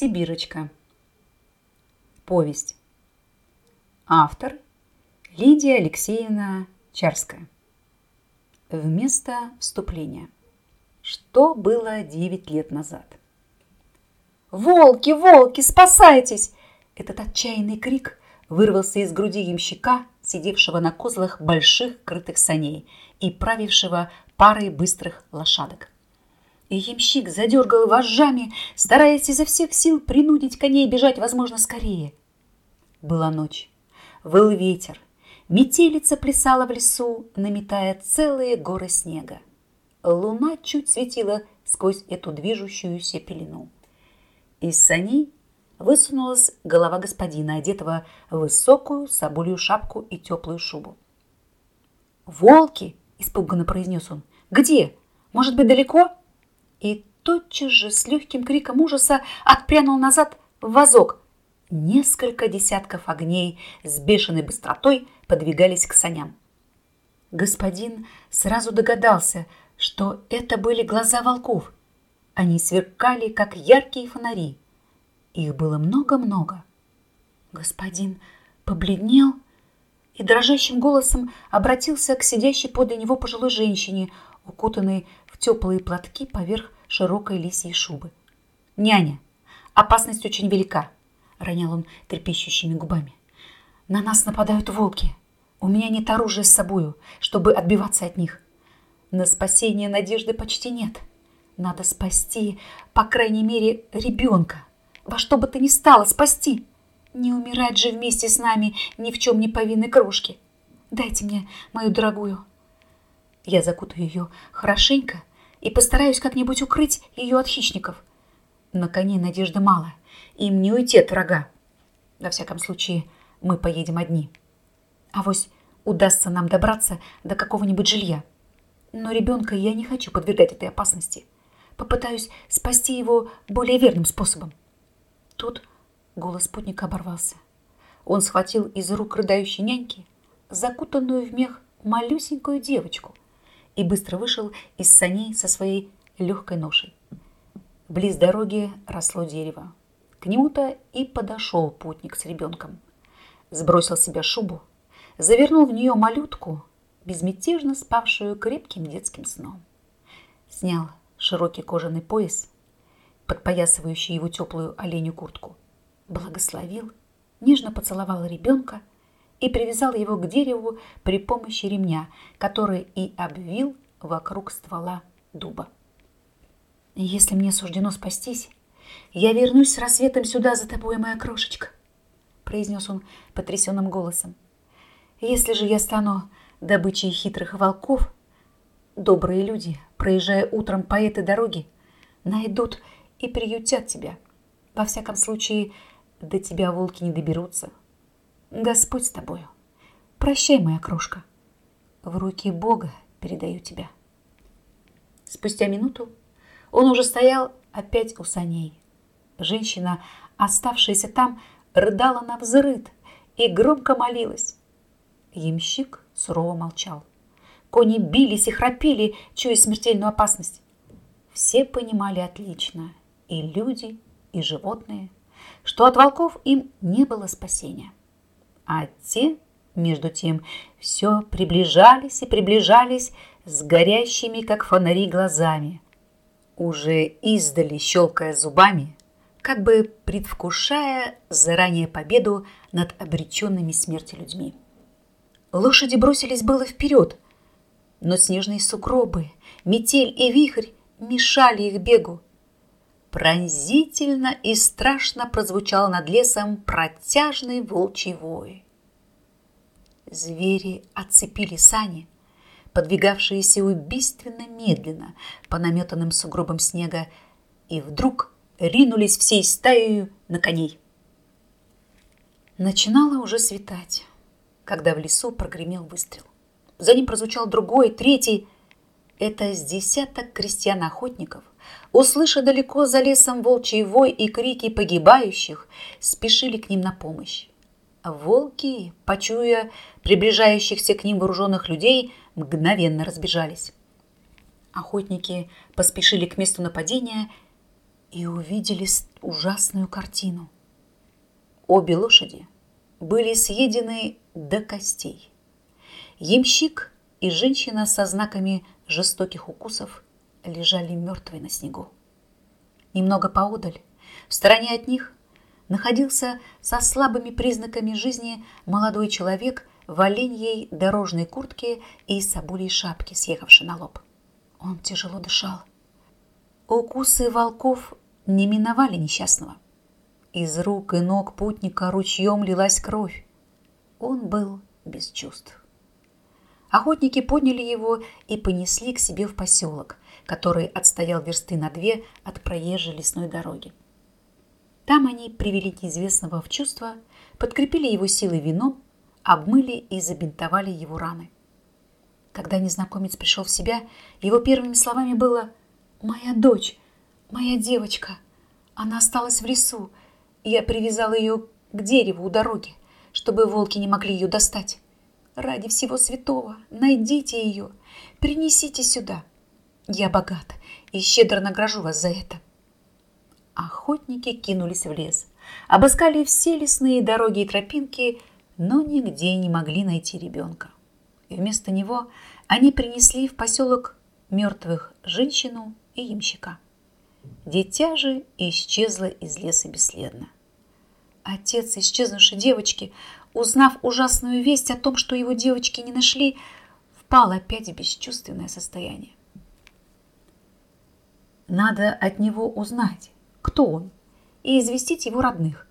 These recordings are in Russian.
Сибирочка. Повесть. Автор Лидия Алексеевна Чарская. Вместо вступления. Что было 9 лет назад? «Волки, волки, спасайтесь!» Этот отчаянный крик вырвался из груди ямщика, сидевшего на козлах больших крытых саней и правившего парой быстрых лошадок и ямщик задергал вожжами, стараясь изо всех сил принудить коней бежать, возможно, скорее. Была ночь, выл ветер, метелица плясала в лесу, наметая целые горы снега. Луна чуть светила сквозь эту движущуюся пелену. Из саней высунулась голова господина, одетого в высокую соболью шапку и теплую шубу. «Волки!» – испуганно произнес он. «Где? Может быть, далеко?» И тотчас же с легким криком ужаса отпрянул назад в вазок. Несколько десятков огней с бешеной быстротой подвигались к саням. Господин сразу догадался, что это были глаза волков. Они сверкали, как яркие фонари. Их было много-много. Господин побледнел и дрожащим голосом обратился к сидящей подле него пожилой женщине, укутанной теплые платки поверх широкой лисьей шубы. «Няня, опасность очень велика», — ронял он трепещущими губами. «На нас нападают волки. У меня нет оружия с собою, чтобы отбиваться от них. На спасение надежды почти нет. Надо спасти, по крайней мере, ребенка. Во что бы то ни стало, спасти. Не умирать же вместе с нами ни в чем не повинной крошки. Дайте мне мою дорогую. Я закутаю ее хорошенько и постараюсь как-нибудь укрыть ее от хищников. На коне надежды мало, им не уйти от врага. Во всяком случае, мы поедем одни. А вось удастся нам добраться до какого-нибудь жилья. Но ребенка я не хочу подвергать этой опасности. Попытаюсь спасти его более верным способом. Тут голос спутника оборвался. Он схватил из рук рыдающей няньки закутанную в мех малюсенькую девочку и быстро вышел из саней со своей легкой ношей. Близ дороги росло дерево. К нему-то и подошел путник с ребенком. Сбросил с себя шубу, завернул в нее малютку, безмятежно спавшую крепким детским сном. Снял широкий кожаный пояс, подпоясывающий его теплую оленю куртку, благословил, нежно поцеловал ребенка и привязал его к дереву при помощи ремня, который и обвил вокруг ствола дуба. «Если мне суждено спастись, я вернусь с рассветом сюда за тобой, моя крошечка», произнес он потрясенным голосом. «Если же я стану добычей хитрых волков, добрые люди, проезжая утром по этой дороге, найдут и приютят тебя. Во всяком случае, до тебя волки не доберутся, Господь с тобою. Прощай, моя крошка. В руки Бога передаю тебя. Спустя минуту он уже стоял опять у саней. Женщина, оставшаяся там, рыдала на взрыд и громко молилась. Ямщик сурово молчал. Кони бились и храпели, чуя смертельную опасность. Все понимали отлично, и люди, и животные, что от волков им не было спасения а те, между тем, все приближались и приближались с горящими, как фонари, глазами, уже издали щелкая зубами, как бы предвкушая заранее победу над обреченными смерти людьми. Лошади бросились было вперед, но снежные сугробы, метель и вихрь мешали их бегу. Пронзительно и страшно прозвучал над лесом протяжный волчий вой. Звери отцепили сани, подвигавшиеся убийственно медленно по наметанным сугробам снега, и вдруг ринулись всей стаей на коней. Начинало уже светать, когда в лесу прогремел выстрел. За ним прозвучал другой, третий. Это с десяток крестьян-охотников услыша далеко за лесом волчий вой и крики погибающих, спешили к ним на помощь. Волки, почуя приближающихся к ним вооруженных людей, мгновенно разбежались. Охотники поспешили к месту нападения и увидели ужасную картину. Обе лошади были съедены до костей. Ямщик и женщина со знаками жестоких укусов лежали мертвые на снегу. Немного поодаль, в стороне от них, находился со слабыми признаками жизни молодой человек в оленьей дорожной куртке и соболей шапке, съехавшей на лоб. Он тяжело дышал. Укусы волков не миновали несчастного. Из рук и ног путника ручьем лилась кровь. Он был без чувств. Охотники подняли его и понесли к себе в поселок, который отстоял версты на две от проезжей лесной дороги. Там они привели неизвестного в чувство, подкрепили его силой вином, обмыли и забинтовали его раны. Когда незнакомец пришел в себя, его первыми словами было «Моя дочь, моя девочка, она осталась в лесу, я привязала ее к дереву у дороги, чтобы волки не могли ее достать. Ради всего святого найдите ее, принесите сюда. Я богат и щедро награжу вас за это. Охотники кинулись в лес, обыскали все лесные дороги и тропинки, но нигде не могли найти ребенка. И вместо него они принесли в поселок мертвых женщину и ямщика. Дитя же исчезло из леса бесследно. Отец исчезнувшей девочки, узнав ужасную весть о том, что его девочки не нашли, впал опять в бесчувственное состояние. Надо от него узнать, кто он, и известить его родных,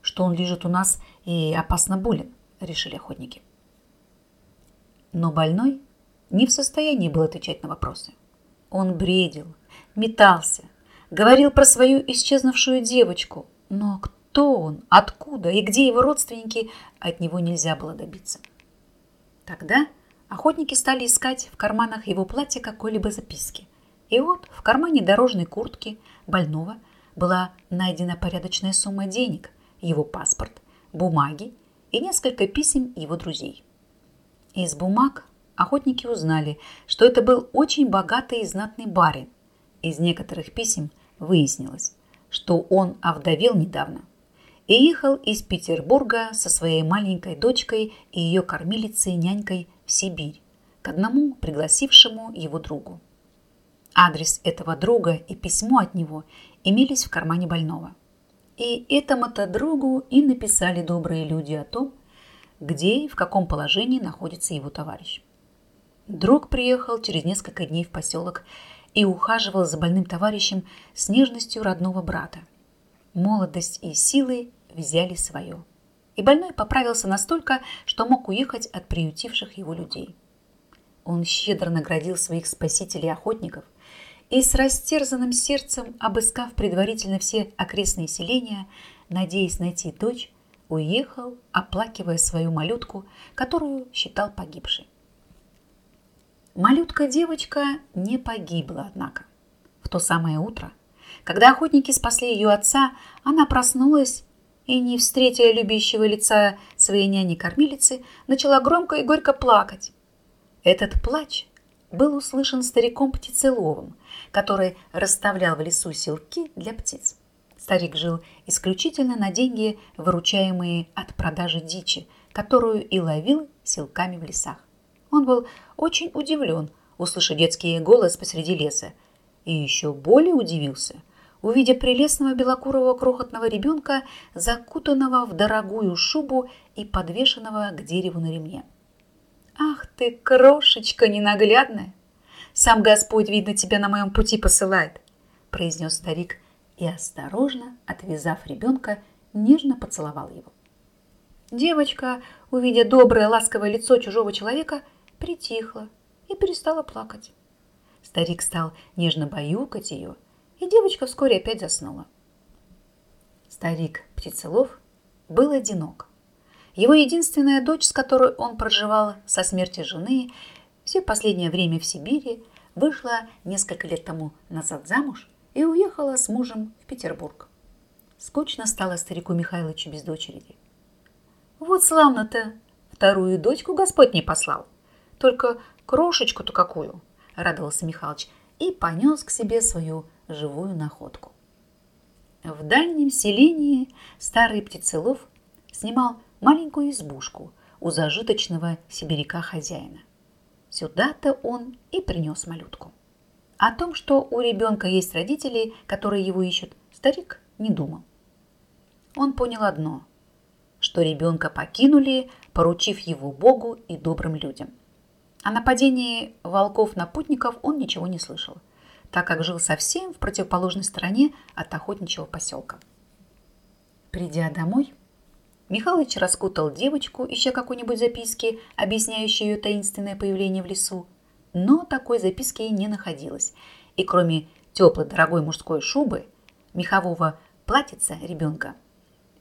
что он лежит у нас и опасно болен, решили охотники. Но больной не в состоянии был отвечать на вопросы. Он бредил, метался, говорил про свою исчезнувшую девочку, но кто он, откуда и где его родственники, от него нельзя было добиться. Тогда охотники стали искать в карманах его платья какой-либо записки. И вот в кармане дорожной куртки больного была найдена порядочная сумма денег, его паспорт, бумаги и несколько писем его друзей. Из бумаг охотники узнали, что это был очень богатый и знатный барин. Из некоторых писем – выяснилось, что он овдовел недавно и ехал из Петербурга со своей маленькой дочкой и ее кормилицей нянькой в Сибирь к одному пригласившему его другу. Адрес этого друга и письмо от него имелись в кармане больного. И этому-то другу и написали добрые люди о том, где и в каком положении находится его товарищ. Друг приехал через несколько дней в поселок и ухаживал за больным товарищем с нежностью родного брата. Молодость и силы взяли свое. И больной поправился настолько, что мог уехать от приютивших его людей. Он щедро наградил своих спасителей-охотников и с растерзанным сердцем, обыскав предварительно все окрестные селения, надеясь найти дочь, уехал, оплакивая свою малютку, которую считал погибшей. Малютка-девочка не погибла, однако. В то самое утро, когда охотники спасли ее отца, она проснулась и, не встретя любящего лица своей няни-кормилицы, начала громко и горько плакать. Этот плач был услышан стариком Птицеловым, который расставлял в лесу селки для птиц. Старик жил исключительно на деньги, выручаемые от продажи дичи, которую и ловил селками в лесах. Он был очень удивлен, услышав детский голос посреди леса, и еще более удивился, увидя прелестного белокурого крохотного ребенка, закутанного в дорогую шубу и подвешенного к дереву на ремне. «Ах ты, крошечка ненаглядная! Сам Господь, видно, тебя на моем пути посылает!» произнес старик и, осторожно, отвязав ребенка, нежно поцеловал его. Девочка, увидя доброе ласковое лицо чужого человека, притихла и перестала плакать. Старик стал нежно баюкать ее, и девочка вскоре опять заснула. Старик Птицелов был одинок. Его единственная дочь, с которой он проживал со смерти жены все последнее время в Сибири, вышла несколько лет тому назад замуж и уехала с мужем в Петербург. Скучно стало старику Михайловичу без дочери. Вот славно-то, вторую дочку Господь не послал. Только крошечку-то какую, радовался Михалыч и понес к себе свою живую находку. В дальнем селении старый птицелов снимал маленькую избушку у зажиточного сибиряка хозяина. Сюда-то он и принес малютку. О том, что у ребенка есть родители, которые его ищут, старик не думал. Он понял одно, что ребенка покинули, поручив его Богу и добрым людям. О нападении волков на путников он ничего не слышал, так как жил совсем в противоположной стороне от охотничьего поселка. Придя домой, Михалыч раскутал девочку, ища какой-нибудь записки, объясняющей ее таинственное появление в лесу. Но такой записки не находилось. И кроме теплой дорогой мужской шубы, мехового платьица ребенка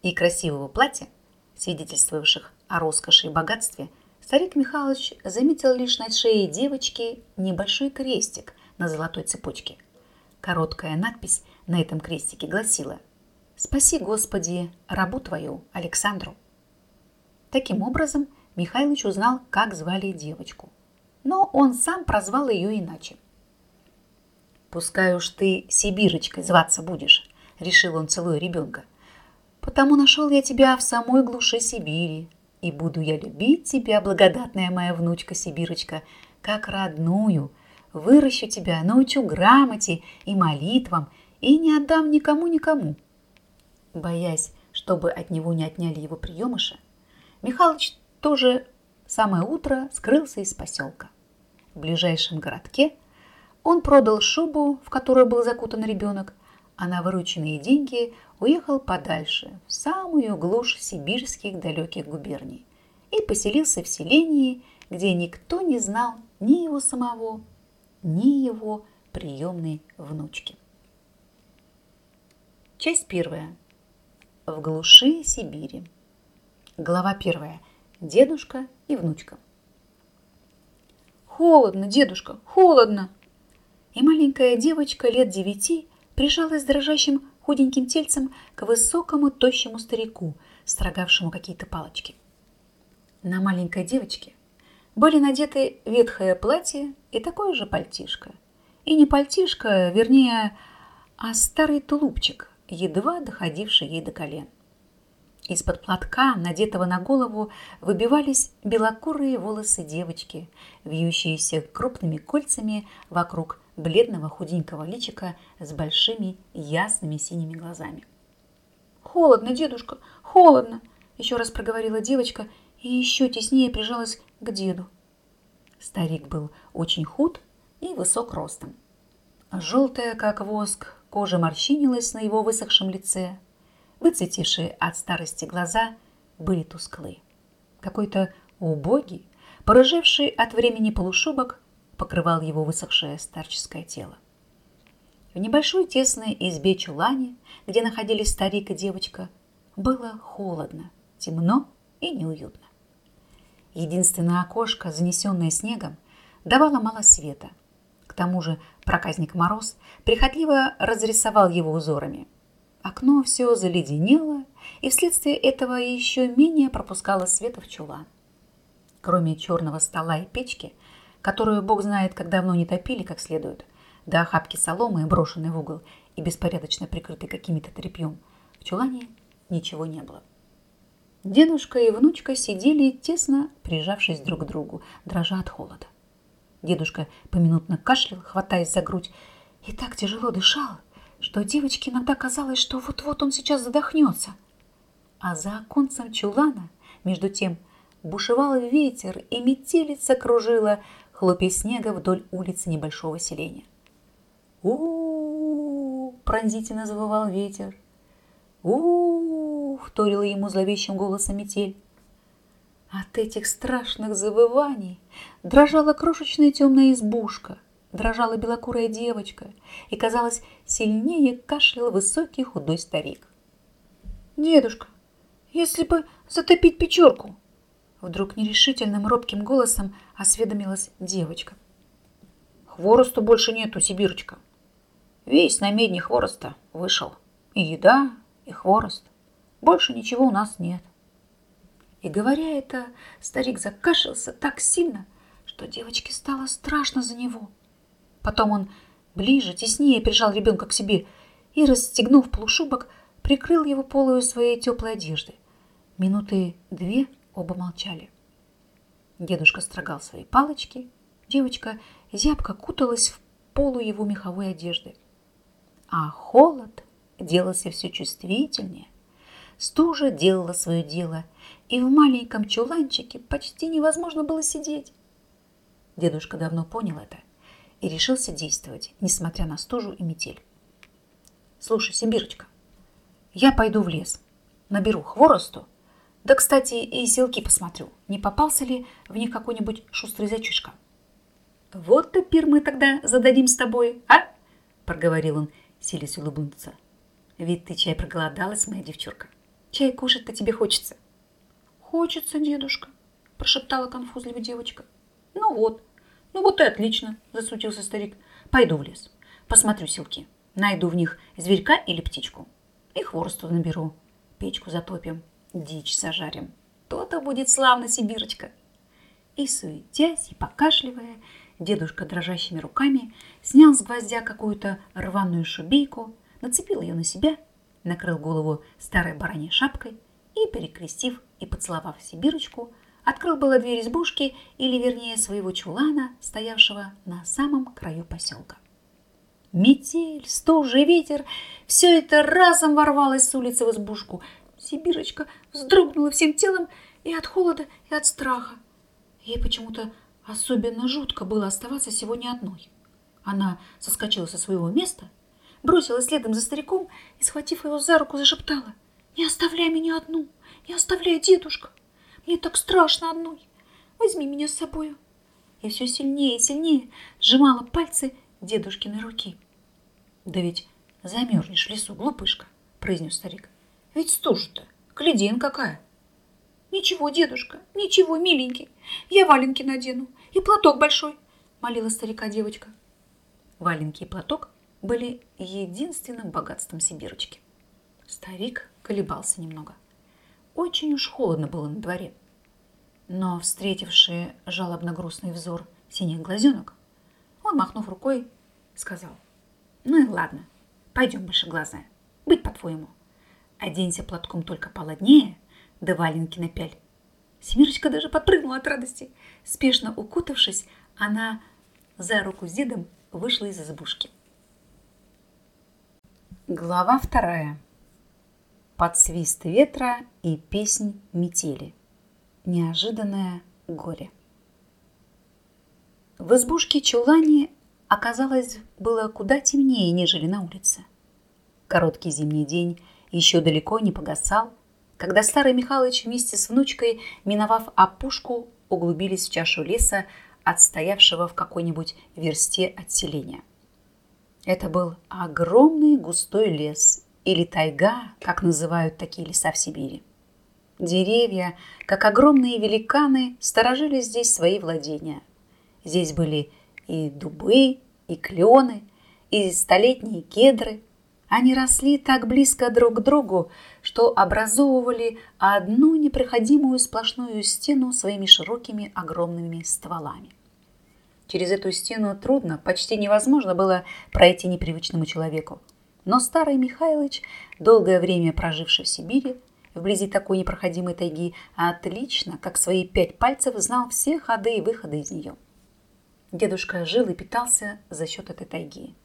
и красивого платья, свидетельствовавших о роскоши и богатстве, старик Михалыч заметил лишь на шее девочки небольшой крестик на золотой цепочке. Короткая надпись на этом крестике гласила – Спаси, Господи, рабу Твою, Александру. Таким образом, Михайлович узнал, как звали девочку. Но он сам прозвал ее иначе. «Пускай уж ты Сибирочкой зваться будешь», — решил он, целуя ребенка. «Потому нашел я тебя в самой глуши Сибири, и буду я любить тебя, благодатная моя внучка Сибирочка, как родную, выращу тебя, научу грамоте и молитвам, и не отдам никому-никому, Боясь, чтобы от него не отняли его приемыша, Михалыч тоже самое утро скрылся из поселка. В ближайшем городке он продал шубу, в которую был закутан ребенок, а на вырученные деньги уехал подальше, в самую глушь сибирских далеких губерний, и поселился в селении, где никто не знал ни его самого, ни его приемной внучки. Часть первая. В глуши Сибири. Глава первая. Дедушка и внучка. Холодно, дедушка, холодно. И маленькая девочка лет девяти прижалась дрожащим худеньким тельцем к высокому тощему старику, строгавшему какие-то палочки. На маленькой девочке были надеты ветхое платье и такое же пальтишко. И не пальтишко, вернее, а старый тулупчик – едва доходивший ей до колен. Из-под платка, надетого на голову, выбивались белокурые волосы девочки, вьющиеся крупными кольцами вокруг бледного худенького личика с большими ясными синими глазами. «Холодно, дедушка, холодно!» – еще раз проговорила девочка и еще теснее прижалась к деду. Старик был очень худ и высок ростом. Желтая, как воск, Кожа морщинилась на его высохшем лице. Выцветившие от старости глаза были тусклые. Какой-то убогий, порыжевший от времени полушубок, покрывал его высохшее старческое тело. В небольшой тесной избе чулане, где находились старик и девочка, было холодно, темно и неуютно. Единственное окошко, занесенное снегом, давало мало света – к тому же проказник Мороз прихотливо разрисовал его узорами. Окно все заледенело, и вследствие этого еще менее пропускало света в чулан. Кроме черного стола и печки, которую бог знает, как давно не топили как следует, до охапки соломы, брошенной в угол и беспорядочно прикрытой каким-то тряпьем, в чулане ничего не было. Дедушка и внучка сидели тесно, прижавшись друг к другу, дрожа от холода. Дедушка поминутно кашлял, хватаясь за грудь, и так тяжело дышал, что девочке иногда казалось, что вот-вот он сейчас задохнется. А за оконцем чулана, между тем, бушевал ветер, и метелица кружила хлопья снега вдоль улицы небольшого селения. у, пронзительно завывал ветер. -у вторила ему зловещим голосом метель. От этих страшных завываний дрожала крошечная темная избушка, дрожала белокурая девочка, и, казалось, сильнее кашлял высокий худой старик. «Дедушка, если бы затопить печерку!» Вдруг нерешительным робким голосом осведомилась девочка. «Хворосту больше нету, Сибирочка. Весь на медне хвороста вышел. И еда, и хворост. Больше ничего у нас нет. И говоря это, старик закашлялся так сильно, что девочке стало страшно за него. Потом он ближе, теснее прижал ребенка к себе и, расстегнув полушубок, прикрыл его полою своей теплой одежды. Минуты две оба молчали. Дедушка строгал свои палочки, девочка зябко куталась в полу его меховой одежды. А холод делался все чувствительнее. Стужа делала свое дело, и в маленьком чуланчике почти невозможно было сидеть. Дедушка давно понял это и решился действовать, несмотря на стужу и метель. «Слушай, Сибирочка, я пойду в лес, наберу хворосту, да, кстати, и селки посмотрю, не попался ли в них какой-нибудь шустрый зайчишка». «Вот теперь мы тогда зададим с тобой, а?» – проговорил он, силясь улыбнуться. «Ведь ты чай проголодалась, моя девчурка. Чай кушать-то тебе хочется». «Хочется, дедушка», – прошептала конфузливо девочка. «Ну вот, ну вот и отлично», – засутился старик. «Пойду в лес, посмотрю селки, найду в них зверька или птичку. И хворосту наберу, печку затопим, дичь сожарим. То-то будет славно, Сибирочка». И суетясь и покашливая, Дедушка дрожащими руками снял с гвоздя какую-то рваную шубейку, нацепил ее на себя, накрыл голову старой бараньей шапкой и, перекрестив и поцеловав Сибирочку, открыл было дверь избушки или, вернее, своего чулана, стоявшего на самом краю поселка. Метель, стужа и ветер – все это разом ворвалось с улицы в избушку. Сибирочка вздрогнула всем телом и от холода, и от страха. Ей почему-то Особенно жутко было оставаться сегодня одной. Она соскочила со своего места, бросилась следом за стариком и, схватив его за руку, зашептала. «Не оставляй меня одну! Не оставляй, дедушка! Мне так страшно одной! Возьми меня с собою!» И все сильнее и сильнее сжимала пальцы дедушкиной руки. «Да ведь замерзнешь в лесу, глупышка!» – произнес старик. «Ведь стужа-то, гляден какая!» «Ничего, дедушка, ничего, миленький, я валенки надену и платок большой», – молила старика девочка. Валенки и платок были единственным богатством Сибирочки. Старик колебался немного. Очень уж холодно было на дворе. Но, встретивший жалобно-грустный взор синих глазенок, он, махнув рукой, сказал, «Ну и ладно, пойдем, большеглазая, быть по-твоему. Оденься платком только полоднее, да валенки напяль. Семирочка даже подпрыгнула от радости. Спешно укутавшись, она за руку с дедом вышла из избушки. Глава вторая. Под свист ветра и песнь метели. Неожиданное горе. В избушке чулане оказалось было куда темнее, нежели на улице. Короткий зимний день еще далеко не погасал, когда старый Михалыч вместе с внучкой, миновав опушку, углубились в чашу леса, отстоявшего в какой-нибудь версте от селения. Это был огромный густой лес, или тайга, как называют такие леса в Сибири. Деревья, как огромные великаны, сторожили здесь свои владения. Здесь были и дубы, и клены, и столетние кедры – они росли так близко друг к другу, что образовывали одну непроходимую сплошную стену своими широкими огромными стволами. Через эту стену трудно, почти невозможно было пройти непривычному человеку. Но старый Михайлович, долгое время проживший в Сибири, вблизи такой непроходимой тайги, отлично, как свои пять пальцев, знал все ходы и выходы из нее. Дедушка жил и питался за счет этой тайги.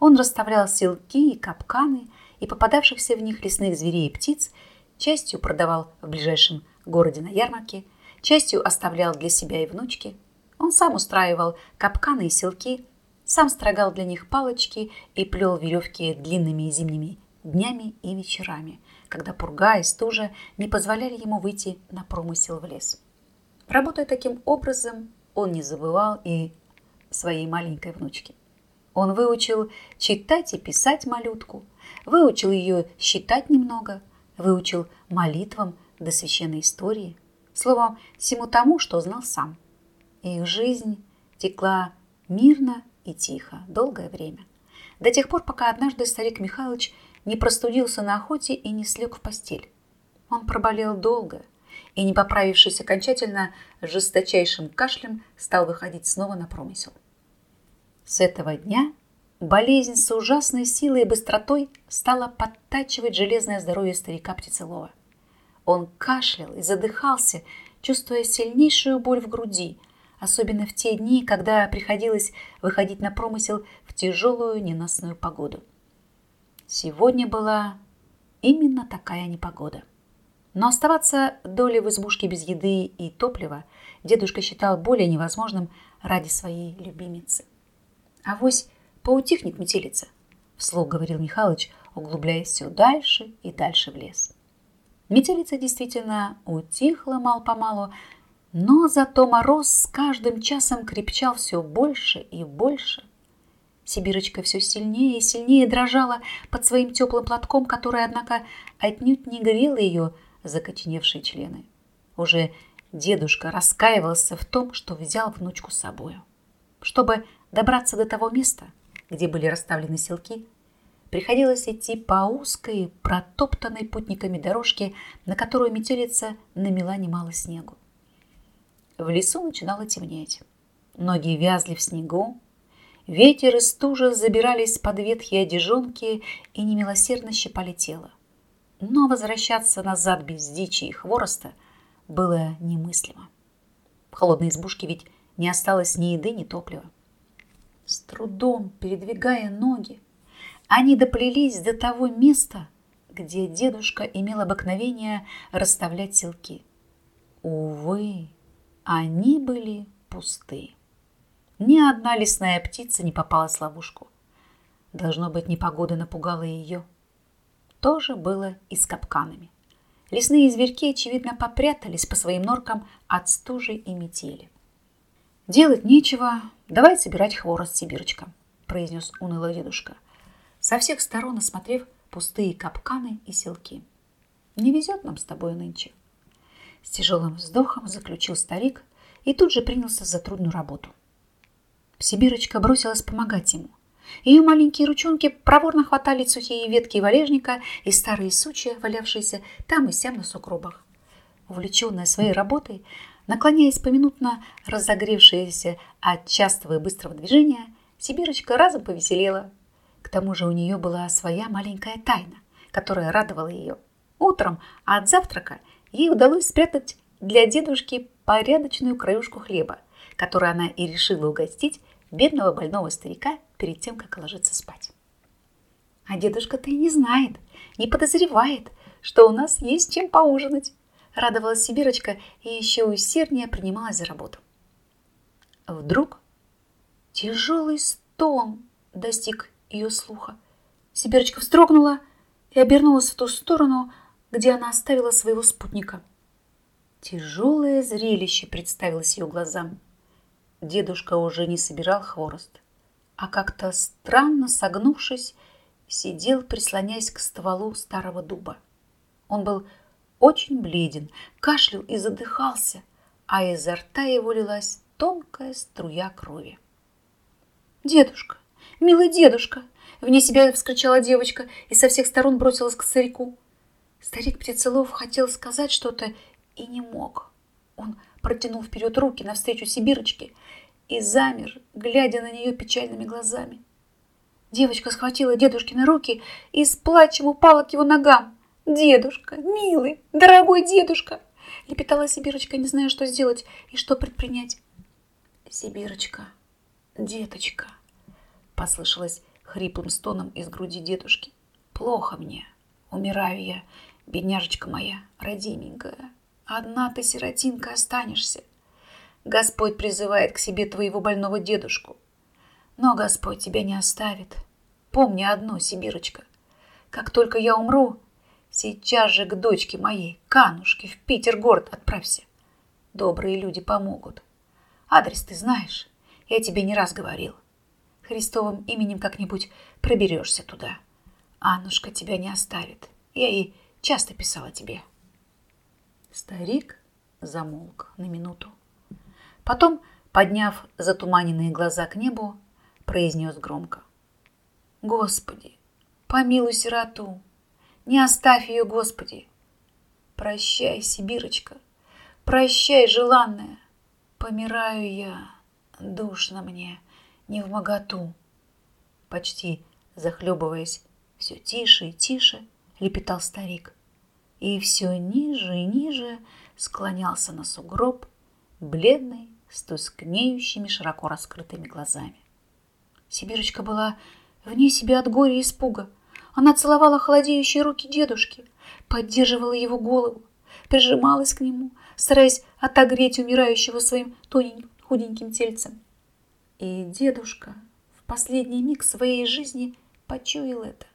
Он расставлял селки и капканы, и попадавшихся в них лесных зверей и птиц частью продавал в ближайшем городе на ярмарке, частью оставлял для себя и внучки. Он сам устраивал капканы и селки, сам строгал для них палочки и плел веревки длинными зимними днями и вечерами, когда пурга и стужа не позволяли ему выйти на промысел в лес. Работая таким образом, он не забывал и своей маленькой внучки. Он выучил читать и писать малютку, выучил ее считать немного, выучил молитвам до священной истории, словом, всему тому, что знал сам. Их жизнь текла мирно и тихо долгое время, до тех пор, пока однажды старик Михайлович не простудился на охоте и не слег в постель. Он проболел долго и, не поправившись окончательно, жесточайшим кашлем стал выходить снова на промысел. С этого дня болезнь с ужасной силой и быстротой стала подтачивать железное здоровье старика Птицелова. Он кашлял и задыхался, чувствуя сильнейшую боль в груди, особенно в те дни, когда приходилось выходить на промысел в тяжелую ненастную погоду. Сегодня была именно такая непогода. Но оставаться долей в избушке без еды и топлива дедушка считал более невозможным ради своей любимицы. «Авось поутихнет метелица», – вслух говорил Михалыч, углубляясь все дальше и дальше в лес. Метелица действительно утихла мал-помалу, но зато мороз с каждым часом крепчал все больше и больше. Сибирочка все сильнее и сильнее дрожала под своим теплым платком, который, однако, отнюдь не грел ее закоченевшие члены. Уже дедушка раскаивался в том, что взял внучку с собою. Чтобы добраться до того места, где были расставлены селки, приходилось идти по узкой, протоптанной путниками дорожке, на которую метелица намела немало снегу. В лесу начинало темнеть. Ноги вязли в снегу. Ветер и стужа забирались под ветхие одежонки и немилосердно щипали тело. Но возвращаться назад без дичи и хвороста было немыслимо. В холодной избушке ведь не осталось ни еды, ни топлива. С трудом передвигая ноги, они доплелись до того места, где дедушка имел обыкновение расставлять селки. Увы, они были пусты. Ни одна лесная птица не попалась в ловушку. Должно быть, непогода напугала ее. Тоже было и с капканами. Лесные зверьки, очевидно, попрятались по своим норкам от стужи и метели. «Делать нечего, давай собирать хворост, Сибирочка», – произнес уныло дедушка, со всех сторон осмотрев пустые капканы и селки. «Не везет нам с тобой нынче». С тяжелым вздохом заключил старик и тут же принялся за трудную работу. Сибирочка бросилась помогать ему. Ее маленькие ручонки проворно хватали сухие ветки валежника и старые сучья, валявшиеся там и сям на сугробах. Увлеченная своей работой, наклоняясь поминутно разогревшаяся от частого и быстрого движения, Сибирочка разом повеселела. К тому же у нее была своя маленькая тайна, которая радовала ее. Утром от завтрака ей удалось спрятать для дедушки порядочную краюшку хлеба, которую она и решила угостить бедного больного старика перед тем, как ложиться спать. А дедушка-то и не знает, не подозревает, что у нас есть чем поужинать, радовалась Сибирочка и еще усерднее принималась за работу. Вдруг тяжелый стон достиг ее слуха. Сибирочка вздрогнула и обернулась в ту сторону, где она оставила своего спутника. Тяжелое зрелище представилось ее глазам. Дедушка уже не собирал хворост, а как-то странно согнувшись, сидел, прислоняясь к стволу старого дуба. Он был очень бледен, кашлял и задыхался, а изо рта его лилась тонкая струя крови. «Дедушка, милый дедушка!» Вне себя вскричала девочка и со всех сторон бросилась к старику. Старик Птицелов хотел сказать что-то и не мог. Он протянул вперед руки навстречу Сибирочке и замер, глядя на нее печальными глазами. Девочка схватила дедушкины руки и с плачем упала к его ногам. «Дедушка, милый, дорогой дедушка!» лепетала Сибирочка, не зная, что сделать и что предпринять. «Сибирочка, деточка!» послышалось хриплым стоном из груди дедушки. «Плохо мне, умираю я, бедняжечка моя, родименькая!» Одна ты, сиротинка, останешься. Господь призывает к себе твоего больного дедушку. Но Господь тебя не оставит. Помни одно, Сибирочка. Как только я умру, сейчас же к дочке моей, Канушке, в Питер-город отправься. Добрые люди помогут. Адрес ты знаешь, я тебе не раз говорил. Христовым именем как-нибудь проберешься туда. Аннушка тебя не оставит. Я ей часто писала тебе. Старик замолк на минуту. Потом, подняв затуманенные глаза к небу, произнес громко. «Господи, помилуй сироту! Не оставь ее, Господи! Прощай, Сибирочка! Прощай, желанная! Помираю я, душно мне, не в моготу!» почти захлебываясь, все тише и тише лепетал старик. И все ниже и ниже склонялся на сугроб, бледный, с тускнеющими, широко раскрытыми глазами. Сибирочка была вне себя от горя и испуга. Она целовала холодеющие руки дедушки, поддерживала его голову, прижималась к нему, стараясь отогреть умирающего своим тоненьким худеньким тельцем. И дедушка в последний миг своей жизни почуял это.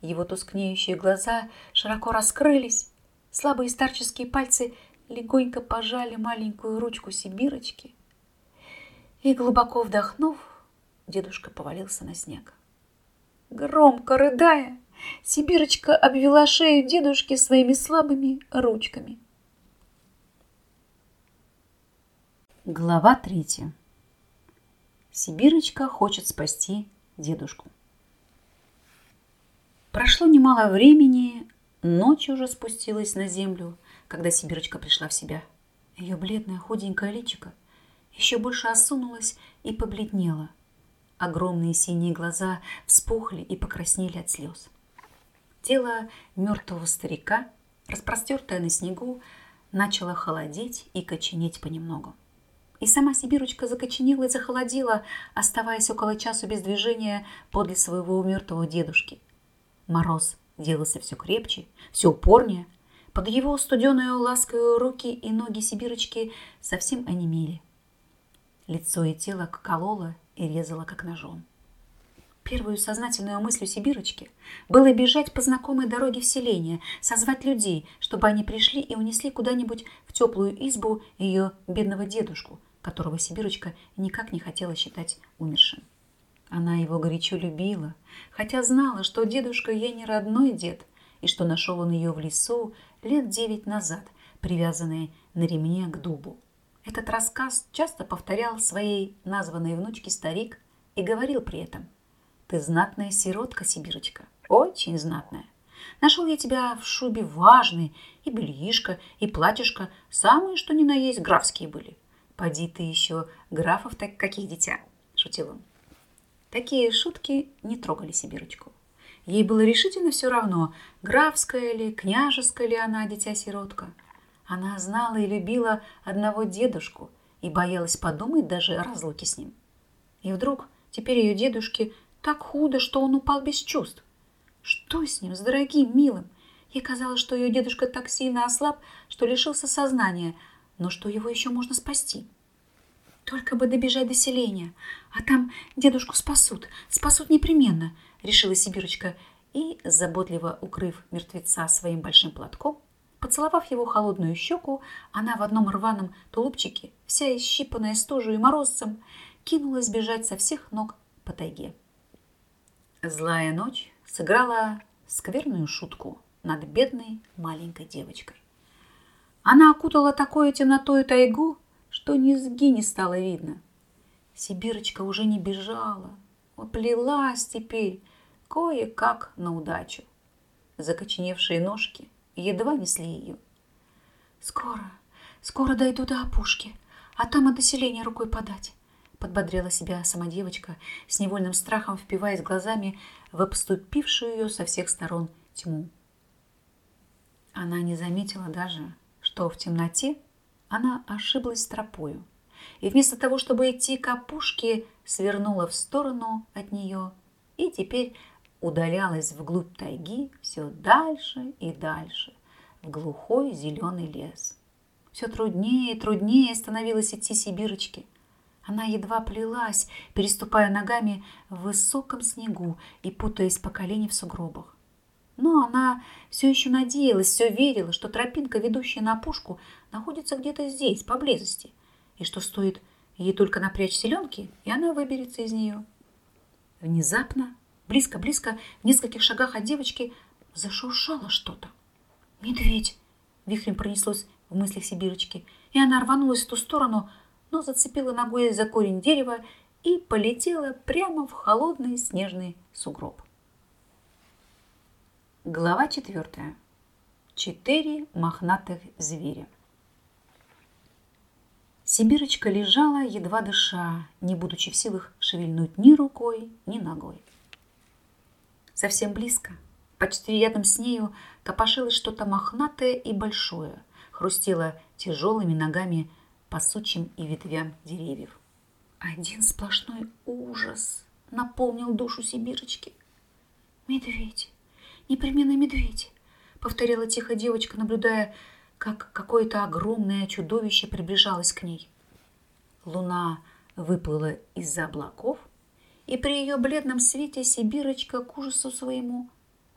Его тускнеющие глаза широко раскрылись, слабые старческие пальцы легонько пожали маленькую ручку Сибирочки. И, глубоко вдохнув, дедушка повалился на снег. Громко рыдая, Сибирочка обвела шею дедушки своими слабыми ручками. Глава третья. Сибирочка хочет спасти дедушку. Прошло немало времени, ночь уже спустилась на землю, когда Сибирочка пришла в себя. Ее бледное худенькое личико еще больше осунулось и побледнело. Огромные синие глаза вспухли и покраснели от слез. Тело мертвого старика, распростертое на снегу, начало холодеть и коченеть понемногу. И сама Сибирочка закоченела и захолодела, оставаясь около часу без движения подле своего мертвого дедушки. Мороз делался все крепче, все упорнее. Под его студеные ласковые руки и ноги Сибирочки совсем онемели. Лицо и тело кололо и резало, как ножом. Первую сознательную мыслью Сибирочки было бежать по знакомой дороге в селение, созвать людей, чтобы они пришли и унесли куда-нибудь в теплую избу ее бедного дедушку, которого Сибирочка никак не хотела считать умершим. Она его горячо любила, хотя знала, что дедушка ей не родной дед, и что нашел он ее в лесу лет девять назад, привязанной на ремне к дубу. Этот рассказ часто повторял своей названной внучке старик и говорил при этом. «Ты знатная сиротка, Сибирочка, очень знатная. Нашел я тебя в шубе важной, и бельишко, и платьишко, самые, что ни на есть, графские были. Поди ты еще графов так каких дитя, шутил он. Такие шутки не трогали Сибирочку. Ей было решительно все равно, графская ли, княжеская ли она, дитя-сиротка. Она знала и любила одного дедушку и боялась подумать даже о разлуке с ним. И вдруг теперь ее дедушке так худо, что он упал без чувств. Что с ним, с дорогим, милым? Ей казалось, что ее дедушка так сильно ослаб, что лишился сознания, но что его еще можно спасти. Только бы добежать до селения, а там дедушку спасут, спасут непременно, решила Сибирочка и, заботливо укрыв мертвеца своим большим платком, поцеловав его холодную щеку, она в одном рваном тулупчике, вся исщипанная стужей и морозцем, кинулась бежать со всех ног по тайге. Злая ночь сыграла скверную шутку над бедной маленькой девочкой. Она окутала такое темнотой тайгу, что низги не стало видно. Сибирочка уже не бежала, оплелась теперь кое-как на удачу. Закоченевшие ножки едва несли ее. «Скоро, скоро дойду до опушки, а там от доселения рукой подать», подбодрила себя сама девочка, с невольным страхом впиваясь глазами в обступившую ее со всех сторон тьму. Она не заметила даже, что в темноте она ошиблась тропою и вместо того, чтобы идти к опушке, свернула в сторону от нее и теперь удалялась вглубь тайги все дальше и дальше, в глухой зеленый лес. Все труднее и труднее становилось идти Сибирочке. Она едва плелась, переступая ногами в высоком снегу и путаясь по колени в сугробах. Но она все еще надеялась, все верила, что тропинка, ведущая на опушку, находится где-то здесь, поблизости, и что стоит ей только напрячь селенки, и она выберется из нее. Внезапно, близко-близко, в нескольких шагах от девочки, зашуршало что-то. «Медведь!» — вихрем пронеслось в мыслях Сибирочки, и она рванулась в ту сторону, но зацепила ногой за корень дерева и полетела прямо в холодный снежный сугроб. Глава четвертая. Четыре мохнатых зверя. Сибирочка лежала, едва дыша, не будучи в силах шевельнуть ни рукой, ни ногой. Совсем близко, почти рядом с нею, копошилось что-то мохнатое и большое, хрустело тяжелыми ногами по сучьям и ветвям деревьев. Один сплошной ужас наполнил душу Сибирочки. «Медведь! Непременно медведь!» — повторяла тихо девочка, наблюдая, как какое-то огромное чудовище приближалось к ней. Луна выплыла из-за облаков, и при ее бледном свете Сибирочка к ужасу своему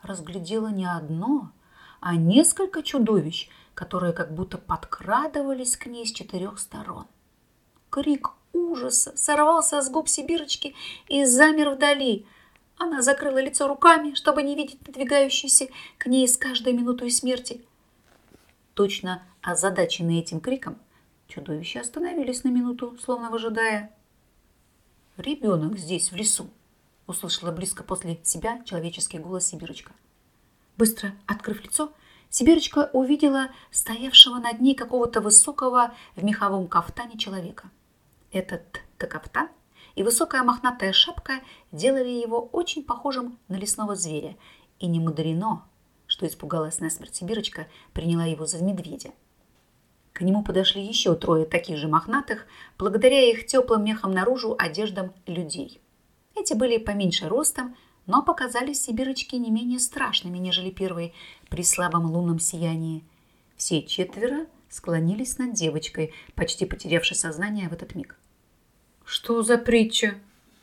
разглядела не одно, а несколько чудовищ, которые как будто подкрадывались к ней с четырех сторон. Крик ужаса сорвался с губ Сибирочки и замер вдали. Она закрыла лицо руками, чтобы не видеть надвигающейся к ней с каждой минутой смерти. Точно озадаченные этим криком, чудовища остановились на минуту, словно выжидая. «Ребенок здесь, в лесу!» — услышала близко после себя человеческий голос Сибирочка. Быстро открыв лицо, Сибирочка увидела стоявшего над ней какого-то высокого в меховом кафтане человека. Этот кафтан и высокая мохнатая шапка делали его очень похожим на лесного зверя, и не мудрено, что испугалась насмерть Сибирочка, приняла его за медведя. К нему подошли еще трое таких же мохнатых, благодаря их теплым мехом наружу одеждам людей. Эти были поменьше ростом, но показались сибирочки не менее страшными, нежели первые при слабом лунном сиянии. Все четверо склонились над девочкой, почти потерявшей сознание в этот миг. «Что за притча?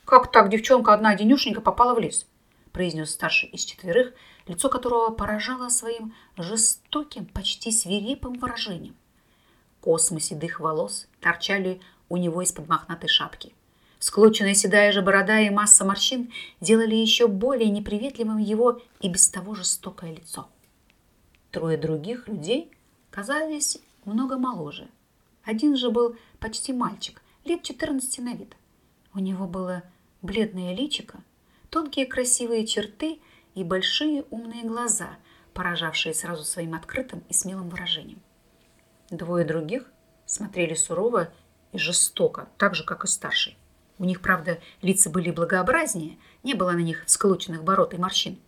Как так девчонка одна денюшенька попала в лес?» произнес старший из четверых, лицо которого поражало своим жестоким, почти свирепым выражением. Космы седых волос торчали у него из-под мохнатой шапки. Склоченная седая же борода и масса морщин делали еще более неприветливым его и без того жестокое лицо. Трое других людей казались много моложе. Один же был почти мальчик, лет 14 на вид. У него было бледное личико, тонкие красивые черты и большие умные глаза, поражавшие сразу своим открытым и смелым выражением. Двое других смотрели сурово и жестоко, так же, как и старший. У них, правда, лица были благообразнее, не было на них сколоченных бород и морщин.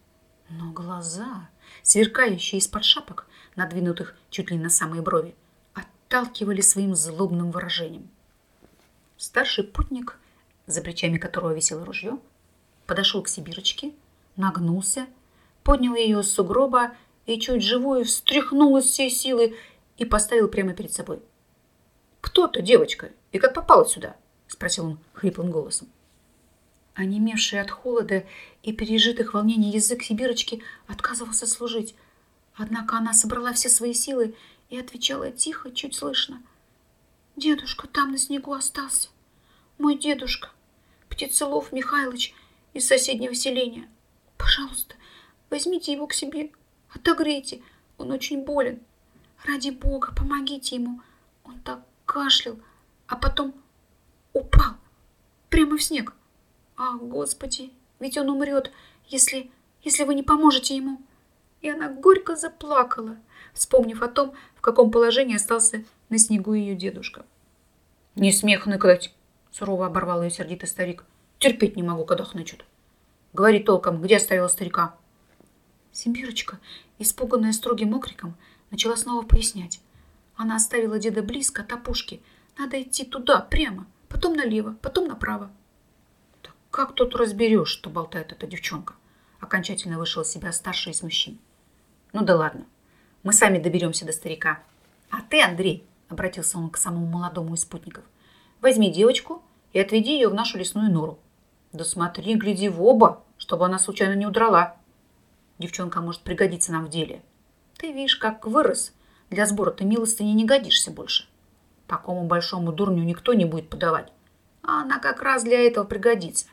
Но глаза, сверкающие из-под шапок, надвинутых чуть ли на самые брови, отталкивали своим злобным выражением. Старший путник, за плечами которого висело ружье, подошел к Сибирочке, нагнулся, поднял ее с сугроба и чуть живую встряхнул из всей силы и поставил прямо перед собой. «Кто ты, девочка, и как попала сюда?» спросил он хриплым голосом. Онемевший от холода и пережитых волнений язык Сибирочки отказывался служить. Однако она собрала все свои силы и отвечала тихо, чуть слышно. «Дедушка там на снегу остался. Мой дедушка, Птицелов Михайлович из соседнего селения. Пожалуйста, возьмите его к себе, отогрейте, он очень болен. Ради бога, помогите ему. Он так кашлял, а потом упал прямо в снег. Ах, Господи, ведь он умрет, если, если вы не поможете ему. И она горько заплакала, вспомнив о том, в каком положении остался на снегу ее дедушка. «Не смех ныкать!» — сурово оборвал ее сердитый старик. «Терпеть не могу, когда хнычут. Говори толком, где оставила старика?» Симбирочка, испуганная строгим окриком, начала снова пояснять. Она оставила деда близко от опушки. Надо идти туда, прямо потом налево, потом направо. Так как тут разберешь, что болтает эта девчонка? Окончательно вышел из себя старший из мужчин. Ну да ладно, мы сами доберемся до старика. А ты, Андрей, обратился он к самому молодому из спутников, возьми девочку и отведи ее в нашу лесную нору. Да смотри, гляди в оба, чтобы она случайно не удрала. Девчонка может пригодиться нам в деле. Ты видишь, как вырос. Для сбора ты милостыни не годишься больше. Такому большому дурню никто не будет подавать. А она как раз для этого пригодится.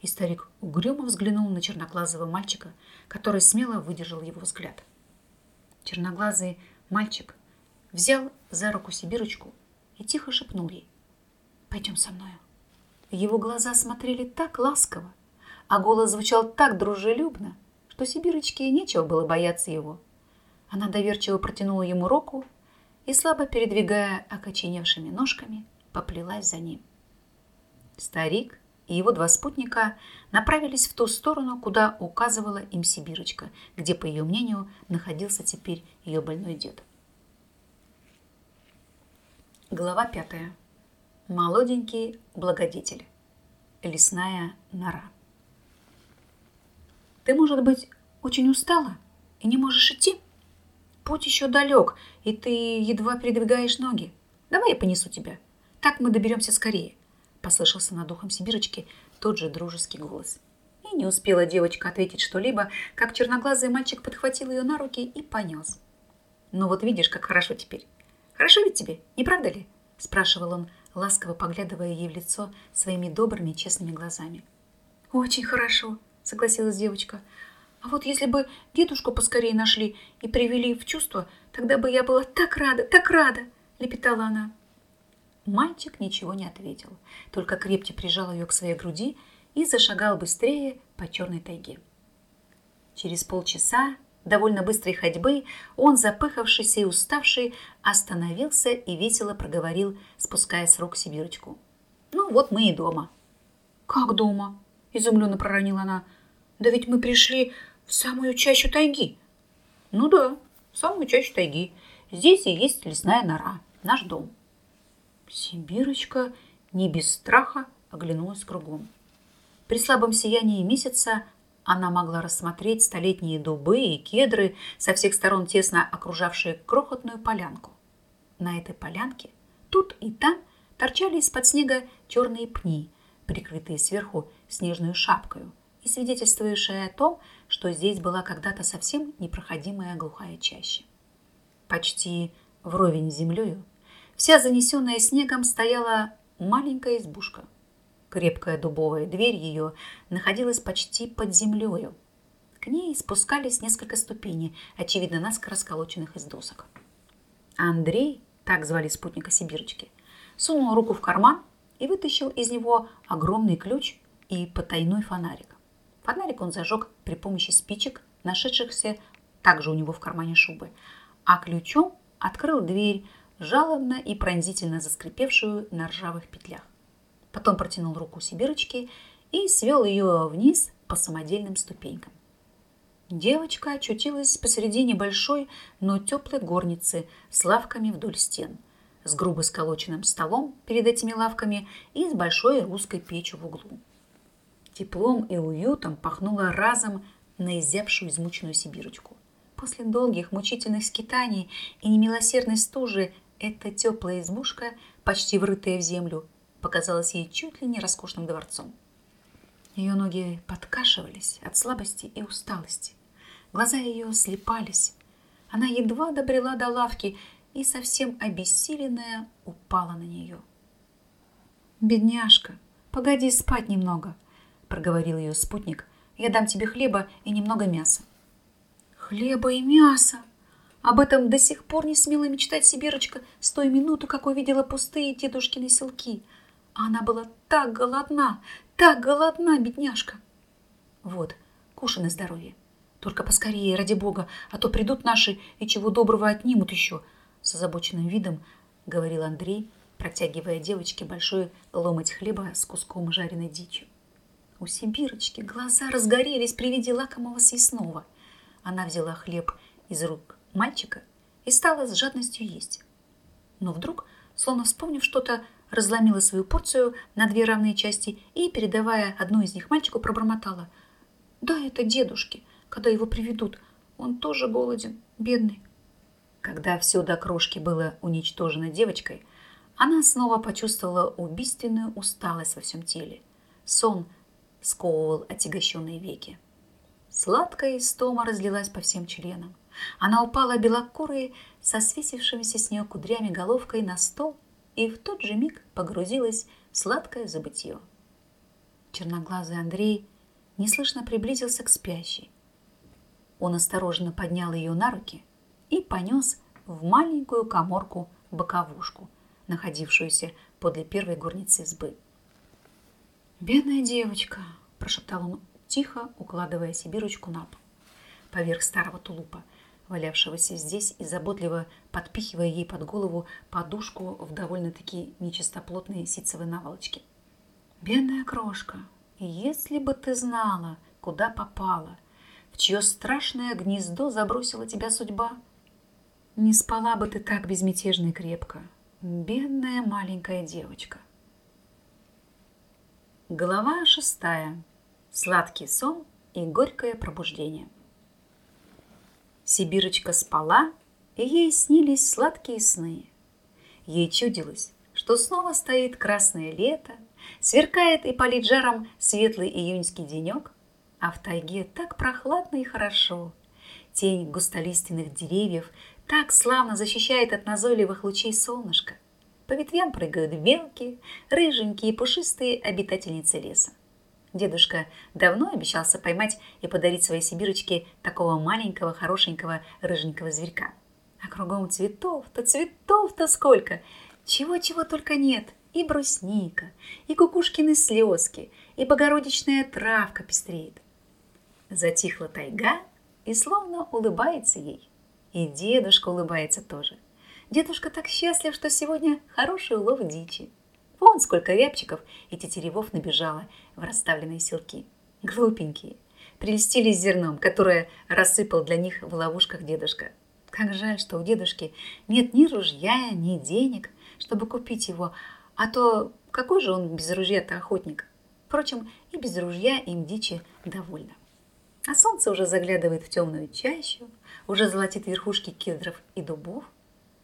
И старик угрюмо взглянул на черноглазого мальчика, который смело выдержал его взгляд. Черноглазый мальчик взял за руку Сибирочку и тихо шепнул ей. «Пойдем со мною». Его глаза смотрели так ласково, а голос звучал так дружелюбно, что Сибирочке нечего было бояться его. Она доверчиво протянула ему руку и, слабо передвигая окоченевшими ножками, поплелась за ним. Старик и его два спутника направились в ту сторону, куда указывала им Сибирочка, где, по ее мнению, находился теперь ее больной дед. Глава пятая. Молоденький благодетель. Лесная нора. Ты, может быть, очень устала и не можешь идти? Путь еще далек, и ты едва передвигаешь ноги. Давай я понесу тебя. Так мы доберемся скорее. Послышался над ухом Сибирочки тот же дружеский голос. И не успела девочка ответить что-либо, как черноглазый мальчик подхватил ее на руки и понес. Ну вот видишь, как хорошо теперь. Хорошо ведь тебе, не правда ли? Спрашивал он, ласково поглядывая ей в лицо своими добрыми честными глазами. «Очень хорошо», — согласилась девочка. «А вот если бы дедушку поскорее нашли и привели в чувство, тогда бы я была так рада, так рада!» — лепетала она. Мальчик ничего не ответил, только крепче прижал ее к своей груди и зашагал быстрее по черной тайге. Через полчаса довольно быстрой ходьбы, он, запыхавшийся и уставший, остановился и весело проговорил, спуская с рук Сибирочку. «Ну, вот мы и дома». «Как дома?» – изумленно проронила она. «Да ведь мы пришли в самую чащу тайги». «Ну да, в самую чащу тайги. Здесь и есть лесная нора, наш дом». Сибирочка не без страха оглянулась кругом. При слабом сиянии месяца она могла рассмотреть столетние дубы и кедры, со всех сторон тесно окружавшие крохотную полянку. На этой полянке тут и там торчали из-под снега черные пни, прикрытые сверху снежную шапкою и свидетельствующие о том, что здесь была когда-то совсем непроходимая глухая чаща. Почти вровень с землею, вся занесенная снегом стояла маленькая избушка – Крепкая дубовая дверь ее находилась почти под землею. К ней спускались несколько ступеней, очевидно, наскоро сколоченных из досок. Андрей, так звали спутника Сибирочки, сунул руку в карман и вытащил из него огромный ключ и потайной фонарик. Фонарик он зажег при помощи спичек, нашедшихся также у него в кармане шубы, а ключом открыл дверь, жалобно и пронзительно заскрипевшую на ржавых петлях. Потом протянул руку Сибирочки и свел ее вниз по самодельным ступенькам. Девочка очутилась посреди небольшой, но теплой горницы с лавками вдоль стен, с грубо сколоченным столом перед этими лавками и с большой русской печью в углу. Теплом и уютом пахнуло разом на изябшую измученную Сибирочку. После долгих мучительных скитаний и немилосердной стужи эта теплая избушка, почти врытая в землю, показалось ей чуть ли не роскошным дворцом. Ее ноги подкашивались от слабости и усталости. Глаза ее слепались. Она едва добрела до лавки и совсем обессиленная упала на нее. «Бедняжка, погоди спать немного», — проговорил ее спутник. «Я дам тебе хлеба и немного мяса». «Хлеба и мяса!» Об этом до сих пор не смела мечтать Сибирочка с той минуты, как увидела пустые дедушкины селки — а она была так голодна, так голодна, бедняжка. Вот, кушай на здоровье. Только поскорее, ради бога, а то придут наши и чего доброго отнимут еще. С озабоченным видом говорил Андрей, протягивая девочке большой ломоть хлеба с куском жареной дичи. У Сибирочки глаза разгорелись при виде лакомого съестного. Она взяла хлеб из рук мальчика и стала с жадностью есть. Но вдруг, словно вспомнив что-то, разломила свою порцию на две равные части и, передавая одну из них мальчику, пробормотала. «Да, это дедушке, когда его приведут. Он тоже голоден, бедный». Когда все до крошки было уничтожено девочкой, она снова почувствовала убийственную усталость во всем теле. Сон сковывал отягощенные веки. Сладкая истома разлилась по всем членам. Она упала белокурой, со свесившимися с нее кудрями головкой на стол и в тот же миг погрузилась в сладкое забытье. Черноглазый Андрей неслышно приблизился к спящей. Он осторожно поднял ее на руки и понес в маленькую коморку-боковушку, находившуюся подле первой горницы избы. «Бедная девочка!» – прошептал он тихо, укладывая себе ручку на пол, поверх старого тулупа – валявшегося здесь и заботливо подпихивая ей под голову подушку в довольно-таки нечистоплотные ситцевые наволочки. Бедная крошка, если бы ты знала, куда попала, в чье страшное гнездо забросила тебя судьба, не спала бы ты так безмятежно и крепко, бедная маленькая девочка. Глава шестая. Сладкий сон и горькое пробуждение. Сибирочка спала, и ей снились сладкие сны. Ей чудилось, что снова стоит красное лето, сверкает и палит жаром светлый июньский денек, а в тайге так прохладно и хорошо. Тень густолиственных деревьев так славно защищает от назойливых лучей солнышка. По ветвям прыгают белки, рыженькие пушистые обитательницы леса. Дедушка давно обещался поймать и подарить своей сибирочке такого маленького, хорошенького, рыженького зверька. А кругом цветов-то, цветов-то сколько! Чего-чего только нет. И брусника, и кукушкины слезки, и богородичная травка пестреет. Затихла тайга и словно улыбается ей. И дедушка улыбается тоже. Дедушка так счастлив, что сегодня хороший улов дичи. Вон сколько рябчиков и тетеревов набежало в расставленные селки. Глупенькие. Прельстились зерном, которое рассыпал для них в ловушках дедушка. Как жаль, что у дедушки нет ни ружья, ни денег, чтобы купить его, а то какой же он без ружья-то охотник? Впрочем, и без ружья им дичи довольно. А солнце уже заглядывает в темную чащу, уже золотит верхушки кедров и дубов.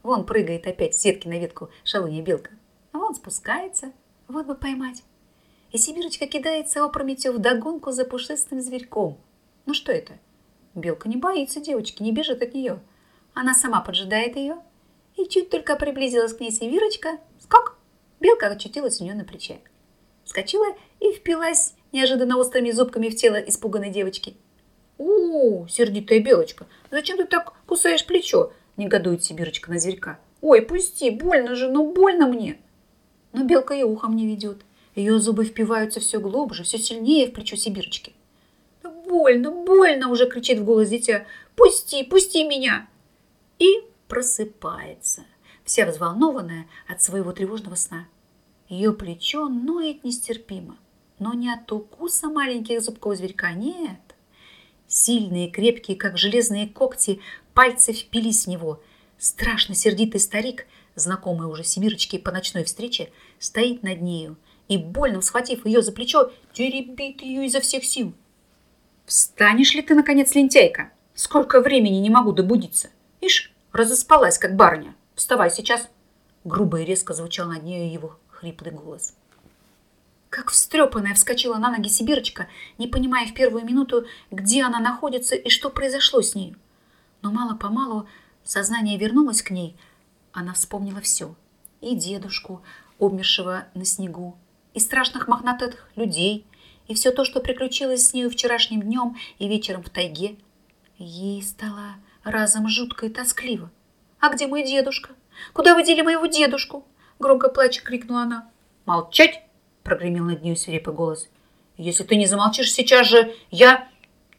Вон прыгает опять сетки на ветку шалунья белка. А вон спускается, вот бы поймать. И Сибирочка кидается опрометью вдогонку за пушистым зверьком. Ну что это? Белка не боится девочки, не бежит от нее. Она сама поджидает ее. И чуть только приблизилась к ней Сибирочка, скок, белка очутилась у нее на плече. Скочила и впилась неожиданно острыми зубками в тело испуганной девочки. «О, сердитая белочка, зачем ты так кусаешь плечо?» – негодует Сибирочка на зверька. «Ой, пусти, больно же, ну больно мне!» Но белка и ухом не ведет. Ее зубы впиваются все глубже, все сильнее в плечо Сибирочки. «Больно, больно!» – уже кричит в голос дитя. «Пусти, пусти меня!» И просыпается, вся взволнованная от своего тревожного сна. Ее плечо ноет нестерпимо, но не от укуса маленьких зубков зверька, нет. Сильные, крепкие, как железные когти, пальцы впились в него. Страшно сердитый старик, знакомый уже Семирочке по ночной встрече, стоит над нею и, больно схватив ее за плечо, теребит ее изо всех сил. «Встанешь ли ты, наконец, лентяйка? Сколько времени не могу добудиться? Ишь, разоспалась, как барыня. Вставай сейчас!» Грубо и резко звучал над нею его хриплый голос. Как встрепанная вскочила на ноги Сибирочка, не понимая в первую минуту, где она находится и что произошло с ней. Но мало-помалу сознание вернулось к ней. Она вспомнила все. И дедушку, умершего на снегу, и страшных мохнатых людей, и все то, что приключилось с нею вчерашним днем и вечером в тайге. Ей стало разом жутко и тоскливо. «А где мой дедушка? Куда вы дели моего дедушку?» Громко плача крикнула она. «Молчать!» прогремел над ней свирепый голос. «Если ты не замолчишь сейчас же, я...»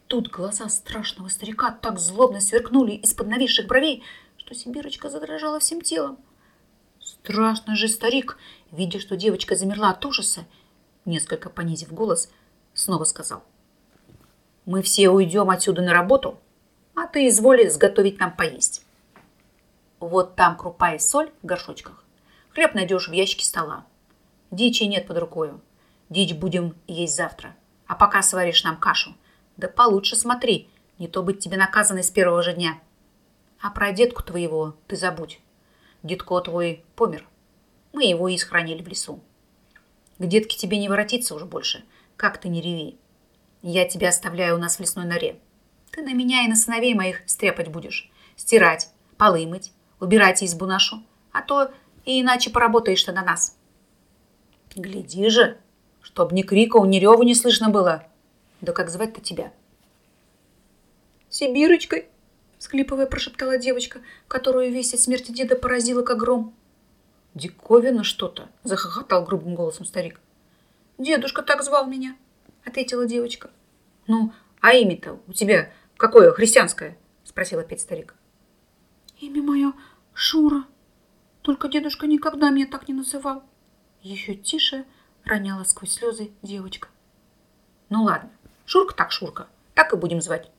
Тут глаза страшного старика так злобно сверкнули из-под нависших бровей, что Сибирочка задрожала всем телом. Страшный же старик, видя, что девочка замерла от ужаса, несколько понизив голос, снова сказал. «Мы все уйдем отсюда на работу, а ты изволи сготовить нам поесть. Вот там крупа и соль в горшочках. Хлеб найдешь в ящике стола. Дичи нет под рукою. Дичь будем есть завтра. А пока сваришь нам кашу. Да получше смотри, не то быть тебе наказанной с первого же дня. А про детку твоего ты забудь. Детко твой помер. Мы его и сохранили в лесу. К детке тебе не воротиться уже больше. Как ты не реви. Я тебя оставляю у нас в лесной норе. Ты на меня и на сыновей моих стряпать будешь. Стирать, полы мыть, убирать избу нашу. А то и иначе поработаешь ты на нас. Гляди же, чтоб ни крика, ни рева не слышно было. Да как звать-то тебя? Сибирочкой, схлипывая, прошептала девочка, которую весть от смерти деда поразила как гром. Диковина что-то, захохотал грубым голосом старик. Дедушка так звал меня, ответила девочка. Ну, а имя-то у тебя какое христианское? Спросил опять старик. Имя мое Шура. Только дедушка никогда меня так не называл. Еще тише, роняла сквозь слезы девочка. Ну ладно, Шурка так Шурка, так и будем звать.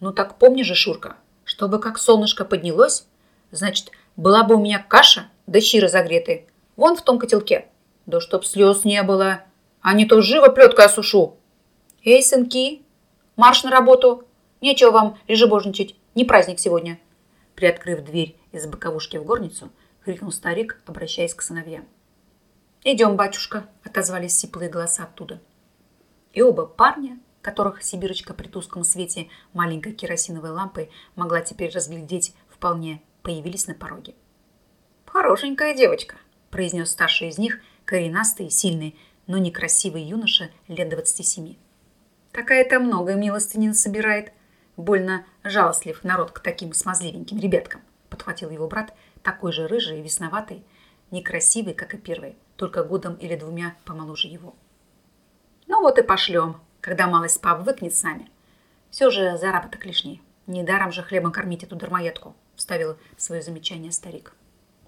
Ну так помни же, Шурка, чтобы как солнышко поднялось, значит, была бы у меня каша да щи разогретые, вон в том котелке. Да чтоб слез не было, а не то живо плеткой осушу. Эй, сынки, марш на работу, нечего вам лежебожничать, не праздник сегодня. Приоткрыв дверь из боковушки в горницу, крикнул старик, обращаясь к сыновьям. «Идем, батюшка!» – отозвались сиплые голоса оттуда. И оба парня, которых Сибирочка при тусклом свете маленькой керосиновой лампы могла теперь разглядеть вполне, появились на пороге. «Хорошенькая девочка», – произнес старший из них, коренастый, сильный, но некрасивый юноша лет двадцати семи. «Такая-то много милостыни собирает. Больно жалостлив народ к таким смазливеньким ребяткам», – подхватил его брат, такой же рыжий и весноватый, некрасивый, как и первый, только годом или двумя помоложе его. Ну вот и пошлем, когда малость повыкнет с нами. Все же заработок лишний. Недаром же хлебом кормить эту дармоедку, вставил свое замечание старик.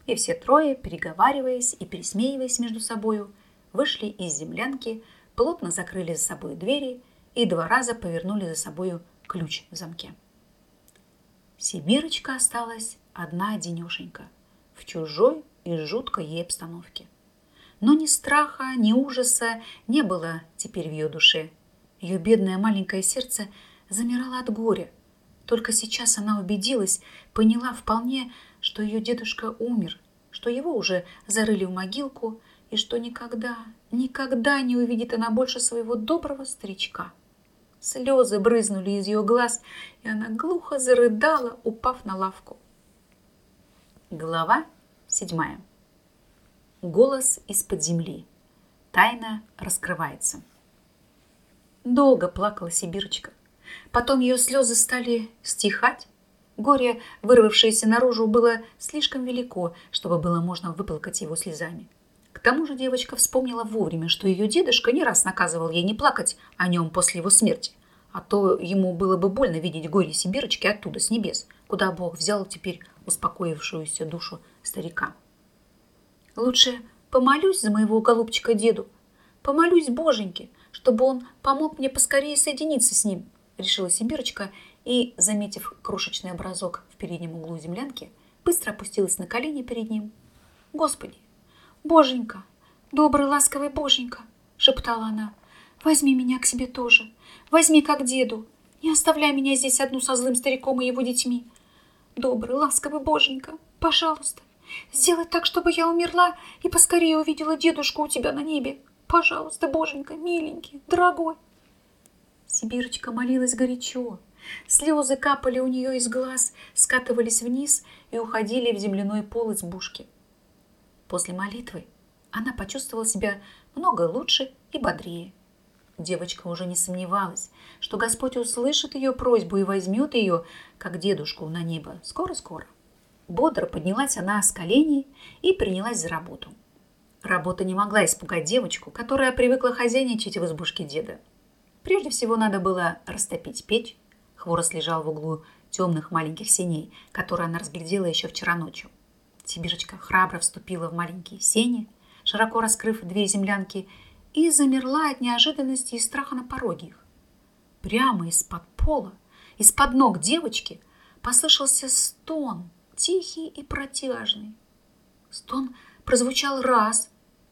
И все трое, переговариваясь и пересмеиваясь между собою, вышли из землянки, плотно закрыли за собой двери и два раза повернули за собою ключ в замке. Сибирочка осталась одна-одинешенька в чужой и жуткой ей обстановке. Но ни страха, ни ужаса не было теперь в ее душе. Ее бедное маленькое сердце замирало от горя. Только сейчас она убедилась, поняла вполне, что ее дедушка умер, что его уже зарыли в могилку и что никогда, никогда не увидит она больше своего доброго старичка. Слезы брызнули из ее глаз, и она глухо зарыдала, упав на лавку. Глава седьмая. Голос из-под земли. Тайна раскрывается. Долго плакала Сибирочка. Потом ее слезы стали стихать. Горе, вырвавшееся наружу, было слишком велико, чтобы было можно выплакать его слезами. К тому же девочка вспомнила вовремя, что ее дедушка не раз наказывал ей не плакать о нем после его смерти, а то ему было бы больно видеть горе Сибирочки оттуда, с небес, куда Бог взял теперь успокоившуюся душу старика. Лучше помолюсь за моего голубчика деду, помолюсь Боженьке, чтобы он помог мне поскорее соединиться с ним, решила Сибирочка и, заметив крошечный образок в переднем углу землянки, быстро опустилась на колени перед ним. «Господи, Боженька, добрый ласковый Боженька!» – шептала она. «Возьми меня к себе тоже, возьми как деду, не оставляй меня здесь одну со злым стариком и его детьми. Добрый, ласковый Боженька, пожалуйста, сделай так, чтобы я умерла и поскорее увидела дедушку у тебя на небе. Пожалуйста, Боженька, миленький, дорогой. Сибирочка молилась горячо. Слезы капали у нее из глаз, скатывались вниз и уходили в земляной пол избушки. После молитвы она почувствовала себя много лучше и бодрее. Девочка уже не сомневалась, что Господь услышит ее просьбу и возьмет ее, как дедушку, на небо скоро-скоро. Бодро поднялась она с коленей и принялась за работу. Работа не могла испугать девочку, которая привыкла хозяйничать в избушке деда. Прежде всего надо было растопить печь. Хворост лежал в углу темных маленьких сеней, которые она разглядела еще вчера ночью. Сибирочка храбро вступила в маленькие сени, широко раскрыв дверь землянки и замерла от неожиданности и страха на пороге их. Прямо из-под пола, из-под ног девочки послышался стон, тихий и протяжный. Стон прозвучал раз,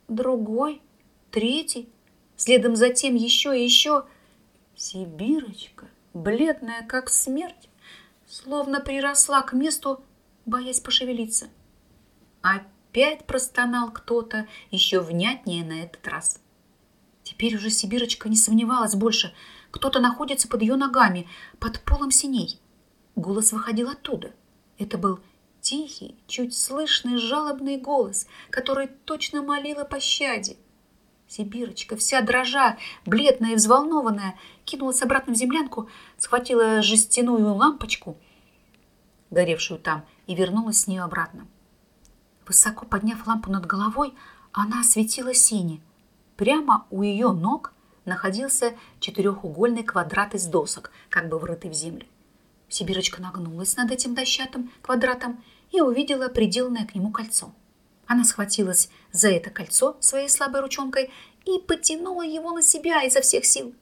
другой, третий, следом затем еще и еще. Сибирочка, бледная как смерть, словно приросла к месту, боясь пошевелиться. Опять простонал кто-то еще внятнее на этот раз. Теперь уже Сибирочка не сомневалась больше. Кто-то находится под ее ногами, под полом синей. Голос выходил оттуда. Это был тихий, чуть слышный жалобный голос, который точно молил о пощаде. Сибирочка, вся дрожа, бледная и взволнованная, кинулась обратно в землянку, схватила жестяную лампочку, горевшую там, и вернулась с нее обратно. Высоко подняв лампу над головой, она осветила сени – Прямо у ее ног находился четырехугольный квадрат из досок, как бы врытый в землю. Сибирочка нагнулась над этим дощатым квадратом и увидела приделанное к нему кольцо. Она схватилась за это кольцо своей слабой ручонкой и потянула его на себя изо всех сил.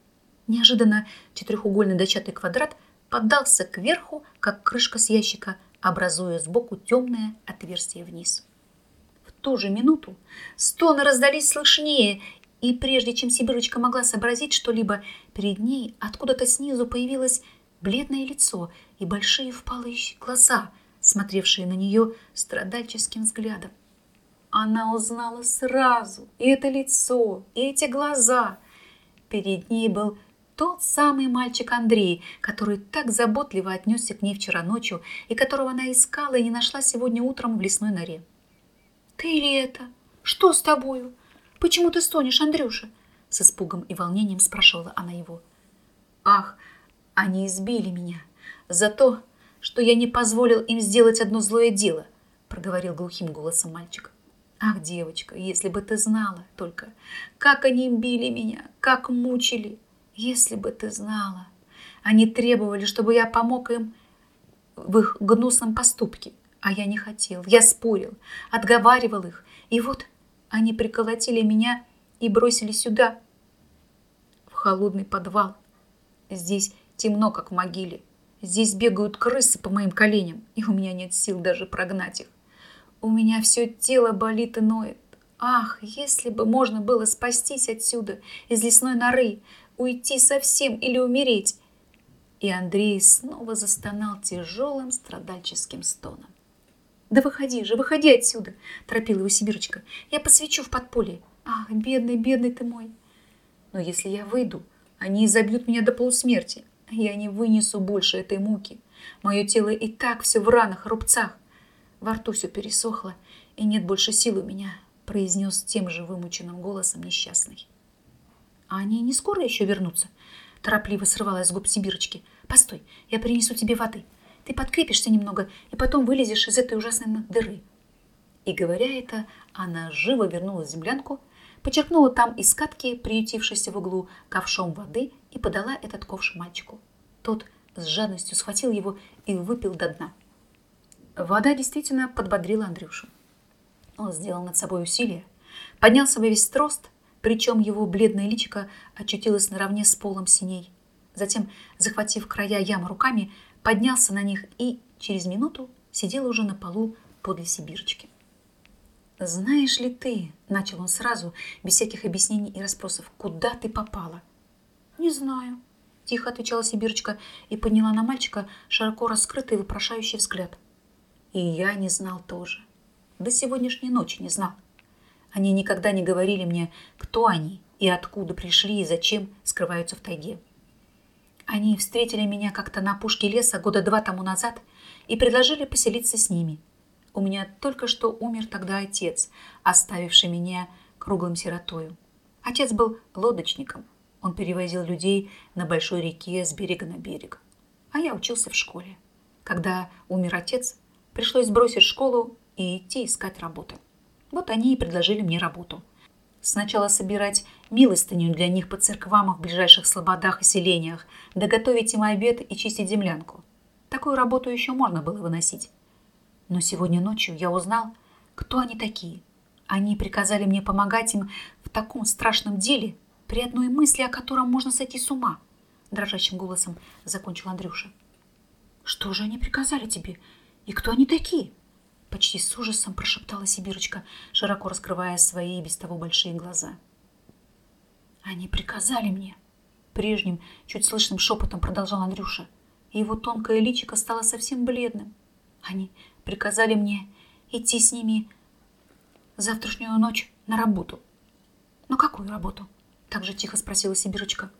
Неожиданно четырехугольный дощатый квадрат поддался кверху, как крышка с ящика, образуя сбоку темное отверстие вниз. В ту же минуту стоны раздались слышнее, и прежде чем Сибирочка могла сообразить что-либо, перед ней откуда-то снизу появилось бледное лицо и большие впалые глаза, смотревшие на нее страдальческим взглядом. Она узнала сразу и это лицо, и эти глаза. Перед ней был тот самый мальчик Андрей, который так заботливо отнесся к ней вчера ночью и которого она искала и не нашла сегодня утром в лесной норе. «Ты ли это? Что с тобою? Почему ты стонешь, Андрюша?» С испугом и волнением спрашивала она его. «Ах, они избили меня за то, что я не позволил им сделать одно злое дело», проговорил глухим голосом мальчик. «Ах, девочка, если бы ты знала только, как они били меня, как мучили!» Если бы ты знала, они требовали, чтобы я помог им в их гнусном поступке, а я не хотел. Я спорил, отговаривал их, и вот они приколотили меня и бросили сюда, в холодный подвал. Здесь темно, как в могиле. Здесь бегают крысы по моим коленям, и у меня нет сил даже прогнать их. У меня все тело болит и ноет. Ах, если бы можно было спастись отсюда, из лесной норы, уйти совсем или умереть. И Андрей снова застонал тяжелым страдальческим стоном. «Да выходи же, выходи отсюда!» – торопила его Сибирочка. «Я посвечу в подполье. Ах, бедный, бедный ты мой! Но если я выйду, они изобьют меня до полусмерти. Я не вынесу больше этой муки. Мое тело и так все в ранах, рубцах. Во рту все пересохло, и нет больше сил у меня», – произнес тем же вымученным голосом несчастный. А они не скоро еще вернутся? Торопливо срывалась с губ Сибирочки. Постой, я принесу тебе воды. Ты подкрепишься немного и потом вылезешь из этой ужасной дыры. И говоря это, она живо вернулась в землянку, почерпнула там из катки, приютившейся в углу, ковшом воды и подала этот ковш мальчику. Тот с жадностью схватил его и выпил до дна. Вода действительно подбодрила Андрюшу. Он сделал над собой усилие, поднялся во весь трост причем его бледное личико очутилось наравне с полом синей. Затем, захватив края ямы руками, поднялся на них и через минуту сидел уже на полу подле Сибирочки. «Знаешь ли ты, — начал он сразу, без всяких объяснений и расспросов, — куда ты попала?» «Не знаю», — тихо отвечала Сибирочка и подняла на мальчика широко раскрытый вопрошающий взгляд. «И я не знал тоже. До сегодняшней ночи не знал. Они никогда не говорили мне, кто они и откуда пришли и зачем скрываются в тайге. Они встретили меня как-то на опушке леса года два тому назад и предложили поселиться с ними. У меня только что умер тогда отец, оставивший меня круглым сиротою. Отец был лодочником. Он перевозил людей на большой реке с берега на берег. А я учился в школе. Когда умер отец, пришлось бросить школу и идти искать работу. Вот они и предложили мне работу. Сначала собирать милостыню для них по церквам в ближайших слободах и селениях, да им обед и чистить землянку. Такую работу еще можно было выносить. Но сегодня ночью я узнал, кто они такие. Они приказали мне помогать им в таком страшном деле, при одной мысли о котором можно сойти с ума. Дрожащим голосом закончил Андрюша. Что же они приказали тебе? И кто они такие? Почти с ужасом прошептала Сибирочка, широко раскрывая свои без того большие глаза. Они приказали мне. Прежним, чуть слышным шепотом продолжал Андрюша. И его тонкое личико стало совсем бледным. Они приказали мне идти с ними завтрашнюю ночь на работу. «Ну какую работу?» Так же тихо спросила Сибирочка.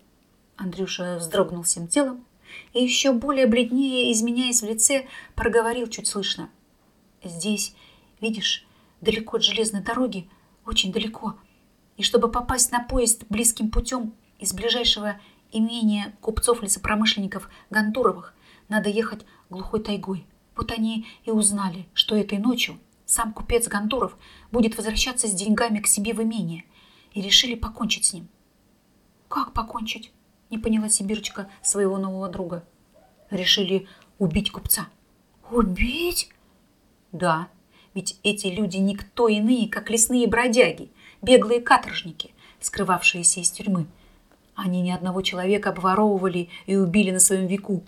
Андрюша вздрогнул всем телом и еще более бледнее, изменяясь в лице, проговорил чуть слышно – Здесь, видишь, далеко от железной дороги, очень далеко. И чтобы попасть на поезд близким путем из ближайшего имения купцов-лесопромышленников Гантуровых, надо ехать глухой тайгой. Вот они и узнали, что этой ночью сам купец Гантуров будет возвращаться с деньгами к себе в имение, и решили покончить с ним. «Как покончить?» – не поняла Сибирочка своего нового друга. «Решили убить купца». «Убить?» Да, ведь эти люди никто иные, как лесные бродяги, беглые каторжники, скрывавшиеся из тюрьмы. Они ни одного человека обворовывали и убили на своем веку.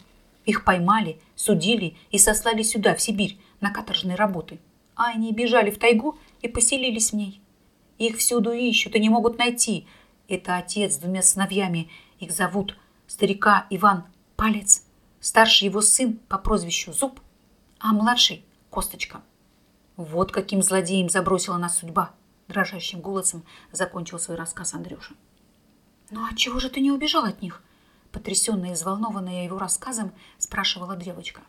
Их поймали, судили и сослали сюда, в Сибирь, на каторжные работы. А они бежали в тайгу и поселились в ней. Их всюду ищут и не могут найти. Это отец с двумя сыновьями. Их зовут старика Иван Палец, старший его сын по прозвищу Зуб, а младший – Косточка. Вот каким злодеем забросила нас судьба, дрожащим голосом закончил свой рассказ Андрюша. Ну а чего же ты не убежал от них? Потрясенная и взволнованная его рассказом, спрашивала девочка.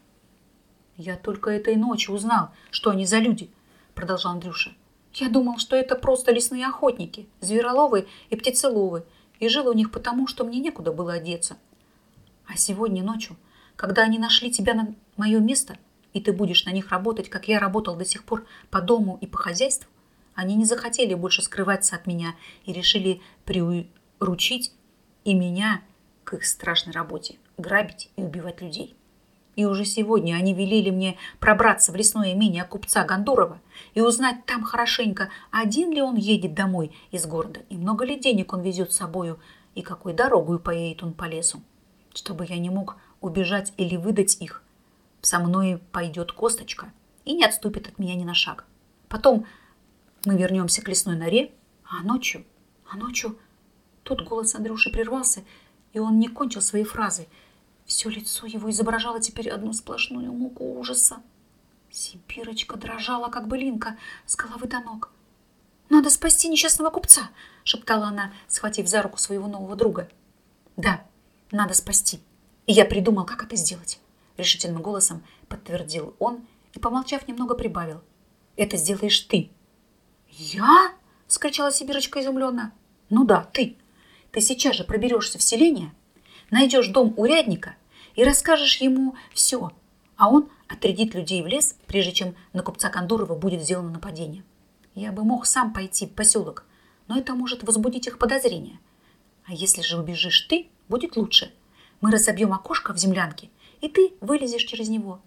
Я только этой ночью узнал, что они за люди, продолжал Андрюша. Я думал, что это просто лесные охотники, звероловы и птицеловы, и жил у них потому, что мне некуда было одеться. А сегодня ночью, когда они нашли тебя на мое место, и ты будешь на них работать, как я работал до сих пор по дому и по хозяйству, они не захотели больше скрываться от меня и решили приручить и меня к их страшной работе – грабить и убивать людей. И уже сегодня они велели мне пробраться в лесное имение купца Гондурова и узнать там хорошенько, один ли он едет домой из города, и много ли денег он везет с собою, и какой дорогой поедет он по лесу, чтобы я не мог убежать или выдать их. Со мной пойдет косточка и не отступит от меня ни на шаг. Потом мы вернемся к лесной норе, а ночью, а ночью... Тут голос Андрюши прервался, и он не кончил своей фразы – все лицо его изображало теперь одну сплошную муку ужаса. Сибирочка дрожала, как былинка, с головы до ног. «Надо спасти несчастного купца!» — шептала она, схватив за руку своего нового друга. «Да, надо спасти. И я придумал, как это сделать!» — решительным голосом подтвердил он и, помолчав, немного прибавил. «Это сделаешь ты!» «Я?» — скричала Сибирочка изумленно. «Ну да, ты. Ты сейчас же проберешься в селение, найдешь дом урядника и расскажешь ему все, а он отрядит людей в лес, прежде чем на купца Кондурова будет сделано нападение. Я бы мог сам пойти в поселок, но это может возбудить их подозрения. А если же убежишь ты, будет лучше. Мы разобьем окошко в землянке, и ты вылезешь через него.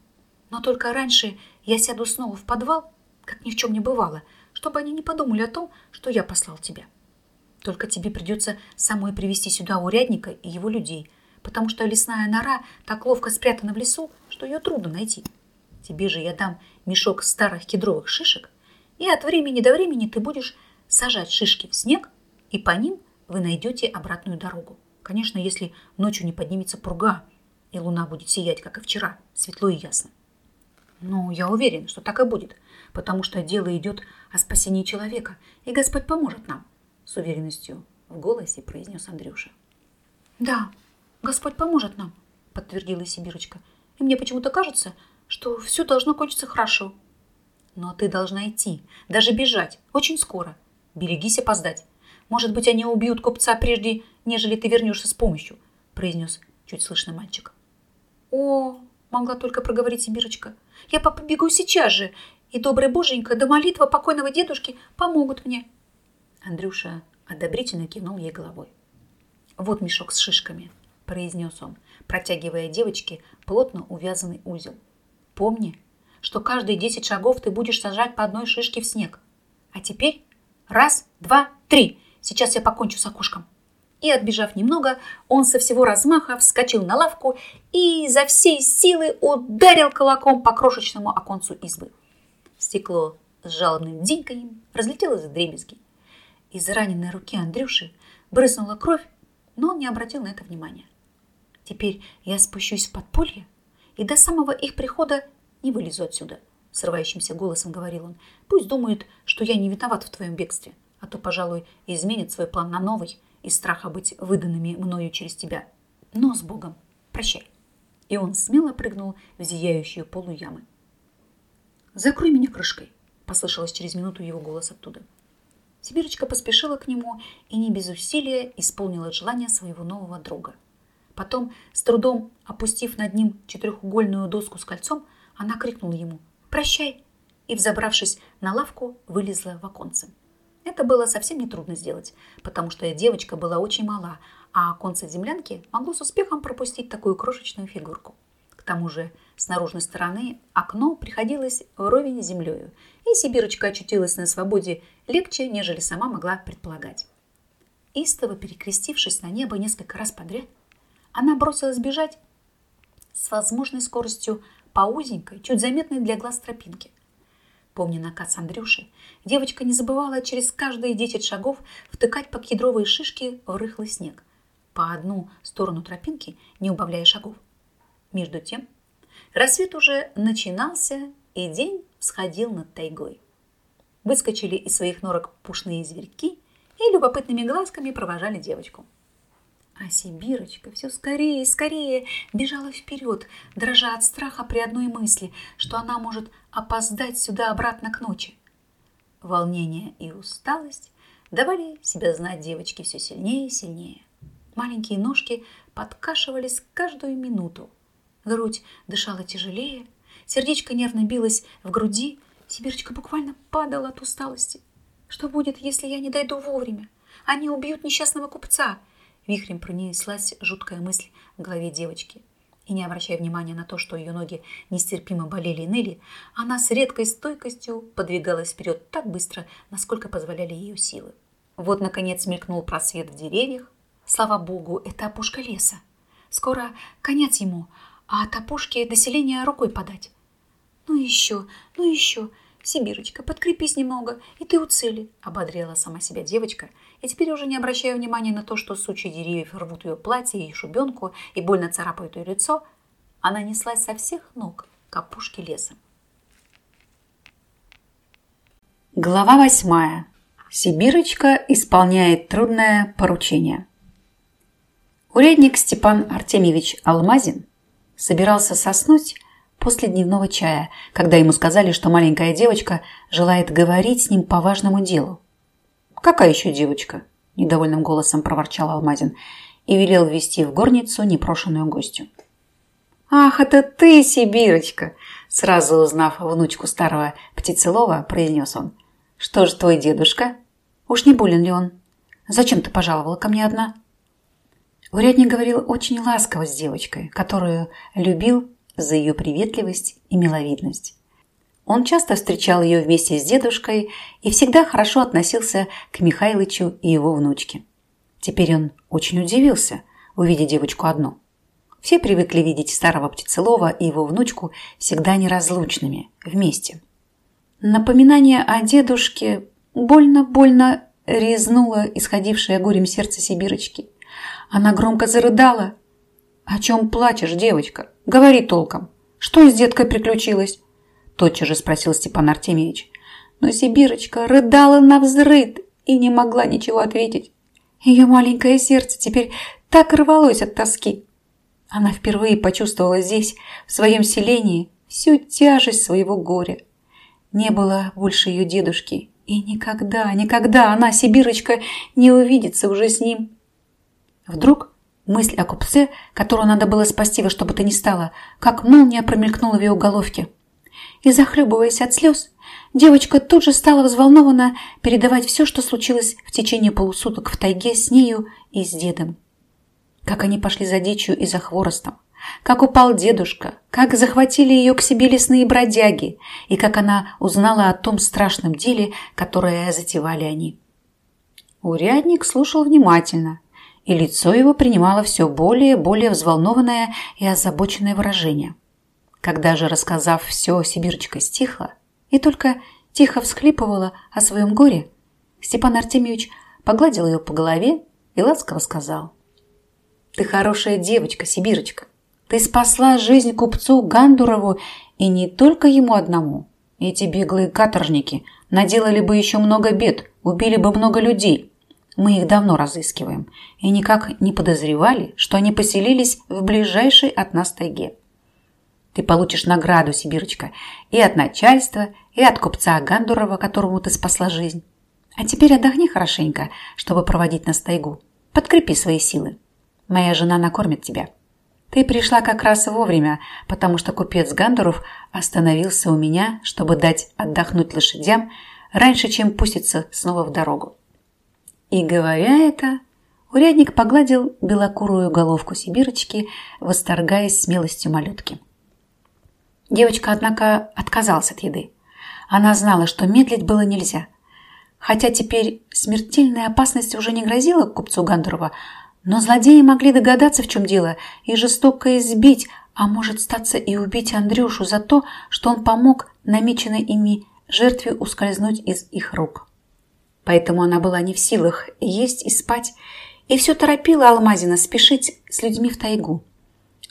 Но только раньше я сяду снова в подвал, как ни в чем не бывало, чтобы они не подумали о том, что я послал тебя. Только тебе придется самой привести сюда урядника и его людей, потому что лесная нора так ловко спрятана в лесу, что ее трудно найти. Тебе же я дам мешок старых кедровых шишек, и от времени до времени ты будешь сажать шишки в снег, и по ним вы найдете обратную дорогу. Конечно, если ночью не поднимется пурга, и луна будет сиять, как и вчера, светло и ясно. Но я уверен, что так и будет, потому что дело идет о спасении человека, и Господь поможет нам, с уверенностью в голосе произнес Андрюша. Да, Господь поможет нам, подтвердила Сибирочка. И мне почему-то кажется, что все должно кончиться хорошо. Но ты должна идти, даже бежать, очень скоро. Берегись опоздать. Может быть, они убьют купца прежде, нежели ты вернешься с помощью, произнес чуть слышно мальчик. О, могла только проговорить Сибирочка. Я побегу сейчас же, и добрая боженька да молитва покойного дедушки помогут мне. Андрюша одобрительно кивнул ей головой. Вот мешок с шишками произнес он, протягивая девочке плотно увязанный узел. Помни, что каждые десять шагов ты будешь сажать по одной шишке в снег. А теперь раз, два, три. Сейчас я покончу с окошком. И, отбежав немного, он со всего размаха вскочил на лавку и за всей силы ударил кулаком по крошечному оконцу избы. Стекло с жалобным диньканьем разлетелось в дребезги. Из раненой руки Андрюши брызнула кровь, но он не обратил на это внимания. Теперь я спущусь в подполье и до самого их прихода не вылезу отсюда, срывающимся голосом говорил он. Пусть думают, что я не виноват в твоем бегстве, а то, пожалуй, изменят свой план на новый из страха быть выданными мною через тебя. Но с Богом. Прощай. И он смело прыгнул в зияющую полу ямы. «Закрой меня крышкой», — послышалось через минуту его голос оттуда. Сибирочка поспешила к нему и не без усилия исполнила желание своего нового друга — Потом, с трудом опустив над ним четырехугольную доску с кольцом, она крикнула ему «Прощай!» и, взобравшись на лавку, вылезла в оконце. Это было совсем нетрудно сделать, потому что девочка была очень мала, а оконце землянки могло с успехом пропустить такую крошечную фигурку. К тому же с наружной стороны окно приходилось вровень с землею, и Сибирочка очутилась на свободе легче, нежели сама могла предполагать. истово перекрестившись на небо несколько раз подряд, она бросилась бежать с возможной скоростью по узенькой, чуть заметной для глаз тропинке. Помня наказ Андрюши, девочка не забывала через каждые десять шагов втыкать по кедровые шишки в рыхлый снег, по одну сторону тропинки, не убавляя шагов. Между тем, рассвет уже начинался, и день всходил над тайгой. Выскочили из своих норок пушные зверьки и любопытными глазками провожали девочку. А Сибирочка все скорее и скорее бежала вперед, дрожа от страха при одной мысли, что она может опоздать сюда обратно к ночи. Волнение и усталость давали себя знать девочке все сильнее и сильнее. Маленькие ножки подкашивались каждую минуту. Грудь дышала тяжелее, сердечко нервно билось в груди, Сибирочка буквально падала от усталости. Что будет, если я не дойду вовремя? Они убьют несчастного купца. Вихрем пронеслась жуткая мысль в голове девочки. И не обращая внимания на то, что ее ноги нестерпимо болели и ныли, она с редкой стойкостью подвигалась вперед так быстро, насколько позволяли ее силы. Вот, наконец, мелькнул просвет в деревьях. Слава богу, это опушка леса. Скоро конец ему, а от опушки до селения рукой подать. Ну еще, ну еще, Сибирочка, подкрепись немного, и ты у цели, ободрила сама себя девочка, и теперь уже не обращая внимания на то, что сучьи деревьев рвут ее платье и шубенку и больно царапают ее лицо, она неслась со всех ног к опушке леса. Глава восьмая. Сибирочка исполняет трудное поручение. Урядник Степан Артемьевич Алмазин собирался соснуть после дневного чая, когда ему сказали, что маленькая девочка желает говорить с ним по важному делу. «Какая еще девочка?» – недовольным голосом проворчал Алмазин и велел ввести в горницу непрошенную гостью. «Ах, это ты, Сибирочка!» Сразу узнав внучку старого птицелова, произнес он. «Что ж твой дедушка? Уж не болен ли он? Зачем ты пожаловала ко мне одна?» Урядник говорил очень ласково с девочкой, которую любил за ее приветливость и миловидность. Он часто встречал ее вместе с дедушкой и всегда хорошо относился к Михайлычу и его внучке. Теперь он очень удивился, увидя девочку одну. Все привыкли видеть старого птицелова и его внучку всегда неразлучными, вместе. Напоминание о дедушке больно-больно резнуло исходившее горем сердце Сибирочки. Она громко зарыдала. «О чем плачешь, девочка? Говори толком. Что с деткой приключилось?» Тотчас же спросил Степан Артемьевич. Но Сибирочка рыдала на взрыд и не могла ничего ответить. Ее маленькое сердце теперь так рвалось от тоски. Она впервые почувствовала здесь, в своем селении, всю тяжесть своего горя. Не было больше ее дедушки, и никогда, никогда она, Сибирочка, не увидится уже с ним. Вдруг мысль о купце, которого надо было спасти во что бы то ни стало, как молния промелькнула в ее головке. И, захлебываясь от слез, девочка тут же стала взволнованно передавать все, что случилось в течение полусуток в тайге с нею и с дедом. Как они пошли за дичью и за хворостом, как упал дедушка, как захватили ее к себе лесные бродяги, и как она узнала о том страшном деле, которое затевали они. Урядник слушал внимательно, и лицо его принимало все более и более взволнованное и озабоченное выражение. Когда же, рассказав все, Сибирочка стихла и только тихо всхлипывала о своем горе, Степан Артемьевич погладил ее по голове и ласково сказал. «Ты хорошая девочка, Сибирочка. Ты спасла жизнь купцу Гандурову и не только ему одному. Эти беглые каторжники наделали бы еще много бед, убили бы много людей. Мы их давно разыскиваем и никак не подозревали, что они поселились в ближайшей от нас тайге. Ты получишь награду, Сибирочка, и от начальства, и от купца Гандурова, которому ты спасла жизнь. А теперь отдохни хорошенько, чтобы проводить нас тайгу. Подкрепи свои силы. Моя жена накормит тебя. Ты пришла как раз вовремя, потому что купец Гандуров остановился у меня, чтобы дать отдохнуть лошадям раньше, чем пуститься снова в дорогу. И говоря это, урядник погладил белокурую головку Сибирочки, восторгаясь смелостью малютки. Девочка, однако, отказалась от еды. Она знала, что медлить было нельзя. хотя теперь смертельная опасность уже не грозила купцу Гандурова, но злодеи могли догадаться, в чем дело, и жестоко избить, а может статься и убить Андрюшу за то, что он помог намеченной ими жертве ускользнуть из их рук. Поэтому она была не в силах есть и спать, и все торопила Алмазина спешить с людьми в тайгу.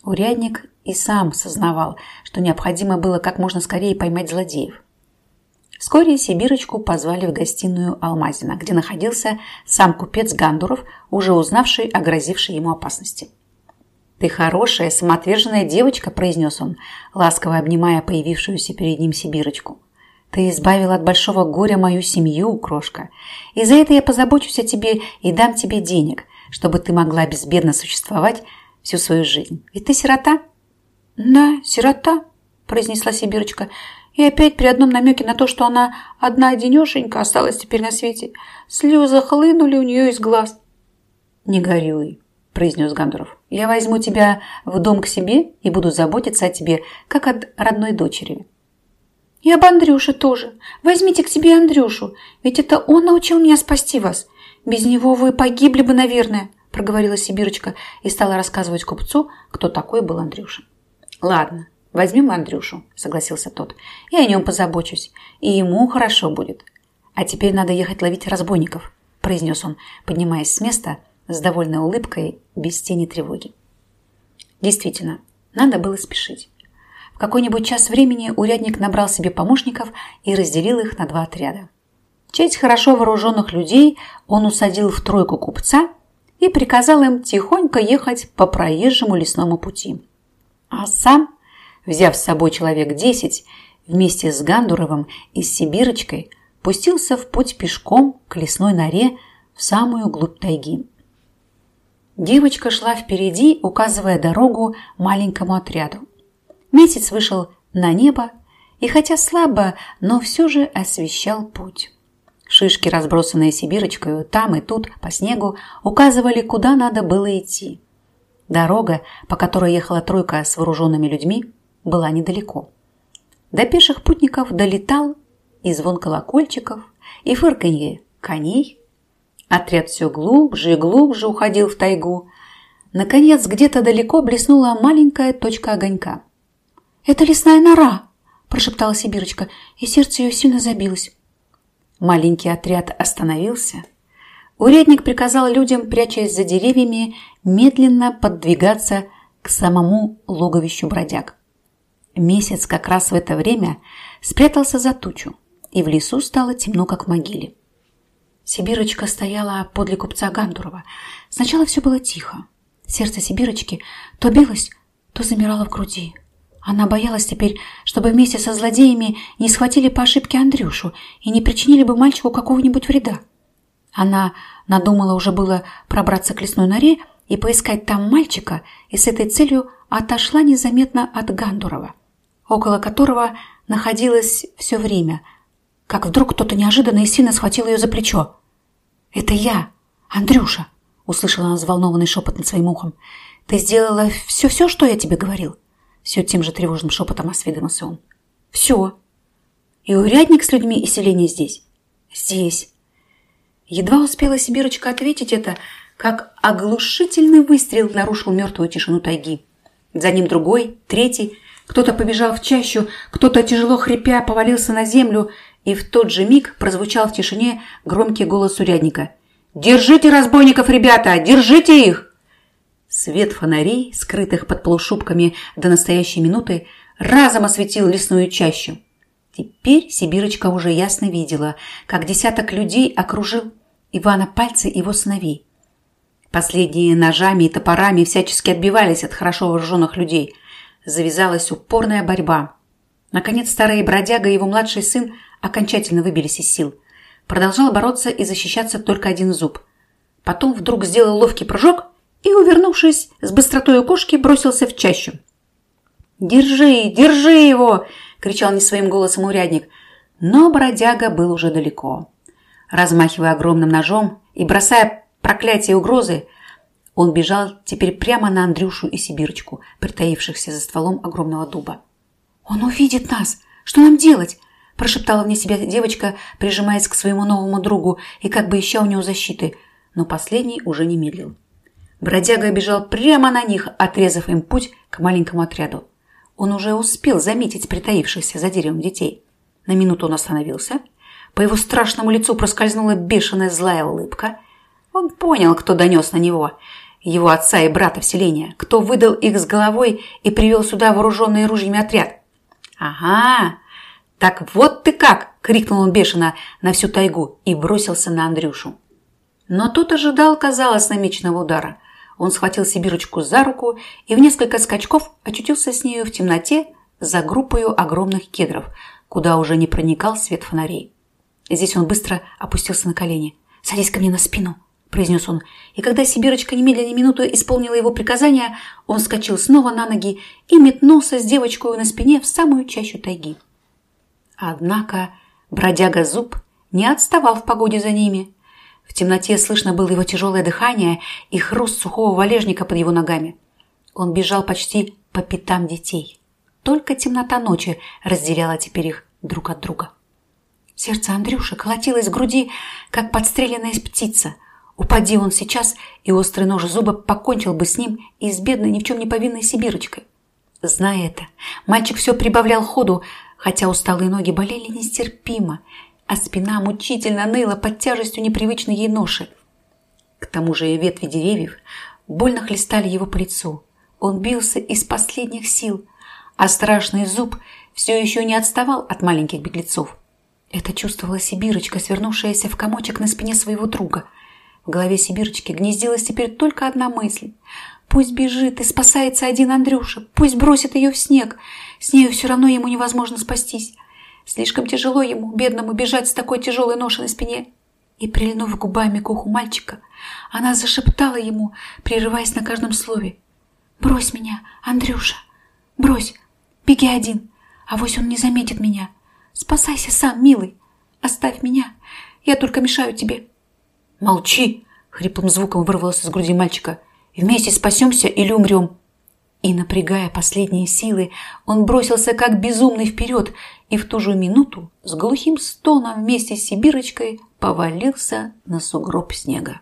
Урядник и сам сознавал, что необходимо было как можно скорее поймать злодеев. Вскоре Сибирочку позвали в гостиную Алмазина, где находился сам купец Гандуров, уже узнавший о грозившей ему опасности. «Ты хорошая, самоотверженная девочка», – произнес он, ласково обнимая появившуюся перед ним Сибирочку. «Ты избавила от большого горя мою семью, крошка, и за это я позабочусь о тебе и дам тебе денег, чтобы ты могла безбедно существовать всю свою жизнь. Ведь ты сирота?» «Да, сирота», – произнесла Сибирочка, и опять при одном намеке на то, что она одна-одинешенька осталась теперь на свете, слезы хлынули у нее из глаз. «Не горюй», – произнес Гандуров. «Я возьму тебя в дом к себе и буду заботиться о тебе, как от родной дочери». «И об Андрюше тоже. Возьмите к себе Андрюшу, ведь это он научил меня спасти вас. Без него вы погибли бы, наверное», – проговорила Сибирочка и стала рассказывать купцу, кто такой был Андрюша. «Ладно, возьмем Андрюшу», – согласился тот. «Я о нем позабочусь, и ему хорошо будет. А теперь надо ехать ловить разбойников», – произнес он, поднимаясь с места с довольной улыбкой, без тени тревоги. Действительно, надо было спешить. В какой-нибудь час времени урядник набрал себе помощников и разделил их на два отряда. Часть хорошо вооруженных людей он усадил в тройку купца и приказал им тихонько ехать по проезжему лесному пути. А сам взяв с собой человек десять, вместе с Гандуровым и с Сибирочкой пустился в путь пешком к лесной норе в самую глубь тайги. Девочка шла впереди, указывая дорогу маленькому отряду. Месяц вышел на небо и, хотя слабо, но все же освещал путь. Шишки, разбросанные Сибирочкой там и тут по снегу, указывали, куда надо было идти. Дорога, по которой ехала тройка с вооруженными людьми, была недалеко. До пеших путников долетал и звон колокольчиков, и фырканье коней. Отряд все глубже и глубже уходил в тайгу. Наконец, где-то далеко блеснула маленькая точка огонька. «Это лесная нора!» – прошептала Сибирочка, и сердце ее сильно забилось. Маленький отряд остановился. Урядник приказал людям, прячась за деревьями, медленно подвигаться к самому логовищу бродяг. Месяц как раз в это время спрятался за тучу, и в лесу стало темно, как в могиле. Сибирочка стояла подле купца Гандурова. Сначала все было тихо. Сердце Сибирочки то билось, то замирало в груди. Она боялась теперь, чтобы вместе со злодеями не схватили по ошибке Андрюшу и не причинили бы мальчику какого-нибудь вреда. Она надумала уже было пробраться к лесной норе и поискать там мальчика, и с этой целью отошла незаметно от Гандурова около которого находилась все время, как вдруг кто-то неожиданно и сильно схватил ее за плечо. «Это я, Андрюша!» – услышала она взволнованный шепот над своим ухом. «Ты сделала все-все, что я тебе говорил?» Все тем же тревожным шепотом осведомился он. «Все. И урядник с людьми и селение здесь?» «Здесь». Едва успела Сибирочка ответить это, как оглушительный выстрел нарушил мертвую тишину тайги. За ним другой, третий – кто-то побежал в чащу, кто-то, тяжело хрипя, повалился на землю, и в тот же миг прозвучал в тишине громкий голос урядника. «Держите разбойников, ребята! Держите их!» Свет фонарей, скрытых под полушубками до настоящей минуты, разом осветил лесную чащу. Теперь Сибирочка уже ясно видела, как десяток людей окружил Ивана пальцы его сыновей. Последние ножами и топорами всячески отбивались от хорошо вооруженных людей – завязалась упорная борьба. Наконец старый бродяга и его младший сын окончательно выбились из сил. Продолжал бороться и защищаться только один зуб. Потом вдруг сделал ловкий прыжок и, увернувшись с быстротой кошки, бросился в чащу. «Держи, держи его!» – кричал не своим голосом урядник. Но бродяга был уже далеко. Размахивая огромным ножом и бросая проклятие и угрозы, он бежал теперь прямо на Андрюшу и Сибирочку, притаившихся за стволом огромного дуба. «Он увидит нас! Что нам делать?» прошептала вне себя девочка, прижимаясь к своему новому другу и как бы ища у него защиты, но последний уже не медлил. Бродяга бежал прямо на них, отрезав им путь к маленькому отряду. Он уже успел заметить притаившихся за деревом детей. На минуту он остановился. По его страшному лицу проскользнула бешеная злая улыбка. Он понял, кто донес на него. Его отца и брата в селение. Кто выдал их с головой и привел сюда вооруженный ружьями отряд. «Ага, так вот ты как!» – крикнул он бешено на всю тайгу и бросился на Андрюшу. Но тот ожидал, казалось, намеченного удара. Он схватил Сибирочку за руку и в несколько скачков очутился с нею в темноте за группою огромных кедров, куда уже не проникал свет фонарей. Здесь он быстро опустился на колени. «Садись ко мне на спину», – произнес он. И когда Сибирочка немедленно минуту исполнила его приказание, он вскочил снова на ноги и метнулся с девочкой на спине в самую чащу тайги. Однако бродяга Зуб не отставал в погоде за ними – в темноте слышно было его тяжелое дыхание и хруст сухого валежника под его ногами. Он бежал почти по пятам детей. Только темнота ночи разделяла теперь их друг от друга. Сердце Андрюши колотилось в груди, как подстреленная птица. Упади он сейчас, и острый нож зуба покончил бы с ним и с бедной ни в чем не повинной сибирочкой. Зная это, мальчик все прибавлял ходу, хотя усталые ноги болели нестерпимо, а спина мучительно ныла под тяжестью непривычной ей ноши. К тому же и ветви деревьев больно хлестали его по лицу. Он бился из последних сил, а страшный зуб все еще не отставал от маленьких беглецов. Это чувствовала Сибирочка, свернувшаяся в комочек на спине своего друга. В голове Сибирочки гнездилась теперь только одна мысль. Пусть бежит и спасается один Андрюша, пусть бросит ее в снег. С нею все равно ему невозможно спастись. Слишком тяжело ему, бедному, бежать с такой тяжелой ношей на спине. И, прильнув губами к уху мальчика, она зашептала ему, прерываясь на каждом слове. «Брось меня, Андрюша! Брось! Беги один! Авось он не заметит меня! Спасайся сам, милый! Оставь меня! Я только мешаю тебе!» «Молчи!» — хриплым звуком вырвалось из груди мальчика. «Вместе спасемся или умрем!» И, напрягая последние силы, он бросился как безумный вперед и в ту же минуту с глухим стоном вместе с Сибирочкой повалился на сугроб снега.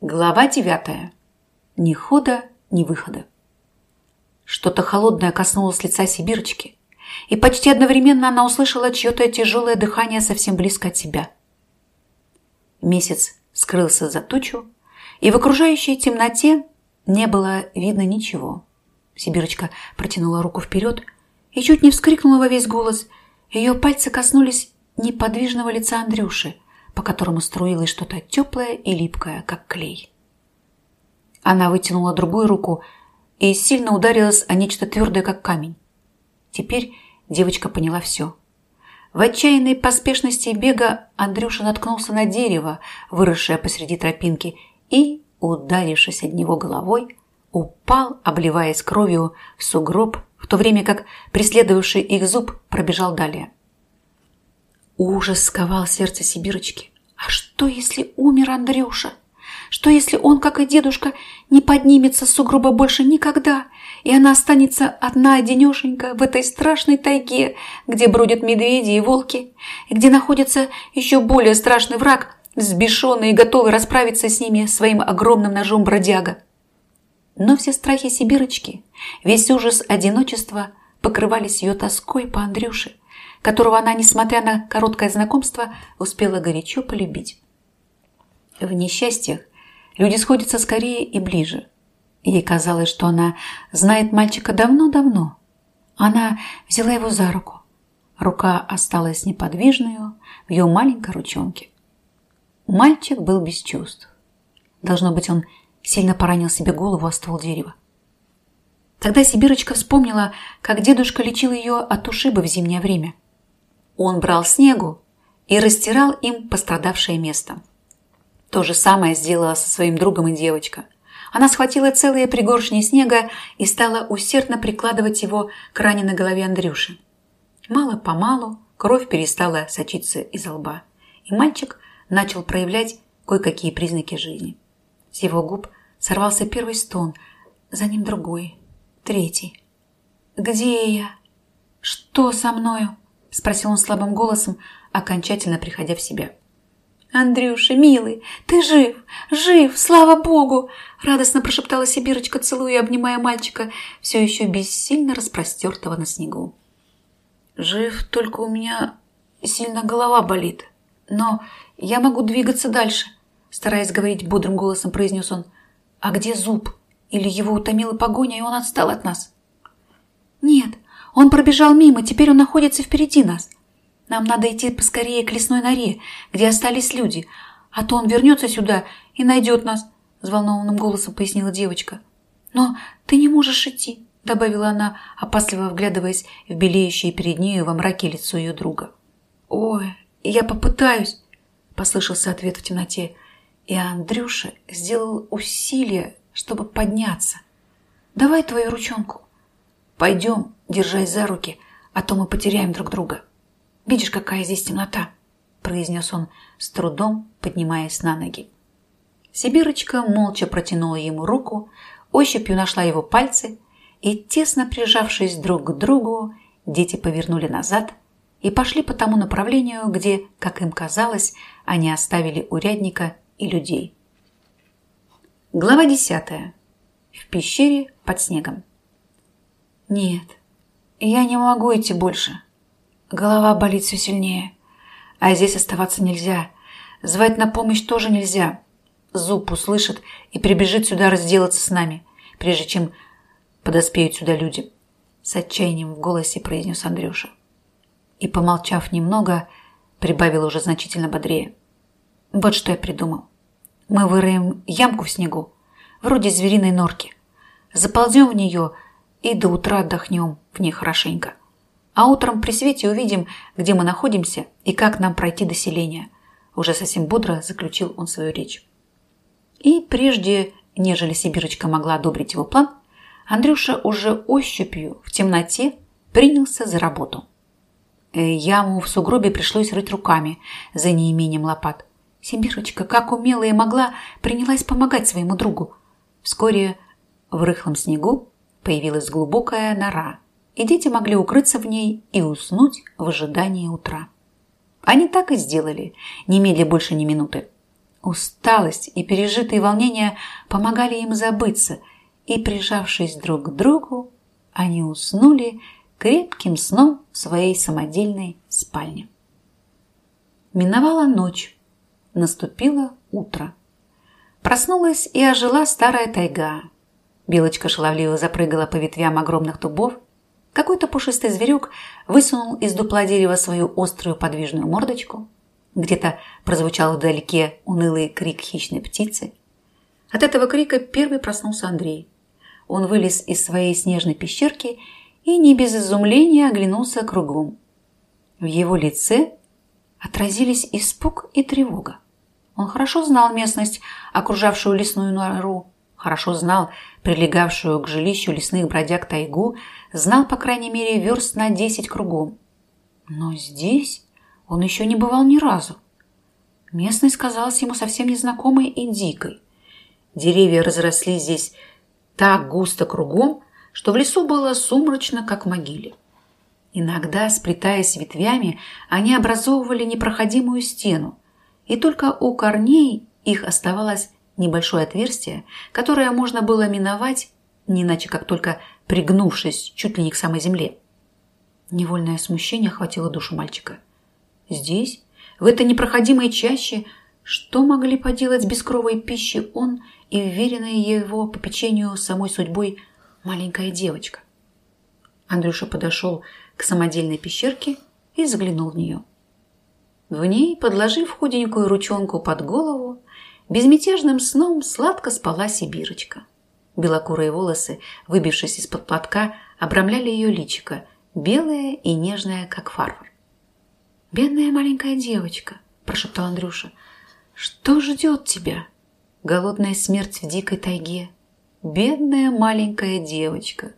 Глава девятая. Ни хода, ни выхода. Что-то холодное коснулось лица Сибирочки, и почти одновременно она услышала чье-то тяжелое дыхание совсем близко от себя. Месяц скрылся за тучу, и в окружающей темноте не было видно ничего. Сибирочка протянула руку вперед и чуть не вскрикнула во весь голос. Ее пальцы коснулись неподвижного лица Андрюши, по которому струилось что-то теплое и липкое, как клей. Она вытянула другую руку и сильно ударилась о нечто твердое, как камень. Теперь девочка поняла все. В отчаянной поспешности бега Андрюша наткнулся на дерево, выросшее посреди тропинки, и ударившись от него головой, упал, обливаясь кровью, в сугроб, в то время как преследовавший их зуб пробежал далее. Ужас сковал сердце Сибирочки. А что, если умер Андрюша? Что, если он, как и дедушка, не поднимется с сугроба больше никогда, и она останется одна одинешенька в этой страшной тайге, где бродят медведи и волки, и где находится еще более страшный враг – взбешенный и готовый расправиться с ними своим огромным ножом бродяга. Но все страхи Сибирочки, весь ужас одиночества покрывались ее тоской по Андрюше, которого она, несмотря на короткое знакомство, успела горячо полюбить. В несчастьях люди сходятся скорее и ближе. Ей казалось, что она знает мальчика давно-давно. Она взяла его за руку. Рука осталась неподвижной в ее маленькой ручонке. Мальчик был без чувств. Должно быть, он сильно поранил себе голову о ствол дерева. Тогда Сибирочка вспомнила, как дедушка лечил ее от ушиба в зимнее время. Он брал снегу и растирал им пострадавшее место. То же самое сделала со своим другом и девочка. Она схватила целые пригоршни снега и стала усердно прикладывать его к раненой голове Андрюши. Мало-помалу кровь перестала сочиться из лба, и мальчик начал проявлять кое-какие признаки жизни. С его губ сорвался первый стон, за ним другой, третий. «Где я? Что со мною?» – спросил он слабым голосом, окончательно приходя в себя. «Андрюша, милый, ты жив! Жив! Слава Богу!» Радостно прошептала Сибирочка, целуя и обнимая мальчика, все еще бессильно распростертого на снегу. «Жив, только у меня сильно голова болит. Но я могу двигаться дальше», стараясь говорить бодрым голосом, произнес он. «А где зуб? Или его утомила погоня, и он отстал от нас?» «Нет, он пробежал мимо, теперь он находится впереди нас. Нам надо идти поскорее к лесной норе, где остались люди, а то он вернется сюда и найдет нас», – взволнованным голосом пояснила девочка. «Но ты не можешь идти», – добавила она, опасливо вглядываясь в белеющее перед нею во мраке лицо ее друга. «Ой, я попытаюсь», – послышался ответ в темноте, и Андрюша сделал усилие, чтобы подняться. «Давай твою ручонку. Пойдем, держась за руки, а то мы потеряем друг друга». Видишь, какая здесь темнота!» – произнес он, с трудом поднимаясь на ноги. Сибирочка молча протянула ему руку, ощупью нашла его пальцы, и, тесно прижавшись друг к другу, дети повернули назад и пошли по тому направлению, где, как им казалось, они оставили урядника и людей. Глава десятая. В пещере под снегом. «Нет, я не могу идти больше», Голова болит все сильнее. А здесь оставаться нельзя. Звать на помощь тоже нельзя. Зуб услышит и прибежит сюда разделаться с нами, прежде чем подоспеют сюда люди. С отчаянием в голосе произнес Андрюша. И, помолчав немного, прибавил уже значительно бодрее. Вот что я придумал. Мы выроем ямку в снегу, вроде звериной норки. Заползем в нее и до утра отдохнем в ней хорошенько. А утром при свете увидим, где мы находимся и как нам пройти до селения. Уже совсем бодро заключил он свою речь. И прежде, нежели Сибирочка могла одобрить его план, Андрюша уже ощупью в темноте принялся за работу. Э, яму в сугробе пришлось рыть руками за неимением лопат. Сибирочка, как умела и могла, принялась помогать своему другу. Вскоре в рыхлом снегу появилась глубокая нора – и дети могли укрыться в ней и уснуть в ожидании утра. Они так и сделали, немедля больше ни минуты. Усталость и пережитые волнения помогали им забыться, и, прижавшись друг к другу, они уснули крепким сном в своей самодельной спальне. Миновала ночь, наступило утро. Проснулась и ожила старая тайга. Белочка шаловливо запрыгала по ветвям огромных дубов какой-то пушистый зверюк высунул из дупла дерева свою острую подвижную мордочку. Где-то прозвучал вдалеке унылый крик хищной птицы. От этого крика первый проснулся Андрей. Он вылез из своей снежной пещерки и не без изумления оглянулся кругом. В его лице отразились испуг и тревога. Он хорошо знал местность, окружавшую лесную нору, хорошо знал прилегавшую к жилищу лесных бродяг тайгу, знал, по крайней мере, верст на десять кругом. Но здесь он еще не бывал ни разу. Местность казалась ему совсем незнакомой и дикой. Деревья разросли здесь так густо кругом, что в лесу было сумрачно, как в могиле. Иногда, сплетаясь ветвями, они образовывали непроходимую стену, и только у корней их оставалось небольшое отверстие, которое можно было миновать, не иначе как только пригнувшись чуть ли не к самой земле. Невольное смущение охватило душу мальчика. Здесь, в этой непроходимой чаще, что могли поделать с бескровой пищей он и уверенная его по печенью самой судьбой маленькая девочка? Андрюша подошел к самодельной пещерке и заглянул в нее. В ней, подложив худенькую ручонку под голову, Безмятежным сном сладко спала Сибирочка. Белокурые волосы, выбившись из-под платка, обрамляли ее личико, белое и нежное, как фарфор. «Бедная маленькая девочка», – прошептал Андрюша, – «что ждет тебя? Голодная смерть в дикой тайге. Бедная маленькая девочка,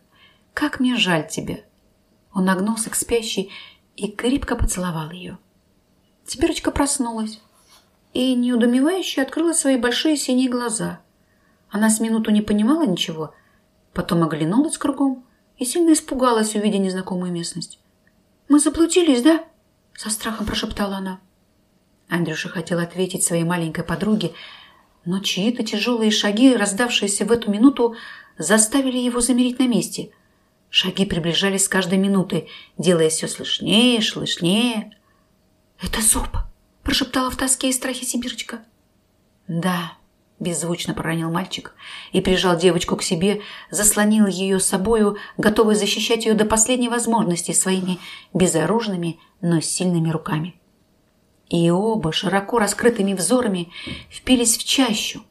как мне жаль тебя». Он нагнулся к спящей и крепко поцеловал ее. Сибирочка проснулась и неудумевающе открыла свои большие синие глаза. Она с минуту не понимала ничего, потом оглянулась кругом и сильно испугалась, увидя незнакомую местность. мы заблудились, да?» Со страхом прошептала она. Андрюша хотел ответить своей маленькой подруге, но чьи-то тяжелые шаги, раздавшиеся в эту минуту, заставили его замереть на месте. Шаги приближались с каждой минутой, делая все слышнее, слышнее. «Это зуб!» – прошептала в тоске и страхе Сибирочка. «Да», – беззвучно проронил мальчик и прижал девочку к себе, заслонил ее собою, готовый защищать ее до последней возможности своими безоружными, но сильными руками. И оба широко раскрытыми взорами впились в чащу.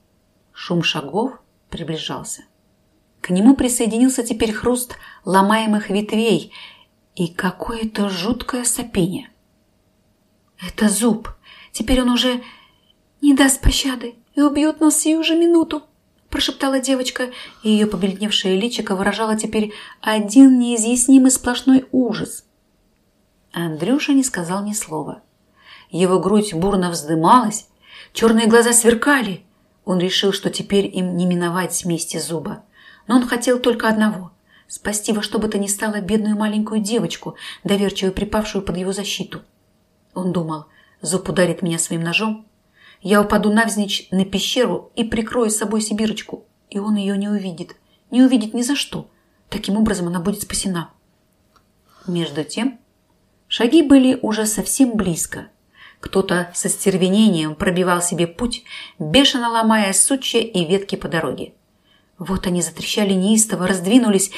Шум шагов приближался. К нему присоединился теперь хруст ломаемых ветвей и какое-то жуткое сопение. «Это зуб. Теперь он уже не даст пощады и убьет нас сию же минуту», прошептала девочка, и ее побледневшее личико выражало теперь один неизъяснимый сплошной ужас. Андрюша не сказал ни слова. Его грудь бурно вздымалась, черные глаза сверкали. Он решил, что теперь им не миновать мести зуба. Но он хотел только одного – спасти во что бы то ни стало бедную маленькую девочку, доверчиво припавшую под его защиту. Он думал, зуб ударит меня своим ножом, я упаду навзничь на пещеру и прикрою с собой Сибирочку, и он ее не увидит. Не увидит ни за что. Таким образом она будет спасена. Между тем, шаги были уже совсем близко. Кто-то со стервенением пробивал себе путь, бешено ломая сучья и ветки по дороге. Вот они затрещали неистово, раздвинулись,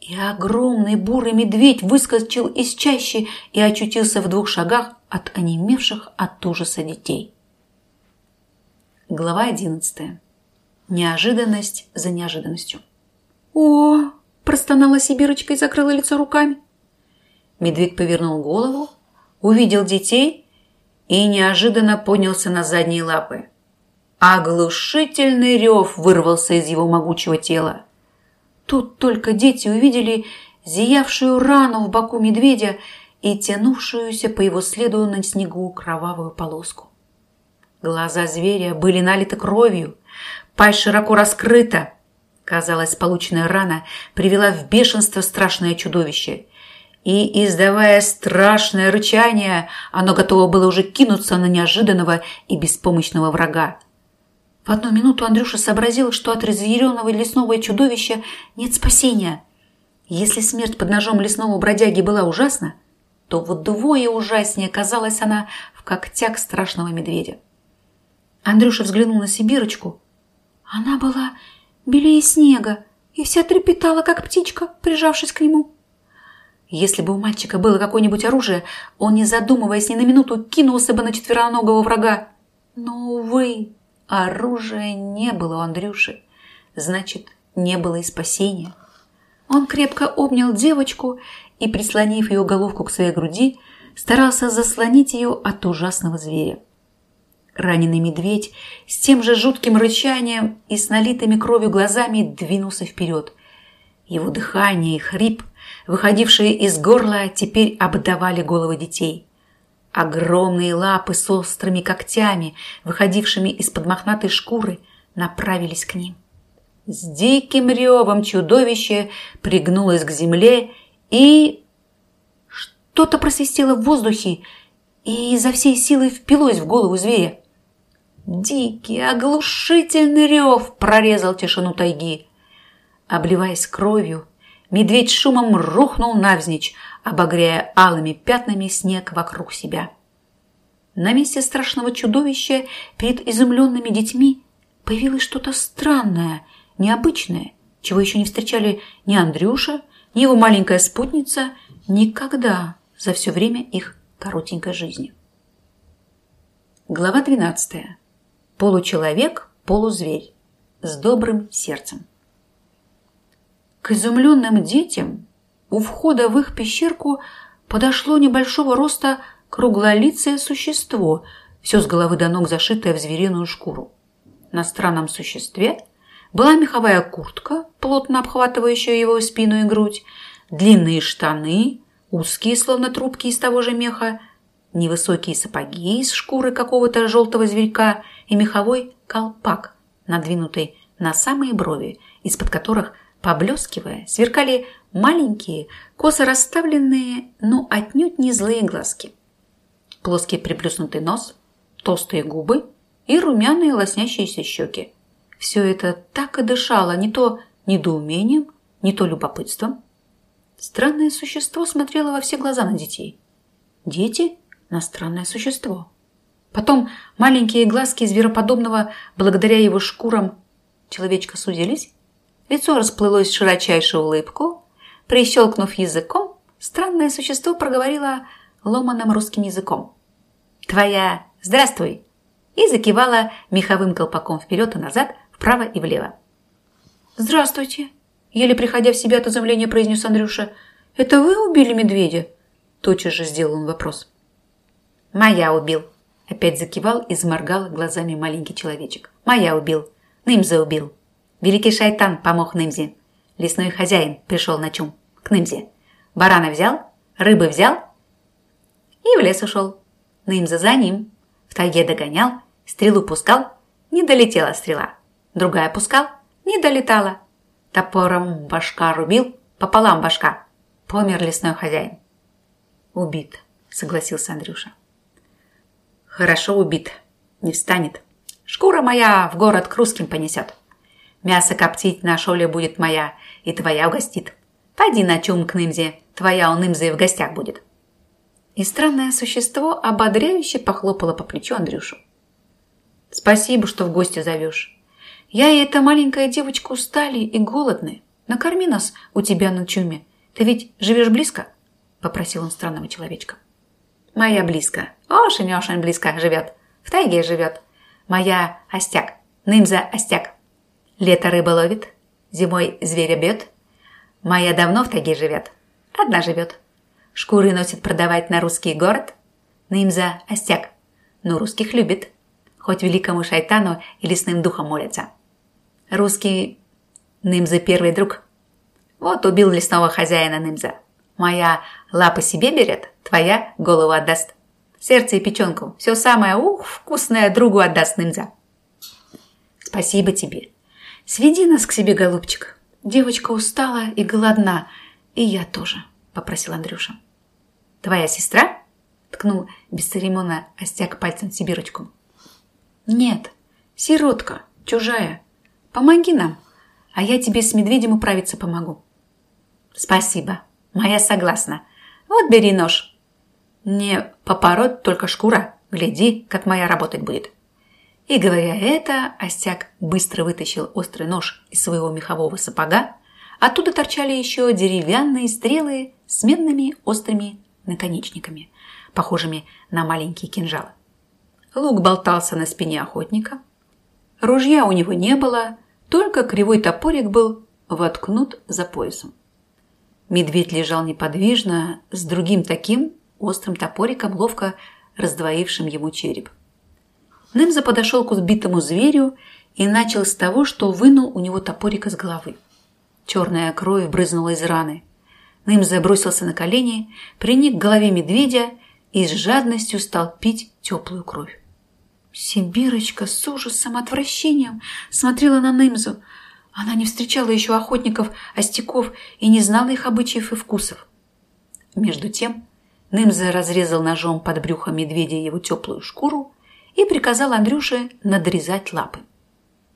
и огромный бурый медведь выскочил из чащи и очутился в двух шагах от онемевших от ужаса детей. Глава одиннадцатая. Неожиданность за неожиданностью. «О!» – простонала Сибирочка и закрыла лицо руками. Медведь повернул голову, увидел детей и неожиданно поднялся на задние лапы. Оглушительный рев вырвался из его могучего тела. Тут только дети увидели зиявшую рану в боку медведя и тянувшуюся по его следу на снегу кровавую полоску. Глаза зверя были налиты кровью, пасть широко раскрыта. Казалось, полученная рана привела в бешенство страшное чудовище. И, издавая страшное рычание, оно готово было уже кинуться на неожиданного и беспомощного врага. В одну минуту Андрюша сообразил, что от разъяренного лесного чудовища нет спасения. Если смерть под ножом лесного бродяги была ужасна, то вдвое ужаснее казалась она в когтях страшного медведя. Андрюша взглянул на Сибирочку. Она была белее снега и вся трепетала, как птичка, прижавшись к нему. Если бы у мальчика было какое-нибудь оружие, он, не задумываясь ни на минуту, кинулся бы на четвероногого врага. Но, увы, оружия не было у Андрюши. Значит, не было и спасения. Он крепко обнял девочку и, прислонив ее головку к своей груди, старался заслонить ее от ужасного зверя. Раненый медведь с тем же жутким рычанием и с налитыми кровью глазами двинулся вперед. Его дыхание и хрип, выходившие из горла, теперь обдавали головы детей. Огромные лапы с острыми когтями, выходившими из-под мохнатой шкуры, направились к ним. С диким ревом чудовище пригнулось к земле и... Что-то просвистело в воздухе и изо всей силы впилось в голову зверя. Дикий, оглушительный рев прорезал тишину тайги. Обливаясь кровью, медведь шумом рухнул навзничь, обогряя алыми пятнами снег вокруг себя. На месте страшного чудовища перед изумленными детьми появилось что-то странное, необычное, чего еще не встречали ни Андрюша, ни его маленькая спутница никогда за все время их коротенькой жизни. Глава двенадцатая. Получеловек, полузверь. С добрым сердцем. К изумленным детям у входа в их пещерку подошло небольшого роста круглолицее существо, все с головы до ног зашитое в звериную шкуру. На странном существе была меховая куртка, плотно обхватывающая его спину и грудь, длинные штаны, узкие, словно трубки из того же меха, невысокие сапоги из шкуры какого-то желтого зверька и меховой колпак, надвинутый на самые брови, из-под которых Поблескивая, сверкали маленькие, косо расставленные, но отнюдь не злые глазки. Плоский приплюснутый нос, толстые губы и румяные лоснящиеся щеки. Все это так и дышало не то недоумением, не то любопытством. Странное существо смотрело во все глаза на детей. Дети на странное существо. Потом маленькие глазки звероподобного, благодаря его шкурам, человечка сузились, лицо расплылось в широчайшую улыбку, прищелкнув языком, странное существо проговорило ломаным русским языком. «Твоя здравствуй!» и закивала меховым колпаком вперед и назад, вправо и влево. «Здравствуйте!» Еле приходя в себя от изумления, произнес Андрюша. «Это вы убили медведя?» Тотчас же сделал он вопрос. «Моя убил!» Опять закивал и заморгал глазами маленький человечек. «Моя убил! Нымза убил! Великий шайтан помог Нымзе! Лесной хозяин пришел на чум к Нымзе! Барана взял, рыбы взял и в лес ушел. Нымза за ним. В тайге догонял, стрелу пускал, не долетела стрела. Другая пускал, не долетала. Топором башка рубил, пополам башка. Помер лесной хозяин. Убит, согласился Андрюша. Хорошо убит, не встанет. Шкура моя в город к русским понесет. Мясо коптить на шоле будет моя, и твоя угостит. Пойди на чум к Нымзе, твоя у Нымзе в гостях будет. И странное существо ободряюще похлопало по плечу Андрюшу. Спасибо, что в гости зовешь. Я и эта маленькая девочка устали и голодны. Накорми нас у тебя на чуме. Ты ведь живешь близко? Попросил он странного человечка. Моя близко. Очень-очень близко живет. В тайге живет. Моя остяк. Нымза остяк. Лето рыба ловит. Зимой зверя бьет. Моя давно в тайге живет. Одна живет. Шкуры носит продавать на русский город. Нымза остяк. Но русских любит. Хоть великому шайтану и лесным духам молятся. Русский Нымза первый друг. Вот убил лесного хозяина Нымза. Моя лапа себе берет, твоя голову отдаст. Сердце и печенку. Все самое, ух, вкусное другу отдаст Нымза. Спасибо тебе. Сведи нас к себе, голубчик. Девочка устала и голодна. И я тоже, попросил Андрюша. Твоя сестра? Ткнул бесцеремонно остяк пальцем в Сибирочку. Нет, сиротка, чужая. Помоги нам, а я тебе с медведем управиться помогу. Спасибо, моя согласна. Вот бери нож. Не попороть только шкура. Гляди, как моя работать будет. И говоря это, Остяк быстро вытащил острый нож из своего мехового сапога. Оттуда торчали еще деревянные стрелы с медными острыми наконечниками, похожими на маленькие кинжалы. Лук болтался на спине охотника. Ружья у него не было, только кривой топорик был воткнут за поясом. Медведь лежал неподвижно, с другим таким острым топориком, ловко раздвоившим ему череп. Нымза подошел к убитому зверю и начал с того, что вынул у него топорик из головы. Черная кровь брызнула из раны. Нымза бросился на колени, приник к голове медведя и с жадностью стал пить теплую кровь. Сибирочка с ужасом, отвращением смотрела на Нымзу, она не встречала еще охотников, остяков и не знала их обычаев и вкусов. Между тем Нымза разрезал ножом под брюхом медведя его теплую шкуру и приказал Андрюше надрезать лапы.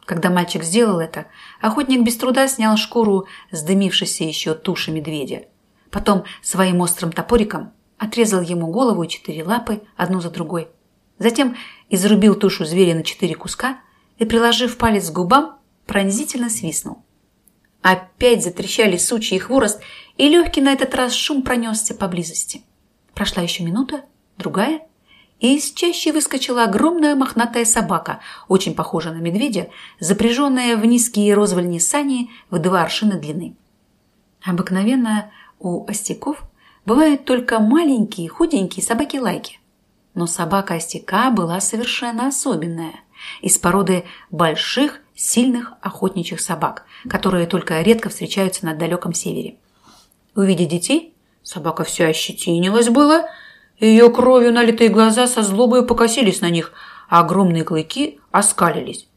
Когда мальчик сделал это, охотник без труда снял шкуру с дымившейся еще туши медведя. Потом своим острым топориком отрезал ему голову и четыре лапы, одну за другой. Затем изрубил тушу зверя на четыре куска и, приложив палец к губам, пронзительно свистнул. Опять затрещали сучьи и хворост, и легкий на этот раз шум пронесся поблизости. Прошла еще минута, другая, и из чащи выскочила огромная мохнатая собака, очень похожая на медведя, запряженная в низкие розвальни сани в два аршина длины. Обыкновенно у остяков бывают только маленькие худенькие собаки-лайки. Но собака остяка была совершенно особенная, из породы больших сильных охотничьих собак, которые только редко встречаются на далеком севере. Увидя детей, собака все ощетинилась было, ее кровью налитые глаза со злобой покосились на них, а огромные клыки оскалились.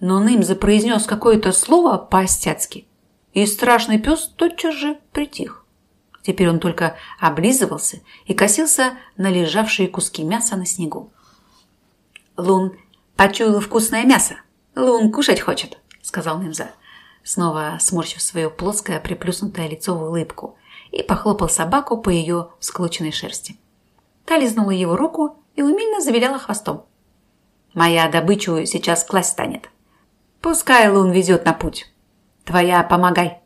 Но Нымза произнес какое-то слово по-остяцки, и страшный пес тотчас же притих. Теперь он только облизывался и косился на лежавшие куски мяса на снегу. «Лун почуял вкусное мясо. Лун кушать хочет», — сказал Нимза, снова сморщив свое плоское приплюснутое лицо в улыбку и похлопал собаку по ее скрученной шерсти. Та лизнула его руку и умильно завиляла хвостом. «Моя добычу сейчас класть станет. Пускай Лун везет на путь. Твоя помогай!»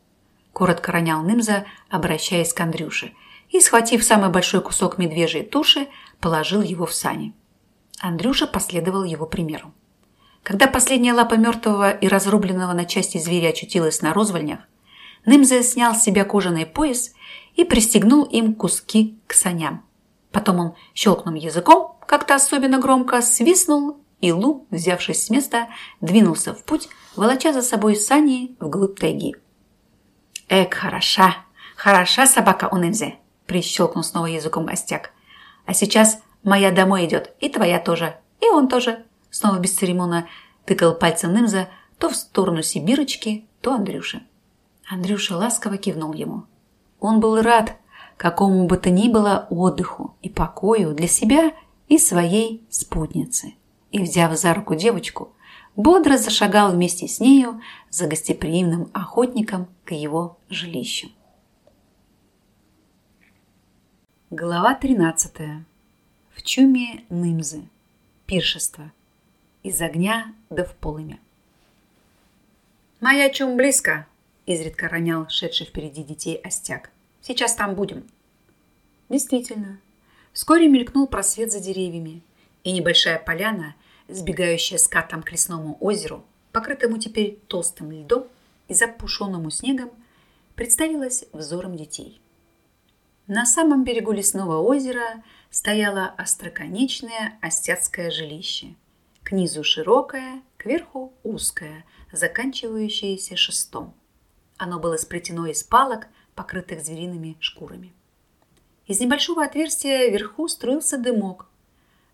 Коротко ронял Нымза, обращаясь к Андрюше, и, схватив самый большой кусок медвежьей туши, положил его в сани. Андрюша последовал его примеру. Когда последняя лапа мертвого и разрубленного на части зверя очутилась на розвольнях, Нымзе снял с себя кожаный пояс и пристегнул им куски к саням. Потом он щелкнул языком, как-то особенно громко свистнул, и Лу, взявшись с места, двинулся в путь, волоча за собой сани вглубь тайги. «Эк, хороша, хороша собака у Нынзе!» – прищелкнул снова языком остяк. «А сейчас моя домой идет, и твоя тоже, и он тоже!» Снова бесцеремонно тыкал пальцем Нымза то в сторону Сибирочки, то Андрюши. Андрюша ласково кивнул ему. Он был рад какому бы то ни было отдыху и покою для себя и своей спутницы. И, взяв за руку девочку, бодро зашагал вместе с нею за гостеприимным охотником к его жилищу. Глава 13. В чуме Нымзы. Пиршество. Из огня да в полымя. «Моя чум близко!» – изредка ронял шедший впереди детей остяк. «Сейчас там будем!» Действительно, вскоре мелькнул просвет за деревьями, и небольшая поляна – сбегающая скатом к лесному озеру, покрытому теперь толстым льдом и запушенному снегом, представилась взором детей. На самом берегу лесного озера стояло остроконечное остяцкое жилище. К низу широкое, кверху узкое, заканчивающееся шестом. Оно было сплетено из палок, покрытых звериными шкурами. Из небольшого отверстия вверху струился дымок.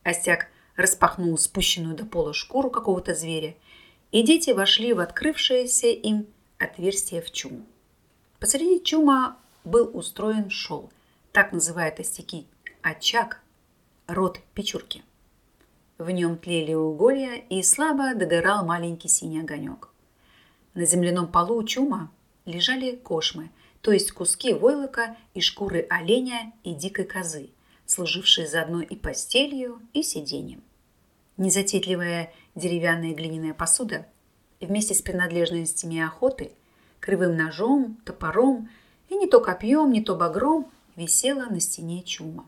Остяк распахнул спущенную до пола шкуру какого-то зверя, и дети вошли в открывшееся им отверстие в чум. Посреди чума был устроен шел, так называют остяки очаг, род печурки. В нем тлели уголья и слабо догорал маленький синий огонек. На земляном полу чума лежали кошмы, то есть куски войлока и шкуры оленя и дикой козы – служившие заодно и постелью, и сиденьем. Незатейливая деревянная глиняная посуда вместе с принадлежностями охоты, кривым ножом, топором и не то копьем, не то багром висела на стене чума.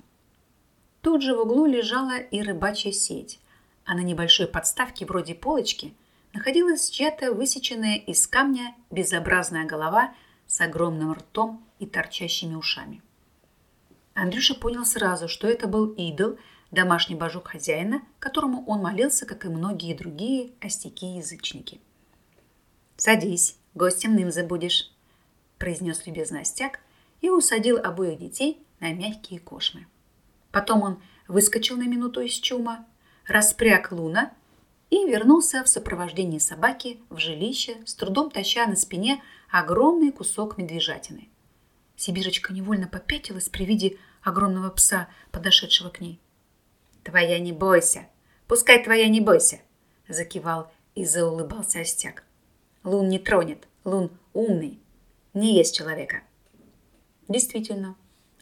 Тут же в углу лежала и рыбачья сеть, а на небольшой подставке вроде полочки находилась чья-то высеченная из камня безобразная голова с огромным ртом и торчащими ушами. Андрюша понял сразу, что это был идол, домашний божок хозяина, которому он молился, как и многие другие остяки-язычники. «Садись, гостем ным забудешь», – произнес любезный остяк и усадил обоих детей на мягкие кошмы. Потом он выскочил на минуту из чума, распряг луна и вернулся в сопровождении собаки в жилище, с трудом таща на спине огромный кусок медвежатины. Сибирочка невольно попятилась при виде огромного пса, подошедшего к ней. «Твоя не бойся! Пускай твоя не бойся!» Закивал и заулыбался Остяк. «Лун не тронет. Лун умный. Не есть человека». Действительно,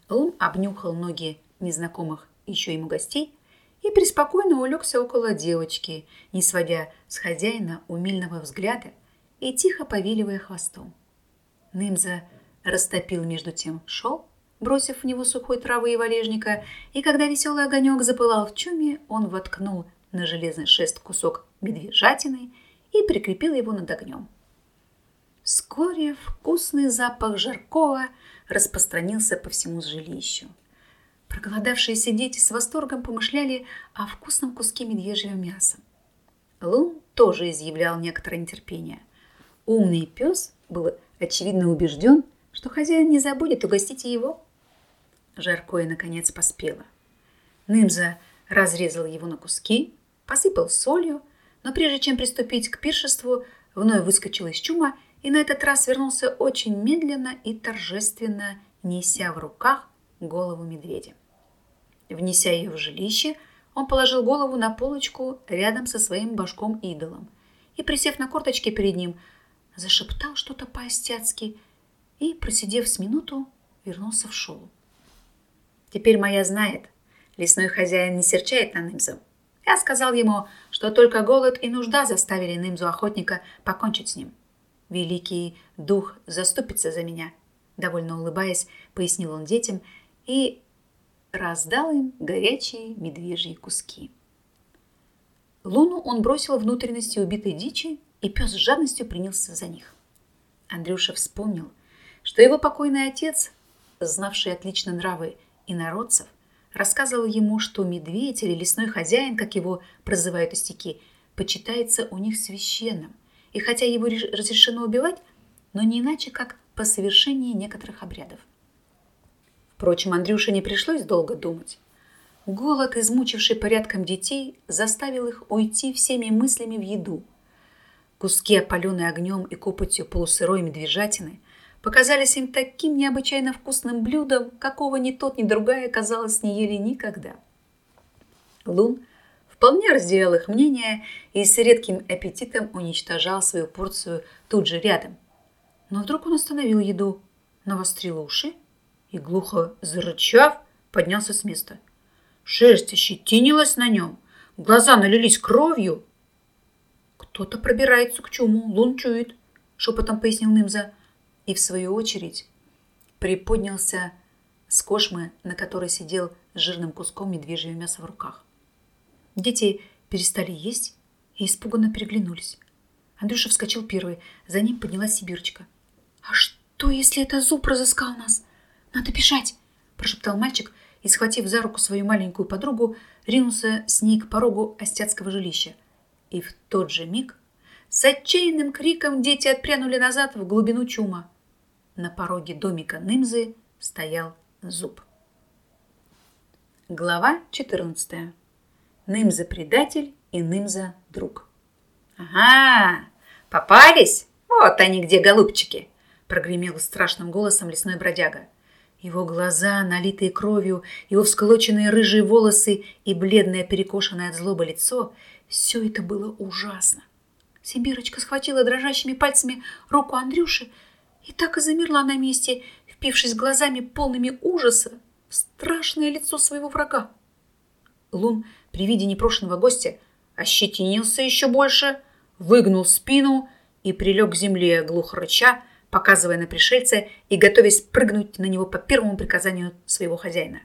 Лун обнюхал ноги незнакомых еще ему гостей и преспокойно улегся около девочки, не сводя с хозяина умильного взгляда и тихо повиливая хвостом. Нымза растопил между тем шел, бросив в него сухой травы и валежника, и когда веселый огонек запылал в чуме, он воткнул на железный шест кусок медвежатины и прикрепил его над огнем. Вскоре вкусный запах жаркого распространился по всему жилищу. Проголодавшиеся дети с восторгом помышляли о вкусном куске медвежьего мяса. Лун тоже изъявлял некоторое нетерпение. Умный пес был очевидно убежден, что хозяин не забудет угостить его. Жаркое, наконец, поспело. Нымза разрезал его на куски, посыпал солью, но прежде чем приступить к пиршеству, вновь выскочил из чума и на этот раз вернулся очень медленно и торжественно, неся в руках голову медведя. Внеся ее в жилище, он положил голову на полочку рядом со своим башком-идолом и, присев на корточки перед ним, зашептал что-то по-остяцки и, просидев с минуту, вернулся в шоу. Теперь моя знает, лесной хозяин не серчает на Нымзу. Я сказал ему, что только голод и нужда заставили Нымзу охотника покончить с ним. Великий дух заступится за меня, довольно улыбаясь, пояснил он детям и раздал им горячие медвежьи куски. Луну он бросил внутренности убитой дичи, и пес с жадностью принялся за них. Андрюша вспомнил, что его покойный отец, знавший отлично нравы инородцев, рассказывал ему, что медведь или лесной хозяин, как его прозывают истяки, почитается у них священным, и хотя его разрешено убивать, но не иначе, как по совершении некоторых обрядов. Впрочем, Андрюше не пришлось долго думать. Голод, измучивший порядком детей, заставил их уйти всеми мыслями в еду. Куски, опаленные огнем и копотью полусырой медвежатины, показались им таким необычайно вкусным блюдом, какого ни тот, ни другая, казалось, не ели никогда. Лун вполне разделял их мнение и с редким аппетитом уничтожал свою порцию тут же рядом. Но вдруг он остановил еду, навострил уши и, глухо зарычав, поднялся с места – Шерсть ощетинилась на нем, глаза налились кровью. «Кто-то пробирается к чуму, лун чует», — шепотом пояснил Нымза. И, в свою очередь, приподнялся с кошмы, на которой сидел с жирным куском медвежьего мяса в руках. Дети перестали есть и испуганно переглянулись. Андрюша вскочил первый, за ним поднялась Сибирочка. «А что, если это зуб разыскал нас? Надо бежать!» – прошептал мальчик и, схватив за руку свою маленькую подругу, ринулся с ней к порогу остяцкого жилища. И в тот же миг с отчаянным криком дети отпрянули назад в глубину чума. На пороге домика Нымзы стоял зуб. Глава 14. Нымза предатель и Нымза друг. «Ага, попались? Вот они где, голубчики!» прогремел страшным голосом лесной бродяга. Его глаза, налитые кровью, его всколоченные рыжие волосы и бледное перекошенное от злобы лицо – все это было ужасно. Сибирочка схватила дрожащими пальцами руку Андрюши и так и замерла на месте, впившись глазами полными ужаса в страшное лицо своего врага. Лун при виде непрошенного гостя ощетинился еще больше, выгнул спину и прилег к земле, глухо рыча, показывая на пришельца и готовясь прыгнуть на него по первому приказанию своего хозяина.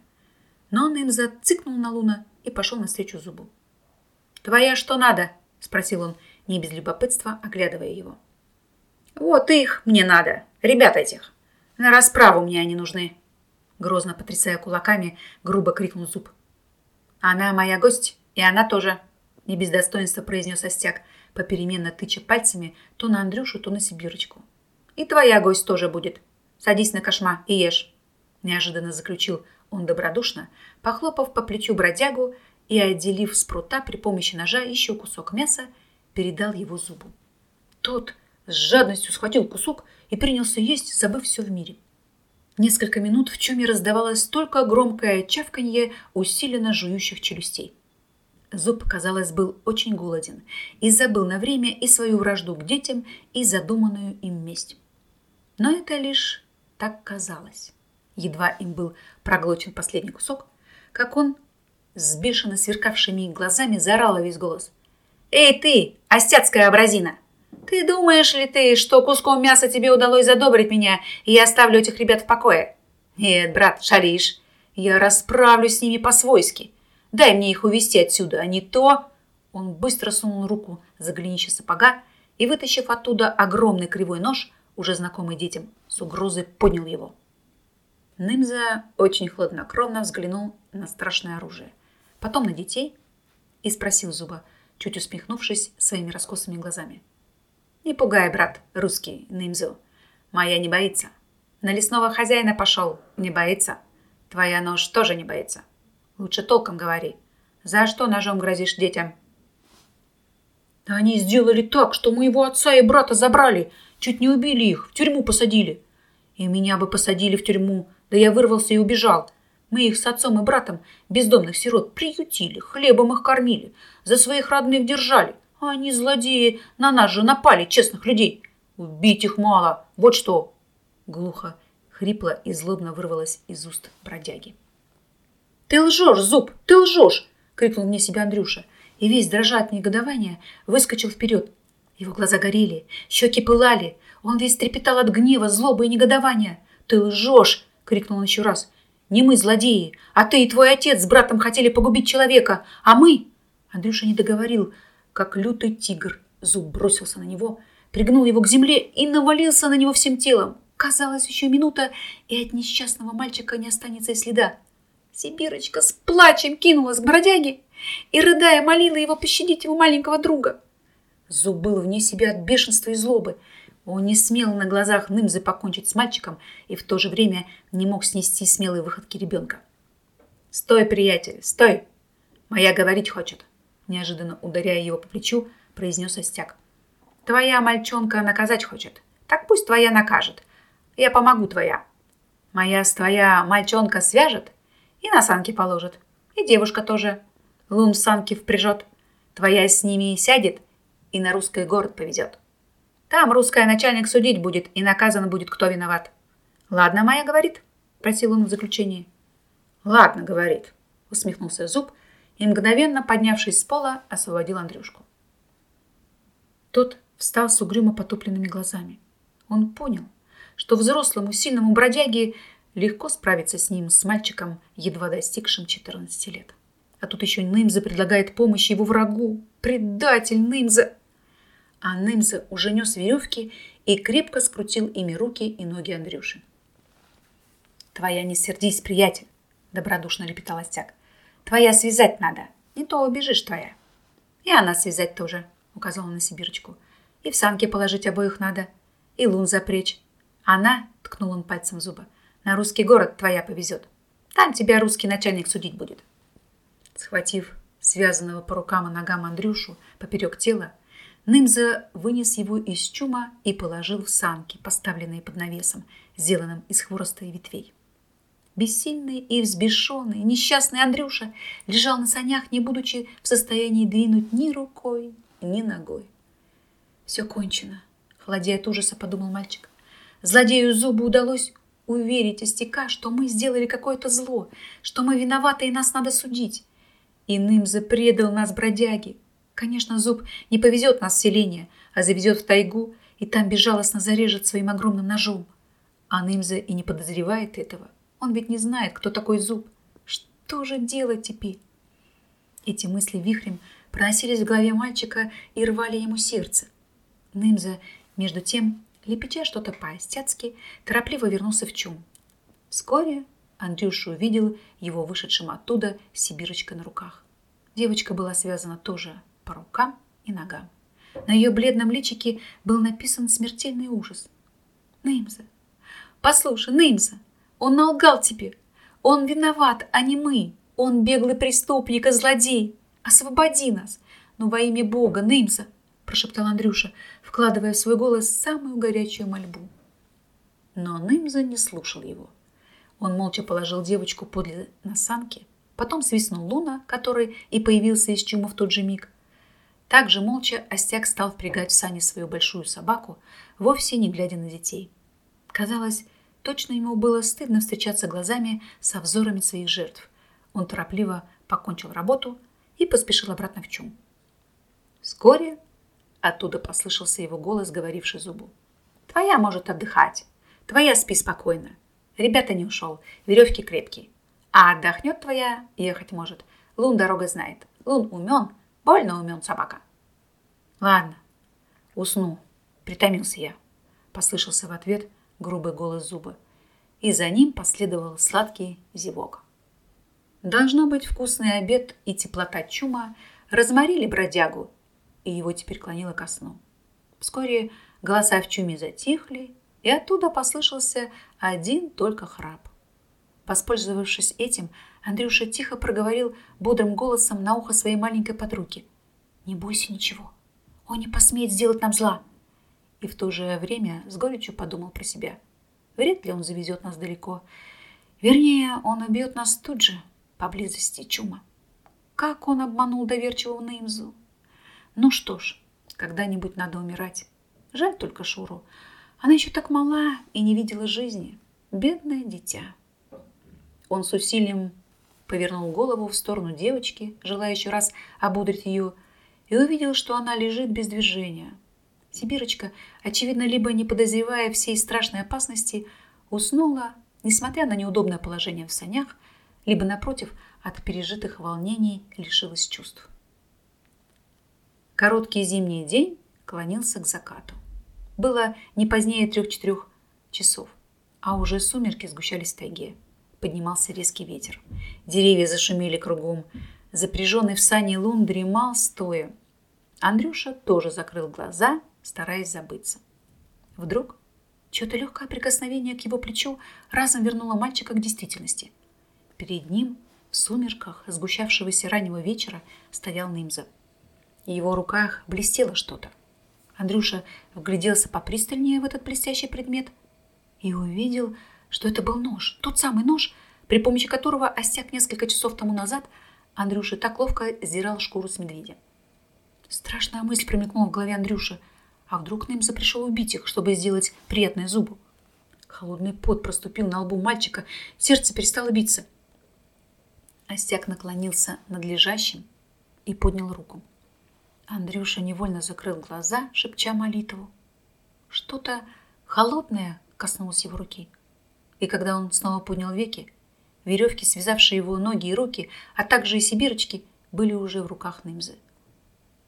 Но он им зацикнул на Луна и пошел навстречу зубу. «Твоя что надо?» – спросил он, не без любопытства, оглядывая его. «Вот их мне надо, ребят этих. На расправу мне они нужны!» Грозно потрясая кулаками, грубо крикнул зуб. «Она моя гость, и она тоже!» Не без достоинства произнес Остяк, попеременно тыча пальцами то на Андрюшу, то на Сибирочку. И твоя гость тоже будет. Садись на кошма и ешь. Неожиданно заключил он добродушно, похлопав по плечу бродягу и, отделив с прута при помощи ножа еще кусок мяса, передал его зубу. Тот с жадностью схватил кусок и принялся есть, забыв все в мире. Несколько минут в чуме раздавалось только громкое чавканье усиленно жующих челюстей. Зуб, казалось, был очень голоден и забыл на время и свою вражду к детям, и задуманную им месть. Но это лишь так казалось. Едва им был проглочен последний кусок, как он с бешено сверкавшими глазами заорал во весь голос. «Эй ты, остяцкая образина! Ты думаешь ли ты, что куском мяса тебе удалось задобрить меня, и я оставлю этих ребят в покое? Нет, брат, шаришь. Я расправлюсь с ними по-свойски. Дай мне их увести отсюда, а не то...» Он быстро сунул руку за голенище сапога и, вытащив оттуда огромный кривой нож, уже знакомый детям, с угрозой поднял его. Нымза очень хладнокровно взглянул на страшное оружие, потом на детей и спросил Зуба, чуть усмехнувшись своими раскосыми глазами. «Не пугай, брат, русский, Нымзу. Моя не боится. На лесного хозяина пошел, не боится. Твоя нож тоже не боится. Лучше толком говори. За что ножом грозишь детям?» «Они сделали так, что моего отца и брата забрали Чуть не убили их, в тюрьму посадили. И меня бы посадили в тюрьму, да я вырвался и убежал. Мы их с отцом и братом, бездомных сирот, приютили, хлебом их кормили, за своих родных держали. А они, злодеи, на нас же напали, честных людей. Убить их мало, вот что. Глухо, хрипло и злобно вырвалось из уст бродяги. «Ты лжешь, Зуб, ты лжешь!» — крикнул мне себя Андрюша. И весь, дрожа от негодования, выскочил вперед. Его глаза горели, щеки пылали. Он весь трепетал от гнева, злобы и негодования. «Ты лжешь!» — крикнул он еще раз. «Не мы злодеи, а ты и твой отец с братом хотели погубить человека, а мы...» Андрюша не договорил, как лютый тигр. Зуб бросился на него, пригнул его к земле и навалился на него всем телом. Казалось, еще минута, и от несчастного мальчика не останется и следа. Сибирочка с плачем кинулась к бродяге и, рыдая, молила его пощадить его маленького друга. Зуб был вне себя от бешенства и злобы. Он не смел на глазах Нымзы покончить с мальчиком и в то же время не мог снести смелые выходки ребенка. «Стой, приятель, стой! Моя говорить хочет!» Неожиданно ударяя его по плечу, произнес Остяк. «Твоя мальчонка наказать хочет. Так пусть твоя накажет. Я помогу твоя. Моя с твоя мальчонка свяжет и на санки положит. И девушка тоже. Лун в санки впряжет. Твоя с ними сядет и на русский город повезет. Там русская начальник судить будет, и наказан будет, кто виноват. Ладно, моя говорит, просил он в заключении. Ладно, говорит, усмехнулся Зуб и, мгновенно поднявшись с пола, освободил Андрюшку. Тот встал с угрюмо потупленными глазами. Он понял, что взрослому сильному бродяге легко справиться с ним, с мальчиком, едва достигшим 14 лет. А тут еще Нымза предлагает помощь его врагу. Предатель Нымза! А Нымза уже нес веревки и крепко скрутил ими руки и ноги Андрюши. «Твоя не сердись, приятель!» – добродушно лепетал Остяк. «Твоя связать надо, не то убежишь твоя». «И она связать тоже», – указала на Сибирочку. «И в санки положить обоих надо, и лун запречь. Она, – ткнул он пальцем зуба, – на русский город твоя повезет. Там тебя русский начальник судить будет». Схватив связанного по рукам и ногам Андрюшу поперек тела, Нымза вынес его из чума и положил в санки, поставленные под навесом, сделанным из хвороста и ветвей. Бессильный и взбешенный, несчастный Андрюша лежал на санях, не будучи в состоянии двинуть ни рукой, ни ногой. «Все кончено», — холодея от ужаса, подумал мальчик. «Злодею зубу удалось уверить Остяка, что мы сделали какое-то зло, что мы виноваты и нас надо судить. Иным за предал нас бродяги. Конечно, зуб не повезет нас в селение, а завезет в тайгу и там безжалостно зарежет своим огромным ножом. А Нымза и не подозревает этого. Он ведь не знает, кто такой зуб. Что же делать теперь? Эти мысли вихрем проносились в голове мальчика и рвали ему сердце. Нымза, между тем, лепеча что-то по-остяцки, торопливо вернулся в чум. Вскоре Андрюша увидел его вышедшим оттуда с Сибирочкой на руках. Девочка была связана тоже по рукам и ногам. На ее бледном личике был написан смертельный ужас. «Неймза, послушай, Неймза, он налгал тебе. Он виноват, а не мы. Он беглый преступник и злодей. Освободи нас. Ну, во имя Бога, Неймза!» прошептал Андрюша, вкладывая в свой голос самую горячую мольбу. Но Неймза не слушал его. Он молча положил девочку подле на санки, потом свистнул Луна, который и появился из чума в тот же миг. Также молча Остяк стал впрягать в сани свою большую собаку, вовсе не глядя на детей. Казалось, точно ему было стыдно встречаться глазами со взорами своих жертв. Он торопливо покончил работу и поспешил обратно в чум. Вскоре оттуда послышался его голос, говоривший зубу. «Твоя может отдыхать. Твоя спи спокойно. Ребята не ушел, веревки крепкие. А отдохнет твоя, ехать может. Лун дорога знает. Лун умен, больно умен собака. Ладно, усну. Притомился я. Послышался в ответ грубый голос зуба. И за ним последовал сладкий зевок. Должно быть, вкусный обед и теплота чума разморили бродягу, и его теперь клонило ко сну. Вскоре голоса в чуме затихли, и оттуда послышался один только храп. Воспользовавшись этим, Андрюша тихо проговорил бодрым голосом на ухо своей маленькой подруги. «Не бойся ничего, он не посмеет сделать нам зла». и в то же время с горечью подумал про себя. Вряд ли он завезет нас далеко. Вернее, он убьет нас тут же, поблизости чума. Как он обманул доверчивого Неймзу? Ну что ж, когда-нибудь надо умирать. Жаль только Шуру. Она еще так мала и не видела жизни. Бедное дитя. Он с усилием повернул голову в сторону девочки, желая еще раз обудрить ее, и увидел, что она лежит без движения. Сибирочка, очевидно, либо не подозревая всей страшной опасности, уснула, несмотря на неудобное положение в санях, либо, напротив, от пережитых волнений лишилась чувств. Короткий зимний день клонился к закату. Было не позднее трех-четырех часов, а уже сумерки сгущались в тайге. Поднимался резкий ветер. Деревья зашумели кругом. Запряженный в сани лун дремал стоя. Андрюша тоже закрыл глаза, стараясь забыться. Вдруг чье-то легкое прикосновение к его плечу разом вернуло мальчика к действительности. Перед ним в сумерках сгущавшегося раннего вечера стоял Нимза. В его руках блестело что-то. Андрюша вгляделся попристальнее в этот блестящий предмет и увидел, что это был нож, тот самый нож, при помощи которого остяк несколько часов тому назад Андрюша так ловко сдирал шкуру с медведя. Страшная мысль промелькнула в голове Андрюши. А вдруг Нимза пришел убить их, чтобы сделать приятное зубу? Холодный пот проступил на лбу мальчика, сердце перестало биться – Остяк наклонился над лежащим и поднял руку. Андрюша невольно закрыл глаза, шепча молитву. Что-то холодное коснулось его руки. И когда он снова поднял веки, веревки, связавшие его ноги и руки, а также и сибирочки, были уже в руках Нимзы.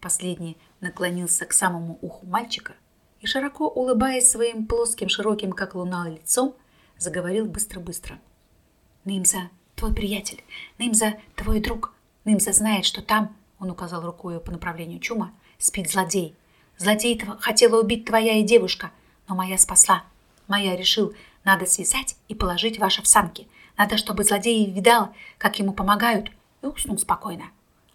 Последний наклонился к самому уху мальчика и, широко улыбаясь своим плоским, широким, как луна, лицом, заговорил быстро-быстро. «Нимза, твой приятель, Нимза твой друг. Нимза знает, что там, он указал рукой по направлению чума, спит злодей. Злодей хотела убить твоя и девушка, но моя спасла. Моя решил, надо связать и положить ваши в санки. Надо, чтобы злодей видал, как ему помогают, и уснул спокойно.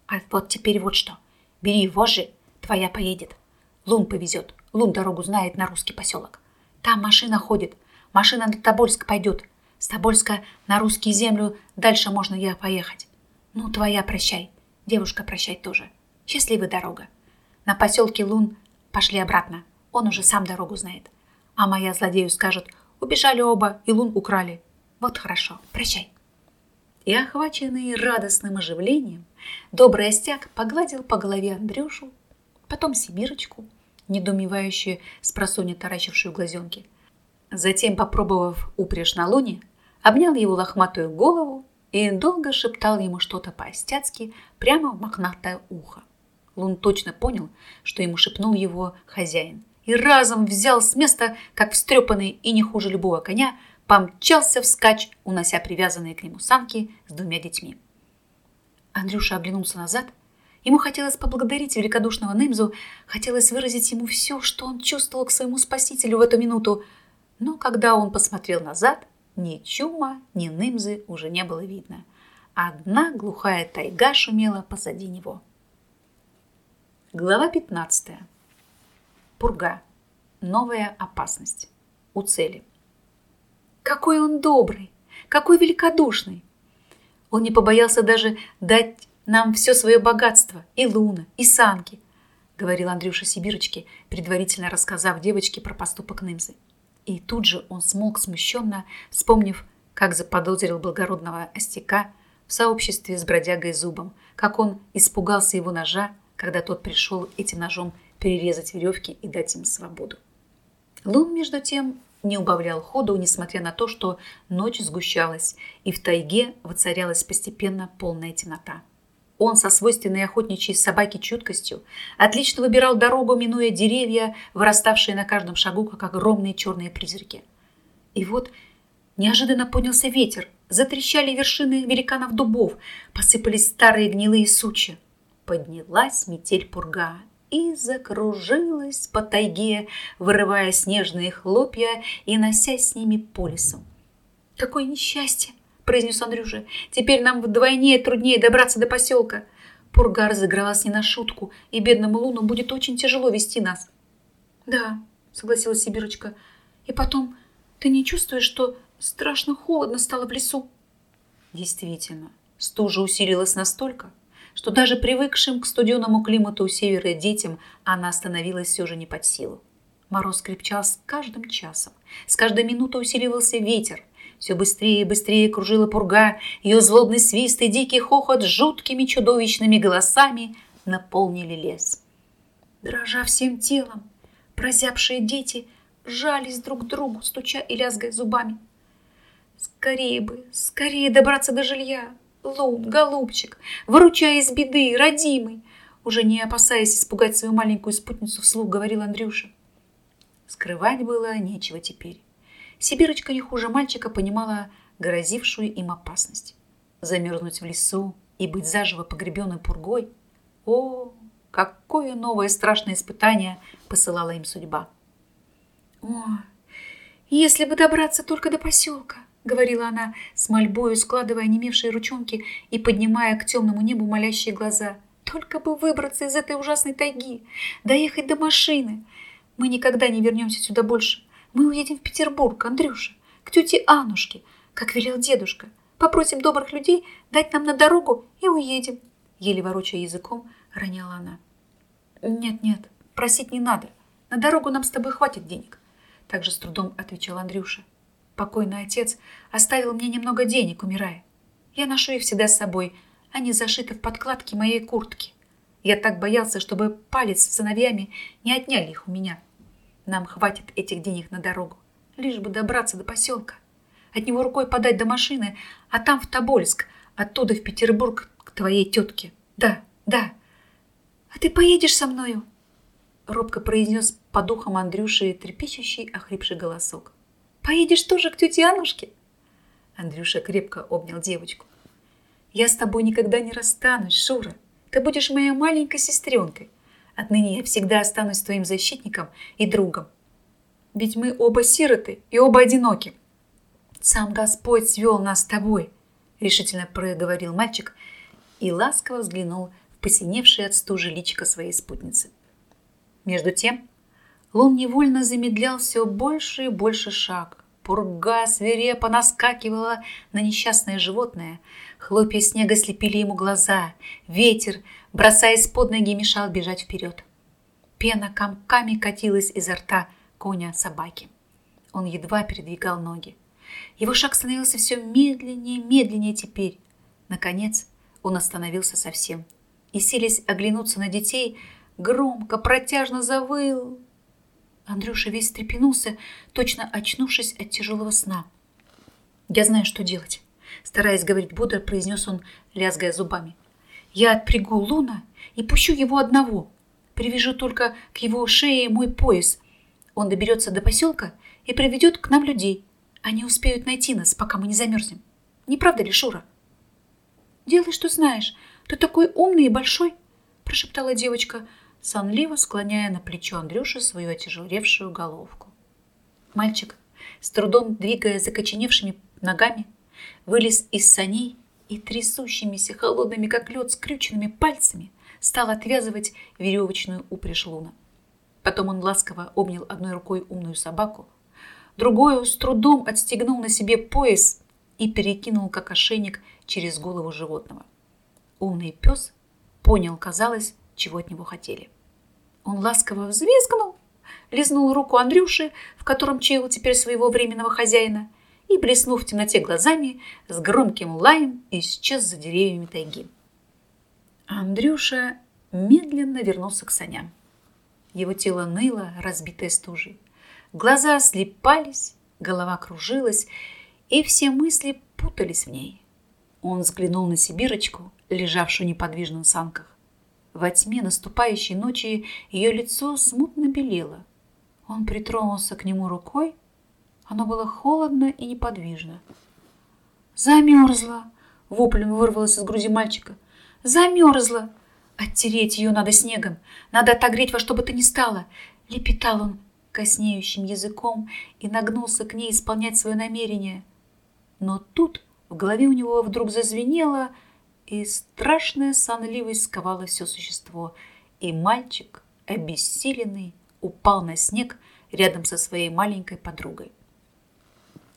А вот теперь вот что. Бери вожжи, твоя поедет. Лун повезет. Лун дорогу знает на русский поселок. Там машина ходит. Машина на Тобольск пойдет. С Тобольска на русские землю дальше можно я поехать. Ну, твоя прощай. Девушка прощай тоже. Счастливая дорога. На поселке Лун пошли обратно. Он уже сам дорогу знает. А моя злодею скажет, убежали оба и Лун украли. Вот хорошо, прощай. И, охваченный радостным оживлением, добрый остяк погладил по голове Андрюшу, потом Сибирочку, недоумевающую с просонья таращившую глазенки. Затем, попробовав упряжь на луне, обнял его лохматую голову и долго шептал ему что-то по-остяцки прямо в мохнатое ухо. Лун точно понял, что ему шепнул его хозяин, и разом взял с места, как встрепанный и не хуже любого коня, помчался вскачь, унося привязанные к нему санки с двумя детьми. Андрюша оглянулся назад. Ему хотелось поблагодарить великодушного Нымзу, хотелось выразить ему все, что он чувствовал к своему спасителю в эту минуту. Но когда он посмотрел назад, ни чума, ни нымзы уже не было видно. Одна глухая тайга шумела позади него. Глава 15. Пурга. Новая опасность. У цели. Какой он добрый, какой великодушный. Он не побоялся даже дать нам все свое богатство, и луна, и санки, говорил Андрюша Сибирочке, предварительно рассказав девочке про поступок Нымзы. И тут же он смолк смущенно, вспомнив, как заподозрил благородного остяка в сообществе с бродягой Зубом, как он испугался его ножа, когда тот пришел этим ножом перерезать веревки и дать им свободу. Лун, между тем, не убавлял ходу, несмотря на то, что ночь сгущалась, и в тайге воцарялась постепенно полная темнота. Он со свойственной охотничьей собаке чуткостью отлично выбирал дорогу, минуя деревья, выраставшие на каждом шагу, как огромные черные призраки. И вот неожиданно поднялся ветер, затрещали вершины великанов дубов, посыпались старые гнилые сучья. Поднялась метель пурга и закружилась по тайге, вырывая снежные хлопья и носясь с ними по лесу. Какое несчастье! произнес Андрюша. «Теперь нам вдвойне труднее добраться до поселка. Пурга разыгралась не на шутку, и бедному Луну будет очень тяжело вести нас». «Да, согласилась Сибирочка. И потом, ты не чувствуешь, что страшно холодно стало в лесу? Действительно, стужа усилилась настолько, что даже привыкшим к студеному климату севера детям она становилась все же не под силу. Мороз крепчал с каждым часом. С каждой минутой усиливался ветер. Все быстрее и быстрее кружила пурга. Ее злобный свист и дикий хохот с жуткими чудовищными голосами наполнили лес. Дрожа всем телом, прозябшие дети жались друг к другу, стуча и лязгая зубами. Скорее бы, скорее добраться до жилья. Лун, голубчик, выручай из беды, родимый. Уже не опасаясь испугать свою маленькую спутницу, вслух говорил Андрюша. Скрывать было нечего теперь. Сибирочка не хуже мальчика понимала грозившую им опасность. Замерзнуть в лесу и быть заживо погребенной пургой – о, какое новое страшное испытание посылала им судьба. О, если бы добраться только до поселка, говорила она с мольбою, складывая онемевшие ручонки и поднимая к темному небу молящие глаза. Только бы выбраться из этой ужасной тайги, доехать до машины. Мы никогда не вернемся сюда больше. Мы уедем в Петербург, Андрюша, к тете Анушке, как велел дедушка. Попросим добрых людей дать нам на дорогу и уедем. Еле ворочая языком, роняла она. «Нет-нет, просить не надо. На дорогу нам с тобой хватит денег», – также с трудом отвечал Андрюша. «Покойный отец оставил мне немного денег, умирая. Я ношу их всегда с собой, они зашиты в подкладке моей куртки. Я так боялся, чтобы палец с сыновьями не отняли их у меня. Нам хватит этих денег на дорогу, лишь бы добраться до поселка. От него рукой подать до машины, а там в Тобольск, оттуда в Петербург к твоей тетке. Да, да, «А ты поедешь со мною?» Робко произнес по духам Андрюши трепещущий, охрипший голосок. «Поедешь тоже к тете Анушке?» Андрюша крепко обнял девочку. «Я с тобой никогда не расстанусь, Шура. Ты будешь моей маленькой сестренкой. Отныне я всегда останусь твоим защитником и другом. Ведь мы оба сироты и оба одиноки. Сам Господь свел нас с тобой», — решительно проговорил мальчик и ласково взглянул посиневшее от стужи личико своей спутницы. Между тем Лун невольно замедлял все больше и больше шаг. Пурга свирепо наскакивала на несчастное животное. Хлопья снега слепили ему глаза. Ветер, бросаясь под ноги, мешал бежать вперед. Пена комками катилась изо рта коня собаки. Он едва передвигал ноги. Его шаг становился все медленнее и медленнее теперь. Наконец он остановился совсем и, селись оглянуться на детей, громко, протяжно завыл. Андрюша весь встрепенулся, точно очнувшись от тяжелого сна. «Я знаю, что делать», — стараясь говорить бодро, произнес он, лязгая зубами. «Я отпрягу Луна и пущу его одного. Привяжу только к его шее мой пояс. Он доберется до поселка и приведет к нам людей. Они успеют найти нас, пока мы не замерзнем. Не правда ли, Шура?» «Делай, что знаешь», ты такой умный и большой!» – прошептала девочка, сонливо склоняя на плечо Андрюши свою отяжелевшую головку. Мальчик, с трудом двигая закоченевшими ногами, вылез из саней и трясущимися, холодными как лед, скрюченными пальцами стал отвязывать веревочную упряжь луна. Потом он ласково обнял одной рукой умную собаку, другую с трудом отстегнул на себе пояс и перекинул как ошейник через голову животного. Умный пес понял, казалось, чего от него хотели. Он ласково взвизгнул, лизнул руку Андрюши, в котором чаял теперь своего временного хозяина, и, блеснув в темноте глазами, с громким лаем исчез за деревьями тайги. Андрюша медленно вернулся к саням. Его тело ныло, разбитое стужей. Глаза слепались, голова кружилась, и все мысли путались в ней. Он взглянул на Сибирочку, лежавшую неподвижно в санках. Во тьме наступающей ночи ее лицо смутно белело. Он притронулся к нему рукой. Оно было холодно и неподвижно. «Замерзла!» — воплем вырвалось из груди мальчика. «Замерзла! Оттереть ее надо снегом, надо отогреть во что бы то ни стало!» — лепетал он коснеющим языком и нагнулся к ней исполнять свое намерение. Но тут в голове у него вдруг зазвенело — и страшная сонливость сковала все существо, и мальчик, обессиленный, упал на снег рядом со своей маленькой подругой.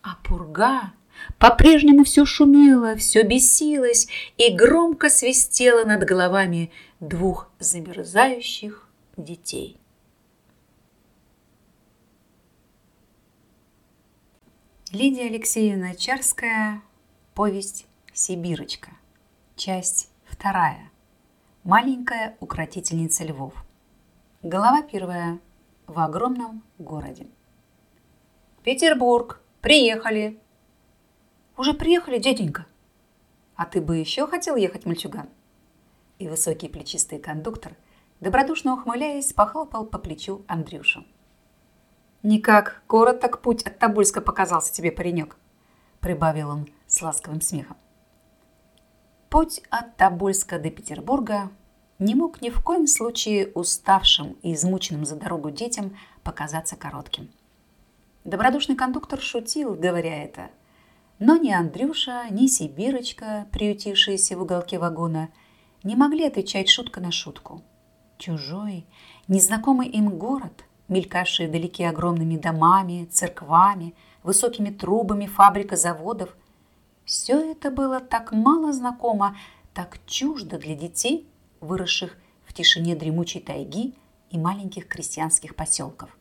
А пурга по-прежнему все шумело, все бесилось и громко свистело над головами двух замерзающих детей. Лидия Алексеевна Чарская. Повесть «Сибирочка». Часть вторая. Маленькая укротительница львов. Глава первая. В огромном городе. Петербург. Приехали. Уже приехали, дяденька. А ты бы еще хотел ехать, мальчуган? И высокий плечистый кондуктор, добродушно ухмыляясь, похлопал по плечу Андрюшу. «Никак, короток путь от Тобольска показался тебе, паренек», — прибавил он с ласковым смехом. Путь от Тобольска до Петербурга не мог ни в коем случае уставшим и измученным за дорогу детям показаться коротким. Добродушный кондуктор шутил, говоря это, но ни Андрюша, ни Сибирочка, приютившиеся в уголке вагона, не могли отвечать шутка на шутку. Чужой, незнакомый им город мелькавшие вдалеке огромными домами, церквами, высокими трубами фабрик и заводов. Все это было так мало знакомо, так чуждо для детей, выросших в тишине дремучей тайги и маленьких крестьянских поселков.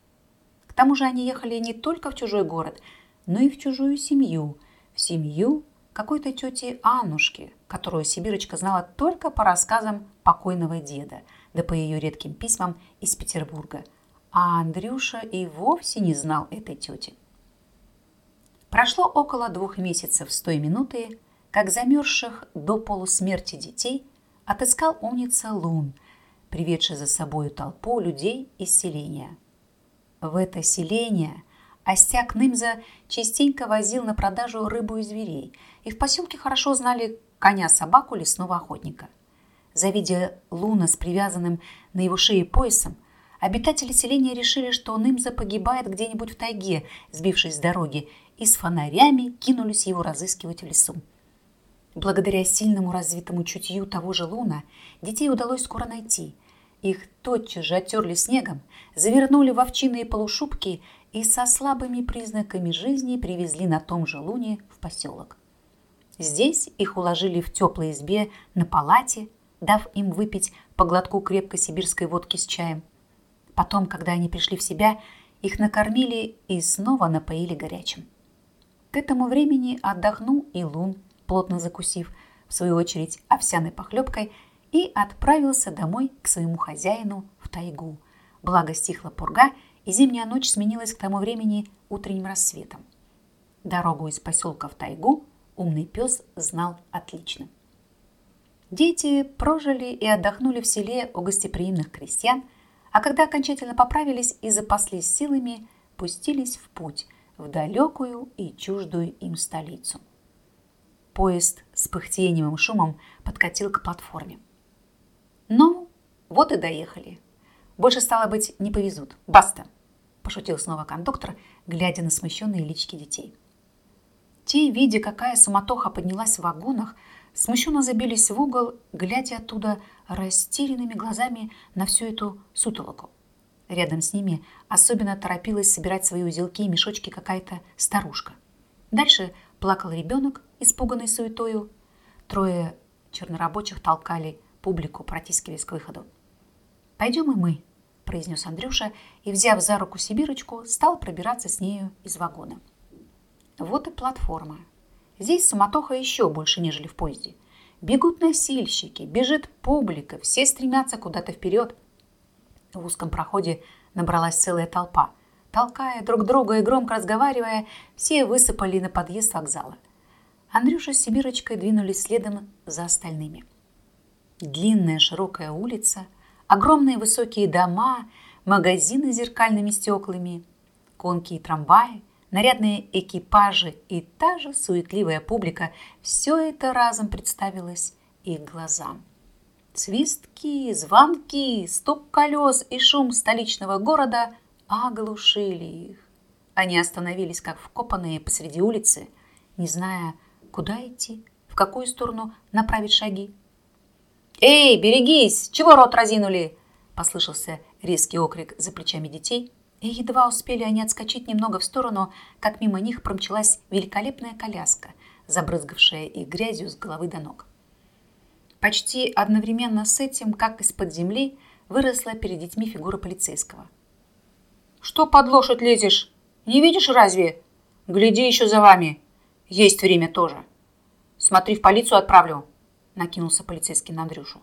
К тому же они ехали не только в чужой город, но и в чужую семью, в семью какой-то тети Аннушки, которую Сибирочка знала только по рассказам покойного деда, да по ее редким письмам из Петербурга – а Андрюша и вовсе не знал этой тети. Прошло около двух месяцев с той минуты, как замерзших до полусмерти детей отыскал умница Лун, приведший за собою толпу людей из селения. В это селение Остяк Нымза частенько возил на продажу рыбу и зверей, и в поселке хорошо знали коня-собаку лесного охотника. Завидя Луна с привязанным на его шее поясом, Обитатели селения решили, что Нымза погибает где-нибудь в тайге, сбившись с дороги, и с фонарями кинулись его разыскивать в лесу. Благодаря сильному развитому чутью того же Луна детей удалось скоро найти. Их тотчас же оттерли снегом, завернули в овчиные полушубки и со слабыми признаками жизни привезли на том же Луне в поселок. Здесь их уложили в теплой избе на палате, дав им выпить по глотку крепкой сибирской водки с чаем – Потом, когда они пришли в себя, их накормили и снова напоили горячим. К этому времени отдохнул и Лун, плотно закусив, в свою очередь, овсяной похлебкой, и отправился домой к своему хозяину в тайгу. Благо стихла пурга, и зимняя ночь сменилась к тому времени утренним рассветом. Дорогу из поселка в тайгу умный пес знал отлично. Дети прожили и отдохнули в селе у гостеприимных крестьян – а когда окончательно поправились и запаслись силами, пустились в путь в далекую и чуждую им столицу. Поезд с пыхтением и шумом подкатил к платформе. «Ну, вот и доехали. Больше, стало быть, не повезут. Баста!» – пошутил снова кондуктор, глядя на смущенные лички детей. Те, видя, какая суматоха поднялась в вагонах, смущенно забились в угол, глядя оттуда растерянными глазами на всю эту сутолоку. Рядом с ними особенно торопилась собирать свои узелки и мешочки какая-то старушка. Дальше плакал ребенок, испуганный суетою. Трое чернорабочих толкали публику, протискиваясь к выходу. «Пойдем и мы», – произнес Андрюша и, взяв за руку Сибирочку, стал пробираться с нею из вагона. Вот и платформа. Здесь суматоха еще больше, нежели в поезде. Бегут носильщики, бежит публика, все стремятся куда-то вперед. В узком проходе набралась целая толпа. Толкая друг друга и громко разговаривая, все высыпали на подъезд вокзала. Андрюша с Сибирочкой двинулись следом за остальными. Длинная широкая улица, огромные высокие дома, магазины с зеркальными стеклами, конки и трамваи, нарядные экипажи и та же суетливая публика – все это разом представилось их глазам. Свистки, звонки, стук колес и шум столичного города оглушили их. Они остановились, как вкопанные посреди улицы, не зная, куда идти, в какую сторону направить шаги. «Эй, берегись! Чего рот разинули?» – послышался резкий окрик за плечами детей – И едва успели они отскочить немного в сторону, как мимо них промчалась великолепная коляска, забрызгавшая их грязью с головы до ног. Почти одновременно с этим, как из-под земли, выросла перед детьми фигура полицейского. «Что под лошадь лезешь? Не видишь разве? Гляди еще за вами. Есть время тоже. Смотри, в полицию отправлю», — накинулся полицейский на Андрюшу.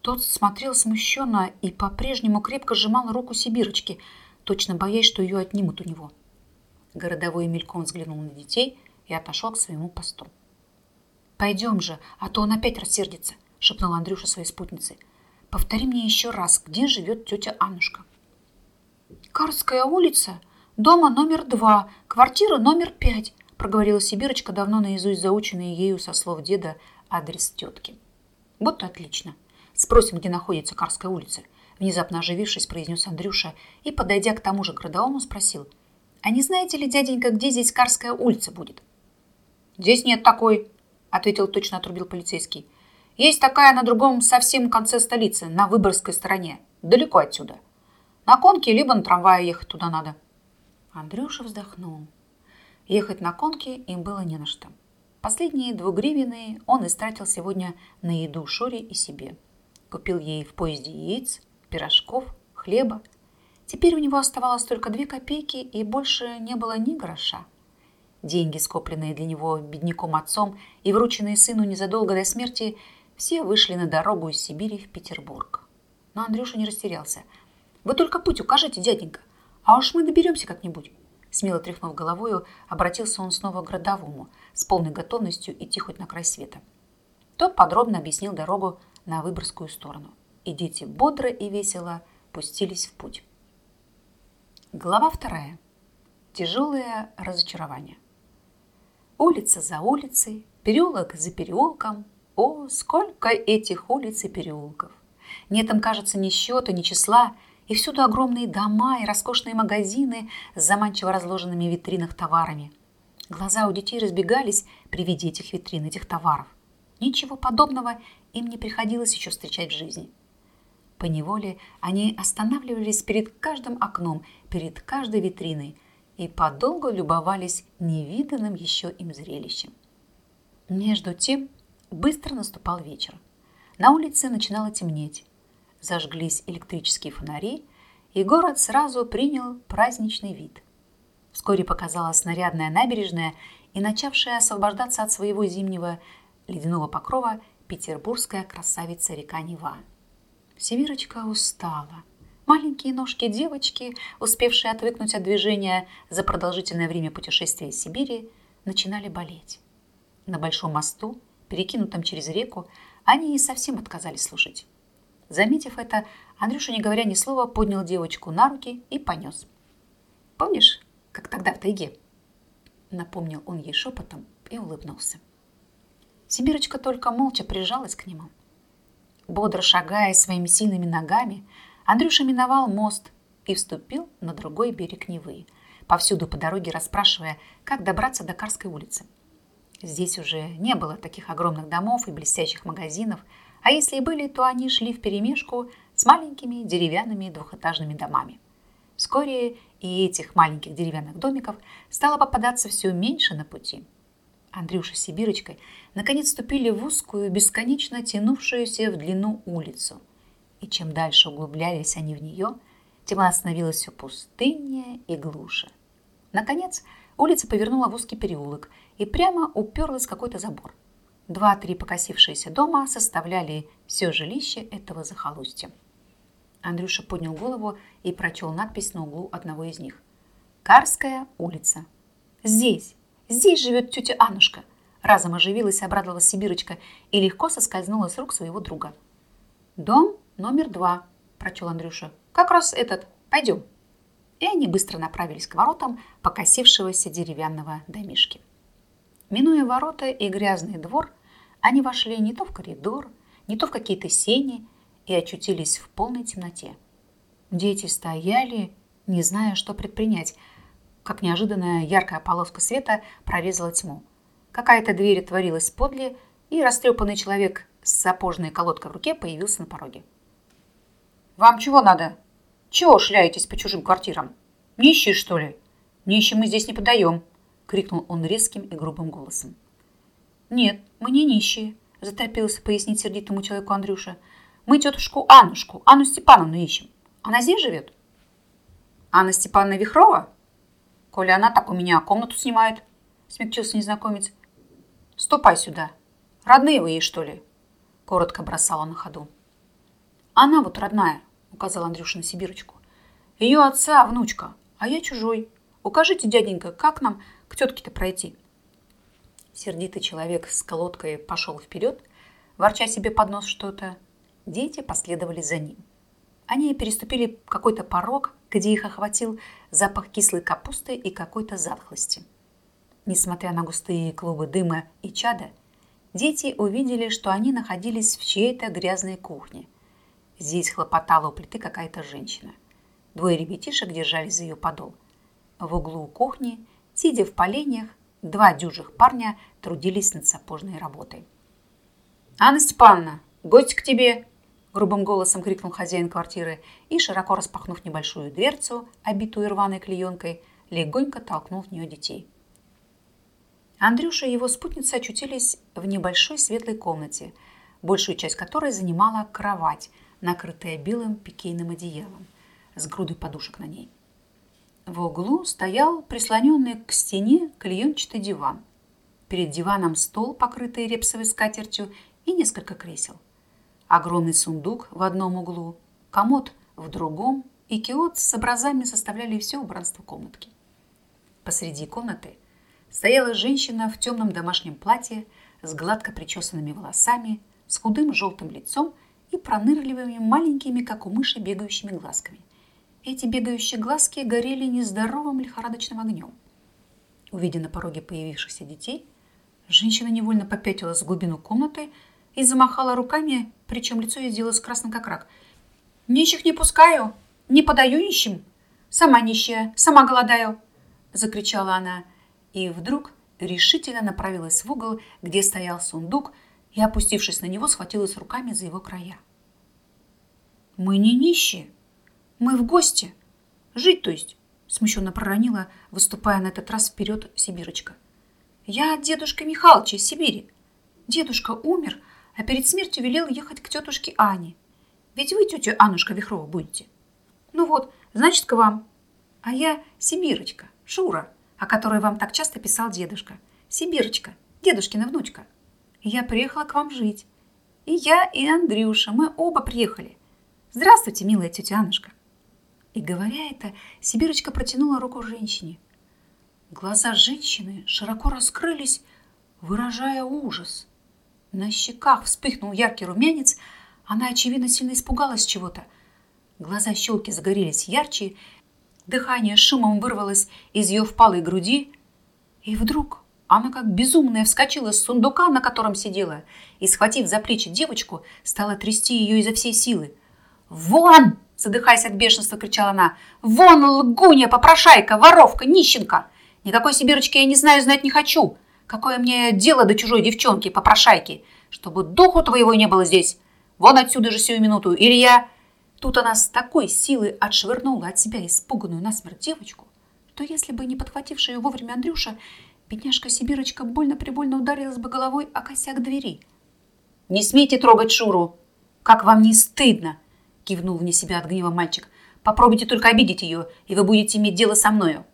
Тот смотрел смущенно и по-прежнему крепко сжимал руку Сибирочки, точно боясь, что ее отнимут у него. Городовой мельком взглянул на детей и отошел к своему посту. «Пойдем же, а то он опять рассердится», — шепнула Андрюша своей спутнице. «Повтори мне еще раз, где живет тетя Аннушка?» «Карская улица, дома номер два, квартира номер пять», — проговорила Сибирочка, давно наизусть заученный ею со слов деда адрес тетки. «Вот отлично. Спросим, где находится Карская улица», — внезапно оживившись, произнес Андрюша и, подойдя к тому же городовому, спросил. «А не знаете ли, дяденька, где здесь Карская улица будет?» «Здесь нет такой», ответил точно отрубил полицейский. Есть такая на другом совсем конце столицы, на Выборгской стороне, далеко отсюда. На конке либо на трамвае ехать туда надо. Андрюша вздохнул. Ехать на конке им было не на что. Последние двугривенные он истратил сегодня на еду Шоре и себе. Купил ей в поезде яиц, пирожков, хлеба. Теперь у него оставалось только две копейки и больше не было ни гроша. Деньги, скопленные для него бедняком отцом и врученные сыну незадолго до смерти, все вышли на дорогу из Сибири в Петербург. Но Андрюша не растерялся. «Вы только путь укажите, дяденька, а уж мы доберемся как-нибудь». Смело тряхнув головою, обратился он снова к городовому, с полной готовностью идти хоть на край света. Тот подробно объяснил дорогу на Выборгскую сторону, и дети бодро и весело пустились в путь. Глава вторая. Тяжелое разочарование. Улица за улицей, переулок за переулком. О, сколько этих улиц и переулков! Нет там, кажется, ни счета, ни числа, и всюду огромные дома и роскошные магазины с заманчиво разложенными в витринах товарами. Глаза у детей разбегались при виде этих витрин, этих товаров. Ничего подобного им не приходилось еще встречать в жизни. По неволе они останавливались перед каждым окном, перед каждой витриной, и подолгу любовались невиданным еще им зрелищем. Между тем быстро наступал вечер. На улице начинало темнеть. Зажглись электрические фонари, и город сразу принял праздничный вид. Вскоре показалась нарядная набережная и начавшая освобождаться от своего зимнего ледяного покрова петербургская красавица река Нева. Северочка устала – Маленькие ножки девочки, успевшие отвыкнуть от движения за продолжительное время путешествия из Сибири, начинали болеть. На большом мосту, перекинутом через реку, они и совсем отказались слушать. Заметив это, Андрюша, не говоря ни слова, поднял девочку на руки и понес. «Помнишь, как тогда в тайге?» Напомнил он ей шепотом и улыбнулся. Сибирочка только молча прижалась к нему. Бодро шагая своими сильными ногами, Андрюша миновал мост и вступил на другой берег Невы, повсюду по дороге расспрашивая, как добраться до Карской улицы. Здесь уже не было таких огромных домов и блестящих магазинов, а если и были, то они шли вперемешку с маленькими деревянными двухэтажными домами. Вскоре и этих маленьких деревянных домиков стало попадаться все меньше на пути. Андрюша с Сибирочкой наконец ступили в узкую, бесконечно тянувшуюся в длину улицу – и чем дальше углублялись они в нее, тем она становилась все пустыннее и глуше. Наконец, улица повернула в узкий переулок и прямо уперлась в какой-то забор. Два-три покосившиеся дома составляли все жилище этого захолустья. Андрюша поднял голову и прочел надпись на углу одного из них. «Карская улица». «Здесь, здесь живет тетя Аннушка», разом оживилась и обрадовалась Сибирочка и легко соскользнула с рук своего друга. Дом номер два», – прочел Андрюша. «Как раз этот. Пойдем». И они быстро направились к воротам покосившегося деревянного домишки. Минуя ворота и грязный двор, они вошли не то в коридор, не то в какие-то сени и очутились в полной темноте. Дети стояли, не зная, что предпринять, как неожиданная яркая полоска света прорезала тьму. Какая-то дверь отворилась подле, и растрепанный человек с сапожной колодкой в руке появился на пороге. «Вам чего надо? Чего шляетесь по чужим квартирам?» Нищие, что ли? Нищим мы здесь не подаем!» — крикнул он резким и грубым голосом. «Нет, мы не нищие», — заторопился пояснить сердитому человеку Андрюша. «Мы тетушку Аннушку, Анну Степановну ищем. Она здесь живет?» «Анна Степановна Вихрова? Коля она так у меня комнату снимает», — смягчился незнакомец. «Ступай сюда. Родные вы ей, что ли?» — коротко бросала на ходу. «Она вот родная», — указал Андрюша на Сибирочку. «Ее отца внучка, а я чужой. Укажите, дяденька, как нам к тетке-то пройти?» Сердитый человек с колодкой пошел вперед, ворча себе под нос что-то. Дети последовали за ним. Они переступили какой-то порог, где их охватил запах кислой капусты и какой-то затхлости. Несмотря на густые клубы дыма и чада, дети увидели, что они находились в чьей-то грязной кухне. Здесь хлопотала у плиты какая-то женщина. Двое ребятишек держались за ее подол. В углу кухни, сидя в поленьях, Два дюжих парня трудились над сапожной работой. «Анна Степановна, гость к тебе!» грубым голосом крикнул хозяин квартиры и, широко распахнув небольшую дверцу, обитую рваной клеенкой, легонько толкнул в нее детей. Андрюша и его спутница очутились в небольшой светлой комнате, большую часть которой занимала кровать, накрытая белым пикейным одеялом, с грудой подушек на ней. В углу стоял прислоненный к стене клеенчатый диван. Перед диваном стол, покрытый репсовой скатертью, и несколько кресел. Огромный сундук в одном углу, комод в другом и киот с образами составляли все убранство комнатки. Посреди комнаты стояла женщина в темном домашнем платье с гладко причесанными волосами, с худым желтым лицом и пронырливыми маленькими, как у мыши, бегающими глазками – эти бегающие глазки горели нездоровым лихорадочным огнем. Увидя на пороге появившихся детей, женщина невольно попятилась в глубину комнаты и замахала руками, причем лицо ей сделалось красным как рак. «Нищих не пускаю, не подаю нищим, сама нищая, сама голодаю!» закричала она и вдруг решительно направилась в угол, где стоял сундук, и, опустившись на него, схватилась руками за его края. «Мы не нищие!» Мы в гости. Жить, то есть, смущенно проронила, выступая на этот раз вперед Сибирочка. Я дедушка Михалыча из Сибири. Дедушка умер, а перед смертью велел ехать к тетушке Ане. Ведь вы, тетя Аннушка Вихрова, будете. Ну вот, значит, к вам. А я Сибирочка, Шура, о которой вам так часто писал дедушка. Сибирочка, дедушкина внучка. Я приехала к вам жить. И я, и Андрюша, мы оба приехали. Здравствуйте, милая тетя Аннушка. И говоря это, Сибирочка протянула руку женщине. Глаза женщины широко раскрылись, выражая ужас. На щеках вспыхнул яркий румянец, она, очевидно, сильно испугалась чего-то. Глаза щелки загорелись ярче, дыхание шумом вырвалось из ее впалой груди, и вдруг она, как безумная, вскочила с сундука, на котором сидела, и, схватив за плечи девочку, стала трясти ее изо всей силы. «Вон!» Задыхаясь от бешенства, кричала она. «Вон, лгунья, попрошайка, воровка, нищенка! Никакой сибирочки я не знаю, знать не хочу! Какое мне дело до чужой девчонки, попрошайки? Чтобы духу твоего не было здесь! Вон отсюда же сию минуту, или я...» Тут она с такой силой отшвырнула от себя испуганную насмерть девочку, что если бы не подхвативший ее вовремя Андрюша, бедняжка Сибирочка больно-прибольно ударилась бы головой о косяк двери. «Не смейте трогать Шуру! Как вам не стыдно!» кивнул вне себя от гнева мальчик. Попробуйте только обидеть ее, и вы будете иметь дело со мною.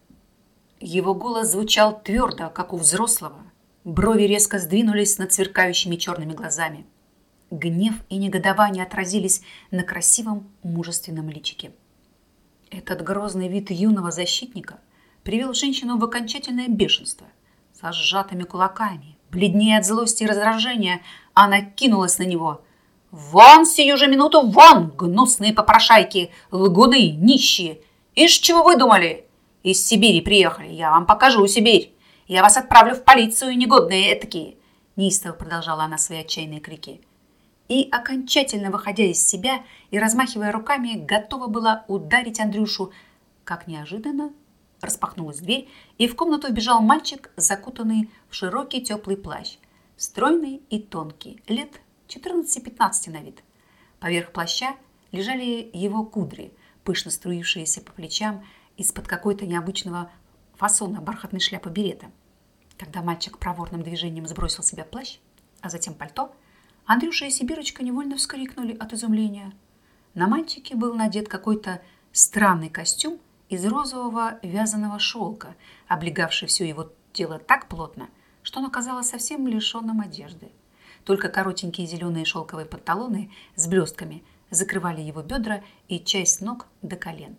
Его голос звучал твердо, как у взрослого. Брови резко сдвинулись над сверкающими черными глазами. Гнев и негодование отразились на красивом мужественном личике. Этот грозный вид юного защитника привел женщину в окончательное бешенство. Со сжатыми кулаками, бледнее от злости и раздражения, она кинулась на него – «Вон сию же минуту, вон, гнусные попрошайки, лгуны, нищие! Ишь, чего вы думали? Из Сибири приехали, я вам покажу Сибирь. Я вас отправлю в полицию, негодные этакие!» Неистово продолжала она свои отчаянные крики. И, окончательно выходя из себя и размахивая руками, готова была ударить Андрюшу, как неожиданно распахнулась дверь, и в комнату вбежал мальчик, закутанный в широкий теплый плащ, стройный и тонкий, лет 14-15 на вид. Поверх плаща лежали его кудри, пышно струившиеся по плечам из-под какой-то необычного фасона бархатной шляпы берета. Когда мальчик проворным движением сбросил себя плащ, а затем пальто, Андрюша и Сибирочка невольно вскрикнули от изумления. На мальчике был надет какой-то странный костюм из розового вязаного шелка, облегавший все его тело так плотно, что он оказалось совсем лишенным одежды. Только коротенькие зеленые шелковые панталоны с блестками закрывали его бедра и часть ног до колен.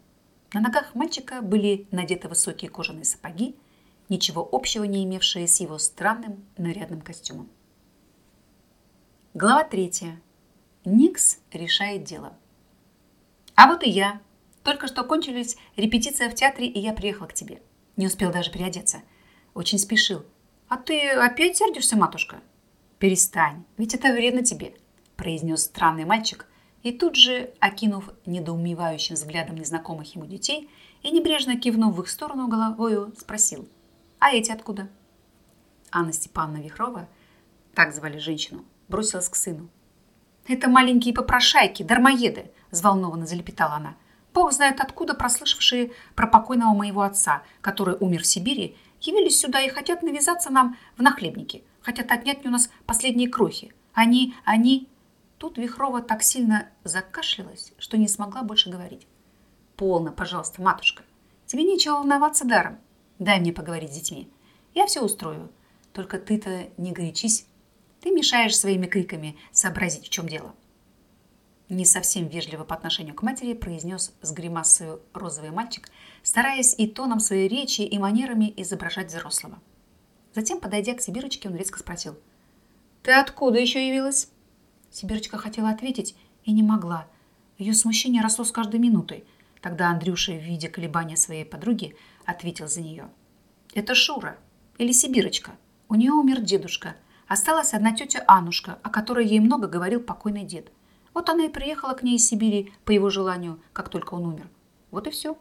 На ногах мальчика были надеты высокие кожаные сапоги, ничего общего не имевшие с его странным нарядным костюмом. Глава третья. Никс решает дело. А вот и я. Только что кончились репетиция в театре, и я приехала к тебе. Не успел даже переодеться. Очень спешил. А ты опять сердишься, матушка? Перестань, ведь это вредно тебе, произнес странный мальчик, и тут же, окинув недоумевающим взглядом незнакомых ему детей и небрежно кивнув в их сторону головою, спросил, «А эти откуда?» Анна Степановна Вихрова, так звали женщину, бросилась к сыну. «Это маленькие попрошайки, дармоеды!» – взволнованно залепетала она. «Бог знает откуда прослышавшие про покойного моего отца, который умер в Сибири, явились сюда и хотят навязаться нам в нахлебники, хотят отнять у нас последние крохи. Они, они...» Тут Вихрова так сильно закашлялась, что не смогла больше говорить. «Полно, пожалуйста, матушка. Тебе нечего волноваться даром. Дай мне поговорить с детьми. Я все устрою. Только ты-то не горячись ты мешаешь своими криками сообразить, в чем дело. Не совсем вежливо по отношению к матери произнес с гримасой розовый мальчик, стараясь и тоном своей речи, и манерами изображать взрослого. Затем, подойдя к Сибирочке, он резко спросил. «Ты откуда еще явилась?» Сибирочка хотела ответить и не могла. Ее смущение росло с каждой минутой. Тогда Андрюша, видя колебания своей подруги, ответил за нее. «Это Шура или Сибирочка. У нее умер дедушка, Осталась одна тетя Анушка, о которой ей много говорил покойный дед. Вот она и приехала к ней из Сибири по его желанию, как только он умер. Вот и все.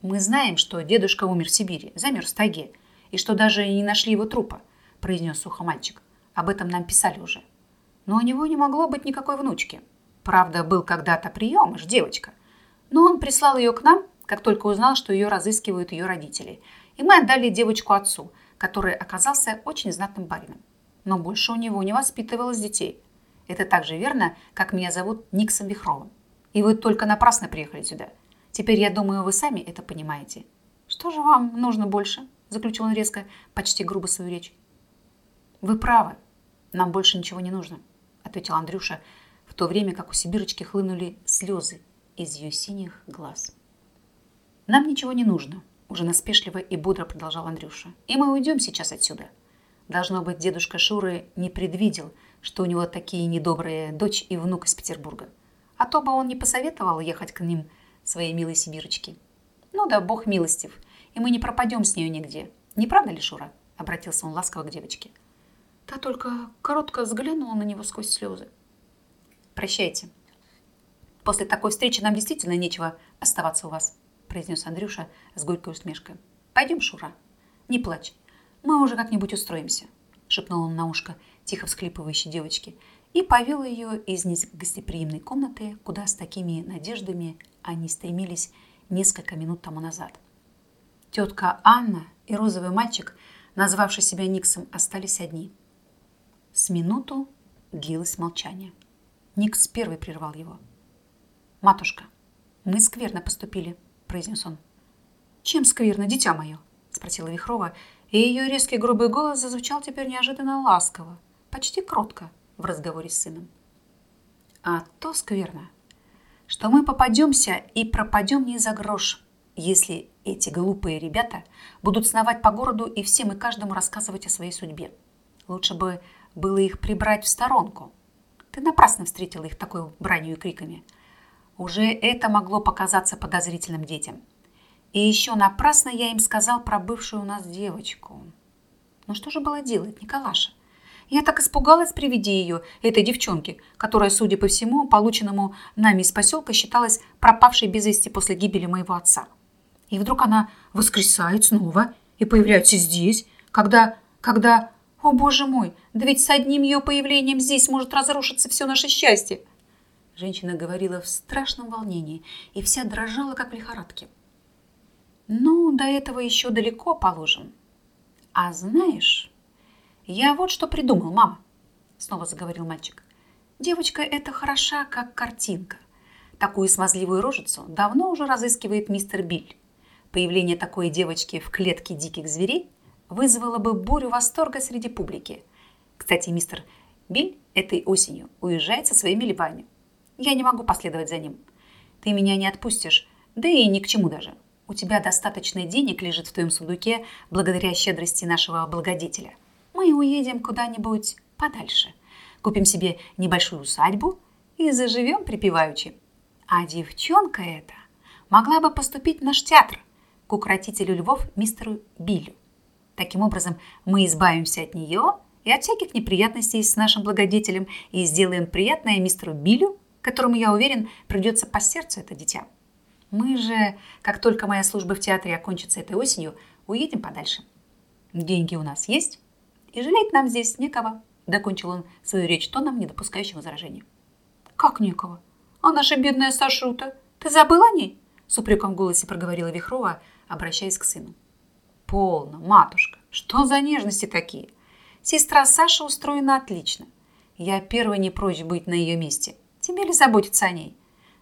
Мы знаем, что дедушка умер в Сибири, замерз в тайге, и что даже не нашли его трупа, произнес сухо мальчик. Об этом нам писали уже. Но у него не могло быть никакой внучки. Правда, был когда-то приемыш, девочка. Но он прислал ее к нам, как только узнал, что ее разыскивают ее родители. И мы отдали девочку отцу – который оказался очень знатным барином. Но больше у него не воспитывалось детей. Это так же верно, как меня зовут Никсом Вихровым. И вы только напрасно приехали сюда. Теперь, я думаю, вы сами это понимаете. Что же вам нужно больше? Заключил он резко, почти грубо свою речь. Вы правы. Нам больше ничего не нужно, ответил Андрюша, в то время как у Сибирочки хлынули слезы из ее синих глаз. Нам ничего не нужно, уже наспешливо и бодро продолжал Андрюша. И мы уйдем сейчас отсюда. Должно быть, дедушка Шуры не предвидел, что у него такие недобрые дочь и внук из Петербурга. А то бы он не посоветовал ехать к ним, своей милой Сибирочки. Ну да, бог милостив, и мы не пропадем с нее нигде. Не правда ли, Шура? Обратился он ласково к девочке. Та только коротко взглянула на него сквозь слезы. Прощайте. После такой встречи нам действительно нечего оставаться у вас произнес Андрюша с горькой усмешкой. «Пойдем, Шура. Не плачь. Мы уже как-нибудь устроимся», шепнул он на ушко тихо всхлипывающей девочке и повел ее из негостеприимной комнаты, куда с такими надеждами они стремились несколько минут тому назад. Тетка Анна и розовый мальчик, назвавший себя Никсом, остались одни. С минуту длилось молчание. Никс первый прервал его. «Матушка, мы скверно поступили», произнес он. «Чем скверно, дитя мое?» – спросила Вихрова, и ее резкий грубый голос зазвучал теперь неожиданно ласково, почти кротко в разговоре с сыном. «А то скверно, что мы попадемся и пропадем не за грош, если эти глупые ребята будут сновать по городу и всем и каждому рассказывать о своей судьбе. Лучше бы было их прибрать в сторонку. Ты напрасно встретила их такой бранью и криками – уже это могло показаться подозрительным детям. И еще напрасно я им сказал про бывшую у нас девочку. Ну что же было делать, Николаша? Я так испугалась при виде ее, этой девчонки, которая, судя по всему, полученному нами из поселка, считалась пропавшей без вести после гибели моего отца. И вдруг она воскресает снова и появляется здесь, когда... когда... О, боже мой, да ведь с одним ее появлением здесь может разрушиться все наше счастье. Женщина говорила в страшном волнении и вся дрожала, как в лихорадке. Ну, до этого еще далеко положим. А знаешь, я вот что придумал, мама, снова заговорил мальчик. Девочка эта хороша, как картинка. Такую смазливую рожицу давно уже разыскивает мистер Биль. Появление такой девочки в клетке диких зверей вызвало бы бурю восторга среди публики. Кстати, мистер Биль этой осенью уезжает со своими либами. Я не могу последовать за ним. Ты меня не отпустишь, да и ни к чему даже. У тебя достаточно денег лежит в твоем сундуке благодаря щедрости нашего благодетеля. Мы уедем куда-нибудь подальше. Купим себе небольшую усадьбу и заживем припеваючи. А девчонка эта могла бы поступить в наш театр к укротителю львов мистеру Биллю. Таким образом, мы избавимся от нее и от всяких неприятностей с нашим благодетелем и сделаем приятное мистеру Биллю, которому, я уверен, придется по сердцу это дитя. Мы же, как только моя служба в театре окончится этой осенью, уедем подальше. Деньги у нас есть, и жалеть нам здесь некого, докончил он свою речь тоном, не допускающим возражений. Как некого? А наша бедная Сашута? Ты забыл о ней? С упреком в голосе проговорила Вихрова, обращаясь к сыну. Полно, матушка, что за нежности такие? Сестра Саша устроена отлично. Я первая не прочь быть на ее месте. Тебе ли заботиться о ней?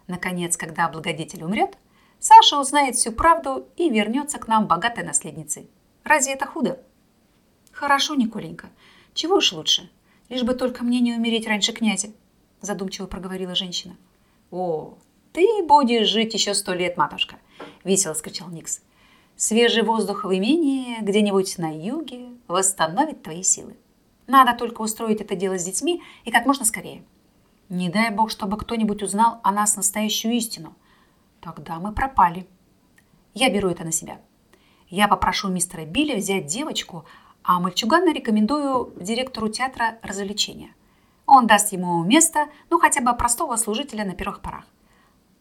Наконец, когда благодетель умрет, Саша узнает всю правду и вернется к нам богатой наследницей. Разве это худо? Хорошо, Николенька. Чего уж лучше. Лишь бы только мне не умереть раньше князя, задумчиво проговорила женщина. О, ты будешь жить еще сто лет, матушка, весело скричал Никс. Свежий воздух в имении где-нибудь на юге восстановит твои силы. Надо только устроить это дело с детьми и как можно скорее. Не дай бог, чтобы кто-нибудь узнал о нас настоящую истину. Тогда мы пропали. Я беру это на себя. Я попрошу мистера Билли взять девочку, а мальчугана рекомендую директору театра развлечения. Он даст ему место, ну хотя бы простого служителя на первых порах.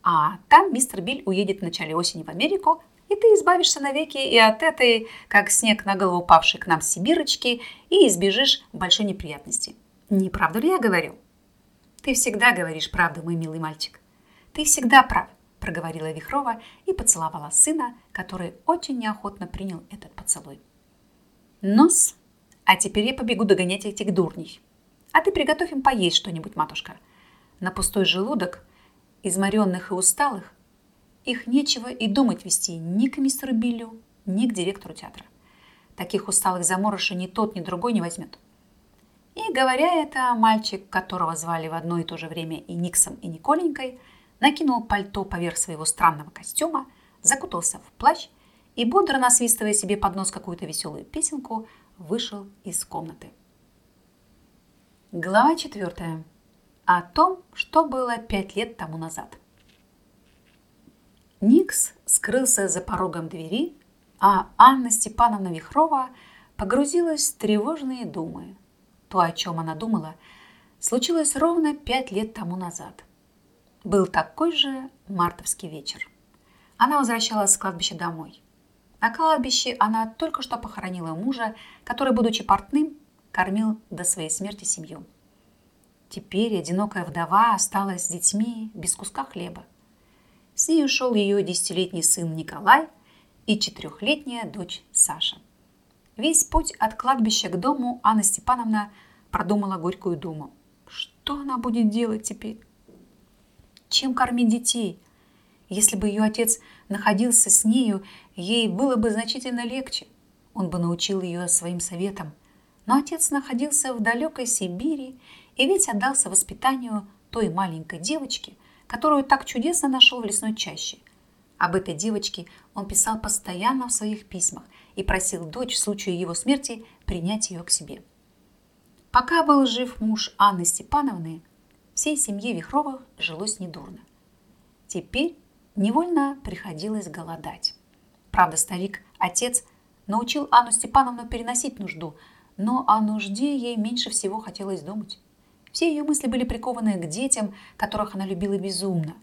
А там мистер Биль уедет в начале осени в Америку, и ты избавишься навеки и от этой, как снег на голову упавшей к нам Сибирочки, и избежишь большой неприятности. Не правду ли я говорю? Ты всегда говоришь правду, мой милый мальчик. Ты всегда прав, проговорила Вихрова и поцеловала сына, который очень неохотно принял этот поцелуй. Нос, а теперь я побегу догонять этих дурней. А ты приготовь им поесть что-нибудь, матушка. На пустой желудок, изморенных и усталых, их нечего и думать вести ни к мистеру Биллю, ни к директору театра. Таких усталых заморышей ни тот, ни другой не возьмет. И говоря это, мальчик, которого звали в одно и то же время и Никсом, и Николенькой, накинул пальто поверх своего странного костюма, закутался в плащ и, бодро насвистывая себе под нос какую-то веселую песенку, вышел из комнаты. Глава четвертая. О том, что было пять лет тому назад. Никс скрылся за порогом двери, а Анна Степановна Вихрова погрузилась в тревожные думы – то, о чем она думала, случилось ровно пять лет тому назад. Был такой же мартовский вечер. Она возвращалась с кладбища домой. На кладбище она только что похоронила мужа, который, будучи портным, кормил до своей смерти семью. Теперь одинокая вдова осталась с детьми без куска хлеба. С ней ушел ее десятилетний сын Николай и четырехлетняя дочь Саша. Весь путь от кладбища к дому Анна Степановна продумала горькую думу. Что она будет делать теперь? Чем кормить детей? Если бы ее отец находился с нею, ей было бы значительно легче. Он бы научил ее своим советам. Но отец находился в далекой Сибири и ведь отдался воспитанию той маленькой девочки, которую так чудесно нашел в лесной чаще. Об этой девочке он писал постоянно в своих письмах и просил дочь в случае его смерти принять ее к себе. Пока был жив муж Анны Степановны, всей семье Вихровых жилось недурно. Теперь невольно приходилось голодать. Правда, старик, отец, научил Анну Степановну переносить нужду, но о нужде ей меньше всего хотелось думать. Все ее мысли были прикованы к детям, которых она любила безумно.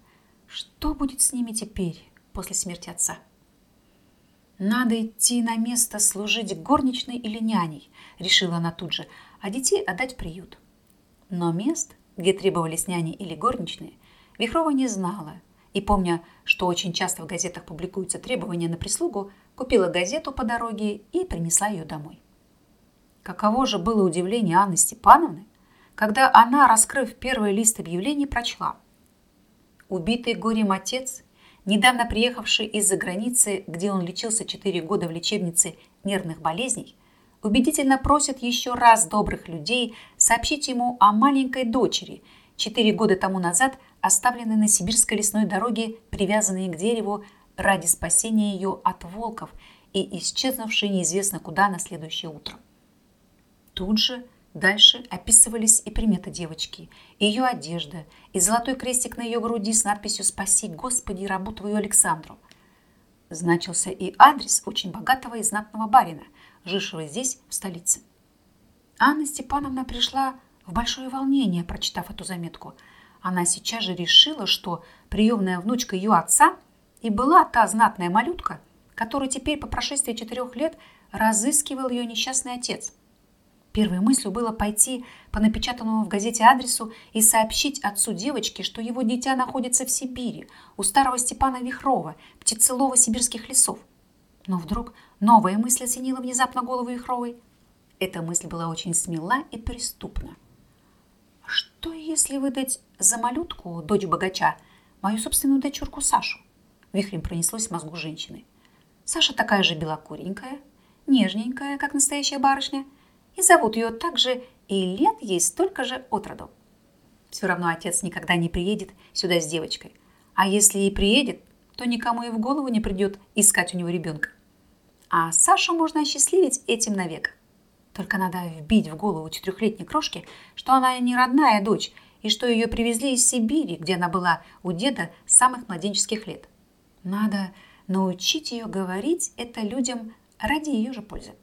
Что будет с ними теперь, после смерти отца? Надо идти на место служить горничной или няней, решила она тут же, а детей отдать в приют. Но мест, где требовались няни или горничные, Вихрова не знала И помня, что очень часто в газетах публикуются требования на прислугу, купила газету по дороге и принесла ее домой. Каково же было удивление Анны Степановны, когда она, раскрыв первый лист объявлений, прочла. Убитый горем отец, недавно приехавший из-за границы, где он лечился 4 года в лечебнице нервных болезней, убедительно просит еще раз добрых людей сообщить ему о маленькой дочери, 4 года тому назад оставленной на сибирской лесной дороге, привязанной к дереву ради спасения ее от волков и исчезнувшей неизвестно куда на следующее утро. Тут же Дальше описывались и приметы девочки, ее одежда, и золотой крестик на ее груди с надписью «Спаси, Господи, рабу твою Александру». Значился и адрес очень богатого и знатного барина, жившего здесь, в столице. Анна Степановна пришла в большое волнение, прочитав эту заметку. Она сейчас же решила, что приемная внучка ее отца и была та знатная малютка, которую теперь по прошествии четырех лет разыскивал ее несчастный отец – Первой мыслью было пойти по напечатанному в газете адресу и сообщить отцу девочки, что его дитя находится в Сибири, у старого Степана Вихрова, птицелова сибирских лесов. Но вдруг новая мысль осенила внезапно голову Вихровой. Эта мысль была очень смела и преступна. Что если выдать за малютку, дочь богача, мою собственную дочурку Сашу? Вихрем пронеслось в мозгу женщины. Саша такая же белокуренькая, нежненькая, как настоящая барышня – и зовут ее так же, и лет ей столько же от роду. Все равно отец никогда не приедет сюда с девочкой. А если и приедет, то никому и в голову не придет искать у него ребенка. А Сашу можно осчастливить этим навек. Только надо вбить в голову четырехлетней крошки, что она не родная дочь, и что ее привезли из Сибири, где она была у деда с самых младенческих лет. Надо научить ее говорить это людям ради ее же пользы.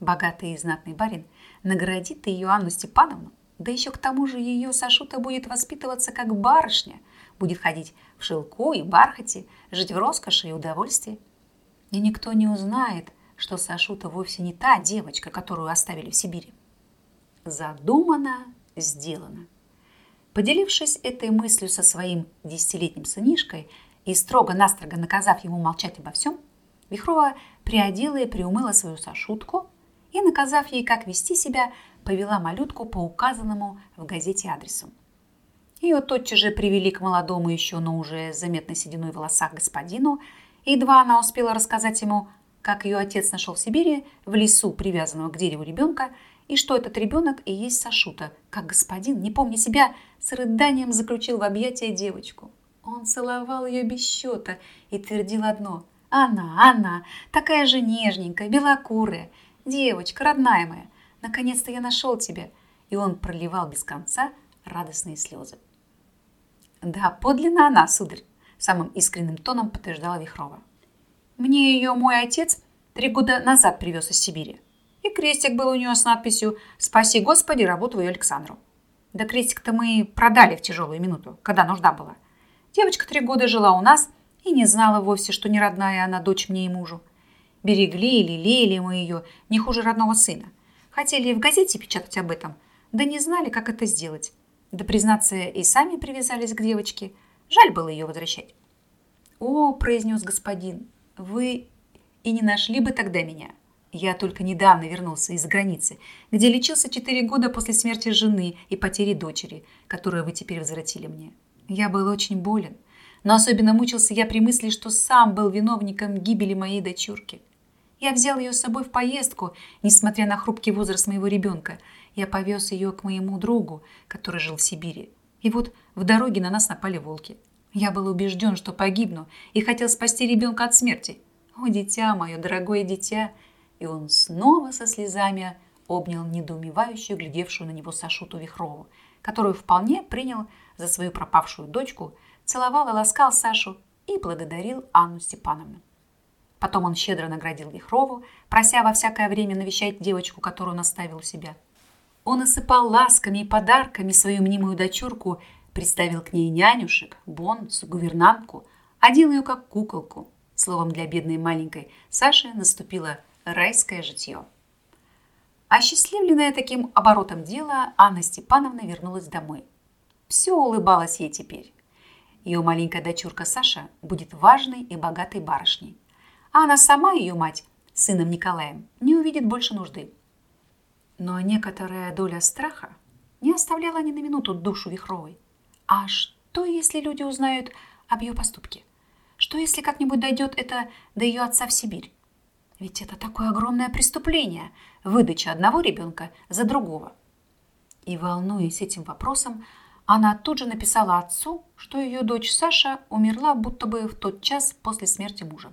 Богатый и знатный барин наградит ее Анну Степановну, да еще к тому же ее Сашута будет воспитываться как барышня, будет ходить в шелку и бархате, жить в роскоши и удовольствии. И никто не узнает, что Сашута вовсе не та девочка, которую оставили в Сибири. Задумано, сделано. Поделившись этой мыслью со своим десятилетним сынишкой и строго-настрого наказав ему молчать обо всем, Вихрова приодела и приумыла свою Сашутку – и, наказав ей, как вести себя, повела малютку по указанному в газете адресу. Ее тотчас же привели к молодому еще, но уже заметной сединой волосах господину, и едва она успела рассказать ему, как ее отец нашел в Сибири, в лесу, привязанного к дереву ребенка, и что этот ребенок и есть Сашута, как господин, не помня себя, с рыданием заключил в объятия девочку. Он целовал ее без счета и твердил одно – она, она, такая же нежненькая, белокурая, Девочка, родная моя, наконец-то я нашел тебя. И он проливал без конца радостные слезы. Да, подлинно она, сударь, самым искренним тоном подтверждала Вихрова. Мне ее мой отец три года назад привез из Сибири. И крестик был у нее с надписью «Спаси, Господи, работу твою Александру». Да крестик-то мы продали в тяжелую минуту, когда нужда была. Девочка три года жила у нас и не знала вовсе, что не родная она дочь мне и мужу. Берегли и лелеяли мы ее не хуже родного сына. Хотели в газете печатать об этом, да не знали, как это сделать. Да, признаться, и сами привязались к девочке. Жаль было ее возвращать. «О, — произнес господин, — вы и не нашли бы тогда меня. Я только недавно вернулся из-за границы, где лечился четыре года после смерти жены и потери дочери, которую вы теперь возвратили мне. Я был очень болен, но особенно мучился я при мысли, что сам был виновником гибели моей дочурки. Я взял ее с собой в поездку, несмотря на хрупкий возраст моего ребенка. Я повез ее к моему другу, который жил в Сибири. И вот в дороге на нас напали волки. Я был убежден, что погибну, и хотел спасти ребенка от смерти. О, дитя мое, дорогое дитя! И он снова со слезами обнял недоумевающую, глядевшую на него Сашуту Вихрову, которую вполне принял за свою пропавшую дочку, целовал и ласкал Сашу и благодарил Анну Степановну. Потом он щедро наградил Вихрову, прося во всякое время навещать девочку, которую он оставил у себя. Он осыпал ласками и подарками свою мнимую дочурку, представил к ней нянюшек, бонсу, гувернантку, одел ее как куколку. Словом, для бедной маленькой Саши наступило райское житье. Осчастливленная таким оборотом дела, Анна Степановна вернулась домой. Все улыбалась ей теперь. ее маленькая дочурка Саша будет важной и богатой барышней. А она сама, ее мать, сыном Николаем, не увидит больше нужды. Но некоторая доля страха не оставляла ни на минуту душу Вихровой. А что, если люди узнают об ее поступке? Что, если как-нибудь дойдет это до ее отца в Сибирь? Ведь это такое огромное преступление – выдача одного ребенка за другого. И, волнуясь этим вопросом, она тут же написала отцу, что ее дочь Саша умерла будто бы в тот час после смерти мужа.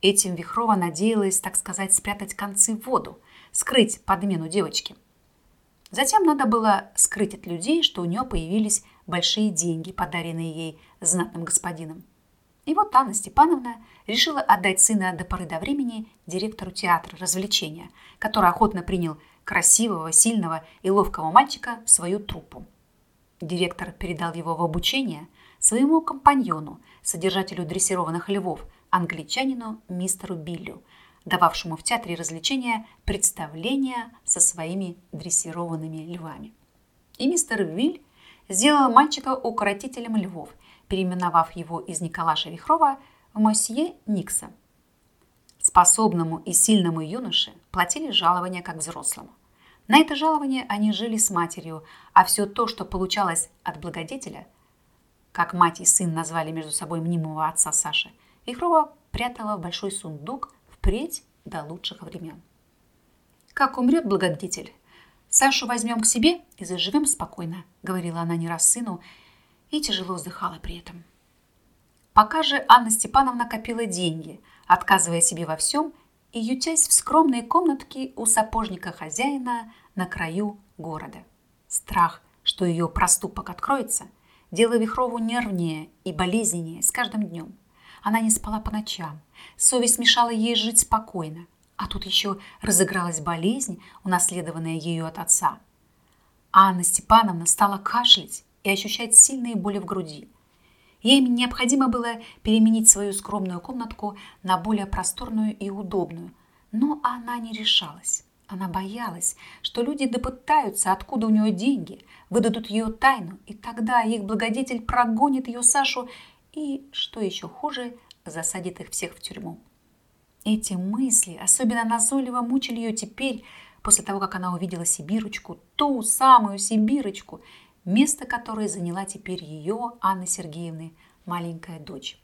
Этим Вихрова надеялась, так сказать, спрятать концы в воду, скрыть подмену девочки. Затем надо было скрыть от людей, что у нее появились большие деньги, подаренные ей знатным господином. И вот Анна Степановна решила отдать сына до поры до времени директору театра развлечения, который охотно принял красивого, сильного и ловкого мальчика в свою труппу. Директор передал его в обучение своему компаньону, содержателю дрессированных львов, англичанину мистеру Биллю, дававшему в театре развлечения представления со своими дрессированными львами. И мистер Виль сделал мальчика укротителем львов, переименовав его из Николаша Вихрова в Мосье Никса. Способному и сильному юноше платили жалования как взрослому. На это жалование они жили с матерью, а все то, что получалось от благодетеля, как мать и сын назвали между собой мнимого отца Саши, Вихрова прятала в большой сундук впредь до лучших времен. «Как умрет благодетель, Сашу возьмем к себе и заживем спокойно», говорила она не раз сыну и тяжело вздыхала при этом. Пока же Анна Степановна копила деньги, отказывая себе во всем и ютясь в скромной комнатке у сапожника хозяина на краю города. Страх, что ее проступок откроется, делал Вихрову нервнее и болезненнее с каждым днем. Она не спала по ночам, совесть мешала ей жить спокойно, а тут еще разыгралась болезнь, унаследованная ею от отца. Анна Степановна стала кашлять и ощущать сильные боли в груди. Ей необходимо было переменить свою скромную комнатку на более просторную и удобную, но она не решалась. Она боялась, что люди допытаются, откуда у нее деньги, выдадут ее тайну, и тогда их благодетель прогонит ее Сашу и, что еще хуже, засадит их всех в тюрьму. Эти мысли особенно назойливо мучили ее теперь, после того, как она увидела Сибирочку, ту самую Сибирочку, место которой заняла теперь ее, Анны Сергеевны, маленькая дочь.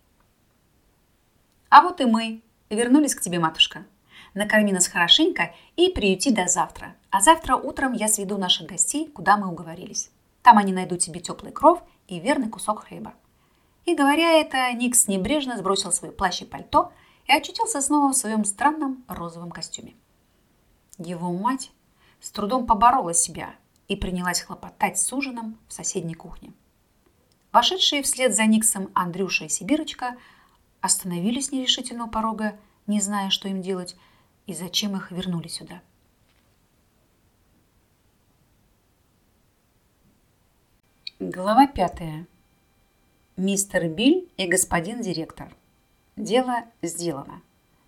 «А вот и мы. Вернулись к тебе, матушка. Накорми нас хорошенько и приюти до завтра. А завтра утром я сведу наших гостей, куда мы уговорились. Там они найдут тебе теплый кров и верный кусок хлеба». И говоря это, Никс небрежно сбросил свой плащ и пальто и очутился снова в своем странном розовом костюме. Его мать с трудом поборола себя – и принялась хлопотать с ужином в соседней кухне. Вошедшие вслед за Никсом Андрюша и Сибирочка остановились нерешительно у порога, не зная, что им делать и зачем их вернули сюда. Глава пятая. Мистер Биль и господин директор. Дело сделано.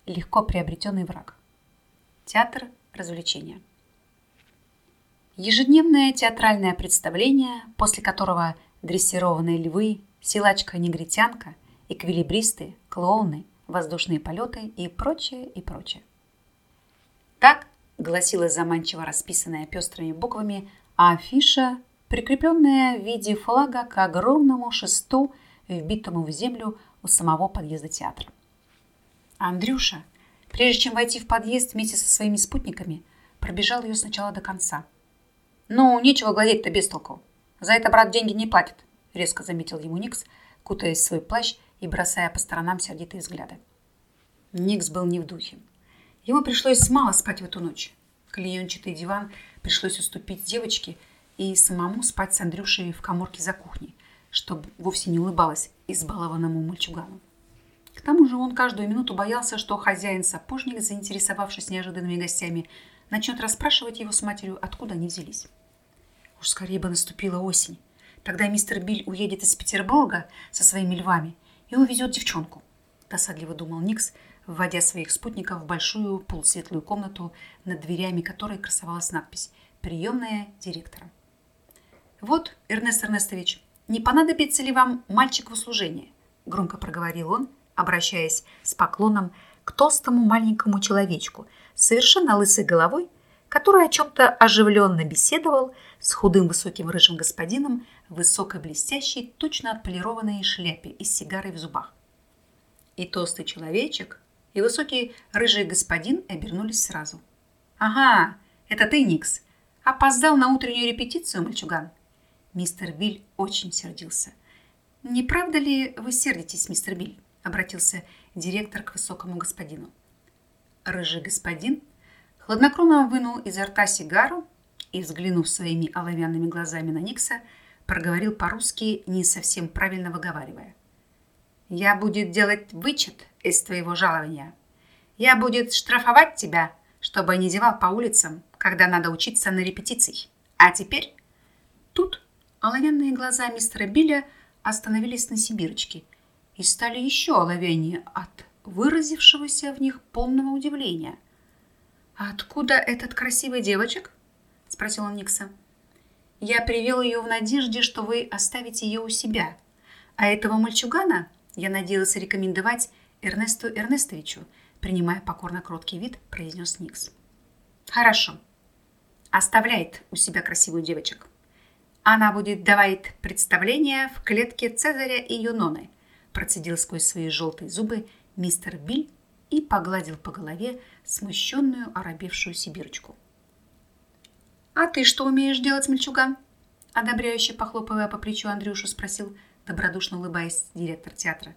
Легко приобретенный враг. Театр развлечения. Ежедневное театральное представление, после которого дрессированные львы, силачка-негритянка, эквилибристы, клоуны, воздушные полеты и прочее, и прочее. Так гласила заманчиво расписанная пестрыми буквами афиша, прикрепленная в виде флага к огромному шесту, вбитому в землю у самого подъезда театра. Андрюша, прежде чем войти в подъезд вместе со своими спутниками, пробежал ее сначала до конца – «Ну, нечего глазеть-то без толку. За это брат деньги не платит», — резко заметил ему Никс, кутаясь в свой плащ и бросая по сторонам сердитые взгляды. Никс был не в духе. Ему пришлось мало спать в эту ночь. Клеенчатый диван пришлось уступить девочке и самому спать с Андрюшей в коморке за кухней, чтобы вовсе не улыбалась избалованному мальчугану. К тому же он каждую минуту боялся, что хозяин-сапожник, заинтересовавшись неожиданными гостями, начнет расспрашивать его с матерью, откуда они взялись. Уж скорее бы наступила осень. Тогда мистер Биль уедет из Петербурга со своими львами и увезет девчонку. Досадливо думал Никс, вводя своих спутников в большую полусветлую комнату, над дверями которой красовалась надпись «Приемная директора». «Вот, Эрнест Эрнестович, не понадобится ли вам мальчик в услужении?» Громко проговорил он, обращаясь с поклоном к толстому маленькому человечку с совершенно лысой головой, который о чем-то оживленно беседовал с худым высоким рыжим господином в высокой блестящей, точно отполированной шляпе и с сигарой в зубах. И толстый человечек, и высокий рыжий господин обернулись сразу. «Ага, это ты, Никс. Опоздал на утреннюю репетицию, мальчуган». Мистер Биль очень сердился. «Не правда ли вы сердитесь, мистер Биль?» – обратился директор к высокому господину. Рыжий господин хладнокровно вынул изо рта сигару и, взглянув своими оловянными глазами на Никса, проговорил по-русски, не совсем правильно выговаривая. «Я будет делать вычет из твоего жалования. Я будет штрафовать тебя, чтобы не зевал по улицам, когда надо учиться на репетиции. А теперь...» Тут оловянные глаза мистера Билля остановились на Сибирочке и стали еще оловяннее от выразившегося в них полного удивления. «А откуда этот красивый девочек?» – спросил он Никса. «Я привел ее в надежде, что вы оставите ее у себя. А этого мальчугана я надеялся рекомендовать Эрнесту Эрнестовичу, принимая покорно кроткий вид, произнес Никс. «Хорошо. Оставляет у себя красивую девочек. Она будет давать представление в клетке Цезаря и Юноны», процедил сквозь свои желтые зубы мистер Биль и погладил по голове смущенную оробевшую сибирочку. «А ты что умеешь делать, мальчуган?» Одобряюще похлопывая по плечу Андрюшу, спросил, добродушно улыбаясь, директор театра.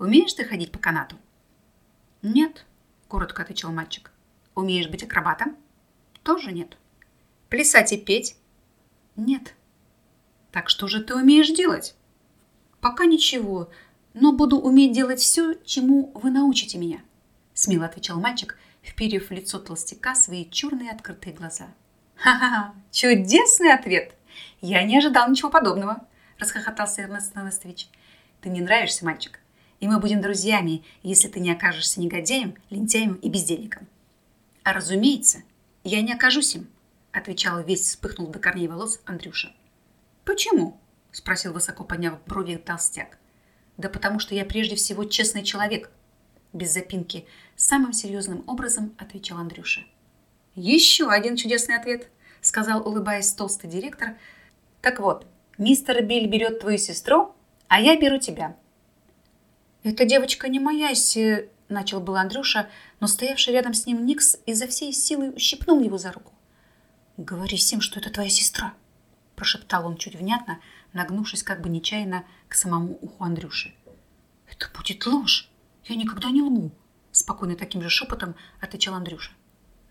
«Умеешь ты ходить по канату?» «Нет», — коротко отвечал мальчик. «Умеешь быть акробатом?» «Тоже нет». «Плясать и петь?» «Нет». «Так что же ты умеешь делать?» «Пока ничего, но буду уметь делать все, чему вы научите меня», смело отвечал мальчик, вперев в лицо толстяка свои черные открытые глаза. «Ха-ха, чудесный ответ! Я не ожидал ничего подобного!» расхохотался Эрнест Эрнестович. «Ты мне нравишься, мальчик, и мы будем друзьями, если ты не окажешься негодяем, лентяем и бездельником». «А разумеется, я не окажусь им», отвечал весь вспыхнул до корней волос Андрюша. «Почему?» – спросил высоко подняв брови толстяк. «Да потому что я прежде всего честный человек», без запинки, самым серьезным образом отвечал Андрюша. «Еще один чудесный ответ», — сказал, улыбаясь толстый директор. «Так вот, мистер Биль берет твою сестру, а я беру тебя». «Эта девочка не моя, си...» — начал был Андрюша, но стоявший рядом с ним Никс изо всей силы ущипнул его за руку. «Говори всем, что это твоя сестра», — прошептал он чуть внятно, нагнувшись как бы нечаянно к самому уху Андрюши. «Это будет ложь. Я никогда не лгу», — спокойно таким же шепотом отвечал Андрюша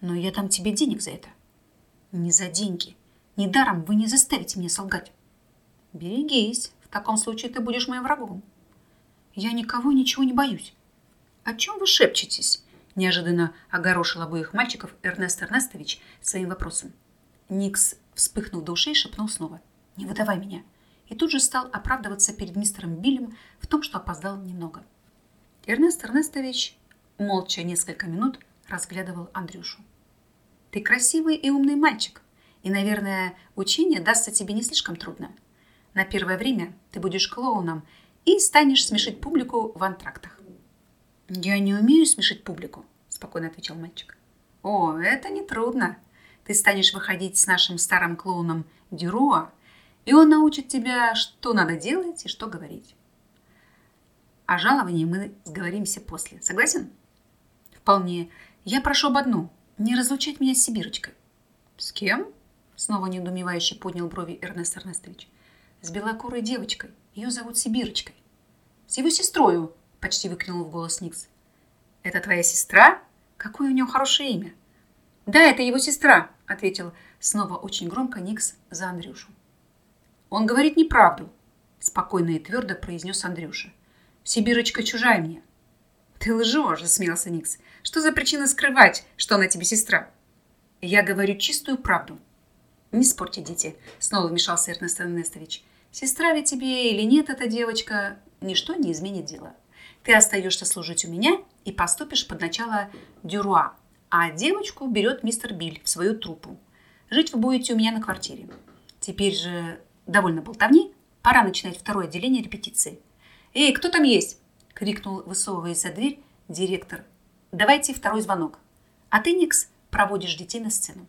но я дам тебе денег за это. Не за деньги. Недаром вы не заставите меня солгать. Берегись, в таком случае ты будешь моим врагом. Я никого ничего не боюсь. О чем вы шепчетесь? Неожиданно огорошил обоих мальчиков Эрнест Эрнестович своим вопросом. Никс, вспыхнув до ушей, шепнул снова. «Не выдавай меня!» И тут же стал оправдываться перед мистером Биллем в том, что опоздал немного. Эрнест Эрнестович молча несколько минут разглядывал Андрюшу. Ты красивый и умный мальчик, и, наверное, учение дастся тебе не слишком трудно. На первое время ты будешь клоуном и станешь смешить публику в антрактах. «Я не умею смешить публику», – спокойно отвечал мальчик. «О, это не трудно. Ты станешь выходить с нашим старым клоуном Дюруа, и он научит тебя, что надо делать и что говорить. О жаловании мы сговоримся после. Согласен? Вполне. Я прошу об одном – не разлучать меня с Сибирочкой. С кем? Снова недоумевающе поднял брови Эрнест Эрнестович. С белокурой девочкой. Ее зовут Сибирочкой. С его сестрою, почти выкрикнул в голос Никс. Это твоя сестра? Какое у нее хорошее имя. Да, это его сестра, ответил снова очень громко Никс за Андрюшу. Он говорит неправду, спокойно и твердо произнес Андрюша. Сибирочка чужая мне. Ты лжешь, засмеялся Никс. Что за причина скрывать, что она тебе сестра? Я говорю чистую правду. Не спорьте, дети, снова вмешался Эрнест Эрнестович. Сестра ли тебе или нет эта девочка, ничто не изменит дело. Ты остаешься служить у меня и поступишь под начало Дюруа, а девочку берет мистер Биль в свою труппу. Жить вы будете у меня на квартире. Теперь же довольно болтовни. Пора начинать второе отделение репетиции. «Эй, кто там есть?» – крикнул, высовываясь за дверь, директор. «Давайте второй звонок. А ты, Никс, проводишь детей на сцену».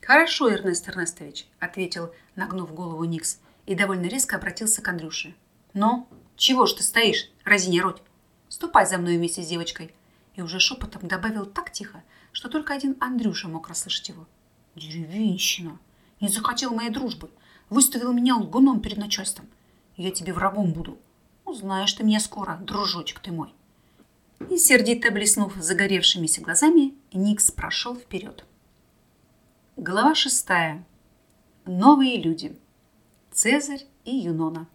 «Хорошо, Эрнест Эрнестович», – ответил, нагнув голову Никс, и довольно резко обратился к Андрюше. «Но, чего ж ты стоишь, разиня роть? Ступай за мной вместе с девочкой». И уже шепотом добавил так тихо, что только один Андрюша мог расслышать его. «Деревенщина! Не захотел моей дружбы. Выставил меня лгуном перед начальством. Я тебе врагом буду. Узнаешь ты меня скоро, дружочек ты мой». И сердито блеснув загоревшимися глазами, Никс прошел вперед. Глава шестая. Новые люди. Цезарь и Юнона.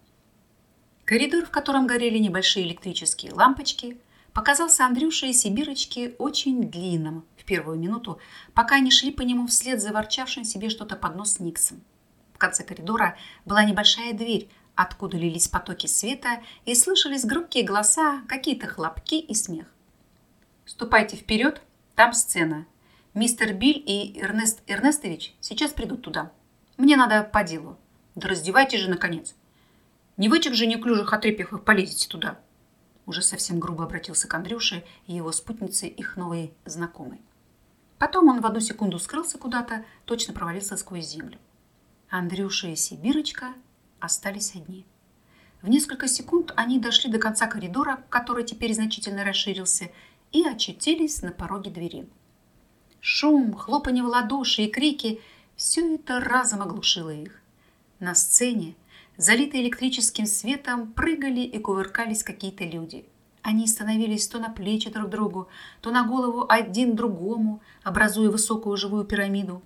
Коридор, в котором горели небольшие электрические лампочки, показался Андрюше и Сибирочке очень длинным в первую минуту, пока они шли по нему вслед за ворчавшим себе что-то под нос Никсом. В конце коридора была небольшая дверь, откуда лились потоки света и слышались громкие голоса, какие-то хлопки и смех. «Ступайте вперед, там сцена», Мистер Биль и Эрнест Эрнестович сейчас придут туда. Мне надо по делу. Да раздевайтесь же, наконец. Не в этих же неуклюжих отрепьях полезете туда. Уже совсем грубо обратился к Андрюше и его спутнице, их новой знакомой. Потом он в одну секунду скрылся куда-то, точно провалился сквозь землю. Андрюша и Сибирочка остались одни. В несколько секунд они дошли до конца коридора, который теперь значительно расширился, и очутились на пороге двери. Шум, хлопанье в ладоши и крики – все это разом оглушило их. На сцене, залитые электрическим светом, прыгали и кувыркались какие-то люди. Они становились то на плечи друг другу, то на голову один другому, образуя высокую живую пирамиду.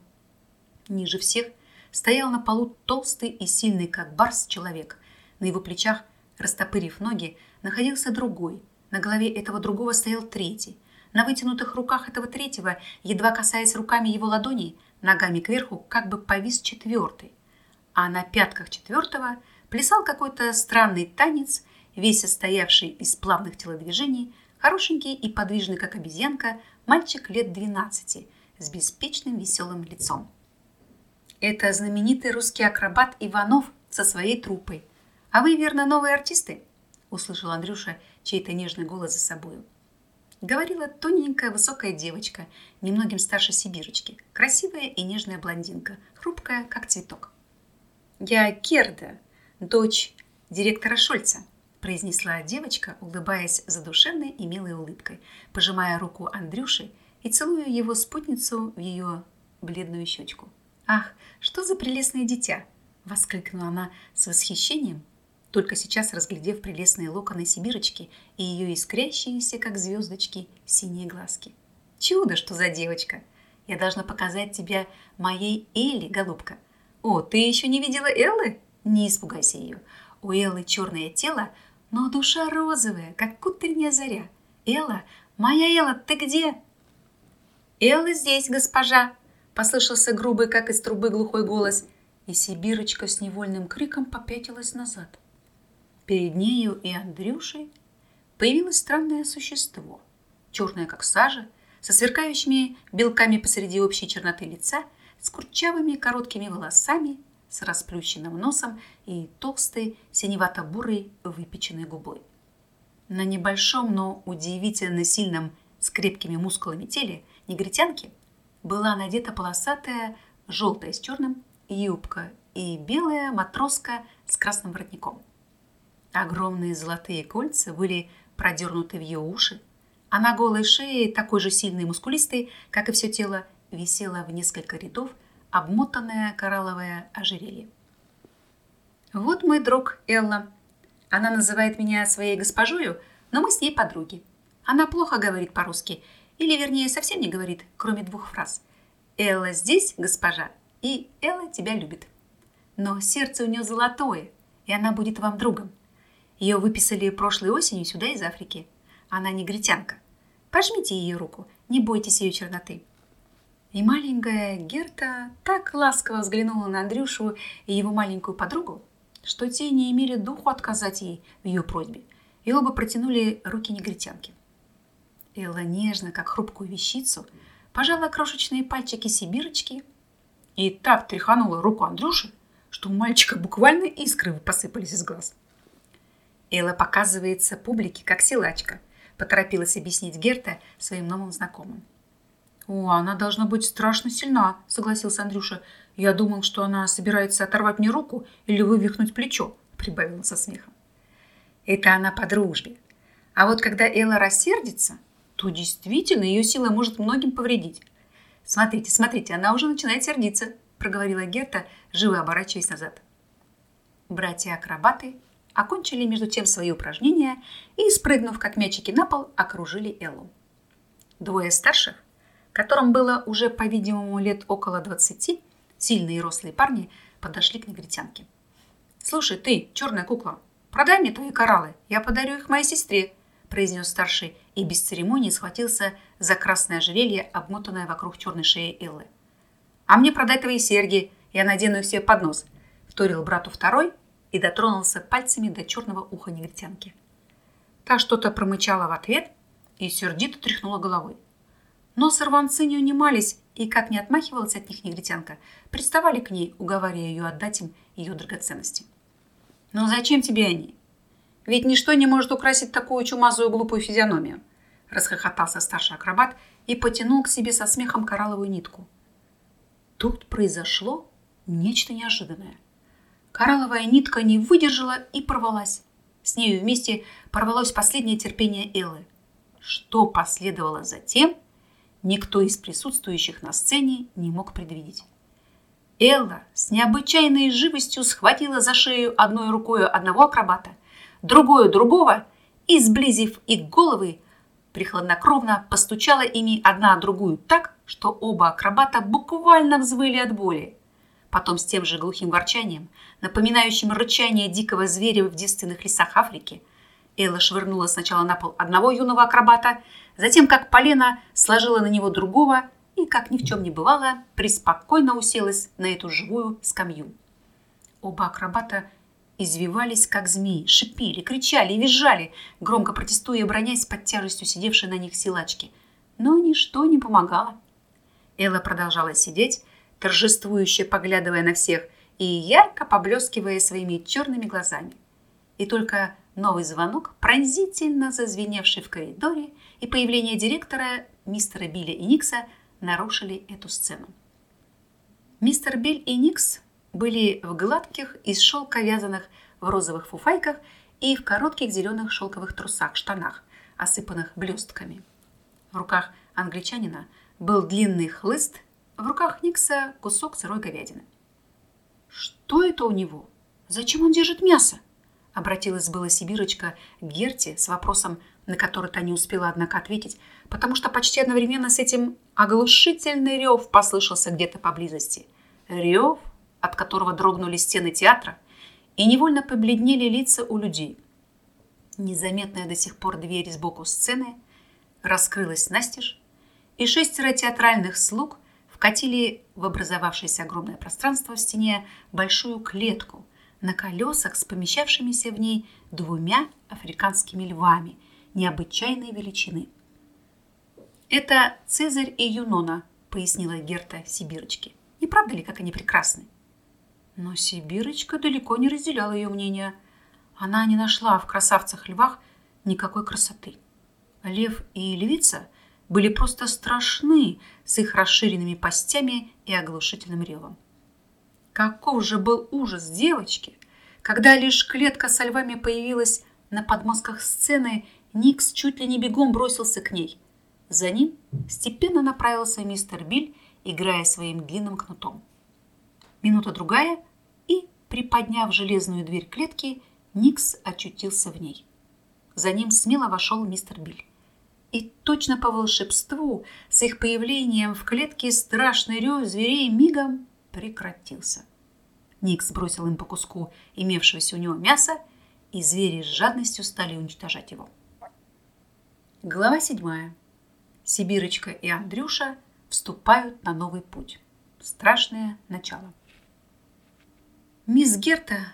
Ниже всех стоял на полу толстый и сильный, как барс, человек. На его плечах, растопырив ноги, находился другой. На голове этого другого стоял третий – на вытянутых руках этого третьего, едва касаясь руками его ладоней, ногами кверху, как бы повис четвертый. А на пятках четвертого плясал какой-то странный танец, весь состоявший из плавных телодвижений, хорошенький и подвижный, как обезьянка, мальчик лет двенадцати с беспечным веселым лицом. Это знаменитый русский акробат Иванов со своей труппой. А вы, верно, новые артисты? Услышал Андрюша чей-то нежный голос за собою говорила тоненькая высокая девочка, немногим старше Сибирочки, красивая и нежная блондинка, хрупкая, как цветок. «Я Керда, дочь директора Шольца», произнесла девочка, улыбаясь задушевной и милой улыбкой, пожимая руку Андрюши и целуя его спутницу в ее бледную щечку. «Ах, что за прелестное дитя!» — воскликнула она с восхищением, только сейчас разглядев прелестные локоны Сибирочки и ее искрящиеся, как звездочки, синие глазки. «Чудо, что за девочка! Я должна показать тебя моей Элли, голубка. О, ты еще не видела Эллы? Не испугайся ее. У Эллы черное тело, но душа розовая, как утренняя заря. Элла, моя Элла, ты где?» «Элла здесь, госпожа!» Послышался грубый, как из трубы, глухой голос, и Сибирочка с невольным криком попятилась назад. Перед нею и Андрюшей появилось странное существо, черное как сажа, со сверкающими белками посреди общей черноты лица, с курчавыми короткими волосами, с расплющенным носом и толстой синевато-бурой выпеченной губой. На небольшом, но удивительно сильном с крепкими мускулами теле негритянки была надета полосатая, желтая с черным юбка и белая матроска с красным воротником. Огромные золотые кольца были продернуты в ее уши, а на голой шее, такой же сильной и мускулистой, как и все тело, висело в несколько рядов обмотанное коралловое ожерелье. «Вот мой друг Элла. Она называет меня своей госпожою, но мы с ней подруги. Она плохо говорит по-русски, или, вернее, совсем не говорит, кроме двух фраз. «Элла здесь, госпожа», и «Элла тебя любит». Но сердце у нее золотое, и она будет вам другом. Ее выписали прошлой осенью сюда из Африки. Она негритянка. Пожмите ее руку, не бойтесь ее черноты. И маленькая Герта так ласково взглянула на Андрюшу и его маленькую подругу, что те не имели духу отказать ей в ее просьбе, и оба протянули руки негритянки. Элла нежно, как хрупкую вещицу, пожала крошечные пальчики Сибирочки и так тряханула руку Андрюши, что у мальчика буквально искры посыпались из глаз. Элла показывается публике как силачка, поторопилась объяснить Герта своим новым знакомым. «О, она должна быть страшно сильна», — согласился Андрюша. «Я думал, что она собирается оторвать мне руку или вывихнуть плечо», — прибавил со смехом. «Это она по дружбе. А вот когда Элла рассердится, то действительно ее сила может многим повредить. Смотрите, смотрите, она уже начинает сердиться», — проговорила Герта, живо оборачиваясь назад. Братья-акробаты окончили между тем свои упражнения и, спрыгнув как мячики на пол, окружили Эллу. Двое старших которым было уже, по-видимому, лет около двадцати, сильные и рослые парни подошли к негритянке. «Слушай, ты, черная кукла, продай мне твои кораллы, я подарю их моей сестре», произнес старший и без церемонии схватился за красное ожерелье, обмотанное вокруг черной шеи Эллы. «А мне продай твои серьги, я надену их себе под нос», вторил брату второй и дотронулся пальцами до черного уха негритянки. Та что-то промычала в ответ и сердито тряхнула головой. Но сорванцы не унимались, и, как не отмахивалась от них негритянка, приставали к ней, уговаривая ее отдать им ее драгоценности. «Но «Ну зачем тебе они? Ведь ничто не может украсить такую чумазую глупую физиономию!» Расхохотался старший акробат и потянул к себе со смехом коралловую нитку. Тут произошло нечто неожиданное. Коралловая нитка не выдержала и порвалась. С нею вместе порвалось последнее терпение Эллы. Что последовало затем – никто из присутствующих на сцене не мог предвидеть. Элла с необычайной живостью схватила за шею одной рукой одного акробата, другой другого и, сблизив их головы, прихладнокровно постучала ими одна другую так, что оба акробата буквально взвыли от боли. Потом с тем же глухим ворчанием, напоминающим рычание дикого зверя в девственных лесах Африки, Элла швырнула сначала на пол одного юного акробата, затем, как полено, сложила на него другого и, как ни в чем не бывало, преспокойно уселась на эту живую скамью. Оба акробата извивались, как змеи, шипели, кричали и визжали, громко протестуя и бронясь под тяжестью сидевшей на них силачки. Но ничто не помогало. Элла продолжала сидеть, торжествующе поглядывая на всех и ярко поблескивая своими черными глазами. И только новый звонок, пронзительно зазвеневший в коридоре, и появление директора, мистера Билля и Никса, нарушили эту сцену. Мистер Билл и Никс были в гладких, из шелка вязаных в розовых фуфайках и в коротких зеленых шелковых трусах, штанах, осыпанных блестками. В руках англичанина был длинный хлыст, в руках Никса кусок сырой говядины. Что это у него? Зачем он держит мясо? Обратилась была Сибирочка к Герте с вопросом, на который не успела, однако, ответить, потому что почти одновременно с этим оглушительный рев послышался где-то поблизости. Рев, от которого дрогнули стены театра, и невольно побледнели лица у людей. Незаметная до сих пор дверь сбоку сцены раскрылась настежь, и шестеро театральных слуг вкатили в образовавшееся огромное пространство в стене большую клетку – на колесах с помещавшимися в ней двумя африканскими львами необычайной величины. «Это Цезарь и Юнона», — пояснила Герта Сибирочке. «Не правда ли, как они прекрасны?» Но Сибирочка далеко не разделяла ее мнение. Она не нашла в красавцах-львах никакой красоты. Лев и львица были просто страшны с их расширенными постями и оглушительным ревом. Каков же был ужас девочки, когда лишь клетка со львами появилась на подмостках сцены, Никс чуть ли не бегом бросился к ней. За ним степенно направился мистер Биль, играя своим длинным кнутом. Минута-другая, и, приподняв железную дверь клетки, Никс очутился в ней. За ним смело вошел мистер Биль. И точно по волшебству, с их появлением в клетке страшный рев зверей мигом прекратился. Ник сбросил им по куску имевшегося у него мяса, и звери с жадностью стали уничтожать его. Глава седьмая. Сибирочка и Андрюша вступают на новый путь. Страшное начало. Мисс Герта,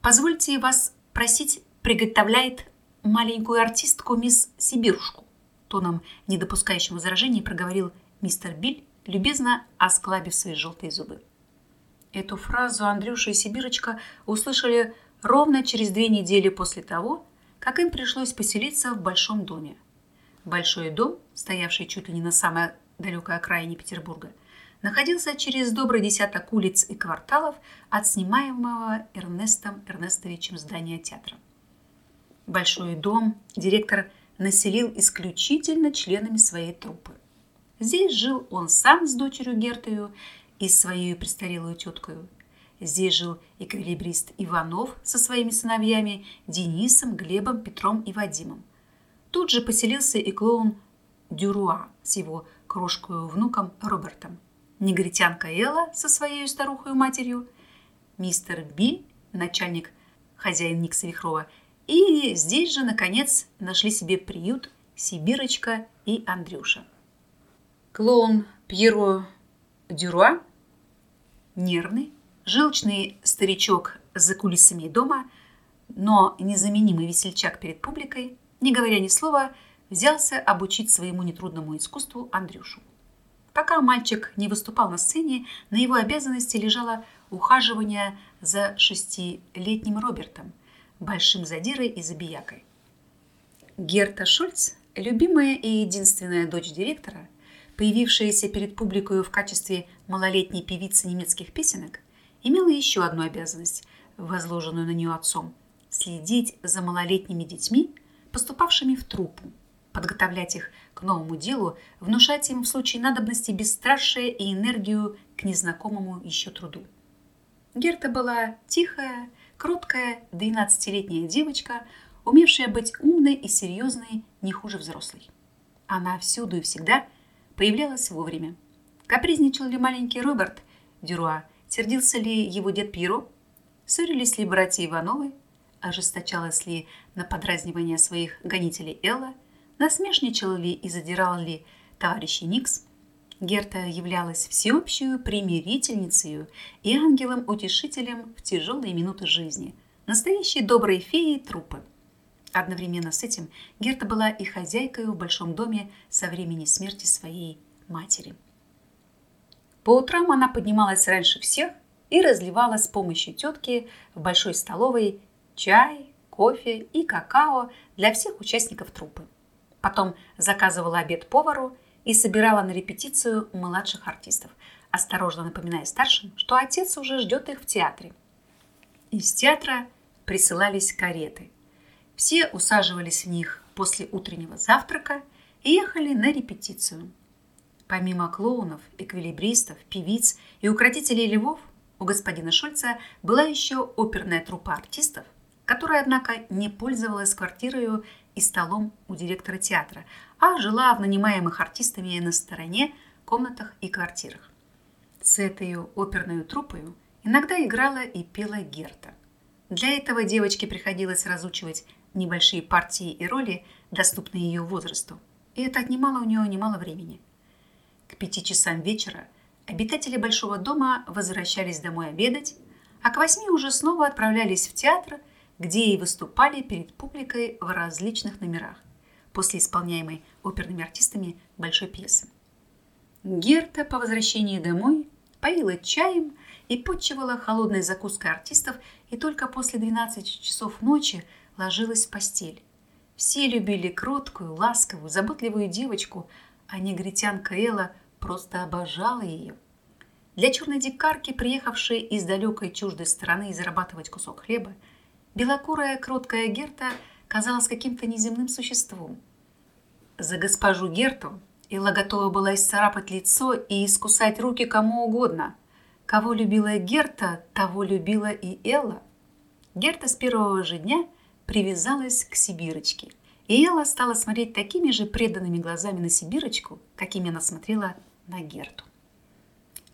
позвольте вас просить, приготовляет маленькую артистку мисс Сибирушку. Тоном, не допускающим возражений, проговорил мистер Биль, любезно осклабив свои желтые зубы. Эту фразу Андрюша и Сибирочка услышали ровно через две недели после того, как им пришлось поселиться в большом доме. Большой дом, стоявший чуть ли не на самой далекой окраине Петербурга, находился через добрый десяток улиц и кварталов от снимаемого Эрнестом Эрнестовичем здания театра. Большой дом директор населил исключительно членами своей труппы. Здесь жил он сам с дочерью Гертою и своей престарелой теткой. Здесь жил эквилибрист Иванов со своими сыновьями Денисом, Глебом, Петром и Вадимом. Тут же поселился и клоун Дюруа с его крошкой внуком Робертом, негритянка Элла со своей старухой матерью, мистер Би, начальник хозяин Никса Вихрова, и здесь же, наконец, нашли себе приют Сибирочка и Андрюша. Клоун Пьеро Дюруа, нервный, желчный старичок за кулисами дома, но незаменимый весельчак перед публикой, не говоря ни слова, взялся обучить своему нетрудному искусству Андрюшу. Пока мальчик не выступал на сцене, на его обязанности лежало ухаживание за шестилетним Робертом, большим задирой и забиякой. Герта Шульц, любимая и единственная дочь директора, появившаяся перед публикой в качестве малолетней певицы немецких песенок, имела еще одну обязанность, возложенную на нее отцом – следить за малолетними детьми, поступавшими в труппу, подготовлять их к новому делу, внушать им в случае надобности бесстрашие и энергию к незнакомому еще труду. Герта была тихая, кроткая, 12-летняя девочка, умевшая быть умной и серьезной не хуже взрослой. Она всюду и всегда появлялась вовремя. Капризничал ли маленький Роберт Дюруа, сердился ли его дед Пиро, ссорились ли братья Ивановы, ожесточалась ли на подразнивание своих гонителей Элла, насмешничал ли и задирал ли товарищи Никс, Герта являлась всеобщую примирительницей и ангелом-утешителем в тяжелые минуты жизни, настоящей доброй феей трупы. Одновременно с этим Герта была и хозяйкой в большом доме со времени смерти своей матери. По утрам она поднималась раньше всех и разливала с помощью тетки в большой столовой чай, кофе и какао для всех участников труппы. Потом заказывала обед повару и собирала на репетицию младших артистов, осторожно напоминая старшим, что отец уже ждет их в театре. Из театра присылались кареты. Все усаживались в них после утреннего завтрака и ехали на репетицию. Помимо клоунов, эквилибристов, певиц и укротителей львов, у господина Шульца была еще оперная труппа артистов, которая, однако, не пользовалась квартирой и столом у директора театра, а жила в нанимаемых артистами на стороне, комнатах и квартирах. С этой оперной труппой иногда играла и пела Герта. Для этого девочке приходилось разучивать небольшие партии и роли, доступные ее возрасту, и это отнимало у нее немало времени. К пяти часам вечера обитатели Большого дома возвращались домой обедать, а к восьми уже снова отправлялись в театр – где и выступали перед публикой в различных номерах после исполняемой оперными артистами большой пьесы. Герта по возвращении домой поила чаем и подчивала холодной закуской артистов и только после 12 часов ночи ложилась в постель. Все любили кроткую, ласковую, заботливую девочку, а негритянка Элла просто обожала ее. Для черной дикарки, приехавшей из далекой чуждой страны зарабатывать кусок хлеба, Белокурая кроткая Герта казалась каким-то неземным существом. За госпожу Герту Элла готова была исцарапать лицо и искусать руки кому угодно. Кого любила Герта, того любила и Элла. Герта с первого же дня привязалась к Сибирочке. И Элла стала смотреть такими же преданными глазами на Сибирочку, какими она смотрела на Герту.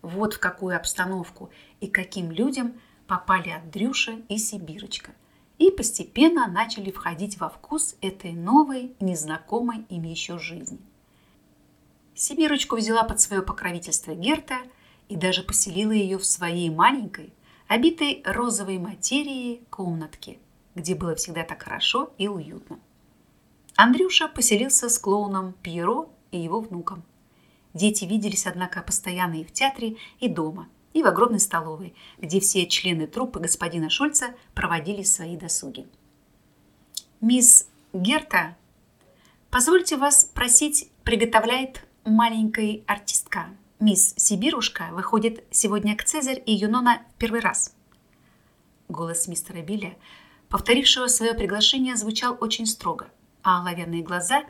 Вот в какую обстановку и каким людям попали Андрюша и Сибирочка и постепенно начали входить во вкус этой новой, незнакомой им еще жизни. Сибирочку взяла под свое покровительство Герта и даже поселила ее в своей маленькой, обитой розовой материей комнатке, где было всегда так хорошо и уютно. Андрюша поселился с клоуном Пьеро и его внуком. Дети виделись, однако, постоянно и в театре, и дома, и в огромной столовой, где все члены труппы господина Шульца проводили свои досуги. «Мисс Герта, позвольте вас просить, приготовляет маленькая артистка. Мисс Сибирушка выходит сегодня к Цезарь и Юнона в первый раз». Голос мистера Билля, повторившего свое приглашение, звучал очень строго, а оловянные глаза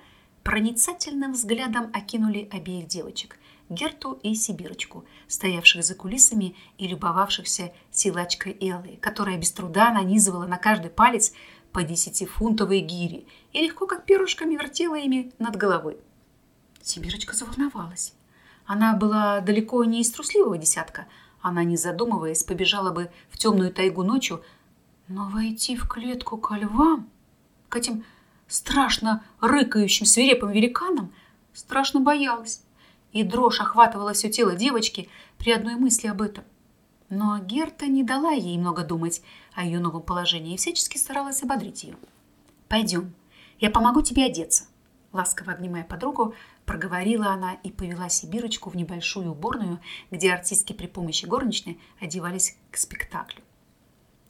проницательным взглядом окинули обеих девочек – Герту и Сибирочку, стоявших за кулисами и любовавшихся силачкой Эллы, которая без труда нанизывала на каждый палец по десятифунтовой гири и легко, как перышками, вертела ими над головой. Сибирочка заволновалась. Она была далеко не из трусливого десятка. Она, не задумываясь, побежала бы в темную тайгу ночью, но войти в клетку ко львам, к этим страшно рыкающим свирепым великанам, страшно боялась и дрожь охватывала все тело девочки при одной мысли об этом. Но Герта не дала ей много думать о ее новом положении и всячески старалась ободрить ее. «Пойдем, я помогу тебе одеться», — ласково обнимая подругу, проговорила она и повела Сибирочку в небольшую уборную, где артистки при помощи горничной одевались к спектаклю.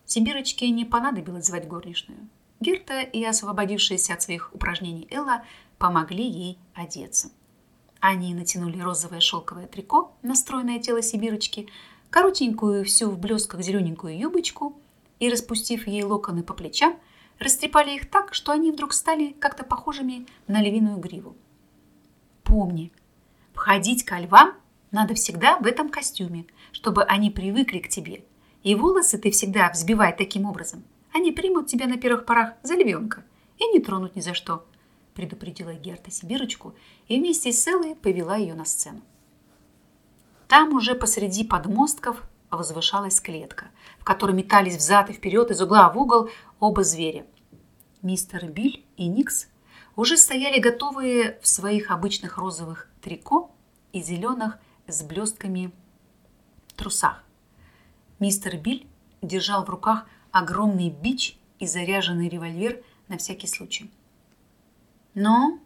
Сибирочке не понадобилось звать горничную. Герта и освободившаяся от своих упражнений Элла помогли ей одеться. Они натянули розовое шелковое трико на стройное тело Сибирочки, коротенькую всю в блесках зелененькую юбочку и, распустив ей локоны по плечам, растрепали их так, что они вдруг стали как-то похожими на львиную гриву. Помни, входить ко львам надо всегда в этом костюме, чтобы они привыкли к тебе. И волосы ты всегда взбивай таким образом. Они примут тебя на первых порах за львенка и не тронут ни за что предупредила Герта Сибирочку и вместе с Эллой повела ее на сцену. Там уже посреди подмостков возвышалась клетка, в которой метались взад и вперед из угла в угол оба зверя. Мистер Биль и Никс уже стояли готовые в своих обычных розовых трико и зеленых с блестками трусах. Мистер Биль держал в руках огромный бич и заряженный револьвер на всякий случай. Ну,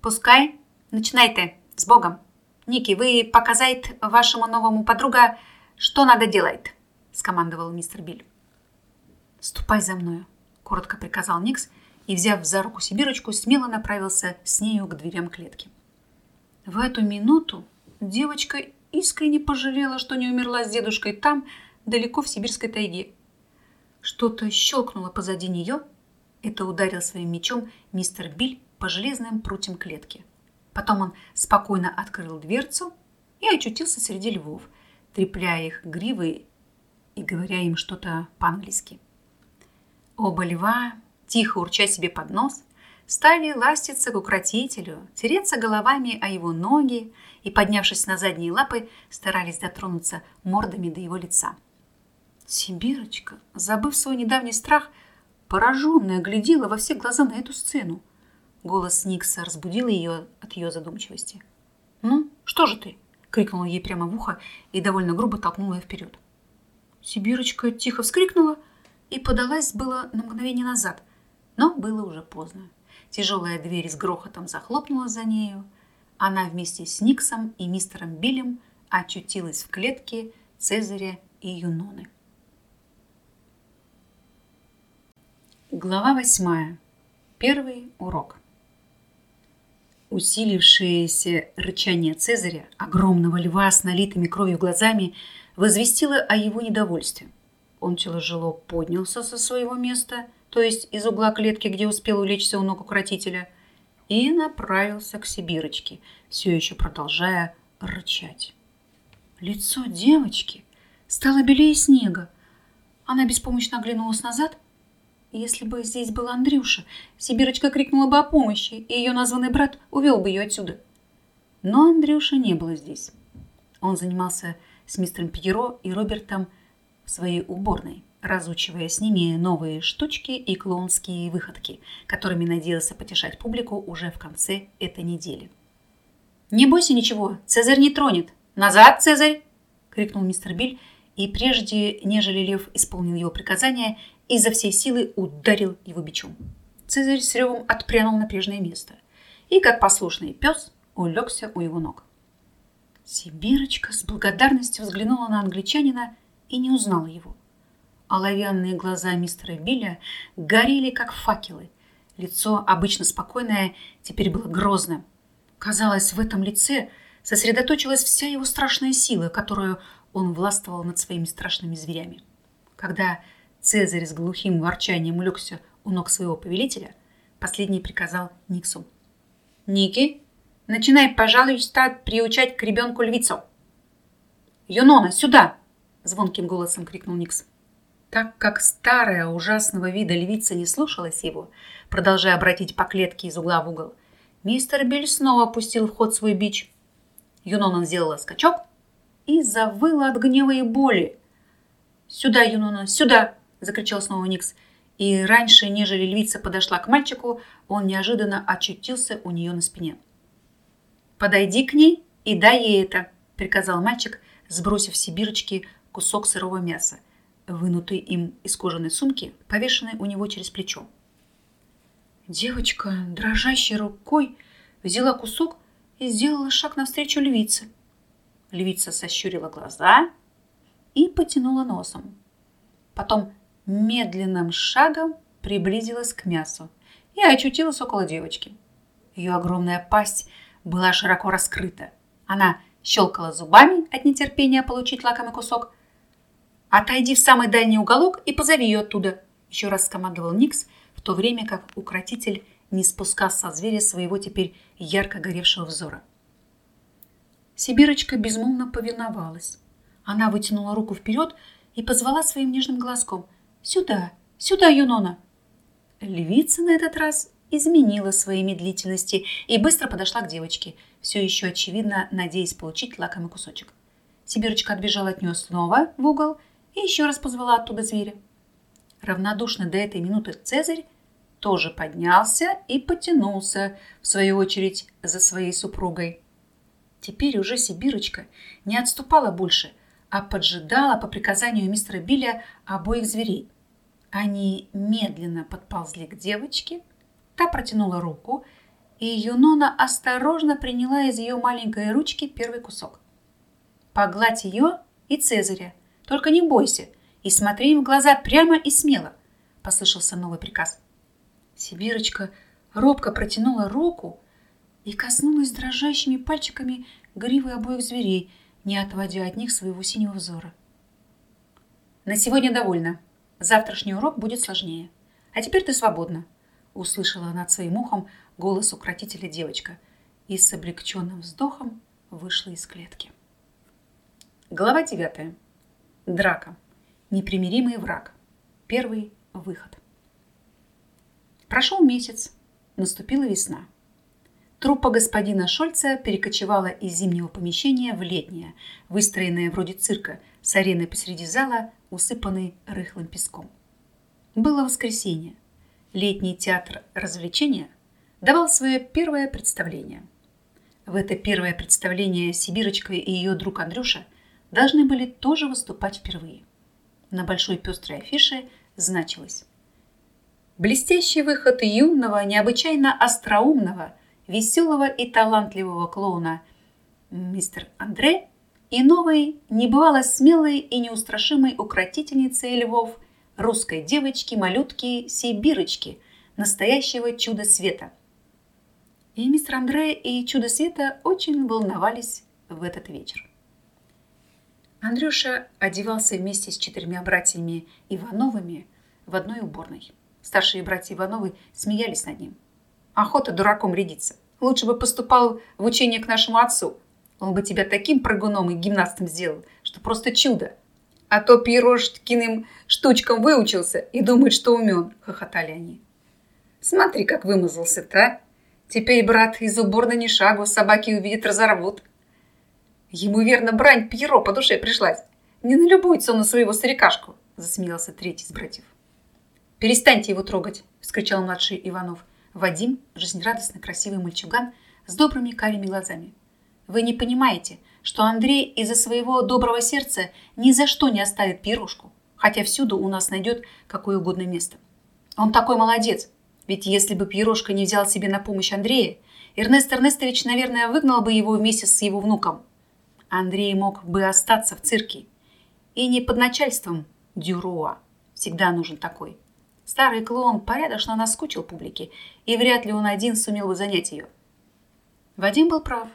пускай. Начинайте. С Богом. Ники, вы показать вашему новому подруга, что надо делать, скомандовал мистер Биль. Ступай за мною, коротко приказал Никс и, взяв за руку Сибирочку, смело направился с нею к дверям клетки. В эту минуту девочка искренне пожалела, что не умерла с дедушкой там, далеко в сибирской тайге. Что-то щелкнуло позади нее. Это ударил своим мечом мистер Биль по железным прутьям клетки. Потом он спокойно открыл дверцу и очутился среди львов, трепляя их гривы и говоря им что-то по-английски. Оба льва, тихо урча себе под нос, стали ластиться к укротителю, тереться головами о его ноги и, поднявшись на задние лапы, старались дотронуться мордами до его лица. Сибирочка, забыв свой недавний страх, пораженная глядела во все глаза на эту сцену – Голос Никса разбудил ее от ее задумчивости. «Ну, что же ты?» — крикнула ей прямо в ухо и довольно грубо толкнула ее вперед. Сибирочка тихо вскрикнула и подалась было на мгновение назад, но было уже поздно. Тяжелая дверь с грохотом захлопнула за нею. Она вместе с Никсом и мистером Биллем очутилась в клетке Цезаря и Юноны. Глава восьмая. Первый урок. Усилившееся рычание Цезаря, огромного льва с налитыми кровью глазами, возвестило о его недовольстве. Он тяжело поднялся со своего места, то есть из угла клетки, где успел улечься у ног укротителя, и направился к Сибирочке, все еще продолжая рычать. Лицо девочки стало белее снега. Она беспомощно оглянулась назад если бы здесь был Андрюша, Сибирочка крикнула бы о помощи, и ее названный брат увел бы ее отсюда. Но Андрюша не было здесь. Он занимался с мистером Пьеро и Робертом в своей уборной, разучивая с ними новые штучки и клоунские выходки, которыми надеялся потешать публику уже в конце этой недели. «Не бойся ничего, Цезарь не тронет! Назад, Цезарь!» — крикнул мистер Биль, и прежде, нежели Лев исполнил его приказание, и за всей силы ударил его бичом. Цезарь с ревом отпрянул на прежнее место и, как послушный пес, улегся у его ног. Сибирочка с благодарностью взглянула на англичанина и не узнала его. Оловянные глаза мистера Билля горели, как факелы. Лицо, обычно спокойное, теперь было грозным. Казалось, в этом лице сосредоточилась вся его страшная сила, которую он властвовал над своими страшными зверями. Когда Цезарь с глухим ворчанием улегся у ног своего повелителя, последний приказал Никсу. «Ники, начинай, пожалуйста, приучать к ребенку львицу!» «Юнона, сюда!» – звонким голосом крикнул Никс. Так как старая ужасного вида львица не слушалась его, продолжая обратить по клетке из угла в угол, мистер Биль снова опустил в ход свой бич. Юнона сделала скачок и завыла от гнева и боли. «Сюда, Юнона, сюда!» – закричал снова Никс. И раньше, нежели львица подошла к мальчику, он неожиданно очутился у нее на спине. «Подойди к ней и дай ей это», – приказал мальчик, сбросив сибирочки кусок сырого мяса, вынутый им из кожаной сумки, повешенной у него через плечо. Девочка, дрожащей рукой, взяла кусок и сделала шаг навстречу львице. Львица сощурила глаза и потянула носом. Потом медленным шагом приблизилась к мясу и очутилась около девочки. Ее огромная пасть была широко раскрыта. Она щелкала зубами от нетерпения получить лакомый кусок. «Отойди в самый дальний уголок и позови ее оттуда», еще раз скомандовал Никс, в то время как укротитель не спускал со зверя своего теперь ярко горевшего взора. Сибирочка безмолвно повиновалась. Она вытянула руку вперед и позвала своим нежным глазком. «Сюда, сюда, Юнона!» Львица на этот раз изменила своей медлительности и быстро подошла к девочке, все еще очевидно надеясь получить лакомый кусочек. Сибирочка отбежала от нее снова в угол и еще раз позвала оттуда зверя. Равнодушный до этой минуты Цезарь тоже поднялся и потянулся, в свою очередь, за своей супругой. Теперь уже Сибирочка не отступала больше, а поджидала по приказанию мистера Билля обоих зверей. Они медленно подползли к девочке, та протянула руку, и Юнона осторожно приняла из ее маленькой ручки первый кусок. «Погладь ее и Цезаря, только не бойся, и смотри им в глаза прямо и смело», – послышался новый приказ. Сибирочка робко протянула руку и коснулась дрожащими пальчиками гривы обоих зверей, не отводя от них своего синего взора. «На сегодня довольно. Завтрашний урок будет сложнее. А теперь ты свободна», – услышала над своим ухом голос укротителя девочка и с облегченным вздохом вышла из клетки. Глава девятая. Драка. Непримиримый враг. Первый выход. Прошел месяц, наступила весна. Труппа господина Шольца перекочевала из зимнего помещения в летнее, выстроенное вроде цирка, с ареной посреди зала, усыпанной рыхлым песком. Было воскресенье. Летний театр развлечения давал свое первое представление. В это первое представление Сибирочка и ее друг Андрюша должны были тоже выступать впервые. На большой пестрой афише значилось Блестящий выход юного, необычайно остроумного, веселого и талантливого клоуна мистер Андре и новой, небывало смелой и неустрашимой укротительницы львов, русской девочки-малютки Сибирочки, настоящего чуда света. И мистер Андре и чудо света очень волновались в этот вечер. Андрюша одевался вместе с четырьмя братьями Ивановыми в одной уборной. Старшие братья Ивановы смеялись над ним. Охота дураком рядиться. Лучше бы поступал в учение к нашему отцу. Он бы тебя таким прыгуном и гимнастом сделал, что просто чудо. А то пирожкиным штучкам выучился и думает, что умен, хохотали они. Смотри, как вымазался-то, а? Теперь, брат, из уборной ни шагу, собаки увидят, разорвут. Ему, верно, брань Пьеро по душе пришлась. Не налюбуется он на своего старикашку, засмеялся третий из братьев. «Перестаньте его трогать!» – вскричал младший Иванов. Вадим – жизнерадостный красивый мальчуган с добрыми карими глазами. «Вы не понимаете, что Андрей из-за своего доброго сердца ни за что не оставит пирожку, хотя всюду у нас найдет какое угодно место. Он такой молодец, ведь если бы Пьерошка не взял себе на помощь Андрея, Эрнест Эрнестович, наверное, выгнал бы его вместе с его внуком. Андрей мог бы остаться в цирке. И не под начальством Дюруа. Всегда нужен такой. Старый клоун порядочно наскучил публике, и вряд ли он один сумел бы занять ее. Вадим был прав.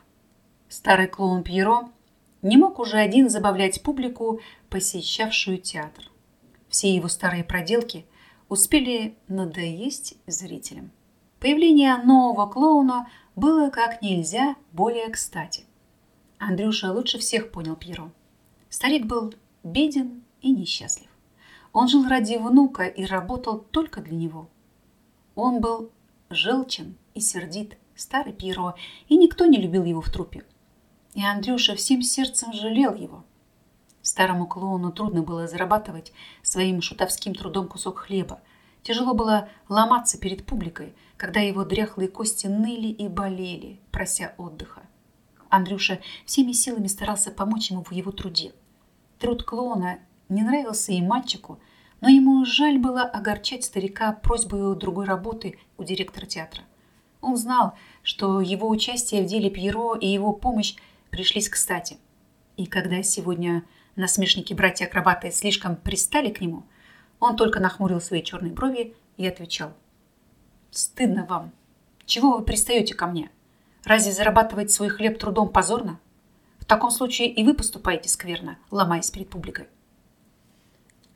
Старый клоун Пьеро не мог уже один забавлять публику, посещавшую театр. Все его старые проделки успели надоесть зрителям. Появление нового клоуна было как нельзя более кстати. Андрюша лучше всех понял Пьеро. Старик был беден и несчастлив. Он жил ради внука и работал только для него. Он был желчен и сердит, старый Пьеро, и никто не любил его в трупе. И Андрюша всем сердцем жалел его. Старому клоуну трудно было зарабатывать своим шутовским трудом кусок хлеба. Тяжело было ломаться перед публикой, когда его дряхлые кости ныли и болели, прося отдыха. Андрюша всеми силами старался помочь ему в его труде. Труд клоуна не нравился и мальчику, но ему жаль было огорчать старика просьбой другой работы у директора театра. Он знал, что его участие в деле Пьеро и его помощь пришлись кстати. И когда сегодня насмешники-братья-акробаты слишком пристали к нему, он только нахмурил свои черные брови и отвечал. «Стыдно вам. Чего вы пристаете ко мне? Разве зарабатывать свой хлеб трудом позорно? В таком случае и вы поступаете скверно, ломаясь перед публикой».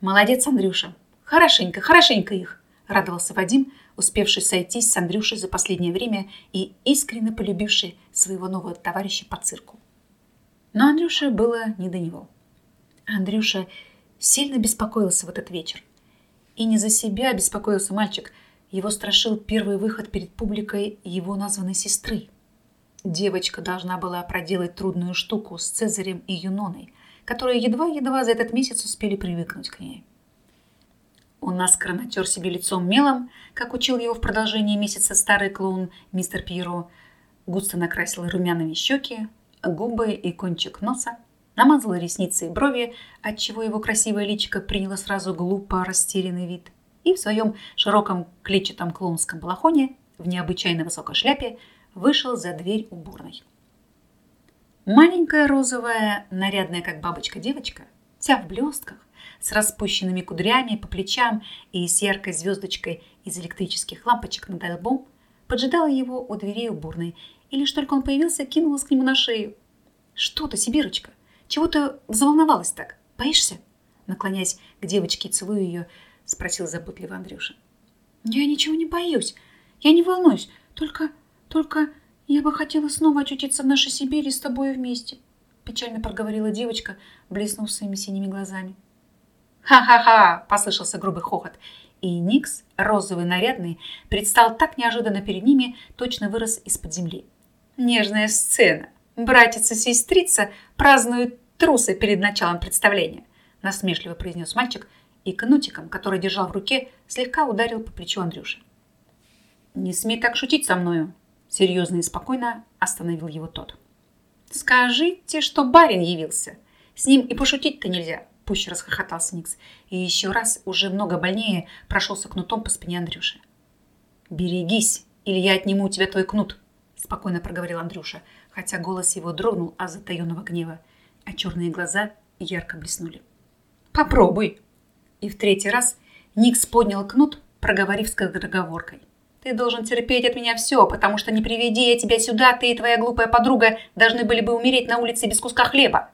«Молодец, Андрюша. Хорошенько, хорошенько их!» – радовался Вадим, успевший сойтись с Андрюшей за последнее время и искренне полюбивший своего нового товарища по цирку. Но Андрюше было не до него. Андрюша сильно беспокоился в этот вечер. И не за себя беспокоился мальчик. Его страшил первый выход перед публикой его названной сестры. Девочка должна была проделать трудную штуку с Цезарем и Юноной – которые едва-едва за этот месяц успели привыкнуть к ней. Он наскоро натер себе лицом мелом, как учил его в продолжении месяца старый клоун мистер Пьеро, густо накрасил румяными щеки, губы и кончик носа, намазал ресницы и брови, отчего его красивое личико приняло сразу глупо растерянный вид, и в своем широком клетчатом клоунском балахоне в необычайно высокой шляпе вышел за дверь уборной. Маленькая розовая, нарядная как бабочка девочка, вся в блестках, с распущенными кудрями по плечам и с яркой звездочкой из электрических лампочек над лбом, поджидала его у дверей уборной, и лишь только он появился, кинулась к нему на шею. «Что ты, Сибирочка? Чего ты заволновалась так? Боишься?» Наклоняясь к девочке и целуя ее, спросил заботливо Андрюша. «Я ничего не боюсь. Я не волнуюсь. Только, только «Я бы хотела снова очутиться в нашей Сибири с тобой вместе», печально проговорила девочка, блеснув своими синими глазами. «Ха-ха-ха!» – послышался грубый хохот. И Никс, розовый нарядный, предстал так неожиданно перед ними, точно вырос из-под земли. Нежная сцена. Братец и сестрица празднуют трусы перед началом представления, насмешливо произнес мальчик и кнутиком, который держал в руке, слегка ударил по плечу Андрюши. «Не смей так шутить со мною», Серьезно и спокойно остановил его тот. «Скажите, что барин явился. С ним и пошутить-то нельзя», – пуще расхохотался Никс. И еще раз, уже много больнее, прошелся кнутом по спине Андрюши. «Берегись, или я отниму у тебя твой кнут», – спокойно проговорил Андрюша, хотя голос его дрогнул от затаенного гнева, а черные глаза ярко блеснули. «Попробуй!» И в третий раз Никс поднял кнут, проговорив скороговоркой. Ты должен терпеть от меня все, потому что не приведи я тебя сюда, ты и твоя глупая подруга должны были бы умереть на улице без куска хлеба.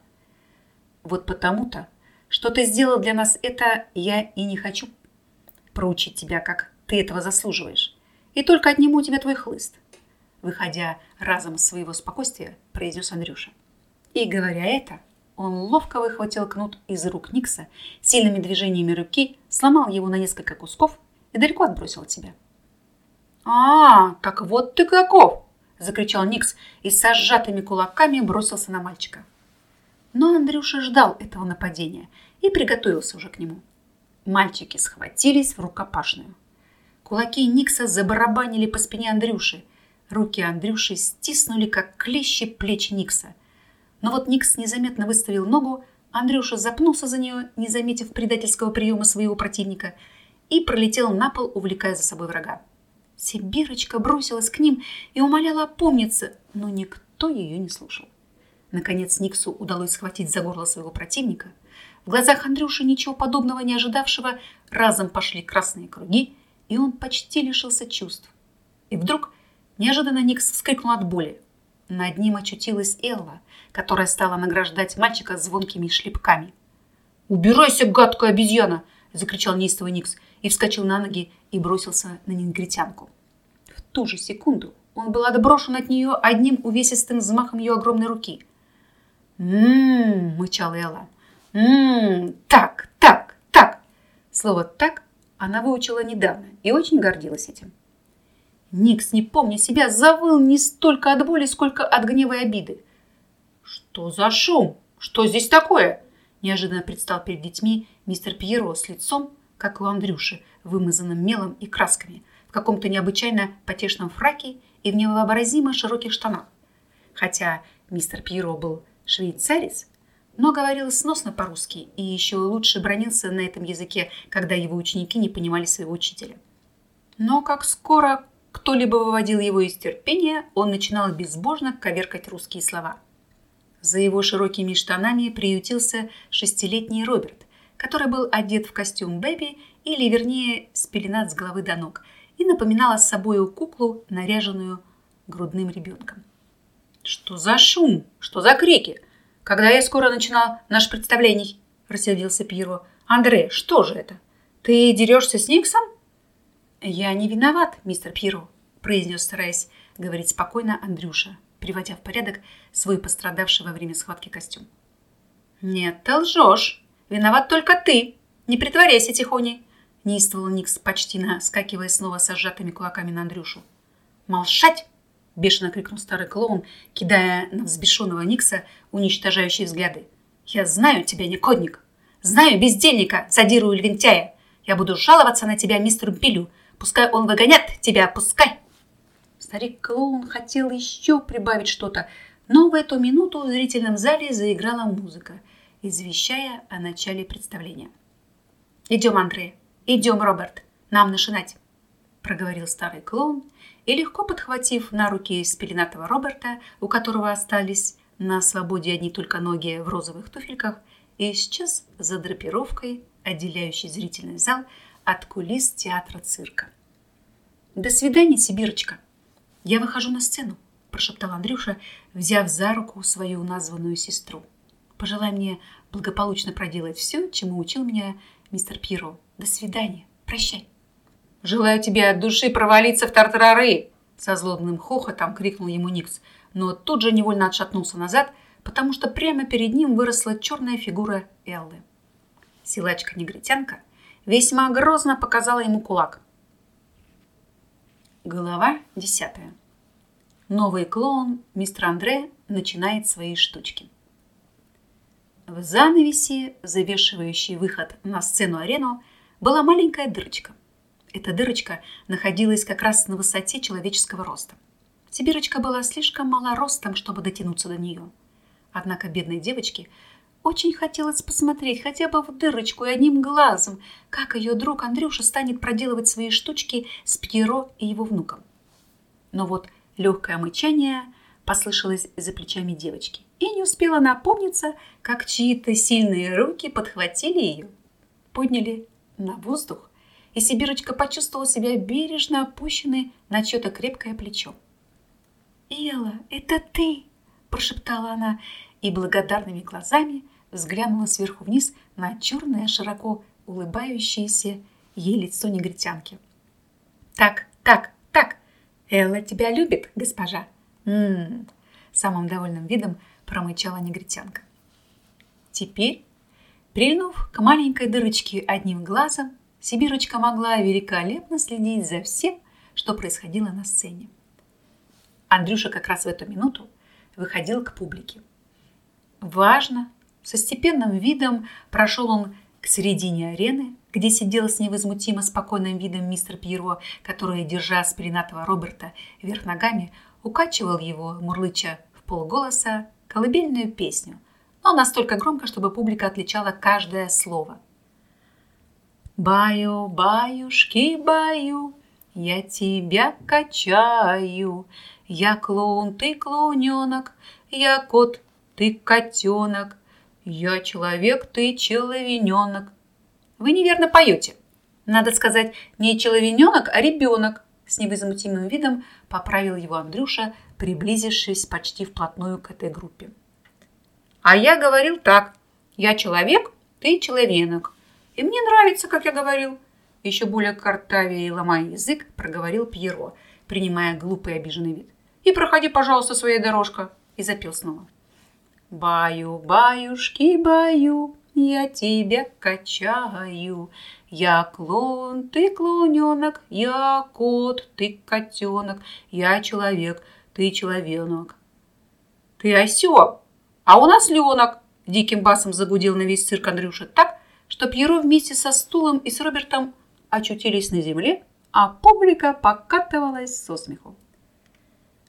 Вот потому-то, что ты сделал для нас это, я и не хочу проучить тебя, как ты этого заслуживаешь. И только отниму у тебя твой хлыст. Выходя разом из своего спокойствия, произнес Андрюша. И говоря это, он ловко выхватил кнут из рук Никса, сильными движениями руки сломал его на несколько кусков и далеко отбросил от себя. «А, так вот ты каков!» – закричал Никс и с сжатыми кулаками бросился на мальчика. Но Андрюша ждал этого нападения и приготовился уже к нему. Мальчики схватились в рукопашную. Кулаки Никса забарабанили по спине Андрюши. Руки Андрюши стиснули, как клещи плечи Никса. Но вот Никс незаметно выставил ногу, Андрюша запнулся за нее, не заметив предательского приема своего противника, и пролетел на пол, увлекая за собой врага. Сибирочка бросилась к ним и умоляла опомниться, но никто ее не слушал. Наконец Никсу удалось схватить за горло своего противника. В глазах Андрюши, ничего подобного не ожидавшего, разом пошли красные круги, и он почти лишился чувств. И вдруг неожиданно Никс вскрикнул от боли. Над ним очутилась Элла, которая стала награждать мальчика звонкими шлепками. «Убирайся, гадкая обезьяна!» – закричал неистовый Никс и вскочил на ноги и бросился на негритянку. В ту же секунду он был отброшен от нее одним увесистым взмахом ее огромной руки. «М-м-м!» – мычала Элла. «М-м-м! Так, так, так!» Слово «так» она выучила недавно и очень гордилась этим. Никс, не помня себя, завыл не столько от боли, сколько от гнева и обиды. «Что за шум? Что здесь такое?» Неожиданно предстал перед детьми мистер Пьеро с лицом, как у Андрюши, вымазанным мелом и красками, в каком-то необычайно потешном фраке и в невообразимо широких штанах. Хотя мистер Пьеро был швейцарец, но говорил сносно по-русски и еще лучше бронился на этом языке, когда его ученики не понимали своего учителя. Но как скоро кто-либо выводил его из терпения, он начинал безбожно коверкать русские слова. За его широкими штанами приютился шестилетний Роберт, который был одет в костюм Бэби, или вернее спеленат с головы до ног, и напоминала собою куклу, наряженную грудным ребенком. «Что за шум? Что за крики? Когда я скоро начинал наш представление?» – рассердился Пьеро. «Андре, что же это? Ты дерешься с Никсом?» «Я не виноват, мистер Пьеро», – произнес, стараясь говорить спокойно Андрюша, приводя в порядок свой пострадавший во время схватки костюм. «Нет, ты лжешь. Виноват только ты. Не притворяйся, Тихоней», – неистовал Никс, почти наскакивая снова с сжатыми кулаками на Андрюшу. «Молчать!» – бешено крикнул старый клоун, кидая на взбешенного Никса уничтожающие взгляды. «Я знаю тебя, некодник! Знаю бездельника, задиру и лентяя! Я буду жаловаться на тебя мистеру Пилю, Пускай он выгонят тебя, пускай!» Старик-клоун хотел еще прибавить что-то, но в эту минуту в зрительном зале заиграла музыка, извещая о начале представления. «Идем, Андрей, идем, Роберт, нам начинать!» проговорил старый клоун и, легко подхватив на руки спеленатого Роберта, у которого остались на свободе одни только ноги в розовых туфельках, исчез за драпировкой, отделяющей зрительный зал от кулис театра цирка. «До свидания, Сибирочка!» «Я выхожу на сцену», – прошептал Андрюша, взяв за руку свою названную сестру. «Пожелай мне благополучно проделать все, чему учил меня мистер Пьеро. До свидания. Прощай». «Желаю тебе от души провалиться в тартарары!» Со злобным хохотом крикнул ему Никс, но тут же невольно отшатнулся назад, потому что прямо перед ним выросла черная фигура Эллы. Силачка-негритянка весьма грозно показала ему кулак. Глава десятая. Новый клоун мистер Андре начинает свои штучки. В занавесе, завешивающей выход на сцену-арену, была маленькая дырочка. Эта дырочка находилась как раз на высоте человеческого роста. Сибирочка была слишком мала ростом, чтобы дотянуться до нее. Однако бедной девочке очень хотелось посмотреть хотя бы в дырочку и одним глазом, как ее друг Андрюша станет проделывать свои штучки с Пьеро и его внуком. Но вот легкое мычание послышалось за плечами девочки, и не успела напомниться, как чьи-то сильные руки подхватили ее, подняли на воздух, и Сибирочка почувствовала себя бережно опущенной на чье-то крепкое плечо. «Элла, это ты!» – прошептала она, и благодарными глазами взглянула сверху вниз на черное, широко улыбающееся ей лицо негритянки. «Так, так, так, Элла тебя любит, госпожа?» «М-м-м», самым довольным видом промычала негритянка. Теперь, прильнув к маленькой дырочке одним глазом, Сибирочка могла великолепно следить за всем, что происходило на сцене. Андрюша как раз в эту минуту выходил к публике. Важно, со степенным видом прошел он к середине арены, где сидел с невозмутимо спокойным видом мистер Пьеро, который, держа спеленатого Роберта вверх ногами, укачивал его, мурлыча в полголоса, колыбельную песню, но настолько громко, чтобы публика отличала каждое слово. «Баю, баюшки, баю, я тебя качаю, я клоун, ты клоуненок, я кот, ты котенок. Я человек, ты человененок. Вы неверно поете. Надо сказать, не человененок, а ребенок. С невозмутимым видом поправил его Андрюша, приблизившись почти вплотную к этой группе. А я говорил так. Я человек, ты человенок. И мне нравится, как я говорил. Еще более картавее и ломая язык, проговорил Пьеро, принимая глупый обиженный вид. И проходи, пожалуйста, своей дорожка. И запел снова. Баю, баюшки, баю, я тебя качаю. Я клон, ты клоненок, я кот, ты котенок, я человек, ты человенок. Ты осел, а у нас ленок, диким басом загудел на весь цирк Андрюша так, что Пьеро вместе со стулом и с Робертом очутились на земле, а публика покатывалась со смеху.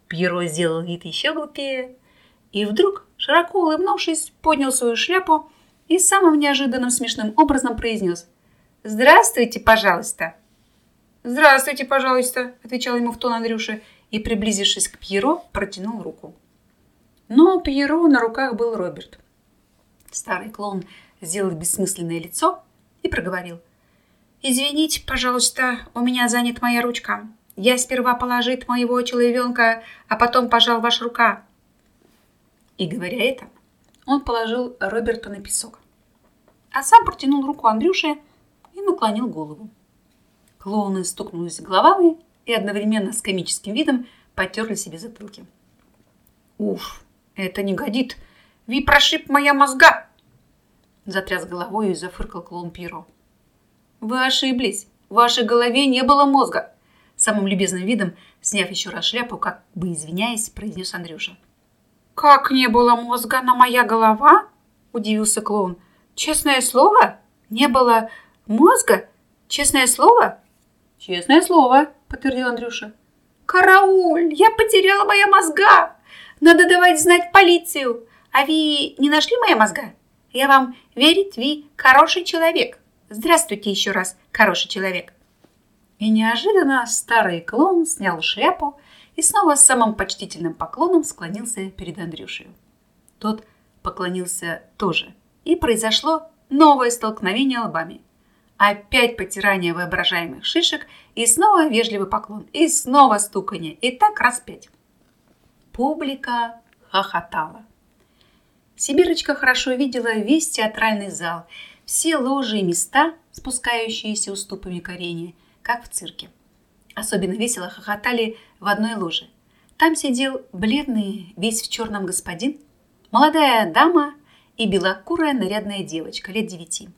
Пьеро сделал вид еще глупее и вдруг, широко улыбнувшись, поднял свою шляпу и самым неожиданным смешным образом произнес «Здравствуйте, пожалуйста!» «Здравствуйте, пожалуйста!» – отвечал ему в тон Андрюша и, приблизившись к Пьеро, протянул руку. Но у Пьеро на руках был Роберт. Старый клоун сделал бессмысленное лицо и проговорил. «Извините, пожалуйста, у меня занят моя ручка. Я сперва положит моего человенка, а потом пожал ваша рука». И говоря это, он положил Роберта на песок, а сам протянул руку Андрюше и наклонил голову. Клоуны стукнулись головами и одновременно с комическим видом потерли себе затылки. «Уф, это не годит! Ви прошиб моя мозга!» Затряс головой и зафыркал клоун Пиро. «Вы ошиблись. В вашей голове не было мозга!» Самым любезным видом, сняв еще раз шляпу, как бы извиняясь, произнес Андрюша. «Как не было мозга на моя голова?» – удивился клоун. «Честное слово? Не было мозга? Честное слово?» «Честное слово», – подтвердил Андрюша. «Карауль! Я потеряла моя мозга! Надо давать знать полицию! А вы не нашли моя мозга?» Я вам верить, ви хороший человек. Здравствуйте еще раз, хороший человек. И неожиданно старый клоун снял шляпу и снова с самым почтительным поклоном склонился перед Андрюшей. Тот поклонился тоже. И произошло новое столкновение лбами. Опять потирание воображаемых шишек и снова вежливый поклон, и снова стуканье, и так раз пять. Публика хохотала. Сибирочка хорошо видела весь театральный зал, все ложи и места, спускающиеся уступами к арене, как в цирке. Особенно весело хохотали в одной ложе. Там сидел бледный, весь в черном господин, молодая дама и белокурая нарядная девочка лет девяти.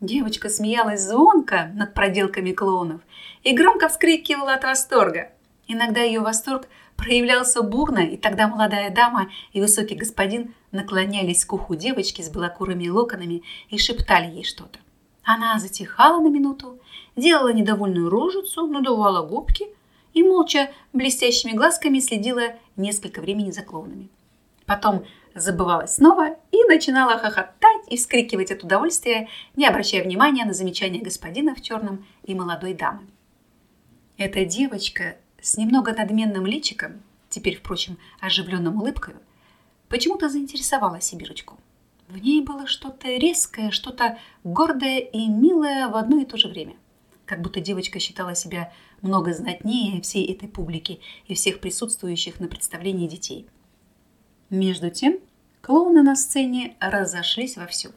Девочка смеялась звонко над проделками клоунов и громко вскрикивала от восторга. Иногда ее восторг проявлялся бурно, и тогда молодая дама и высокий господин наклонялись к уху девочки с белокурыми локонами и шептали ей что-то. Она затихала на минуту, делала недовольную рожицу, надувала губки и молча блестящими глазками следила несколько времени за клоунами. Потом забывалась снова и начинала хохотать и вскрикивать от удовольствия, не обращая внимания на замечания господина в черном и молодой дамы. Эта девочка с немного надменным личиком, теперь, впрочем, оживленным улыбкой, почему-то заинтересовала Сибирочку. В ней было что-то резкое, что-то гордое и милое в одно и то же время. Как будто девочка считала себя много знатнее всей этой публики и всех присутствующих на представлении детей. Между тем, клоуны на сцене разошлись вовсю.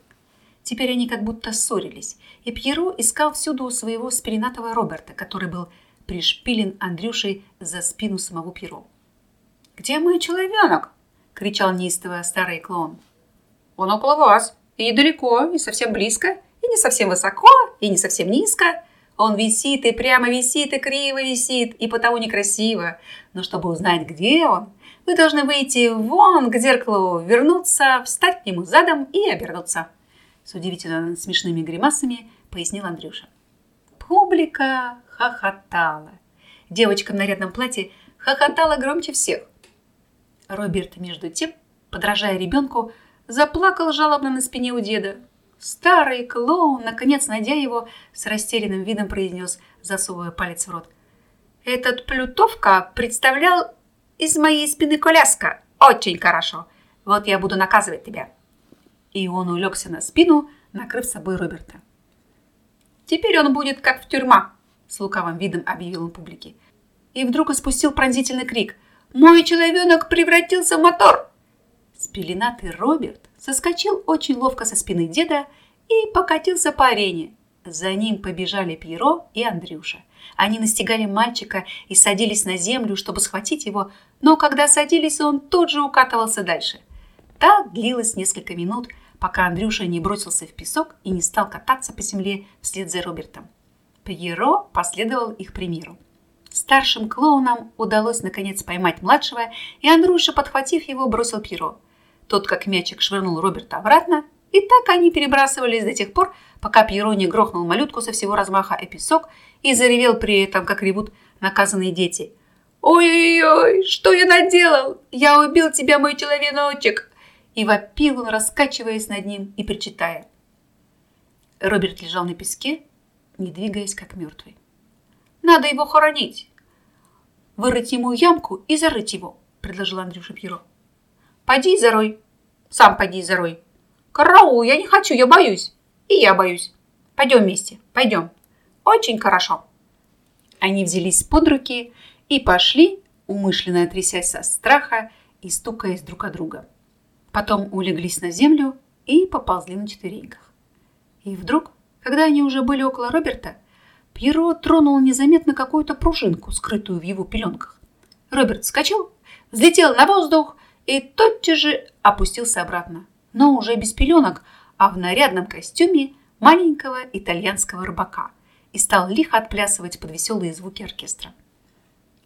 Теперь они как будто ссорились, и Пьеро искал всюду своего спиринатого Роберта, который был пришпилен Андрюшей за спину самого Пьеро. «Где мой человенок?» – кричал неистово старый клоун. «Он около вас, и недалеко, и совсем близко, и не совсем высоко, и не совсем низко. Он висит и прямо висит, и криво висит, и потому некрасиво. Но чтобы узнать, где он, вы должны выйти вон к зеркалу, вернуться, встать к нему задом и обернуться». С удивительно смешными гримасами пояснил Андрюша. Публика хохотала. Девочка в нарядном платье хохотала громче всех. Роберт, между тем, подражая ребенку, заплакал жалобно на спине у деда. Старый клоун, наконец найдя его, с растерянным видом произнес, засовывая палец в рот. «Этот Плютовка представлял из моей спины коляска. Очень хорошо. Вот я буду наказывать тебя». И он улегся на спину, накрыв собой Роберта. «Теперь он будет как в тюрьма», — с лукавым видом объявил он публике. И вдруг испустил пронзительный крик. «Мой человек превратился в мотор!» Спеленатый Роберт соскочил очень ловко со спины деда и покатился по арене. За ним побежали Пьеро и Андрюша. Они настигали мальчика и садились на землю, чтобы схватить его, но когда садились, он тут же укатывался дальше. Так длилось несколько минут, пока Андрюша не бросился в песок и не стал кататься по земле вслед за Робертом. Пьеро последовал их примеру. Старшим клоунам удалось наконец поймать младшего, и Андрюша, подхватив его, бросил Пьеро. Тот, как мячик, швырнул Роберта обратно, и так они перебрасывались до тех пор, пока Пьеро не грохнул малютку со всего размаха о песок и заревел при этом, как ревут наказанные дети. «Ой-ой-ой, что я наделал? Я убил тебя, мой человеночек!» И вопил он, раскачиваясь над ним и причитая. Роберт лежал на песке, не двигаясь, как мертвый. «Надо его хоронить!» «Вырыть ему ямку и зарыть его», — предложил Андрюша Пьеро. «Поди зарой, сам поди зарой», Караул, я не хочу, я боюсь. И я боюсь. Пойдем вместе, пойдем. Очень хорошо. Они взялись под руки и пошли, умышленно трясясь со страха и стукаясь друг о друга. Потом улеглись на землю и поползли на четвереньках. И вдруг, когда они уже были около Роберта, Пьеро тронул незаметно какую-то пружинку, скрытую в его пеленках. Роберт вскочил, взлетел на воздух и тотчас же опустился обратно но уже без пеленок, а в нарядном костюме маленького итальянского рыбака и стал лихо отплясывать под веселые звуки оркестра.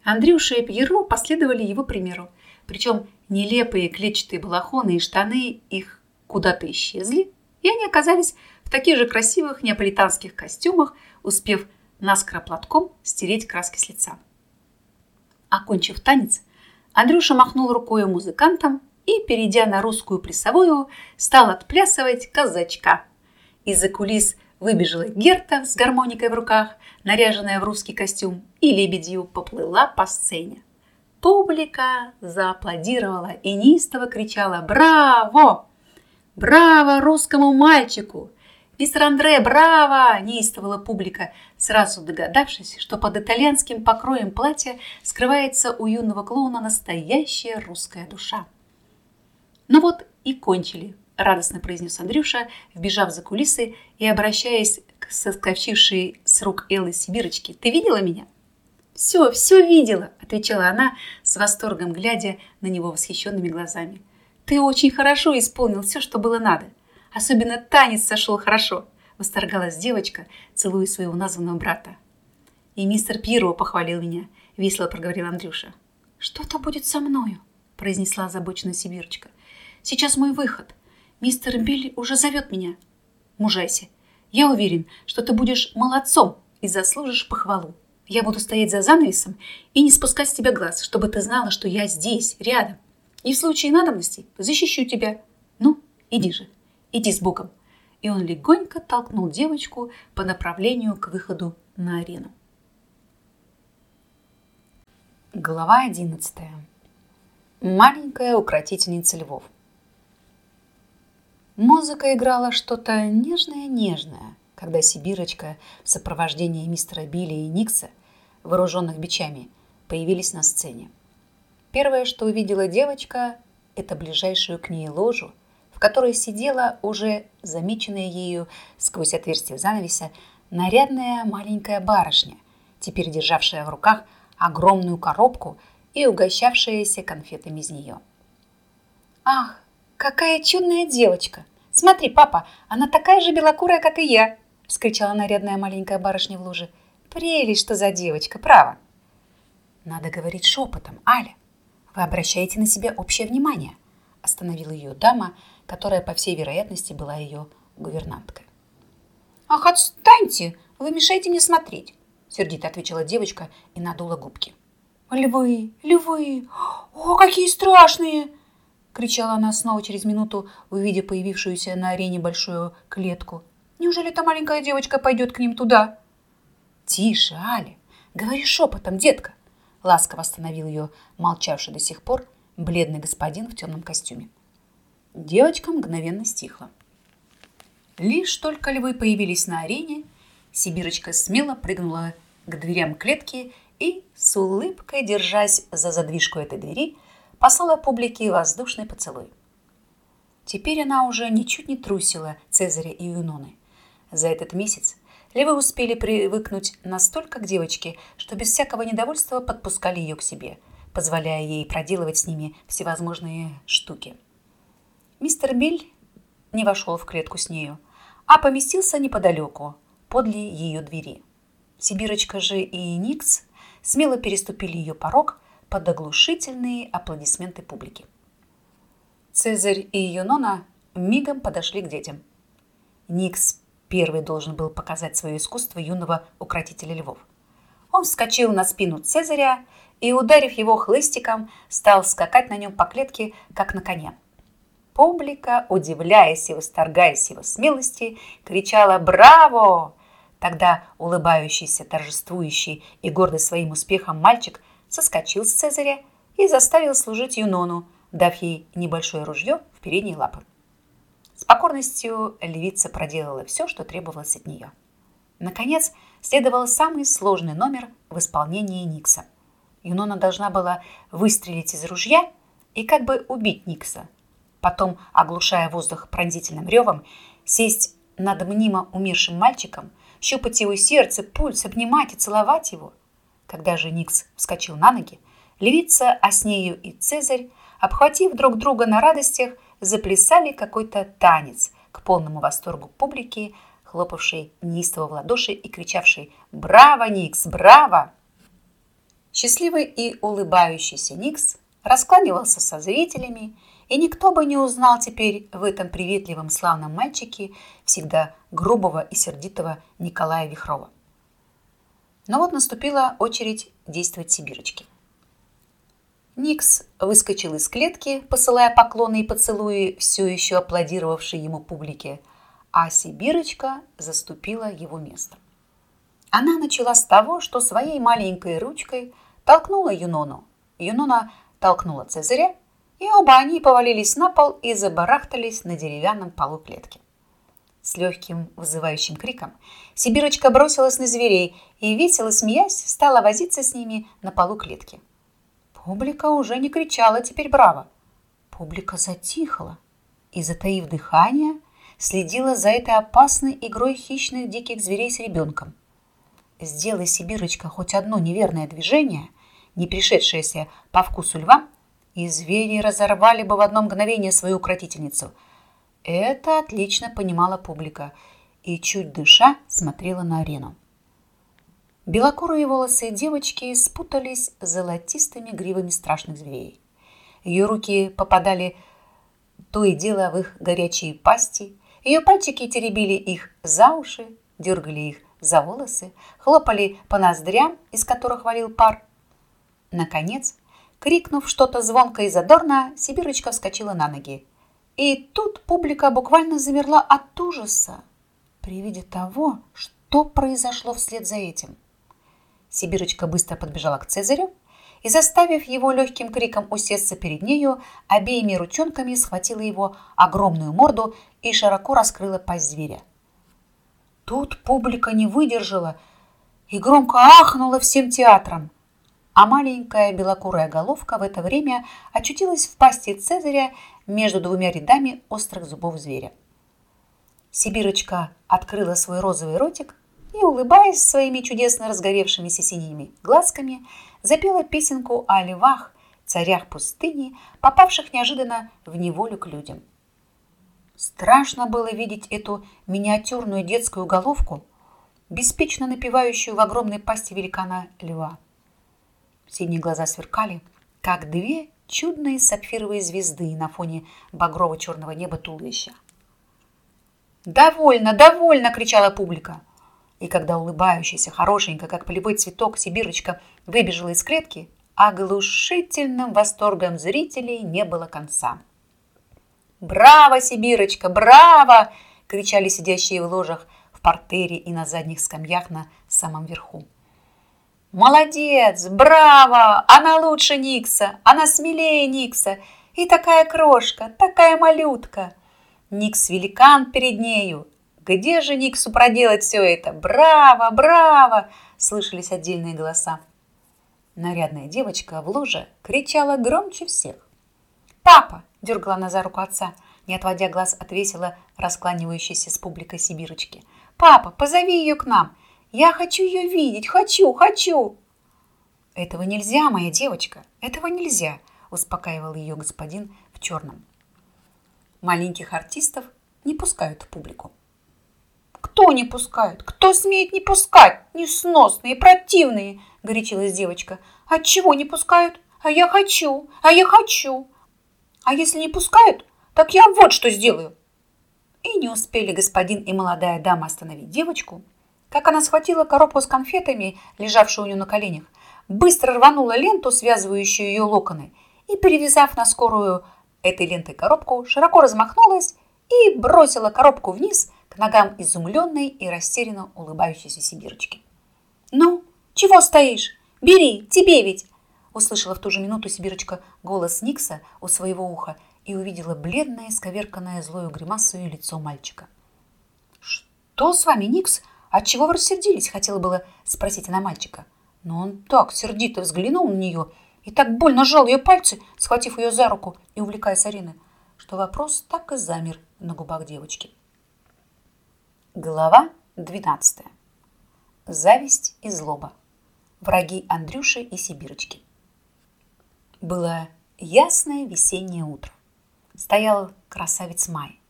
Андрюша и Пьеро последовали его примеру, причем нелепые клетчатые балахоны и штаны их куда-то исчезли, и они оказались в таких же красивых неаполитанских костюмах, успев наскоро платком стереть краски с лица. Окончив танец, Андрюша махнул рукой музыкантам и, перейдя на русскую плясовую, стал отплясывать казачка. Из-за кулис выбежала Герта с гармоникой в руках, наряженная в русский костюм, и лебедью поплыла по сцене. Публика зааплодировала и неистово кричала «Браво! Браво русскому мальчику! Мистер Андре, браво!» – неистовала публика, сразу догадавшись, что под итальянским покроем платья скрывается у юного клоуна настоящая русская душа. Ну вот и кончили, радостно произнес Андрюша, вбежав за кулисы и обращаясь к соскочившей с рук Эллы Сибирочке. Ты видела меня? «Все, все видела», – отвечала она с восторгом, глядя на него восхищенными глазами. «Ты очень хорошо исполнил все, что было надо. Особенно танец сошел хорошо», – восторгалась девочка, целуя своего названного брата. «И мистер Пиро похвалил меня», – весело проговорил Андрюша. «Что-то будет со мною», – произнесла озабоченная Сибирочка. Сейчас мой выход. Мистер Билли уже зовет меня. Мужайся. Я уверен, что ты будешь молодцом и заслужишь похвалу. Я буду стоять за занавесом и не спускать с тебя глаз, чтобы ты знала, что я здесь, рядом. И в случае надобности защищу тебя. Ну, иди же, иди с Богом. И он легонько толкнул девочку по направлению к выходу на арену. Глава одиннадцатая. Маленькая укротительница львов. Музыка играла что-то нежное-нежное, когда Сибирочка в сопровождении мистера Билли и Никса, вооруженных бичами, появились на сцене. Первое, что увидела девочка, это ближайшую к ней ложу, которой сидела уже замеченная ею сквозь отверстие занавеса нарядная маленькая барышня, теперь державшая в руках огромную коробку и угощавшаяся конфетами из нее. «Ах, «Какая чудная девочка! Смотри, папа, она такая же белокурая, как и я!» – вскричала нарядная маленькая барышня в луже. «Прелесть, что за девочка, право!» «Надо говорить шепотом, Аля. Вы обращаете на себя общее внимание», – остановила ее дама, которая, по всей вероятности, была ее гувернанткой. «Ах, отстаньте! Вы мешаете мне смотреть!» – сердито ответила девочка и надула губки. «Львы, львы! О, какие страшные!» — кричала она снова через минуту, увидев появившуюся на арене большую клетку. «Неужели эта маленькая девочка пойдет к ним туда?» «Тише, Али, говори шепотом, детка!» Ласково остановил ее молчавший до сих пор бледный господин в темном костюме. Девочка мгновенно стихла. Лишь только львы появились на арене, Сибирочка смело прыгнула к дверям клетки и, с улыбкой держась за задвижку этой двери, послала публике воздушный поцелуй. Теперь она уже ничуть не трусила Цезаря и Юноны. За этот месяц львы успели привыкнуть настолько к девочке, что без всякого недовольства подпускали ее к себе, позволяя ей проделывать с ними всевозможные штуки. Мистер Биль не вошел в клетку с нею, а поместился неподалеку, подле ее двери. Сибирочка же и Никс смело переступили ее порог под оглушительные аплодисменты публики. Цезарь и Юнона мигом подошли к детям. Никс первый должен был показать свое искусство юного укротителя львов. Он вскочил на спину Цезаря и, ударив его хлыстиком, стал скакать на нем по клетке, как на коне. Публика, удивляясь и восторгаясь его смелости, кричала «Браво!». Тогда улыбающийся, торжествующий и гордый своим успехом мальчик соскочил с Цезаря и заставил служить Юнону, дав ей небольшое ружье в передние лапы. С покорностью львица проделала все, что требовалось от нее. Наконец, следовал самый сложный номер в исполнении Никса. Юнона должна была выстрелить из ружья и как бы убить Никса. Потом, оглушая воздух пронзительным ревом, сесть над мнимо умершим мальчиком, щупать его сердце, пульс, обнимать и целовать его. Когда же Никс вскочил на ноги, львица, а с нею и Цезарь обхватив друг друга на радостях, заплясали какой-то танец к полному восторгу публики, хлопавшей неистово в ладоши и кричавшей «Браво, Никс! Браво!». Счастливый и улыбающийся Никс раскланивался со зрителями, и никто бы не узнал теперь в этом приветливом славном мальчике всегда грубого и сердитого Николая Вихрова. Но вот наступила очередь действовать Сибирочке. Никс выскочил из клетки, посылая поклоны и поцелуи все еще аплодировавшей ему публике, а Сибирочка заступила его место. Она начала с того, что своей маленькой ручкой толкнула Юнону. Юнона толкнула Цезаря, и оба они повалились на пол и забарахтались на деревянном полу клетки. С легким вызывающим криком Сибирочка бросилась на зверей и, весело смеясь, стала возиться с ними на полу клетки. Публика уже не кричала теперь браво. Публика затихла и, затаив дыхание, следила за этой опасной игрой хищных диких зверей с ребенком. Сделай Сибирочка хоть одно неверное движение, не пришедшееся по вкусу льва, и звери разорвали бы в одно мгновение свою укротительницу. Это отлично понимала публика и, чуть дыша, смотрела на арену. Белокурые волосы девочки спутались золотистыми гривами страшных зверей. Ее руки попадали то и дело в их горячие пасти. Ее пальчики теребили их за уши, дергали их за волосы, хлопали по ноздрям, из которых валил пар. Наконец, крикнув что-то звонко и задорно, Сибирочка вскочила на ноги. И тут публика буквально замерла от ужаса при виде того, что произошло вслед за этим. Сибирочка быстро подбежала к Цезарю и, заставив его легким криком усесться перед нею, обеими ручонками схватила его огромную морду и широко раскрыла пасть зверя. Тут публика не выдержала и громко ахнула всем театром, а маленькая белокурая головка в это время очутилась в пасти Цезаря между двумя рядами острых зубов зверя. Сибирочка открыла свой розовый ротик и, улыбаясь своими чудесно разгоревшимися синими глазками, запела песенку о львах, царях пустыни, попавших неожиданно в неволю к людям. Страшно было видеть эту миниатюрную детскую головку, беспечно напевающую в огромной пасти великана льва. Синие глаза сверкали, как две чудные сапфировые звезды на фоне багрово-черного неба туловища. «Довольно, довольно!» – кричала публика. И когда улыбающаяся, хорошенькая, как полевой цветок, Сибирочка выбежала из клетки, оглушительным восторгом зрителей не было конца. «Браво, Сибирочка, браво!» – кричали сидящие в ложах в портере и на задних скамьях на самом верху. «Молодец! Браво! Она лучше Никса! Она смелее Никса!» И такая крошка, такая малютка. Никс великан перед нею. Где же Никсу проделать все это? Браво, браво! Слышались отдельные голоса. Нарядная девочка в луже кричала громче всех. «Папа!» – дергала она за руку отца, не отводя глаз от весело раскланивающейся с публикой сибирочки. «Папа, позови ее к нам! Я хочу ее видеть! Хочу, хочу!» «Этого нельзя, моя девочка, этого нельзя!» – успокаивал ее господин в черном. Маленьких артистов не пускают в публику. «Кто не пускают? Кто смеет не пускать? Несносные, противные!» – горячилась девочка. «Отчего не пускают? А я хочу, а я хочу! А если не пускают, так я вот что сделаю!» И не успели господин и молодая дама остановить девочку, как она схватила коробку с конфетами, лежавшую у нее на коленях, быстро рванула ленту, связывающую ее локоны, и, перевязав на скорую этой лентой коробку, широко размахнулась и бросила коробку вниз к ногам изумленной и растерянно улыбающейся сибирочки. «Ну, чего стоишь? Бери, тебе ведь!» Услышала в ту же минуту Сибирочка голос Никса у своего уха и увидела бледное, сковерканное злою гримасою лицо мальчика. «Что с вами, Никс? Отчего вы рассердились?» Хотела было спросить она мальчика. Но он так сердито взглянул на нее и так больно сжал ее пальцы, схватив ее за руку и увлекая с арены, что вопрос так и замер на губах девочки. Глава 12. Зависть и злоба. Враги Андрюши и Сибирочки. Было ясное весеннее утро. Стоял красавец Май.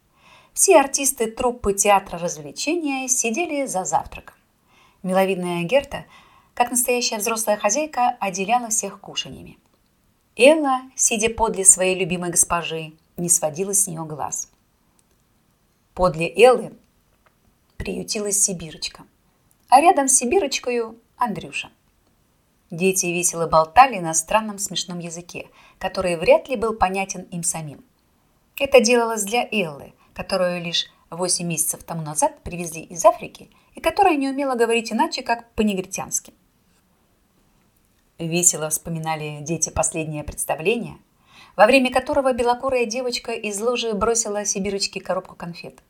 Все артисты труппы театра развлечения сидели за завтраком. Миловидная Герта – как настоящая взрослая хозяйка, отделяла всех кушаньями. Элла, сидя подле своей любимой госпожи, не сводила с нее глаз. Подле Эллы приютилась Сибирочка, а рядом с Сибирочкой Андрюша. Дети весело болтали на странном смешном языке, который вряд ли был понятен им самим. Это делалось для Эллы, которую лишь 8 месяцев тому назад привезли из Африки и которая не умела говорить иначе, как по-негритянски. Весело вспоминали дети последнее представление, во время которого белокурая девочка из ложи бросила Сибирочке коробку конфет.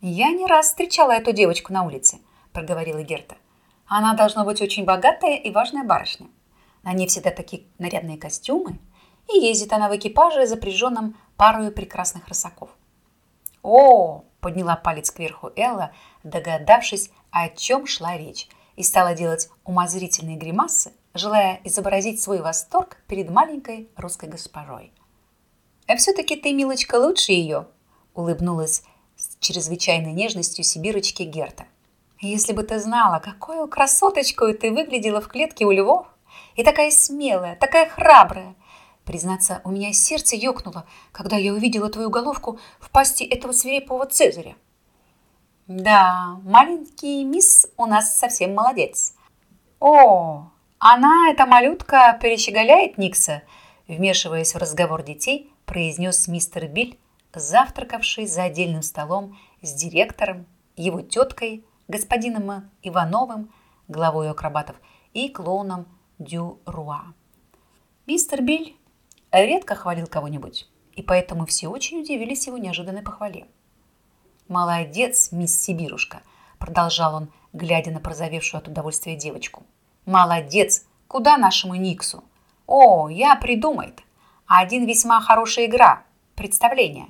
«Я не раз встречала эту девочку на улице», – проговорила Герта. «Она должна быть очень богатая и важная барышня. На ней всегда такие нарядные костюмы, и ездит она в экипаже, запряженном парою прекрасных рысаков». «О!» – подняла палец кверху Элла, догадавшись, о чем шла речь, и стала делать умозрительные гримасы, желая изобразить свой восторг перед маленькой русской госпожой. «А все-таки ты, милочка, лучше ее!» – улыбнулась с чрезвычайной нежностью сибирочки Герта. «Если бы ты знала, какую красоточку ты выглядела в клетке у львов! И такая смелая, такая храбрая! Признаться, у меня сердце ёкнуло, когда я увидела твою головку в пасти этого свирепого Цезаря. Да, маленький мисс у нас совсем молодец. О, она, эта малютка, перещеголяет Никса, вмешиваясь в разговор детей, произнес мистер Биль, завтракавший за отдельным столом с директором, его теткой, господином Ивановым, главой акробатов, и клоуном Дюруа. Мистер Биль редко хвалил кого-нибудь, и поэтому все очень удивились его неожиданной похвале. «Молодец, мисс Сибирушка!» – продолжал он, глядя на прозовевшую от удовольствия девочку – Молодец! Куда нашему Никсу? О, я придумает. Один весьма хорошая игра. Представление.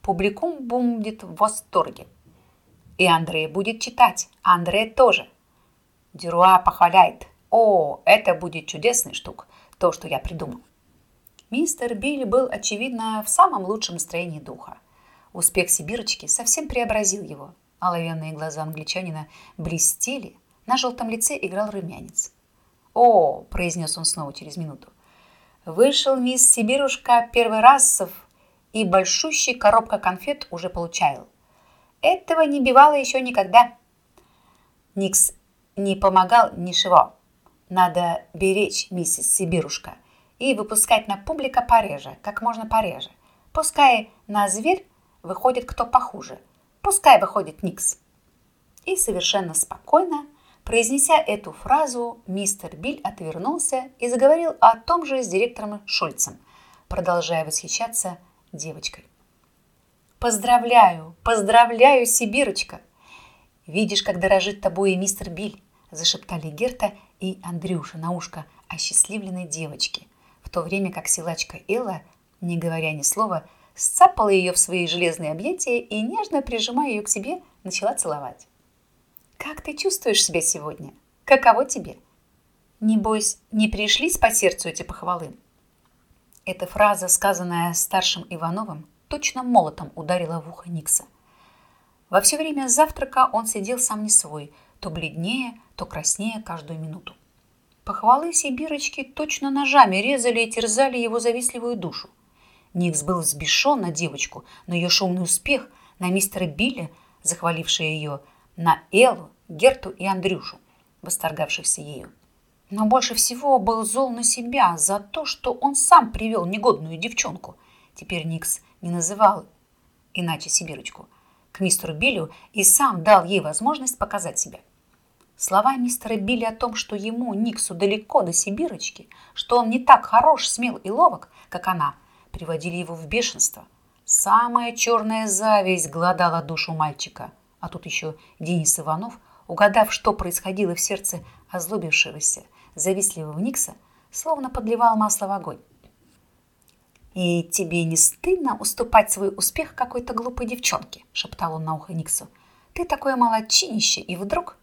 Публикум будет в восторге. И Андрей будет читать. Андрей тоже. Дюруа похваляет. О, это будет чудесный штук. То, что я придумал. Мистер Билли был, очевидно, в самом лучшем настроении духа. Успех Сибирочки совсем преобразил его. Оловянные глаза англичанина блестели, на желтом лице играл румянец. «О!» – произнес он снова через минуту. «Вышел мисс Сибирушка первый раз и большущий коробка конфет уже получал. Этого не бивало еще никогда». Никс не помогал ничего. Надо беречь миссис Сибирушка и выпускать на публика пореже, как можно пореже. Пускай на зверь выходит кто похуже. Пускай выходит Никс. И совершенно спокойно – Произнеся эту фразу, мистер Биль отвернулся и заговорил о том же с директором Шульцем, продолжая восхищаться девочкой. «Поздравляю, поздравляю, Сибирочка! Видишь, как дорожит тобой и мистер Биль!» зашептали Герта и Андрюша на ушко осчастливленной девочки, в то время как силачка Элла, не говоря ни слова, сцапала ее в свои железные объятия и, нежно прижимая ее к себе, начала целовать. «Как ты чувствуешь себя сегодня? Каково тебе?» «Небось, не пришлись по сердцу эти похвалы?» Эта фраза, сказанная старшим Ивановым, точно молотом ударила в ухо Никса. Во все время завтрака он сидел сам не свой, то бледнее, то краснее каждую минуту. Похвалы Сибирочки точно ножами резали и терзали его завистливую душу. Никс был взбешен на девочку, на ее шумный успех, на мистера Билли, захвалившего ее, на Эллу, Герту и Андрюшу, восторгавшихся ею. Но больше всего был зол на себя за то, что он сам привел негодную девчонку. Теперь Никс не называл иначе Сибирочку к мистеру Биллю и сам дал ей возможность показать себя. Слова мистера Билли о том, что ему, Никсу, далеко до Сибирочки, что он не так хорош, смел и ловок, как она, приводили его в бешенство. Самая черная зависть гладала душу мальчика. А тут еще Денис Иванов, угадав, что происходило в сердце озлобившегося, завистливого Никса, словно подливал масло в огонь. «И тебе не стыдно уступать свой успех какой-то глупой девчонке?» – шептал он на ухо Никсу. «Ты такое молодчинище, и вдруг...»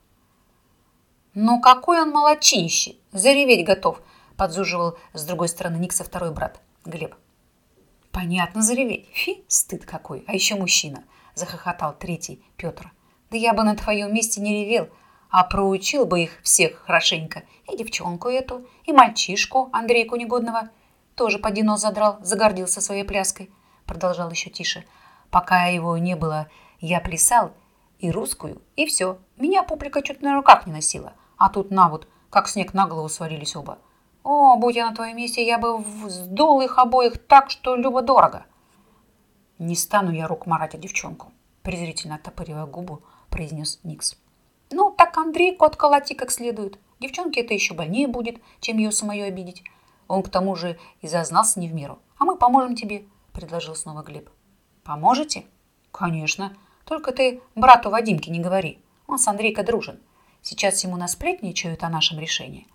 «Ну какой он молочище! Зареветь готов!» – подзуживал с другой стороны Никса второй брат, Глеб. «Понятно, зареветь. Фи, стыд какой! А еще мужчина!» – захохотал третий Петр. «Да я бы на твоем месте не ревел, а проучил бы их всех хорошенько. И девчонку эту, и мальчишку Андрейку негодного. Тоже поди нос задрал, загордился своей пляской», – продолжал еще тише. «Пока его не было, я плясал и русскую, и все. Меня публика чуть на руках не носила». А тут на вот, как снег на голову свалились оба. О, будь я на твоем месте, я бы вздул их обоих так, что любо-дорого. Не стану я рук марать девчонку, презрительно оттопыривая губу, произнес Никс. Ну, так Андрей кот колоти как следует. Девчонке это еще больнее будет, чем ее самое обидеть. Он к тому же и зазнался не в меру. А мы поможем тебе, предложил снова Глеб. Поможете? Конечно. Только ты брату Вадимке не говори. Он с Андрейкой дружен. Сейчас ему насплетничают о нашем решении.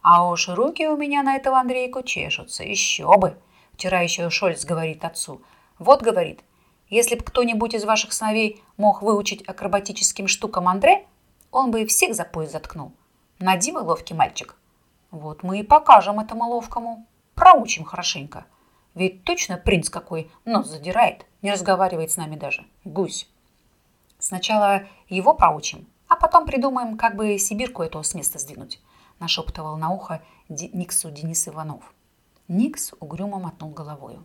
А уж руки у меня на этого Андрейку чешутся. Еще бы. Вчера еще Шольц говорит отцу. Вот, говорит, если бы кто-нибудь из ваших сыновей мог выучить акробатическим штукам Андре, он бы и всех за пояс заткнул. Надиво ловкий мальчик. Вот мы и покажем этому ловкому. Проучим хорошенько. Ведь точно принц какой нос задирает, не разговаривает с нами даже. Гусь. Сначала его проучим, а потом придумаем, как бы Сибирку эту с места сдвинуть», – нашептывал на ухо Никсу Денис Иванов. Никс угрюмо мотнул головою.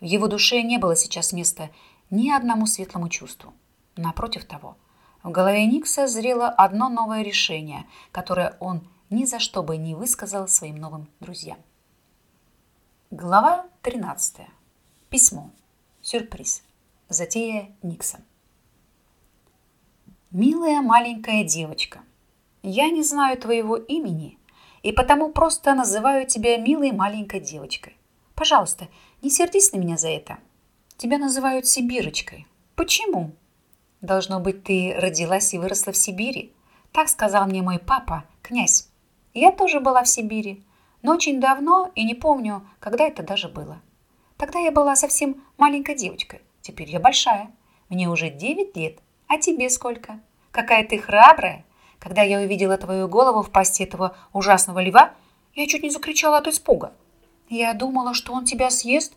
В его душе не было сейчас места ни одному светлому чувству. Напротив того, в голове Никса зрело одно новое решение, которое он ни за что бы не высказал своим новым друзьям. Глава 13. Письмо. Сюрприз. Затея Никса. «Милая маленькая девочка, я не знаю твоего имени и потому просто называю тебя милой маленькой девочкой. Пожалуйста, не сердись на меня за это. Тебя называют Сибирочкой. Почему? Должно быть, ты родилась и выросла в Сибири. Так сказал мне мой папа, князь. Я тоже была в Сибири, но очень давно и не помню, когда это даже было. Тогда я была совсем маленькой девочкой. Теперь я большая. Мне уже 9 лет, а тебе сколько? Какая ты храбрая! Когда я увидела твою голову в пасти этого ужасного льва, я чуть не закричала от испуга. Я думала, что он тебя съест.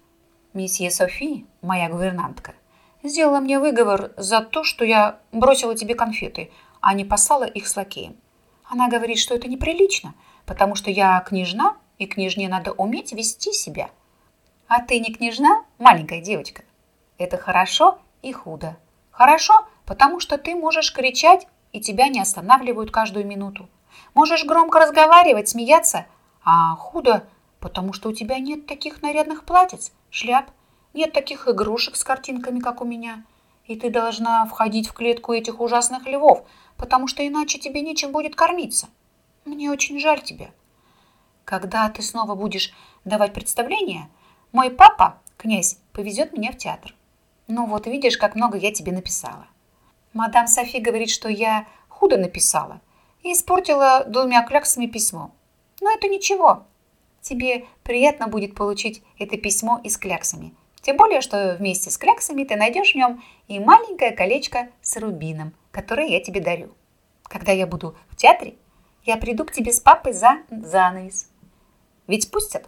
Месье Софи, моя гувернантка, сделала мне выговор за то, что я бросила тебе конфеты, а не послала их с лакеем. Она говорит, что это неприлично, потому что я княжна, и княжне надо уметь вести себя. А ты не княжна, маленькая девочка. Это хорошо и худо. Хорошо, потому что ты можешь кричать, и тебя не останавливают каждую минуту. Можешь громко разговаривать, смеяться, а худо, потому что у тебя нет таких нарядных платьиц, шляп, нет таких игрушек с картинками, как у меня. И ты должна входить в клетку этих ужасных львов, потому что иначе тебе нечем будет кормиться. Мне очень жаль тебя. Когда ты снова будешь давать представление, Мой папа, князь, повезет меня в театр. Ну вот, видишь, как много я тебе написала. Мадам Софи говорит, что я худо написала и испортила двумя кляксами письмо. Но это ничего. Тебе приятно будет получить это письмо и с кляксами. Тем более, что вместе с кляксами ты найдешь в нем и маленькое колечко с рубином, которое я тебе дарю. Когда я буду в театре, я приду к тебе с папой за занавес. Ведь пустят?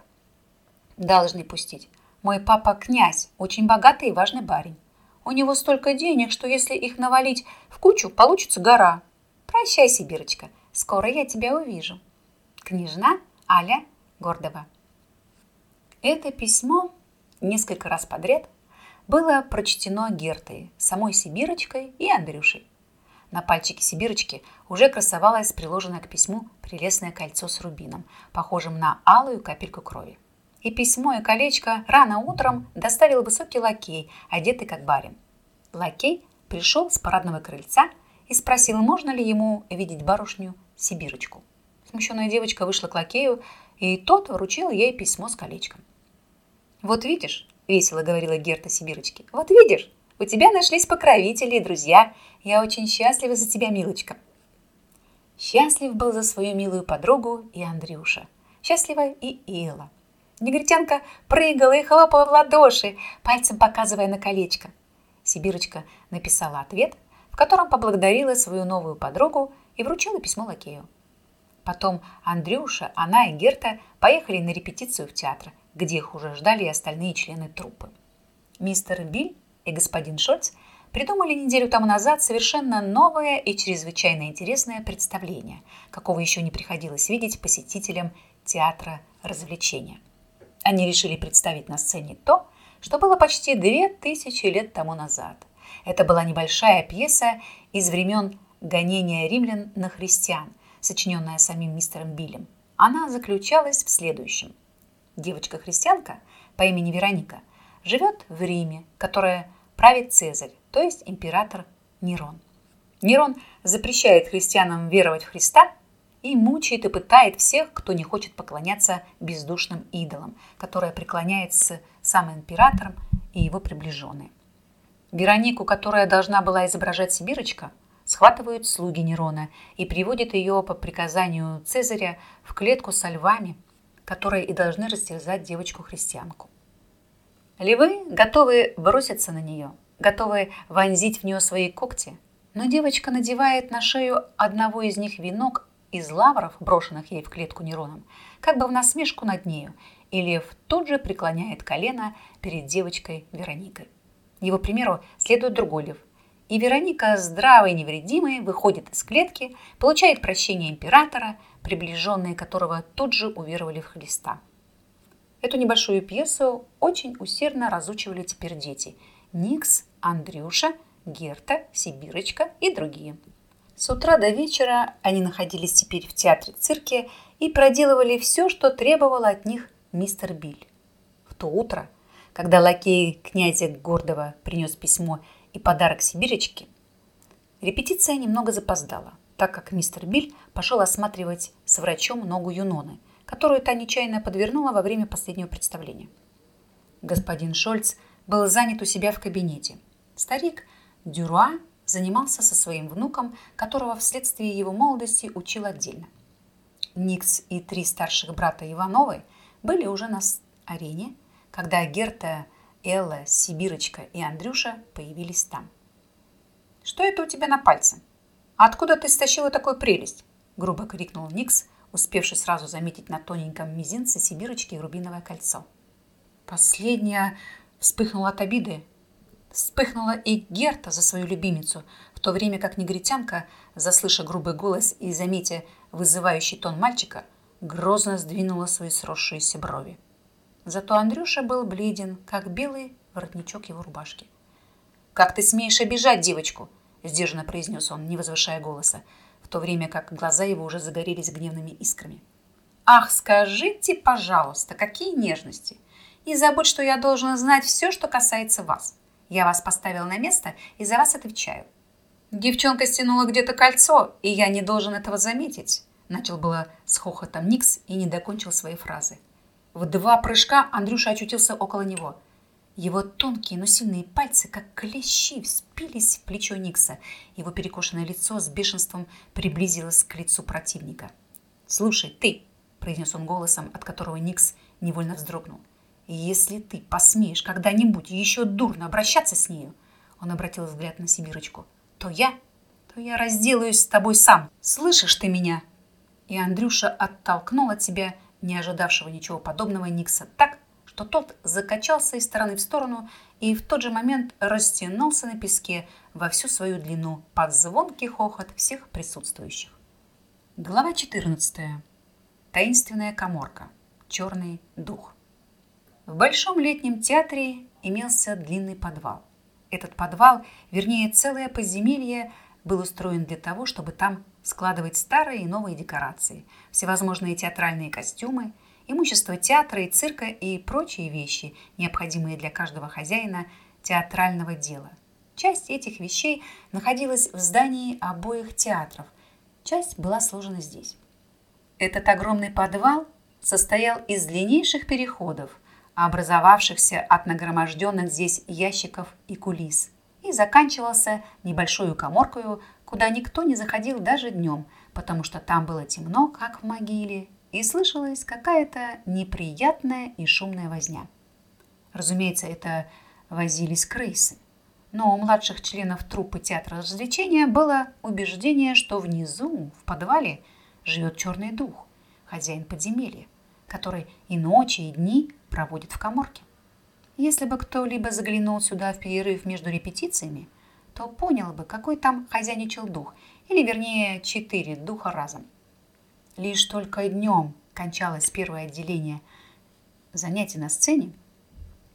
Должны пустить. Мой папа князь, очень богатый и важный барин. У него столько денег, что если их навалить в кучу, получится гора. Прощай, Сибирочка, скоро я тебя увижу. Княжна Аля Гордова. Это письмо несколько раз подряд было прочтено Гертой, самой Сибирочкой и Андрюшей. На пальчике Сибирочки уже красовалось приложенное к письму прелестное кольцо с рубином, похожим на алую капельку крови. И письмо, и колечко рано утром доставил высокий лакей, одетый как барин. Лакей пришел с парадного крыльца и спросил, можно ли ему видеть барышню Сибирочку. Смущенная девочка вышла к лакею, и тот вручил ей письмо с колечком. «Вот видишь», — весело говорила Герта Сибирочке, — «вот видишь, у тебя нашлись покровители и друзья. Я очень счастлива за тебя, милочка». Счастлив был за свою милую подругу и Андрюша. Счастлива и Элла. Негритянка прыгала и хлопала в ладоши, пальцем показывая на колечко. Сибирочка написала ответ, в котором поблагодарила свою новую подругу и вручила письмо лакею. Потом Андрюша, она и Герта поехали на репетицию в театр, где их уже ждали и остальные члены труппы. Мистер Биль и господин Шольц придумали неделю тому назад совершенно новое и чрезвычайно интересное представление, какого еще не приходилось видеть посетителям театра развлечения. Они решили представить на сцене то, что было почти две тысячи лет тому назад. Это была небольшая пьеса из времен гонения римлян на христиан, сочиненная самим мистером Биллем. Она заключалась в следующем. Девочка-христианка по имени Вероника живет в Риме, которая правит Цезарь, то есть император Нерон. Нерон запрещает христианам веровать в Христа и мучает и пытает всех, кто не хочет поклоняться бездушным идолам, которые преклоняется сам императором и его приближенные. Веронику, которая должна была изображать Сибирочка, схватывают слуги Нерона и приводят ее по приказанию Цезаря в клетку со львами, которые и должны растерзать девочку-христианку. Львы готовы броситься на нее, готовы вонзить в нее свои когти, но девочка надевает на шею одного из них венок из лавров, брошенных ей в клетку Нероном, как бы в насмешку над нею, и лев тут же преклоняет колено перед девочкой Вероникой. Его примеру следует другой лев. И Вероника, здравой и невредимой, выходит из клетки, получает прощение императора, приближенные которого тут же уверовали в Христа. Эту небольшую пьесу очень усердно разучивали теперь дети. Никс, Андрюша, Герта, Сибирочка и другие – с утра до вечера они находились теперь в театре-цирке и проделывали все, что требовал от них мистер Биль. В то утро, когда лакей князя Гордова принес письмо и подарок Сибирочке, репетиция немного запоздала, так как мистер Биль пошел осматривать с врачом ногу Юноны, которую та нечаянно подвернула во время последнего представления. Господин Шольц был занят у себя в кабинете. Старик Дюруа занимался со своим внуком, которого вследствие его молодости учил отдельно. Никс и три старших брата Ивановы были уже на арене, когда Герта, Элла, Сибирочка и Андрюша появились там. «Что это у тебя на пальце? Откуда ты стащила такую прелесть?» – грубо крикнул Никс, успевший сразу заметить на тоненьком мизинце Сибирочки рубиновое кольцо. Последняя вспыхнула от обиды, Вспыхнула и Герта за свою любимицу, в то время как негритянка, заслыша грубый голос и заметя вызывающий тон мальчика, грозно сдвинула свои сросшиеся брови. Зато Андрюша был бледен, как белый воротничок его рубашки. «Как ты смеешь обижать девочку?» – сдержанно произнес он, не возвышая голоса, в то время как глаза его уже загорелись гневными искрами. «Ах, скажите, пожалуйста, какие нежности! Не забудь, что я должен знать все, что касается вас. Я вас поставил на место и за вас отвечаю. Девчонка стянула где-то кольцо, и я не должен этого заметить. Начал было с хохотом Никс и не докончил своей фразы. В два прыжка Андрюша очутился около него. Его тонкие, но сильные пальцы, как клещи, вспились в плечо Никса. Его перекошенное лицо с бешенством приблизилось к лицу противника. «Слушай, ты!» – произнес он голосом, от которого Никс невольно вздрогнул. «Если ты посмеешь когда-нибудь еще дурно обращаться с нею, он обратил взгляд на Сибирочку, то я, то я разделаюсь с тобой сам. Слышишь ты меня? И Андрюша оттолкнул от себя не ожидавшего ничего подобного Никса так, что тот закачался из стороны в сторону и в тот же момент растянулся на песке во всю свою длину под звонкий хохот всех присутствующих. Глава 14. Таинственная коморка. Черный дух. В Большом летнем театре имелся длинный подвал. Этот подвал, вернее целое подземелье, был устроен для того, чтобы там складывать старые и новые декорации, всевозможные театральные костюмы, имущество театра и цирка и прочие вещи, необходимые для каждого хозяина театрального дела. Часть этих вещей находилась в здании обоих театров, часть была сложена здесь. Этот огромный подвал состоял из длиннейших переходов, образовавшихся от нагроможденных здесь ящиков и кулис, и заканчивался небольшой коморкою, куда никто не заходил даже днем, потому что там было темно, как в могиле, и слышалась какая-то неприятная и шумная возня. Разумеется, это возились крысы. Но у младших членов труппы театра развлечения было убеждение, что внизу, в подвале, живет черный дух, хозяин подземелья, который и ночи, и дни проводит в коморке. Если бы кто-либо заглянул сюда в перерыв между репетициями – то понял бы, какой там хозяйничал дух, или вернее четыре духа разом. Лишь только днем кончалось первое отделение занятий на сцене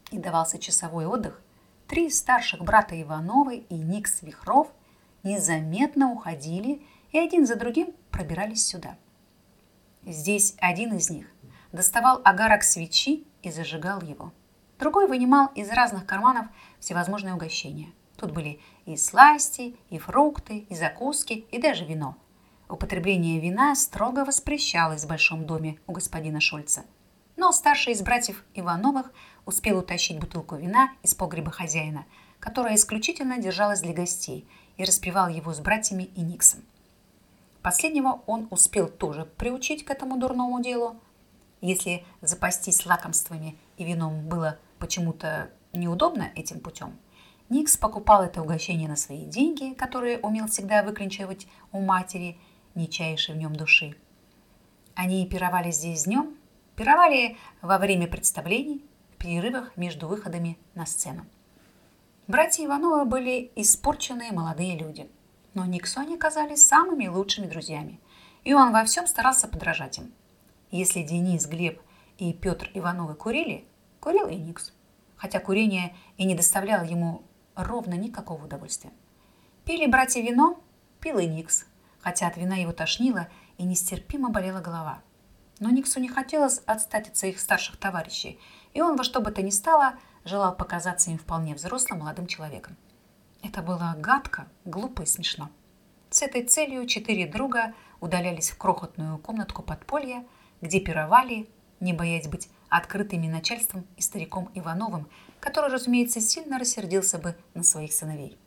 и давался часовой отдых, три старших брата Ивановы и Никс Вихров незаметно уходили и один за другим пробирались сюда. Здесь один из них доставал агарок свечи и зажигал его. Другой вынимал из разных карманов всевозможные угощения. Тут были и сласти, и фрукты, и закуски, и даже вино. Употребление вина строго воспрещалось в большом доме у господина Шольца. Но старший из братьев Ивановых успел утащить бутылку вина из погреба хозяина, которая исключительно держалась для гостей, и распивал его с братьями и Никсом. Последнего он успел тоже приучить к этому дурному делу. Если запастись лакомствами и вином было почему-то неудобно этим путем, Никс покупал это угощение на свои деньги, которые умел всегда выклинчивать у матери, не чаявшей в нем души. Они пировали здесь днем, пировали во время представлений, в перерывах между выходами на сцену. Братья Ивановы были испорченные молодые люди, но Никсу они казались самыми лучшими друзьями, и он во всем старался подражать им. Если Денис, Глеб и Петр Ивановы курили, курил и Никс, хотя курение и не доставляло ему ровно никакого удовольствия. Пили братья вино, пил и Никс, хотя от вина его тошнило и нестерпимо болела голова. Но Никсу не хотелось отстать от своих старших товарищей, и он во что бы то ни стало желал показаться им вполне взрослым молодым человеком. Это было гадко, глупо и смешно. С этой целью четыре друга удалялись в крохотную комнатку подполья, где пировали, не боясь быть открытыми начальством и стариком Ивановым, который, разумеется, сильно рассердился бы на своих сыновей.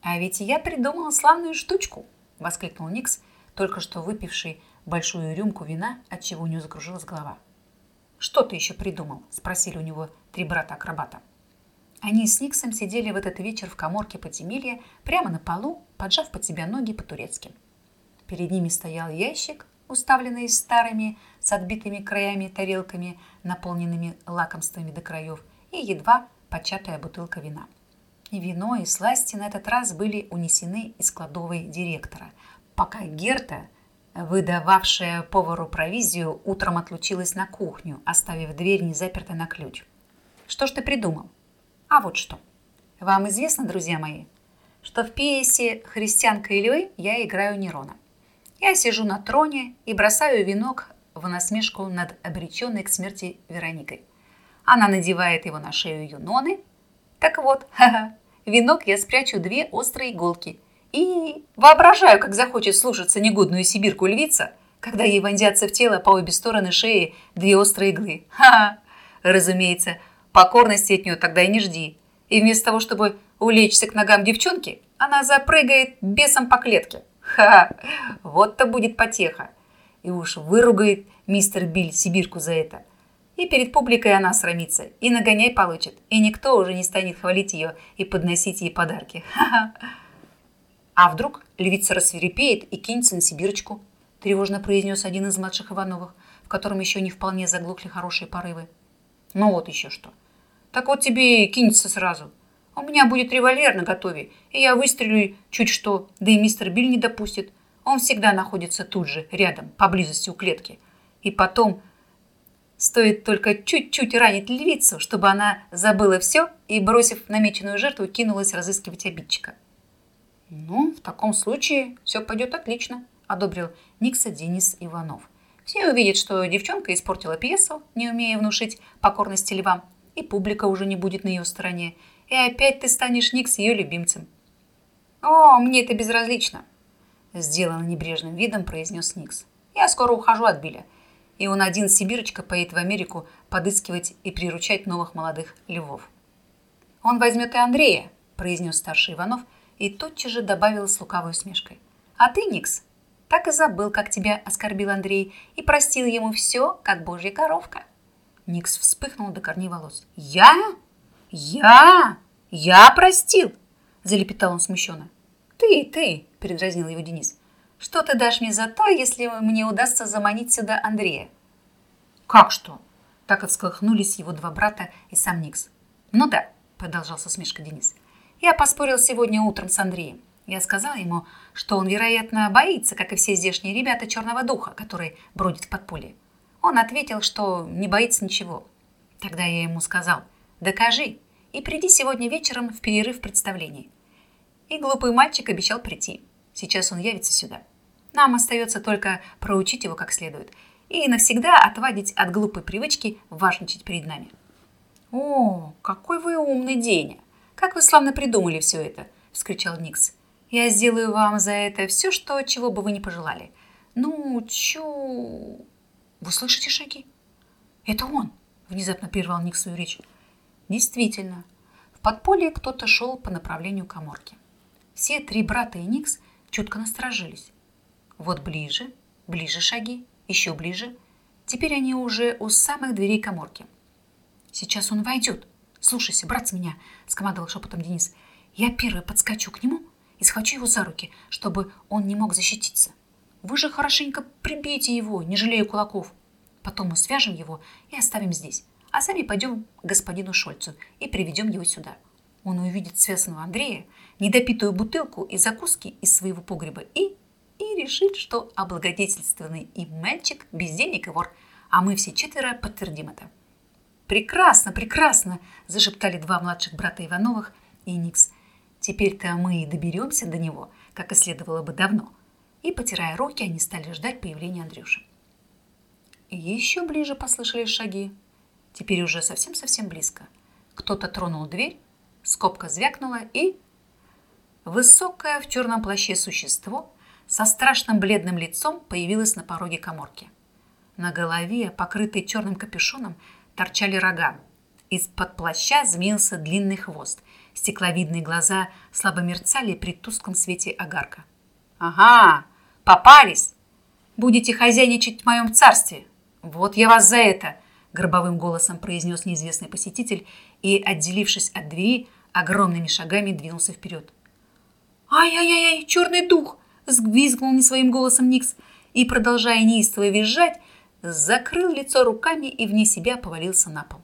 «А ведь я придумала славную штучку!» – воскликнул Никс, только что выпивший большую рюмку вина, от чего у него закружилась голова. «Что ты еще придумал?» – спросили у него три брата-акробата. Они с Никсом сидели в этот вечер в коморке подземелья, прямо на полу, поджав под себя ноги по-турецки. Перед ними стоял ящик, уставленный старыми, с отбитыми краями тарелками, наполненными лакомствами до краев, и едва початая бутылка вина. И вино, и сласти на этот раз были унесены из кладовой директора, пока Герта, выдававшая повару провизию, утром отлучилась на кухню, оставив дверь незапертой на ключ. Что ж ты придумал? А вот что. Вам известно, друзья мои, что в пьесе «Христианка Ильей» я играю Нерона. Я сижу на троне и бросаю венок в насмешку над обреченной к смерти Вероникой. Она надевает его на шею Юноны. Так вот, ха-ха, венок я спрячу две острые иголки. И воображаю, как захочет слушаться негодную сибирку львица, когда ей вонзятся в тело по обе стороны шеи две острые иглы. Ха-ха! Разумеется, покорности от нее тогда и не жди. И вместо того, чтобы улечься к ногам девчонки, она запрыгает бесом по клетке. Ха! Вот-то будет потеха. И уж выругает мистер Биль Сибирку за это. И перед публикой она срамится, и нагоняй получит, и никто уже не станет хвалить ее и подносить ей подарки. Ха-ха! А вдруг львица рассверепеет и кинется на Сибирочку, тревожно произнес один из младших Ивановых, в котором еще не вполне заглохли хорошие порывы. Ну вот еще что. Так вот тебе и кинется сразу. У меня будет револьвер на готове, и я выстрелю чуть что, да и мистер Биль не допустит. Он всегда находится тут же, рядом, поблизости у клетки. И потом стоит только чуть-чуть ранить львицу, чтобы она забыла все и, бросив намеченную жертву, кинулась разыскивать обидчика. «Ну, в таком случае все пойдет отлично», – одобрил Никса Денис Иванов. «Все увидят, что девчонка испортила пьесу, не умея внушить покорности львам, и публика уже не будет на ее стороне, и опять ты станешь Никс ее любимцем. «О, мне это безразлично», – сделанно небрежным видом произнес Никс. «Я скоро ухожу от Билля, и он один Сибирочка поедет в Америку подыскивать и приручать новых молодых львов». «Он возьмет и Андрея», – произнес старший Иванов, и тотчас же добавил с лукавой усмешкой. «А ты, Никс, так и забыл, как тебя оскорбил Андрей, и простил ему все, как божья коровка». Никс вспыхнул до корней волос. «Я? «Я? Я простил!» – залепетал он смущенно. «Ты, ты!» – передразнил его Денис. «Что ты дашь мне за то, если мне удастся заманить сюда Андрея?» «Как что?» – так и его два брата и сам Никс. «Ну да», – продолжал со смешкой Денис. «Я поспорил сегодня утром с Андреем. Я сказал ему, что он, вероятно, боится, как и все здешние ребята, черного духа, который бродит в подполье. Он ответил, что не боится ничего. Тогда я ему сказал – Докажи и приди сегодня вечером в перерыв представлений. И глупый мальчик обещал прийти. Сейчас он явится сюда. Нам остается только проучить его как следует и навсегда отвадить от глупой привычки важничать перед нами. «О, какой вы умный день! Как вы славно придумали все это!» – вскричал Никс. «Я сделаю вам за это все, что, чего бы вы не пожелали. Ну, чу...» «Вы слышите шаги?» «Это он!» – внезапно прервал Никс свою речь. Действительно, в подполье кто-то шел по направлению к коморке. Все три брата и Никс чутко насторожились. Вот ближе, ближе шаги, еще ближе. Теперь они уже у самых дверей коморки. «Сейчас он войдет. Слушайся, брат с меня», — скомандовал шепотом Денис. «Я первый подскочу к нему и схвачу его за руки, чтобы он не мог защититься. Вы же хорошенько прибейте его, не жалея кулаков. Потом мы свяжем его и оставим здесь а сами пойдем к господину Шольцу и приведем его сюда. Он увидит связанного Андрея, недопитую бутылку и закуски из своего погреба и, и решит, что облагодетельственный им мальчик без денег и вор, а мы все четверо подтвердим это. «Прекрасно, прекрасно!» – зашептали два младших брата Ивановых и Никс. «Теперь-то мы и доберемся до него, как и следовало бы давно». И, потирая руки, они стали ждать появления Андрюши. Еще ближе послышались шаги. Теперь уже совсем-совсем близко. Кто-то тронул дверь, скобка звякнула и... Высокое в черном плаще существо со страшным бледным лицом появилось на пороге коморки. На голове, покрытой черным капюшоном, торчали рога. Из-под плаща змеился длинный хвост. Стекловидные глаза слабо мерцали при тусклом свете огарка. «Ага, попались! Будете хозяйничать в моем царстве! Вот я вас за это!» Гробовым голосом произнес неизвестный посетитель и, отделившись от двери, огромными шагами двинулся вперед. «Ай-яй-яй, черный дух!» – сгвизгнул не своим голосом Никс и, продолжая неистово визжать, закрыл лицо руками и вне себя повалился на пол.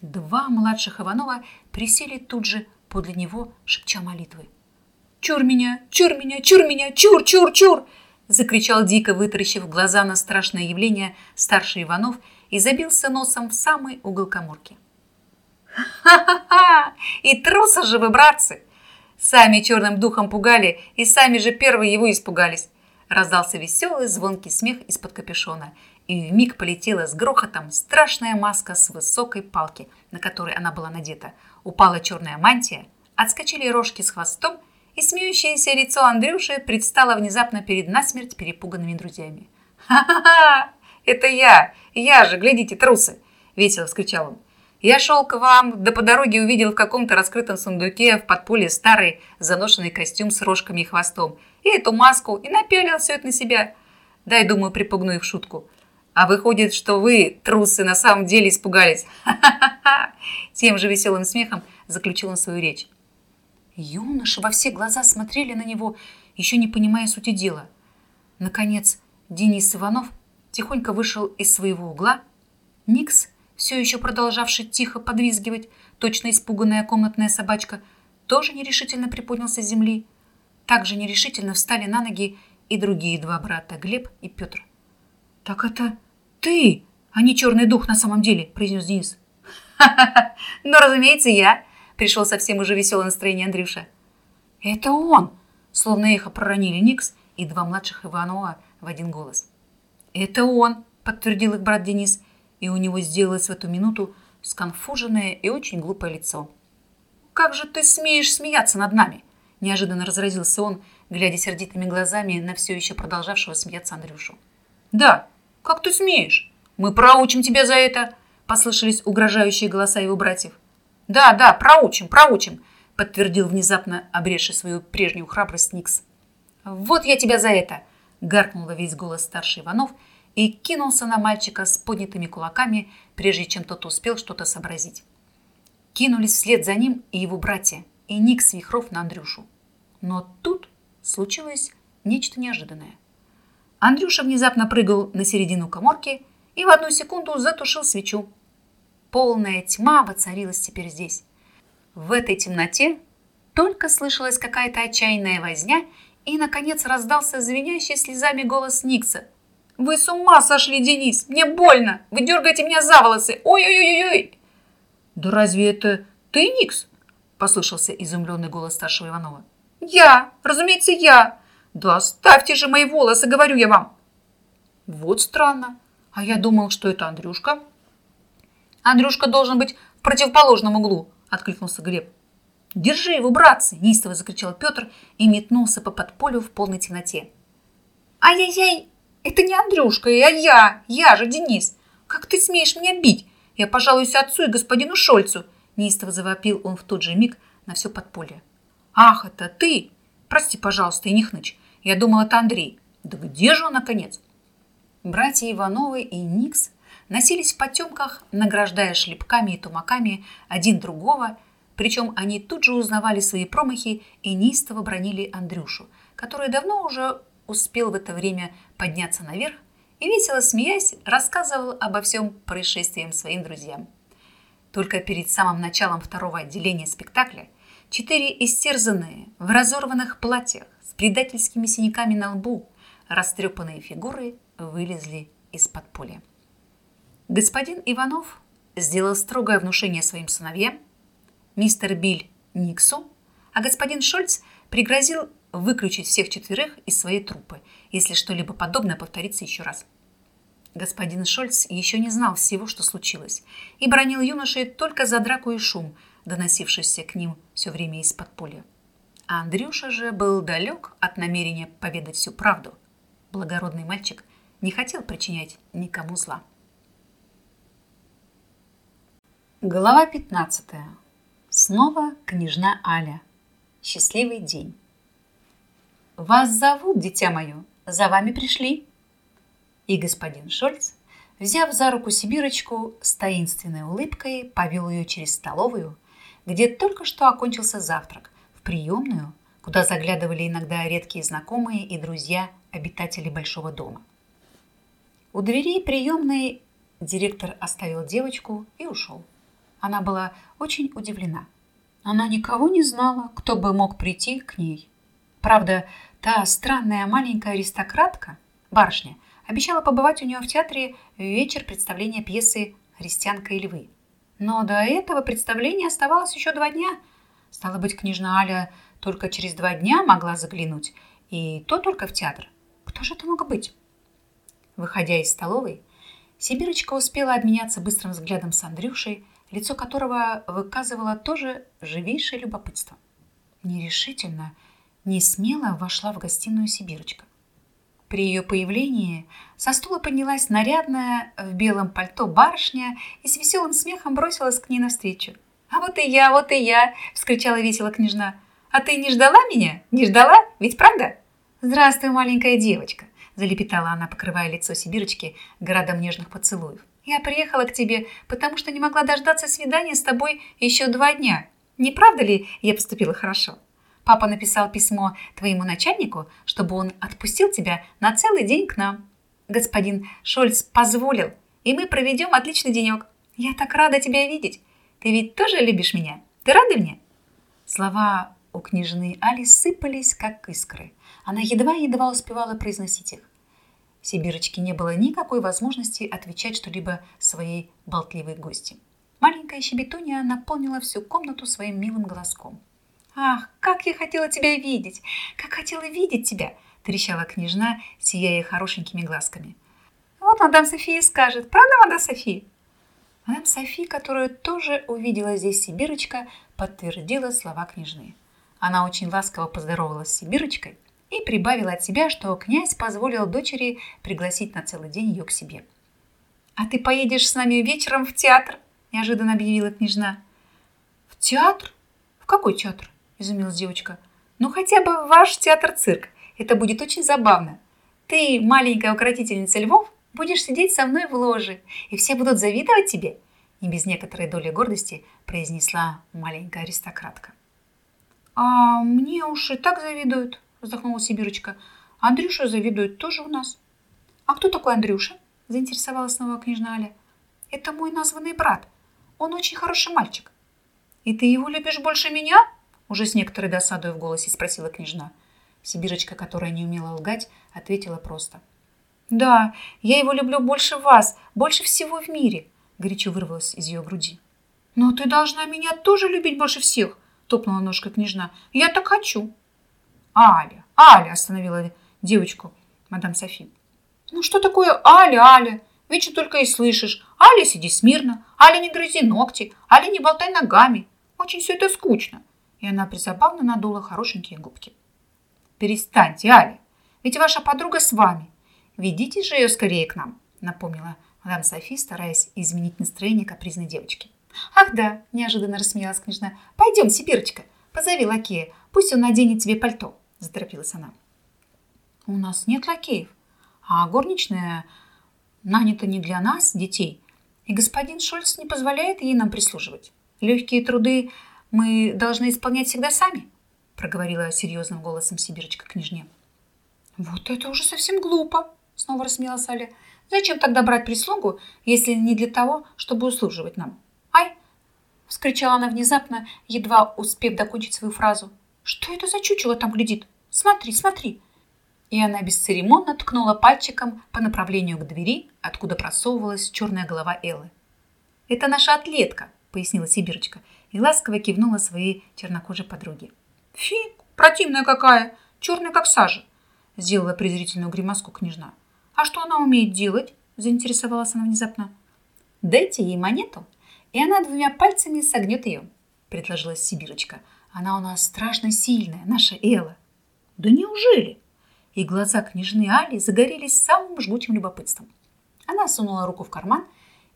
Два младших Иванова присели тут же подле него, шепча молитвы. «Чур меня! Чур меня! Чур меня! Чур! Чур! Чур!» закричал дико, вытаращив глаза на страшное явление старший Иванов – и забился носом в самый угол коморки. «Ха-ха-ха! И трусы же вы, братцы! Сами черным духом пугали, и сами же первые его испугались!» Раздался веселый звонкий смех из-под капюшона, и вмиг полетела с грохотом страшная маска с высокой палки, на которой она была надета. Упала черная мантия, отскочили рожки с хвостом, и смеющееся лицо Андрюши предстало внезапно перед насмерть перепуганными друзьями. «Ха-ха-ха! Это я! Я же, глядите, трусы!» – весело вскричал он. «Я шел к вам, да по дороге увидел в каком-то раскрытом сундуке в подполье старый заношенный костюм с рожками и хвостом, и эту маску, и напялил все это на себя. Дай, думаю, припугну их шутку. А выходит, что вы, трусы, на самом деле испугались. Ха-ха-ха!» Тем же веселым смехом заключил он свою речь. Юноши во все глаза смотрели на него, еще не понимая сути дела. Наконец, Денис Иванов тихонько вышел из своего угла. Никс, все еще продолжавший тихо подвизгивать, точно испуганная комнатная собачка, тоже нерешительно приподнялся с земли. Также нерешительно встали на ноги и другие два брата, Глеб и Петр. «Так это ты, а не черный дух на самом деле», – произнес Денис. «Ха-ха-ха! Ну, разумеется, я!» – пришел совсем уже веселое настроение Андрюша. «Это он!» – словно эхо проронили Никс и два младших Иванова в один голос. «Это он!» – подтвердил их брат Денис, и у него сделалось в эту минуту сконфуженное и очень глупое лицо. «Как же ты смеешь смеяться над нами?» – неожиданно разразился он, глядя сердитыми глазами на все еще продолжавшего смеяться Андрюшу. «Да, как ты смеешь? Мы проучим тебя за это!» – послышались угрожающие голоса его братьев. «Да, да, проучим, проучим!» – подтвердил внезапно обретший свою прежнюю храбрость Никс. «Вот я тебя за это!» Гаркнул весь голос старший Иванов и кинулся на мальчика с поднятыми кулаками, прежде чем тот успел что-то сообразить. Кинулись вслед за ним и его братья, и Ник с Вихров на Андрюшу. Но тут случилось нечто неожиданное. Андрюша внезапно прыгал на середину коморки и в одну секунду затушил свечу. Полная тьма воцарилась теперь здесь. В этой темноте только слышалась какая-то отчаянная возня и, наконец, раздался звенящий слезами голос Никса. «Вы с ума сошли, Денис! Мне больно! Вы дергаете меня за волосы! Ой-ой-ой-ой!» «Да разве это ты, Никс?» – послышался изумленный голос старшего Иванова. «Я! Разумеется, я! Да оставьте же мои волосы, говорю я вам!» «Вот странно. А я думал, что это Андрюшка». «Андрюшка должен быть в противоположном углу», – откликнулся Глеб. «Держи его, братцы!» – неистово закричал Петр и метнулся по подполю в полной темноте. «Ай-яй-яй! Это не Андрюшка, а я! Я же Денис! Как ты смеешь меня бить? Я пожалуюсь отцу и господину Шольцу!» Неистово завопил он в тот же миг на все подполье. «Ах, это ты! Прости, пожалуйста, Инихныч, я думал, это Андрей. Да где же он, наконец?» Братья Ивановы и Никс носились в потемках, награждая шлепками и тумаками один другого – причем они тут же узнавали свои промахи и неистово бронили Андрюшу, который давно уже успел в это время подняться наверх и, весело смеясь, рассказывал обо всем происшествиям своим друзьям. Только перед самым началом второго отделения спектакля четыре истерзанные, в разорванных платьях, с предательскими синяками на лбу, растрепанные фигуры вылезли из-под поля. Господин Иванов сделал строгое внушение своим сыновьям, мистер Биль Никсу, а господин Шольц пригрозил выключить всех четверых из своей труппы, если что-либо подобное повторится еще раз. Господин Шольц еще не знал всего, что случилось, и бронил юношей только за драку и шум, доносившийся к ним все время из-под поля. А Андрюша же был далек от намерения поведать всю правду. Благородный мальчик не хотел причинять никому зла. Глава пятнадцатая. Снова княжна Аля. Счастливый день. Вас зовут, дитя мое, за вами пришли. И господин Шольц, взяв за руку Сибирочку, с таинственной улыбкой повел ее через столовую, где только что окончился завтрак, в приемную, куда заглядывали иногда редкие знакомые и друзья обитателей большого дома. У дверей приемной директор оставил девочку и ушел. Она была очень удивлена. Она никого не знала, кто бы мог прийти к ней. Правда, та странная маленькая аристократка, барышня, обещала побывать у нее в театре в вечер представления пьесы «Христианка и львы». Но до этого представления оставалось еще два дня. Стало быть, княжна Аля только через два дня могла заглянуть, и то только в театр. Кто же это мог быть? Выходя из столовой, Сибирочка успела обменяться быстрым взглядом с Андрюшей, лицо которого выказывало тоже живейшее любопытство. Нерешительно, не смело вошла в гостиную Сибирочка. При ее появлении со стула поднялась нарядная в белом пальто барышня и с веселым смехом бросилась к ней навстречу. «А вот и я, вот и я!» – вскричала весело княжна. «А ты не ждала меня? Не ждала? Ведь правда?» «Здравствуй, маленькая девочка!» – залепетала она, покрывая лицо Сибирочки градом нежных поцелуев. «Я приехала к тебе, потому что не могла дождаться свидания с тобой еще два дня. Не правда ли я поступила хорошо?» Папа написал письмо твоему начальнику, чтобы он отпустил тебя на целый день к нам. Господин Шольц позволил, и мы проведем отличный денек. Я так рада тебя видеть. Ты ведь тоже любишь меня? Ты рада мне?» Слова у княжны Али сыпались, как искры. Она едва-едва успевала произносить их. Сибирочке не было никакой возможности отвечать что-либо своей болтливой гости. Маленькая щебетунья наполнила всю комнату своим милым голоском. «Ах, как я хотела тебя видеть! Как хотела видеть тебя!» – трещала княжна, сияя хорошенькими глазками. «Вот мадам София скажет. Правда, мадам София?» Мадам Софи, которую тоже увидела здесь Сибирочка, подтвердила слова княжны. Она очень ласково поздоровалась с Сибирочкой и прибавила от себя, что князь позволил дочери пригласить на целый день ее к себе. «А ты поедешь с нами вечером в театр?» – неожиданно объявила княжна. «В театр? В какой театр?» – изумилась девочка. «Ну, хотя бы ваш театр-цирк. Это будет очень забавно. Ты, маленькая укротительница львов, будешь сидеть со мной в ложе, и все будут завидовать тебе», – не без некоторой доли гордости произнесла маленькая аристократка. «А мне уж и так завидуют», – вздохнула Сибирочка. «Андрюша завидует тоже у нас». «А кто такой Андрюша?» – заинтересовалась снова княжна Аля. «Это мой названный брат. Он очень хороший мальчик». «И ты его любишь больше меня?» Уже с некоторой досадой в голосе спросила княжна. Сибирочка, которая не умела лгать, ответила просто. «Да, я его люблю больше вас, больше всего в мире», горячо вырвалась из ее груди. «Но ты должна меня тоже любить больше всех», топнула ножкой княжна. «Я так хочу». «Аля, Аля!» остановила девочку мадам Софи. «Ну что такое Аля, Аля? Вечно только и слышишь. Аля, сиди смирно. Аля, не грызи ногти. Аля, не болтай ногами. Очень все это скучно и она призабавно надула хорошенькие губки. «Перестаньте, Али, ведь ваша подруга с вами. Ведите же ее скорее к нам», напомнила мадам Софи, стараясь изменить настроение капризной девочки. «Ах да!» – неожиданно рассмеялась княжна. «Пойдем, Сибирочка, позови лакея, пусть он наденет тебе пальто», – заторопилась она. «У нас нет лакеев, а горничная нанята не для нас, детей, и господин Шольц не позволяет ей нам прислуживать. Легкие труды мы должны исполнять всегда сами», проговорила серьезным голосом Сибирочка княжне. «Вот это уже совсем глупо», снова рассмеялась Аля. «Зачем тогда брать прислугу, если не для того, чтобы услуживать нам?» «Ай!» – вскричала она внезапно, едва успев докончить свою фразу. «Что это за чучело там глядит? Смотри, смотри!» И она бесцеремонно ткнула пальчиком по направлению к двери, откуда просовывалась черная голова Эллы. «Это наша атлетка», – пояснила Сибирочка и ласково кивнула своей чернокожей подруге. «Фи, противная какая! Черная, как сажа!» Сделала презрительную гримаску княжна. «А что она умеет делать?» Заинтересовалась она внезапно. «Дайте ей монету, и она двумя пальцами согнет ее», предложила Сибирочка. «Она у нас страшно сильная, наша Элла». «Да неужели?» И глаза княжны Али загорелись самым жгучим любопытством. Она сунула руку в карман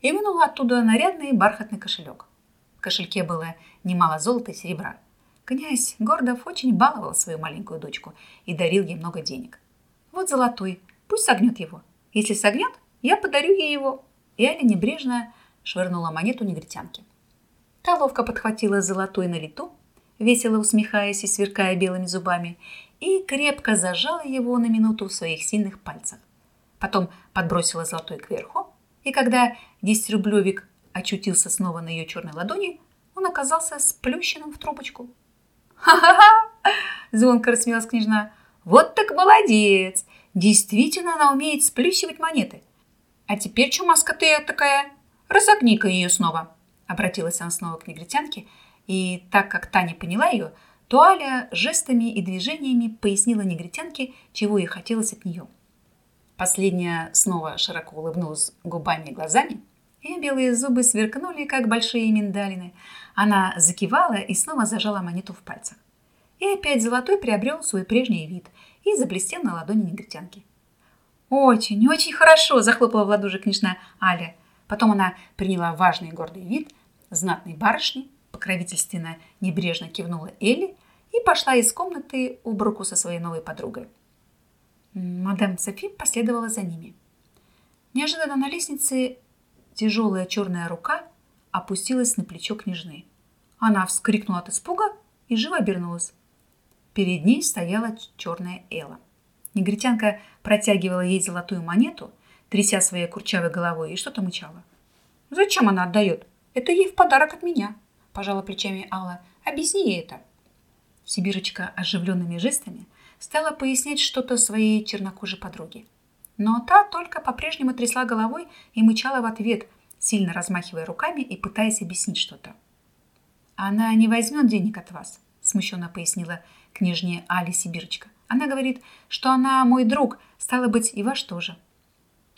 и вынула оттуда нарядный бархатный кошелек. В кошельке было немало золота и серебра. Князь Гордов очень баловал свою маленькую дочку и дарил ей много денег. Вот золотой, пусть согнет его. Если согнет, я подарю ей его. И Аля небрежно швырнула монету негритянке. Та ловко подхватила золотой на лету, весело усмехаясь и сверкая белыми зубами, и крепко зажала его на минуту в своих сильных пальцах. Потом подбросила золотой кверху, и когда десятирублевик очутился снова на ее черной ладони, он оказался сплющенным в трубочку. «Ха-ха-ха!» – звонко рассмеялась княжна. «Вот так молодец! Действительно она умеет сплющивать монеты. А теперь, чумаска ты такая, разогни-ка ее снова!» Обратилась она снова к негритянке, и так как Таня поняла ее, то Аля жестами и движениями пояснила негритянке, чего ей хотелось от нее. Последняя снова широко улыбнулась губами и глазами, ее белые зубы сверкнули, как большие миндалины. Она закивала и снова зажала монету в пальцах. И опять золотой приобрел свой прежний вид и заблестел на ладони негритянки. Очень, очень хорошо, захлопала в ладоши княжна Аля. Потом она приняла важный и гордый вид знатной барышни, покровительственно небрежно кивнула Элли и пошла из комнаты об руку со своей новой подругой. Мадам Софи последовала за ними. Неожиданно на лестнице тяжелая черная рука опустилась на плечо княжны. Она вскрикнула от испуга и живо обернулась. Перед ней стояла черная Элла. Негритянка протягивала ей золотую монету, тряся своей курчавой головой, и что-то мычала. «Зачем она отдает? Это ей в подарок от меня», – пожала плечами Алла. «Объясни ей это». Сибирочка оживленными жестами стала пояснять что-то своей чернокожей подруге. Но та только по-прежнему трясла головой и мычала в ответ, сильно размахивая руками и пытаясь объяснить что-то. «Она не возьмет денег от вас», – смущенно пояснила княжне Али Сибирочка. «Она говорит, что она мой друг, стало быть, и ваш тоже».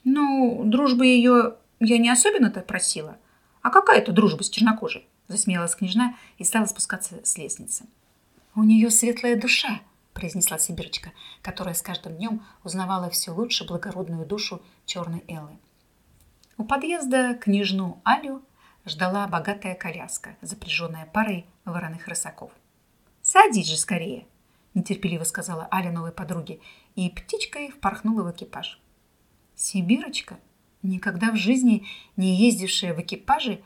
«Ну, дружбы ее я не особенно-то просила. А какая это дружба с чернокожей?» Засмеялась княжна и стала спускаться с лестницы. «У нее светлая душа», произнесла Сибирочка, которая с каждым днем узнавала все лучше благородную душу черной Эллы. У подъезда княжну Алю ждала богатая коляска, запряженная парой вороных рысаков. «Садись же скорее!» – нетерпеливо сказала Аля новой подруге, и птичкой впорхнула в экипаж. Сибирочка, никогда в жизни не ездившая в экипаже,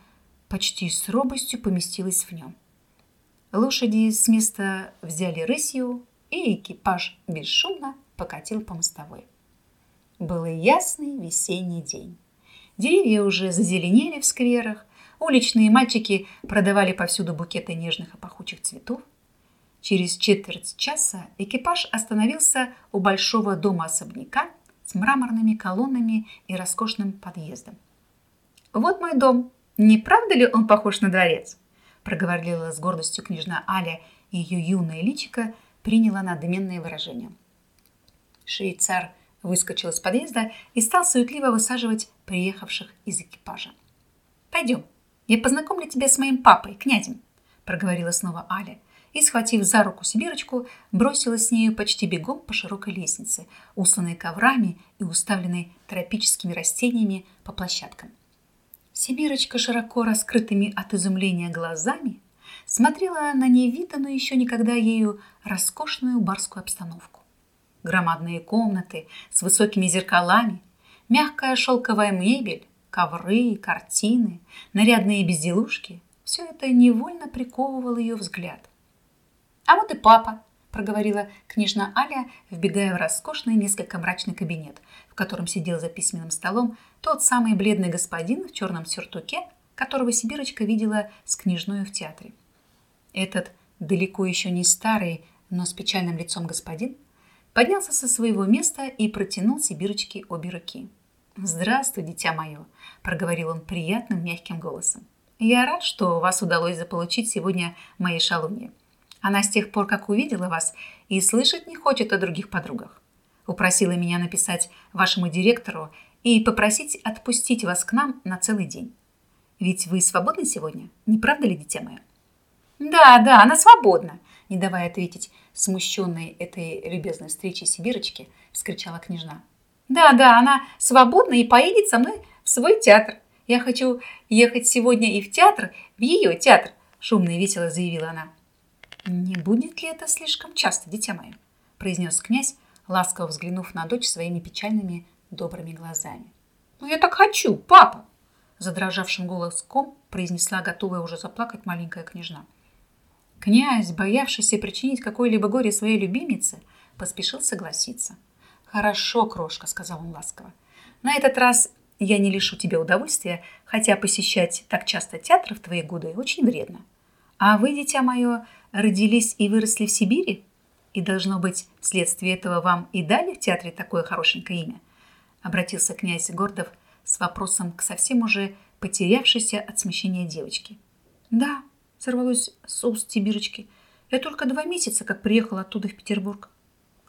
почти с робостью поместилась в нем. Лошади с места взяли рысью, и экипаж бесшумно покатил по мостовой. Был ясный весенний день. Деревья уже зазеленели в скверах, уличные мальчики продавали повсюду букеты нежных и пахучих цветов. Через четверть часа экипаж остановился у большого дома-особняка с мраморными колоннами и роскошным подъездом. «Вот мой дом. Не правда ли он похож на дворец?» проговорила с гордостью княжна Аля, и ее юное личико приняло надменное выражение. Швейцар выскочил из подъезда и стал суетливо высаживать приехавших из экипажа. «Пойдем, я познакомлю тебя с моим папой, князем», проговорила снова Аля и, схватив за руку Сибирочку, бросилась с нею почти бегом по широкой лестнице, усланной коврами и уставленной тропическими растениями по площадкам. Сибирочка широко раскрытыми от изумления глазами смотрела на невиданную еще никогда ею роскошную барскую обстановку. Громадные комнаты с высокими зеркалами, мягкая шелковая мебель, ковры, картины, нарядные безделушки – все это невольно приковывало ее взгляд. «А вот и папа», – проговорила княжна Аля, вбегая в роскошный, несколько мрачный кабинет, в котором сидел за письменным столом тот самый бледный господин в черном сюртуке, которого Сибирочка видела с княжной в театре. Этот далеко еще не старый, но с печальным лицом господин поднялся со своего места и протянул Сибирочке обе руки. «Здравствуй, дитя мое», – проговорил он приятным мягким голосом. «Я рад, что вас удалось заполучить сегодня моей шалунье. Она с тех пор, как увидела вас, и слышать не хочет о других подругах. Упросила меня написать вашему директору и попросить отпустить вас к нам на целый день. Ведь вы свободны сегодня, не правда ли, дитя мое?» «Да, да, она свободна!» Не давая ответить смущенной этой любезной встрече Сибирочки, вскричала княжна. «Да, да, она свободна и поедет со мной в свой театр. Я хочу ехать сегодня и в театр, в ее театр!» Шумно и весело заявила она. «Не будет ли это слишком часто, дитя мое?» произнес князь, ласково взглянув на дочь своими печальными добрыми глазами. «Ну, я так хочу, папа!» задрожавшим голоском произнесла готовая уже заплакать маленькая княжна. Князь, боявшийся причинить какое-либо горе своей любимице, поспешил согласиться. «Хорошо, крошка», — сказал он ласково. «На этот раз я не лишу тебя удовольствия, хотя посещать так часто театр в твои годы очень вредно. А вы, дитя мое, родились и выросли в Сибири? И, должно быть, вследствие этого вам и дали в театре такое хорошенькое имя?» Обратился князь Гордов с вопросом к совсем уже потерявшейся от смущения девочки. «Да», сорвалось с уст Тибирочки. Я только два месяца, как приехала оттуда в Петербург.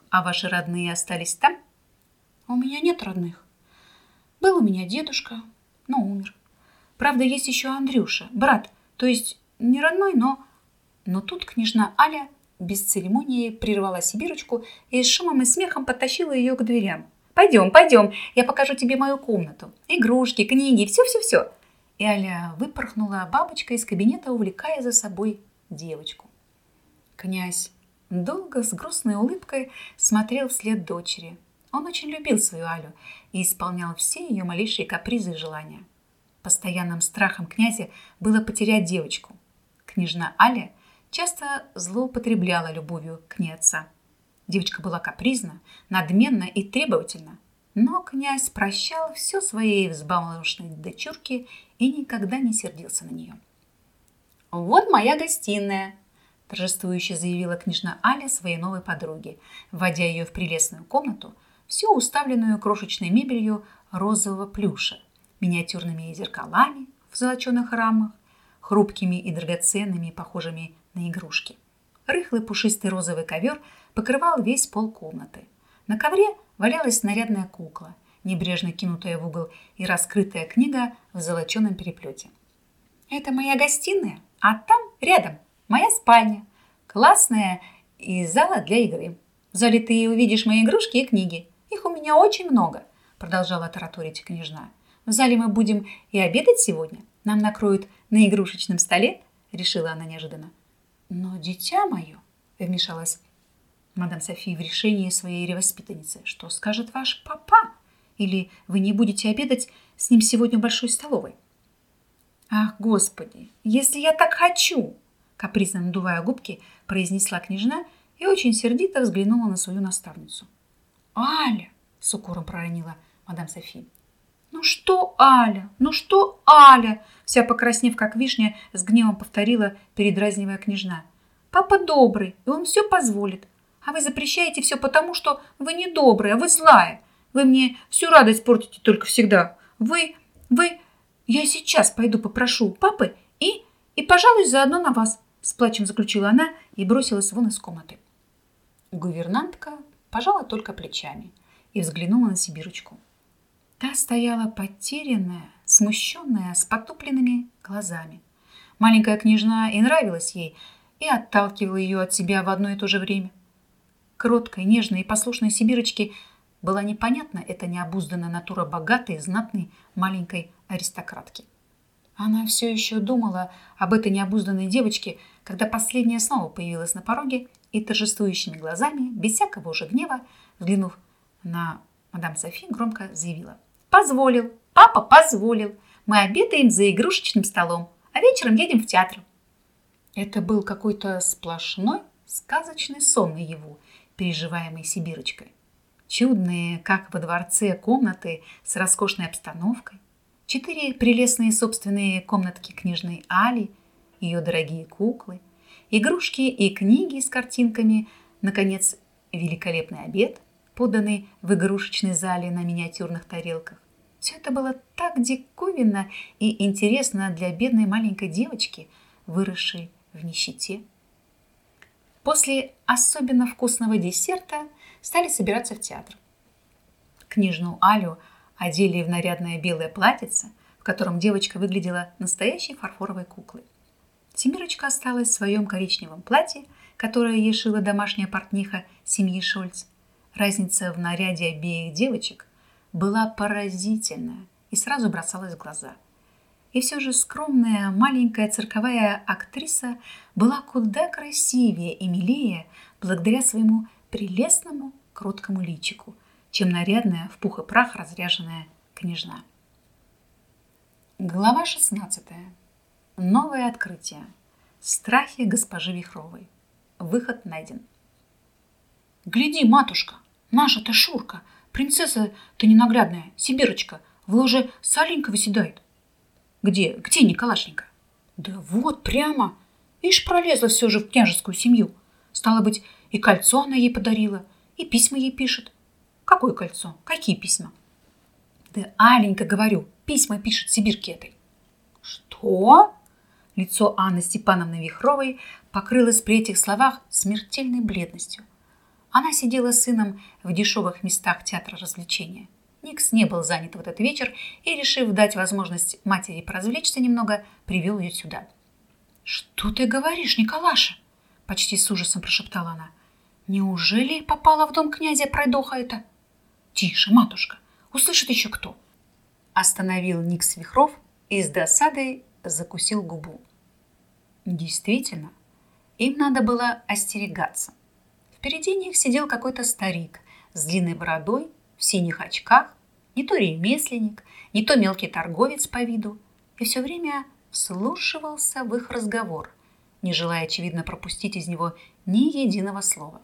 А ваши родные остались там? У меня нет родных. Был у меня дедушка, но умер. Правда, есть еще Андрюша, брат, то есть не родной, но... Но тут княжна Аля без церемонии прервала Сибирочку и с шумом и смехом подтащила ее к дверям. Пойдем, пойдем, я покажу тебе мою комнату. Игрушки, книги, все-все-все. И Аля выпорхнула бабочка из кабинета, увлекая за собой девочку. Князь долго с грустной улыбкой смотрел вслед дочери. Он очень любил свою Алю и исполнял все ее малейшие капризы и желания. Постоянным страхом князя было потерять девочку. Княжна Аля часто злоупотребляла любовью к ней отца. Девочка была капризна, надменна и требовательна, но князь прощал все своей взбалмошной дочурке и никогда не сердился на нее. «Вот моя гостиная», – торжествующе заявила княжна Аля своей новой подруге, вводя ее в прелестную комнату, всю уставленную крошечной мебелью розового плюша, миниатюрными зеркалами в золоченых рамах, хрупкими и драгоценными, похожими на игрушки. Рыхлый пушистый розовый ковер покрывал весь пол комнаты. На ковре валялась нарядная кукла, небрежно кинутая в угол и раскрытая книга в золоченом переплете. «Это моя гостиная, а там, рядом, моя спальня. Классная и зала для игры. В зале ты увидишь мои игрушки и книги. Их у меня очень много», продолжала тараторить княжна. В зале мы будем и обедать сегодня. Нам накроют на игрушечном столе, решила она неожиданно. Но, дитя мое, вмешалась мадам Софи в решении своей ревоспитанницы, что скажет ваш папа? Или вы не будете обедать с ним сегодня в большой столовой? Ах, господи, если я так хочу, капризно надувая губки, произнесла княжна и очень сердито взглянула на свою наставницу. Аля, с укором проронила мадам Софи, «Ну что, Аля? Ну что, Аля?» Вся покраснев, как вишня, с гневом повторила, передразнивая княжна. «Папа добрый, и он все позволит. А вы запрещаете все потому, что вы не добрая, вы злая. Вы мне всю радость портите только всегда. Вы, вы... Я сейчас пойду попрошу папы и... и, пожалуй, заодно на вас», с плачем заключила она и бросилась вон из комнаты. Гувернантка пожала только плечами и взглянула на Сибирочку. Та стояла потерянная, смущенная, с потупленными глазами. Маленькая княжна и нравилась ей, и отталкивала ее от себя в одно и то же время. Кроткой, нежной и послушной Сибирочке была непонятна эта необузданная натура богатой, знатной маленькой аристократки. Она все еще думала об этой необузданной девочке, когда последняя снова появилась на пороге и торжествующими глазами, без всякого уже гнева, взглянув на мадам Софи, громко заявила – Позволил. Папа позволил. Мы обедаем за игрушечным столом, а вечером едем в театр. Это был какой-то сплошной сказочный сон наяву, переживаемый Сибирочкой. Чудные, как во дворце, комнаты с роскошной обстановкой. Четыре прелестные собственные комнатки книжной Али, ее дорогие куклы, игрушки и книги с картинками, наконец, великолепный обед – поданный в игрушечной зале на миниатюрных тарелках. Все это было так диковинно и интересно для бедной маленькой девочки, выросшей в нищете. После особенно вкусного десерта стали собираться в театр. Книжную Алю одели в нарядное белое платьице, в котором девочка выглядела настоящей фарфоровой куклой. Семирочка осталась в своем коричневом платье, которое ей шила домашняя портниха семьи Шольц, Разница в наряде обеих девочек была поразительная и сразу бросалась в глаза. И все же скромная маленькая цирковая актриса была куда красивее и милее благодаря своему прелестному кроткому личику, чем нарядная в пух и прах разряженная княжна. Глава 16. Новое открытие. Страхи госпожи Вихровой. Выход найден. Гляди, матушка, наша-то Шурка, принцесса-то ненаглядная, Сибирочка, в ложе Саленька выседает. Где, где Николашенька? Да вот, прямо. Ишь, пролезла все же в княжескую семью. Стало быть, и кольцо она ей подарила, и письма ей пишет. Какое кольцо? Какие письма? Да Аленька, говорю, письма пишет Сибирке этой. Что? Лицо Анны Степановны Вихровой покрылось при этих словах смертельной бледностью. Она сидела с сыном в дешевых местах театра развлечения. Никс не был занят в этот вечер и, решив дать возможность матери поразвлечься немного, привел ее сюда. «Что ты говоришь, Николаша?» – почти с ужасом прошептала она. «Неужели попала в дом князя пройдоха это?» Тише, матушка, услышит еще кто. Остановил Никс Вихров и с досадой закусил губу. Действительно, им надо было остерегаться. Впереди них сидел какой-то старик с длинной бородой, в синих очках, не то ремесленник, не то мелкий торговец по виду, и все время вслушивался в их разговор, не желая, очевидно, пропустить из него ни единого слова.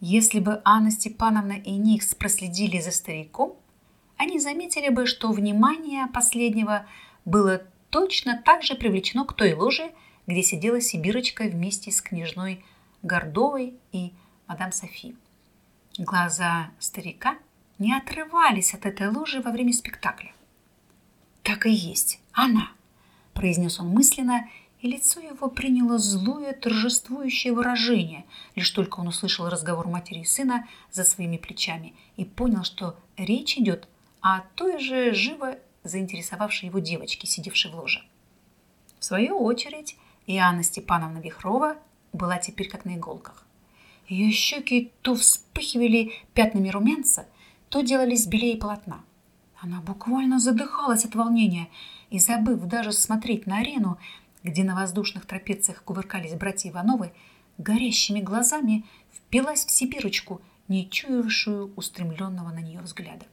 Если бы Анна Степановна и Никс проследили за стариком, они заметили бы, что внимание последнего было точно так же привлечено к той ложе, где сидела Сибирочка вместе с княжной Гордовой и мадам Софи. Глаза старика не отрывались от этой ложи во время спектакля. «Так и есть, она!» – произнес он мысленно и лицо его приняло злое торжествующее выражение, лишь только он услышал разговор матери и сына за своими плечами и понял, что речь идет о той же живо заинтересовавшей его девочке, сидевшей в ложе. В свою очередь, и Анна Степановна Вихрова была теперь как на иголках. Ее щеки то вспыхивали пятнами румянца, то делались белее полотна. Она буквально задыхалась от волнения и, забыв даже смотреть на арену, где на воздушных трапециях кувыркались братья Ивановы, горящими глазами впилась в Сибирочку, не чуявшую устремленного на нее взгляда.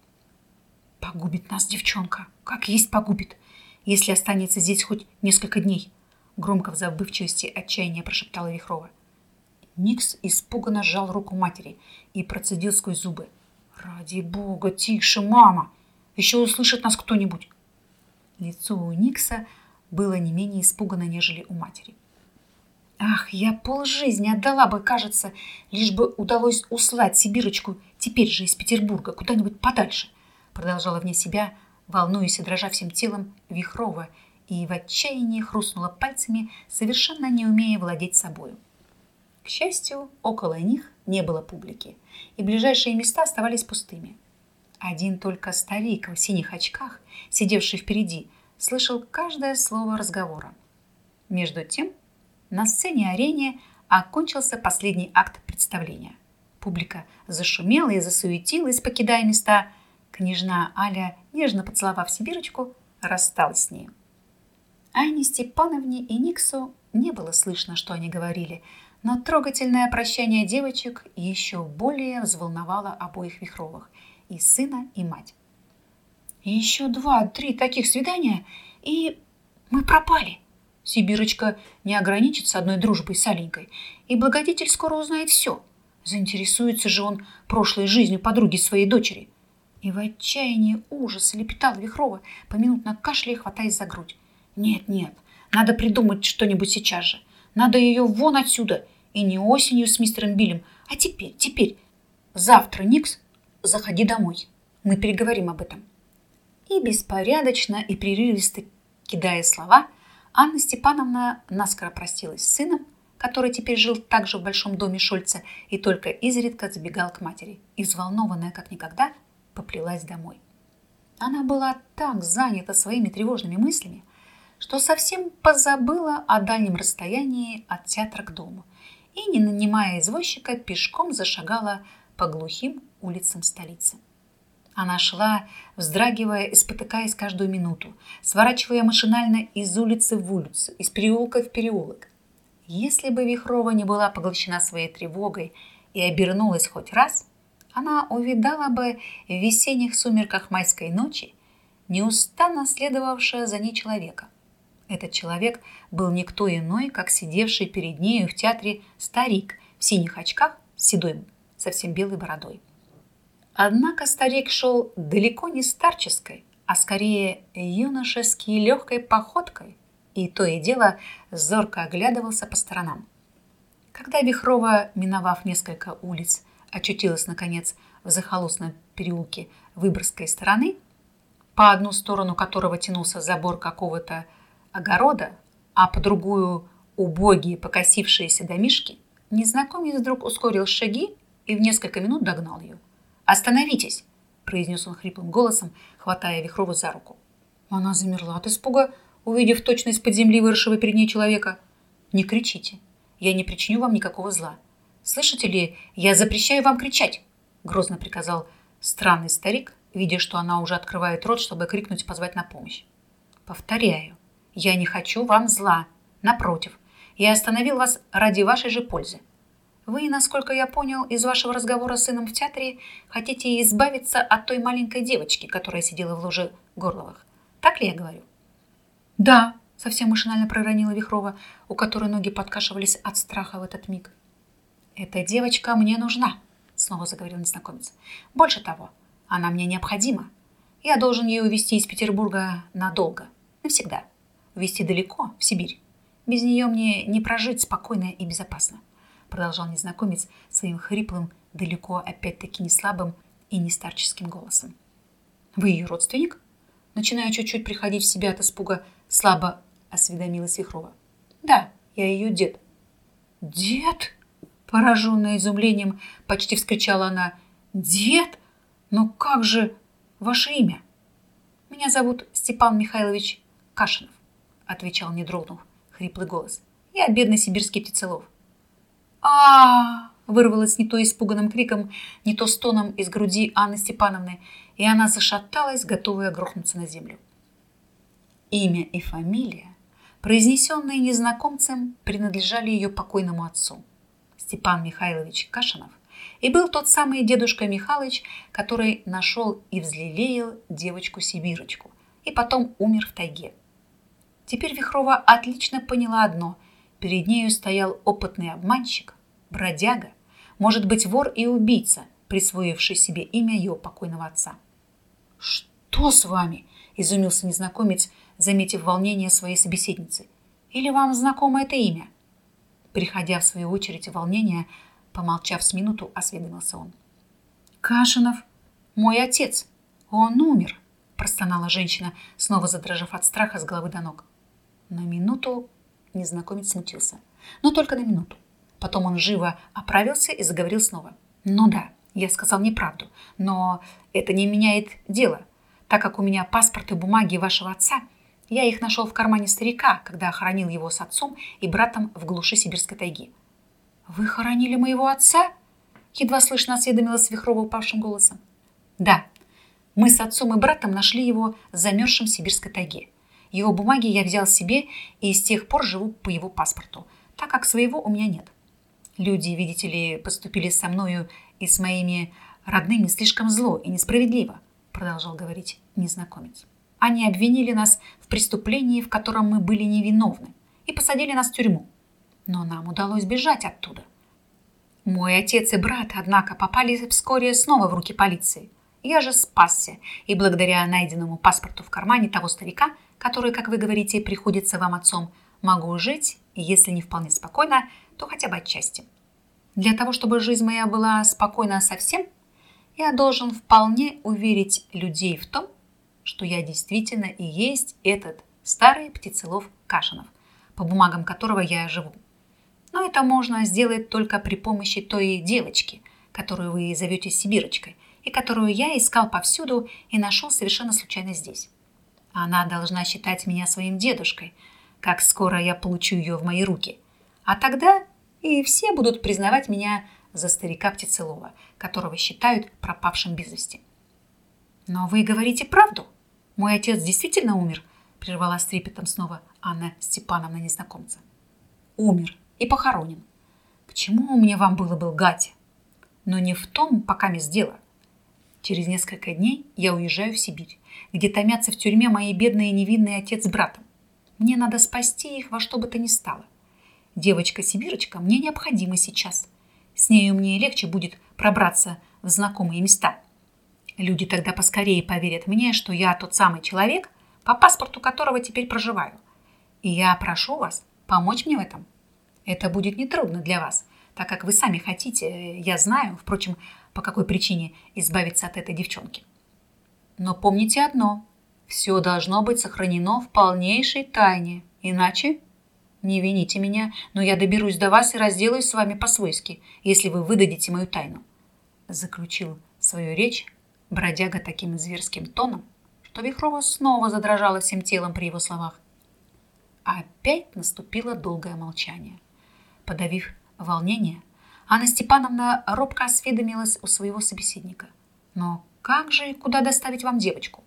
«Погубит нас девчонка, как есть погубит, если останется здесь хоть несколько дней», громко в забывчивости отчаяния прошептала Вихрова. Никс испуганно сжал руку матери и процедил сквозь зубы. «Ради бога, тише, мама! Еще услышит нас кто-нибудь!» Лицо у Никса – было не менее испугано, нежели у матери. Ах, я полжизни отдала бы, кажется, лишь бы удалось услать Сибирочку теперь же из Петербурга куда-нибудь подальше, продолжала вне себя, волнуясь и дрожа всем телом, Вихрова, и в отчаянии хрустнула пальцами, совершенно не умея владеть собою. К счастью, около них не было публики, и ближайшие места оставались пустыми. Один только старик в синих очках, сидевший впереди, слышал каждое слово разговора. Между тем, на сцене-арене окончился последний акт представления. Публика зашумела и засуетилась, покидая места. Княжна Аля, нежно поцеловав Сибирочку, рассталась с ней. Айне Степановне и Никсу не было слышно, что они говорили, но трогательное прощание девочек еще более взволновало обоих Вихровых, и сына, и мать. Еще два-три таких свидания, и мы пропали. Сибирочка не ограничится одной дружбой с Аленькой, и благодетель скоро узнает все. Заинтересуется же он прошлой жизнью подруги своей дочери. И в отчаянии ужас лепетал Вихрова, поминутно кашляя, хватаясь за грудь. Нет, нет, надо придумать что-нибудь сейчас же. Надо ее вон отсюда. И не осенью с мистером Биллем, а теперь, теперь. Завтра, Никс, заходи домой. Мы переговорим об этом и беспорядочно и прерывисто кидая слова, Анна Степановна наскоро простилась с сыном, который теперь жил также в большом доме Шольца и только изредка забегал к матери, и взволнованная как никогда поплелась домой. Она была так занята своими тревожными мыслями, что совсем позабыла о дальнем расстоянии от театра к дому и, не нанимая извозчика, пешком зашагала по глухим улицам столицы. Она шла, вздрагивая и спотыкаясь каждую минуту, сворачивая машинально из улицы в улицу, из переулка в переулок. Если бы Вихрова не была поглощена своей тревогой и обернулась хоть раз, она увидала бы в весенних сумерках майской ночи неустанно следовавшего за ней человека. Этот человек был никто иной, как сидевший перед нею в театре старик в синих очках с седой, совсем белой бородой. Однако старик шел далеко не старческой, а скорее юношески легкой походкой, и то и дело зорко оглядывался по сторонам. Когда Вихрова, миновав несколько улиц, очутилась, наконец, в захолустном переулке Выборгской стороны, по одну сторону которого тянулся забор какого-то огорода, а по другую убогие покосившиеся домишки, незнакомец вдруг ускорил шаги и в несколько минут догнал ее. «Остановитесь!» – произнес он хриплым голосом, хватая Вихрову за руку. Она замерла от испуга, увидев точно из-под земли выросшего перед ней человека. «Не кричите. Я не причиню вам никакого зла. Слышите ли, я запрещаю вам кричать!» – грозно приказал странный старик, видя, что она уже открывает рот, чтобы крикнуть позвать на помощь. Повторяю, я не хочу вам зла. Напротив, я остановил вас ради вашей же пользы. Вы, насколько я понял из вашего разговора с сыном в театре, хотите избавиться от той маленькой девочки, которая сидела в луже Горловых. Так ли я говорю? Да, совсем машинально проронила Вихрова, у которой ноги подкашивались от страха в этот миг. Эта девочка мне нужна, снова заговорил незнакомец. Больше того, она мне необходима. Я должен ее увезти из Петербурга надолго, навсегда. Увезти далеко, в Сибирь. Без нее мне не прожить спокойно и безопасно продолжал незнакомец своим хриплым, далеко опять-таки не слабым и не старческим голосом. «Вы ее родственник?» Начиная чуть-чуть приходить в себя от испуга, слабо осведомилась Вихрова. «Да, я ее дед». «Дед?» Пораженная изумлением, почти вскричала она. «Дед? Ну как же ваше имя?» «Меня зовут Степан Михайлович Кашинов», отвечал, не дрогнув, хриплый голос. «Я бедный сибирский птицелов а вырвалось не то испуганным криком, не то стоном из груди Анны Степановны, и она зашаталась, готовая грохнуться на землю. Имя и фамилия, произнесенные незнакомцем, принадлежали ее покойному отцу, Степан Михайлович Кашинов, и был тот самый дедушка Михалыч, который нашел и взлелеял девочку-сибирочку, и потом умер в тайге. Теперь Вихрова отлично поняла одно – Перед нею стоял опытный обманщик, бродяга, может быть, вор и убийца, присвоивший себе имя ее покойного отца. «Что с вами?» – изумился незнакомец, заметив волнение своей собеседницы. «Или вам знакомо это имя?» Приходя в свою очередь волнение, помолчав с минуту, осведомился он. «Кашинов, мой отец, он умер», – простонала женщина, снова задрожав от страха с головы до ног. На минуту Незнакомец смутился. Но только на минуту. Потом он живо оправился и заговорил снова. «Ну да, я сказал неправду, но это не меняет дело. Так как у меня паспорт и бумаги вашего отца, я их нашел в кармане старика, когда хоронил его с отцом и братом в глуши сибирской тайги». «Вы хоронили моего отца?» Едва слышно осведомилась Вихрова упавшим голосом. «Да, мы с отцом и братом нашли его замерзшим в сибирской тайге. Его бумаги я взял себе и с тех пор живу по его паспорту, так как своего у меня нет. Люди, видите ли, поступили со мною и с моими родными слишком зло и несправедливо, продолжал говорить незнакомец. Они обвинили нас в преступлении, в котором мы были невиновны, и посадили нас в тюрьму. Но нам удалось бежать оттуда. Мой отец и брат, однако, попали вскоре снова в руки полиции. Я же спасся, и благодаря найденному паспорту в кармане того старика – который, как вы говорите, приходится вам отцом, могу жить, если не вполне спокойно, то хотя бы отчасти. Для того, чтобы жизнь моя была спокойна совсем, я должен вполне уверить людей в том, что я действительно и есть этот старый птицелов Кашинов, по бумагам которого я живу. Но это можно сделать только при помощи той девочки, которую вы зовете Сибирочкой, и которую я искал повсюду и нашел совершенно случайно здесь. Она должна считать меня своим дедушкой, как скоро я получу ее в мои руки. А тогда и все будут признавать меня за старика Птицелова, которого считают пропавшим без вести. «Но вы говорите правду? Мой отец действительно умер?» прервала с трепетом снова Анна Степановна незнакомца. «Умер и похоронен. К чему мне вам было бы лгать? Но не в том, пока мне сделано. Через несколько дней я уезжаю в Сибирь, где томятся в тюрьме мои бедные невинные отец с братом. Мне надо спасти их во что бы то ни стало. Девочка-сибирочка мне необходима сейчас. С нею мне легче будет пробраться в знакомые места. Люди тогда поскорее поверят мне, что я тот самый человек, по паспорту которого теперь проживаю. И я прошу вас помочь мне в этом. Это будет нетрудно для вас, так как вы сами хотите, я знаю, впрочем, по какой причине избавиться от этой девчонки. Но помните одно. Все должно быть сохранено в полнейшей тайне. Иначе не вините меня, но я доберусь до вас и разделаюсь с вами по-свойски, если вы выдадите мою тайну. Заключил свою речь бродяга таким зверским тоном, что Вихрова снова задрожала всем телом при его словах. Опять наступило долгое молчание. Подавив волнение, Анна Степановна робко осведомилась у своего собеседника. «Но как же и куда доставить вам девочку?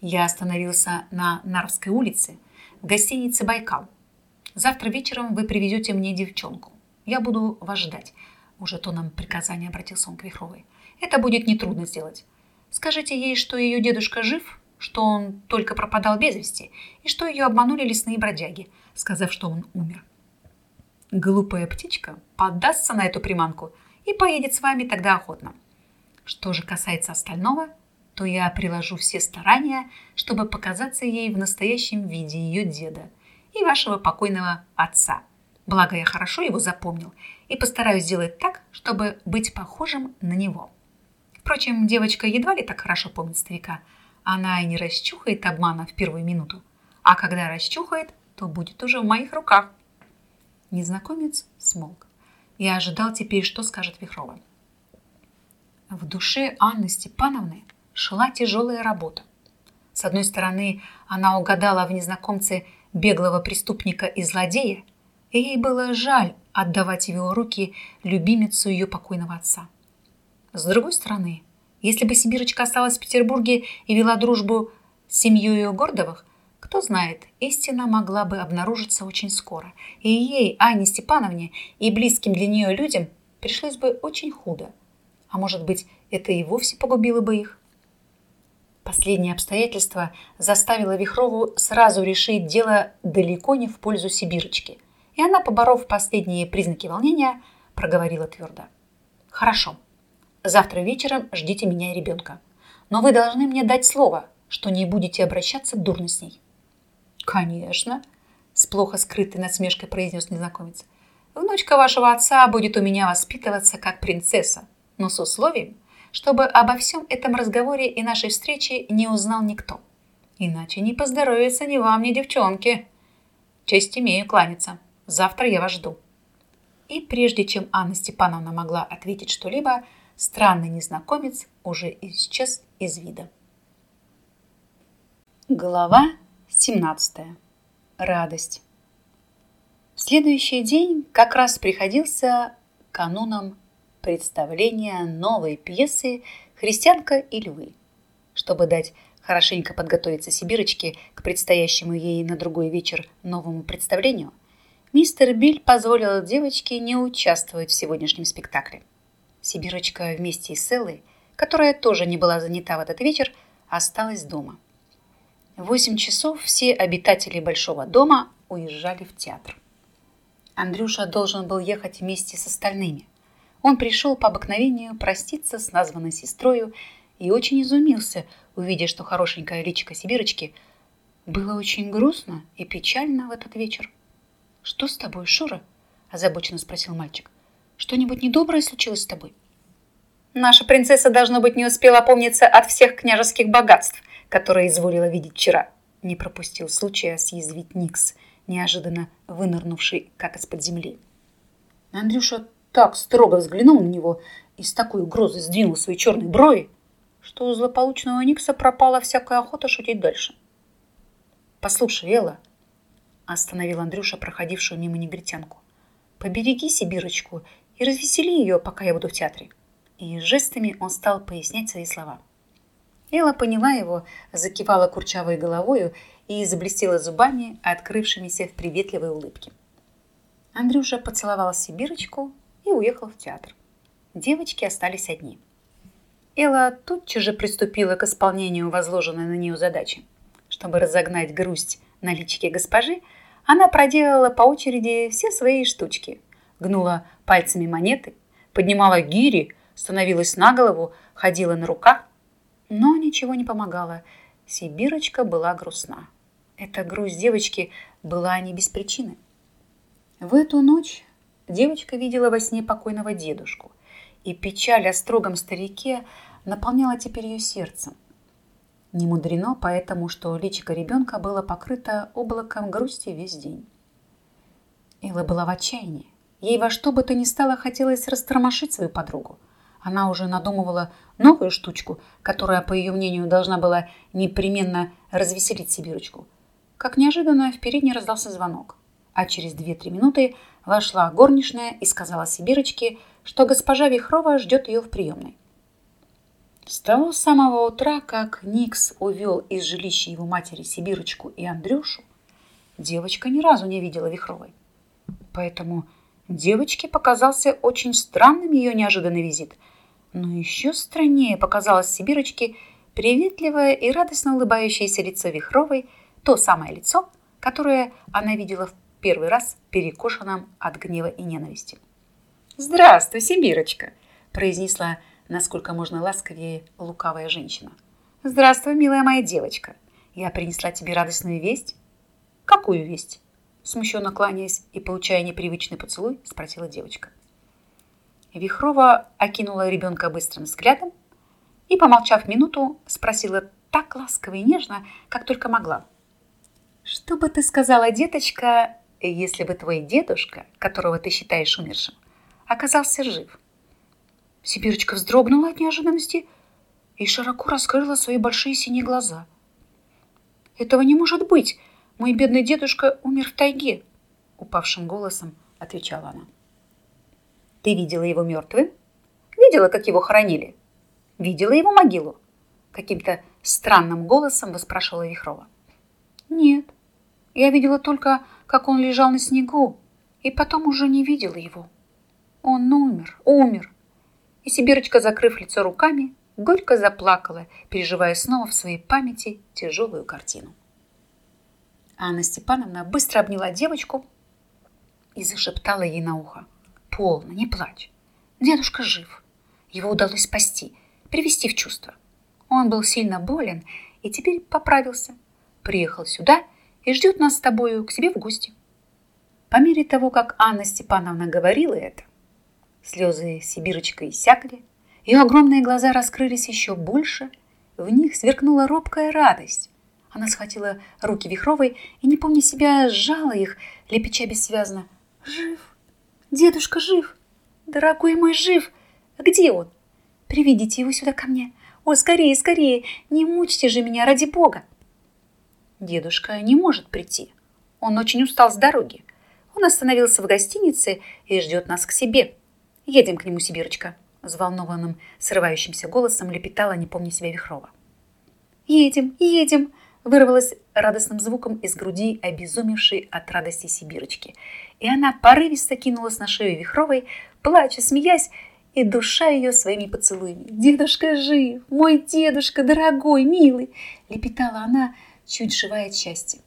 Я остановился на Нарвской улице в гостинице «Байкал». Завтра вечером вы привезете мне девчонку. Я буду вас ждать. Уже тоном приказания обратился он к Вихровой. Это будет нетрудно сделать. Скажите ей, что ее дедушка жив, что он только пропадал без вести, и что ее обманули лесные бродяги, сказав, что он умер. Глупая птичка поддастся на эту приманку и поедет с вами тогда охотно. Что же касается остального, то я приложу все старания, чтобы показаться ей в настоящем виде ее деда и вашего покойного отца. Благо я хорошо его запомнил и постараюсь сделать так, чтобы быть похожим на него. Впрочем, девочка едва ли так хорошо помнит старика. Она и не расчухает обмана в первую минуту. А когда расчухает, то будет уже в моих руках. Незнакомец смолк. Я ожидал теперь, что скажет Вихрова. В душе Анны Степановны шла тяжелая работа. С одной стороны, она угадала в незнакомце беглого преступника и злодея, и ей было жаль отдавать в его руки любимицу ее покойного отца. С другой стороны, если бы Сибирочка осталась в Петербурге и вела дружбу с семьей Гордовых, кто знает, истина могла бы обнаружиться очень скоро, и ей, Анне Степановне, и близким для нее людям пришлось бы очень худо. А может быть, это и вовсе погубило бы их? Последнее обстоятельство заставило Вихрову сразу решить дело далеко не в пользу Сибирочки, и она, поборов последние признаки волнения, проговорила твердо. «Хорошо, завтра вечером ждите меня и ребенка, но вы должны мне дать слово, что не будете обращаться дурно с ней». «Конечно», – с плохо скрытой насмешкой произнес незнакомец. «Внучка вашего отца будет у меня воспитываться как принцесса, но с условием, чтобы обо всем этом разговоре и нашей встрече не узнал никто. Иначе не поздоровится ни вам, ни девчонке. Честь имею кланяться. Завтра я вас жду». И прежде чем Анна Степановна могла ответить что-либо, странный незнакомец уже исчез из вида. Глава 17. Радость. Следующий день как раз приходился кануном представления новой пьесы «Христианка и львы». Чтобы дать хорошенько подготовиться Сибирочке к предстоящему ей на другой вечер новому представлению, мистер Биль позволил девочке не участвовать в сегодняшнем спектакле. Сибирочка вместе с Эллой, которая тоже не была занята в этот вечер, осталась дома – в 8 часов все обитатели Большого дома уезжали в театр. Андрюша должен был ехать вместе с остальными. Он пришел по обыкновению проститься с названной сестрою и очень изумился, увидя, что хорошенькая личико Сибирочки было очень грустно и печально в этот вечер. «Что с тобой, Шура?» – озабоченно спросил мальчик. «Что-нибудь недоброе случилось с тобой?» «Наша принцесса, должно быть, не успела опомниться от всех княжеских богатств, которое изволила видеть вчера. Не пропустил случая съязвить Никс, неожиданно вынырнувший, как из-под земли. Андрюша так строго взглянул на него и с такой угрозой сдвинул свои черные брови, что у злополучного Никса пропала всякая охота шутить дальше. «Послушай, Элла», – остановил Андрюша проходившую мимо негритянку, – «побереги Сибирочку и развесели ее, пока я буду в театре». И жестами он стал пояснять свои слова – Элла поняла его, закивала курчавой головою и заблестела зубами, открывшимися в приветливой улыбке. Андрюша поцеловал Сибирочку и уехал в театр. Девочки остались одни. Элла тутчас же приступила к исполнению возложенной на нее задачи. Чтобы разогнать грусть на личике госпожи, она проделала по очереди все свои штучки. Гнула пальцами монеты, поднимала гири, становилась на голову, ходила на руках, но ничего не помогало. Сибирочка была грустна. Эта грусть девочки была не без причины. В эту ночь девочка видела во сне покойного дедушку, и печаль о строгом старике наполняла теперь ее сердцем. Не мудрено поэтому, что личико ребенка было покрыто облаком грусти весь день. Элла была в отчаянии. Ей во что бы то ни стало хотелось растормошить свою подругу. Она уже надумывала новую штучку, которая, по ее мнению, должна была непременно развеселить Сибирочку. Как неожиданно в передней раздался звонок, а через 2-3 минуты вошла горничная и сказала Сибирочке, что госпожа Вихрова ждет ее в приемной. С того самого утра, как Никс увел из жилища его матери Сибирочку и Андрюшу, девочка ни разу не видела Вихровой. Поэтому девочке показался очень странным ее неожиданный визит. Но еще страннее показалось Сибирочке приветливое и радостно улыбающееся лицо Вихровой, то самое лицо, которое она видела в первый раз перекошенном от гнева и ненависти. «Здравствуй, Сибирочка!» – произнесла насколько можно ласковее лукавая женщина. «Здравствуй, милая моя девочка. Я принесла тебе радостную весть». «Какую весть?» Смущенно кланяясь и получая непривычный поцелуй, спросила девочка. Вихрова окинула ребенка быстрым взглядом и, помолчав минуту, спросила так ласково и нежно, как только могла. «Что бы ты сказала, деточка, если бы твой дедушка, которого ты считаешь умершим, оказался жив?» Сибирочка вздрогнула от неожиданности и широко раскрыла свои большие синие глаза. «Этого не может быть! Мой бедный дедушка умер в тайге!» Упавшим голосом отвечала она. «Ты видела его мертвым? Видела, как его хоронили? Видела его могилу?» Каким-то странным голосом выспрашивала Вихрова. «Нет, я видела только, как он лежал на снегу, и потом уже не видела его. Он умер, умер, и Сибирочка, закрыв лицо руками, горько заплакала, переживая снова в своей памяти тяжелую картину. Анна Степановна быстро обняла девочку и зашептала ей на ухо. «Полно, не плачь. Дедушка жив. Его удалось спасти, привести в чувство. Он был сильно болен и теперь поправился. Приехал сюда и ждет нас с тобою к себе в гости». По мере того, как Анна Степановна говорила это, Слезы Сибирочка иссякли, ее огромные глаза раскрылись еще больше, в них сверкнула робкая радость. Она схватила руки Вихровой и, не помня себя, сжала их, лепеча бессвязно. «Жив! Дедушка жив! Дорогой мой жив! Где он? Приведите его сюда ко мне! О, скорее, скорее! Не мучьте же меня, ради бога!» Дедушка не может прийти. Он очень устал с дороги. Он остановился в гостинице и ждет нас к себе. «Едем к нему, Сибирочка», – взволнованным, срывающимся голосом лепетала, не помня себя Вихрова. «Едем, едем!» – вырвалась радостным звуком из груди обезумевшей от радости Сибирочки. И она порывисто кинулась на шею Вихровой, плача, смеясь, и душа ее своими поцелуями. «Дедушка жив! Мой дедушка, дорогой, милый!» – лепетала она, чуть живая от счастья.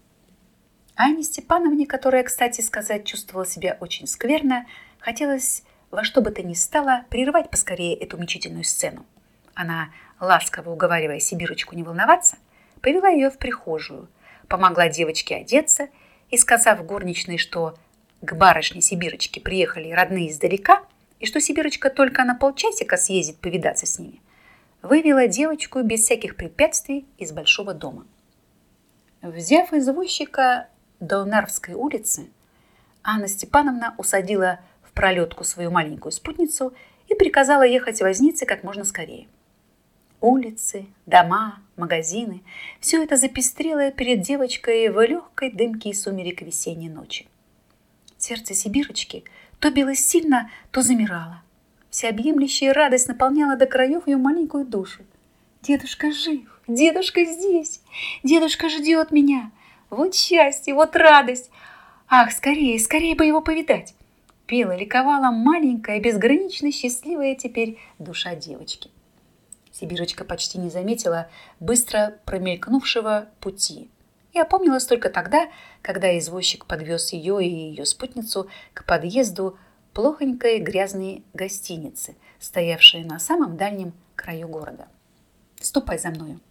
Анне Степановне, которая, кстати сказать, чувствовала себя очень скверно, хотелось во что бы то ни стало прервать поскорее эту мучительную сцену. Она, ласково уговаривая Сибирочку не волноваться, повела ее в прихожую, помогла девочке одеться и, сказав горничной, что к барышне Сибирочке приехали родные издалека и что Сибирочка только на полчасика съездит повидаться с ними, вывела девочку без всяких препятствий из большого дома. Взяв извозчика до Нарвской улицы, Анна Степановна усадила в пролетку свою маленькую спутницу и приказала ехать вознице как можно скорее. Улицы, дома, магазины – все это запестрело перед девочкой в легкой дымке и сумерек весенней ночи. Сердце Сибирочки то билось сильно, то замирало. Всеобъемлющая радость наполняла до краев ее маленькую душу. Дедушка жив, дедушка здесь, дедушка ждет меня. Вот счастье, вот радость. Ах, скорее, скорее бы его повидать пела, ликовала маленькая, безгранично счастливая теперь душа девочки. Сибирочка почти не заметила быстро промелькнувшего пути и опомнилась только тогда, когда извозчик подвез ее и ее спутницу к подъезду плохонькой грязной гостиницы, стоявшей на самом дальнем краю города. «Ступай за мною», –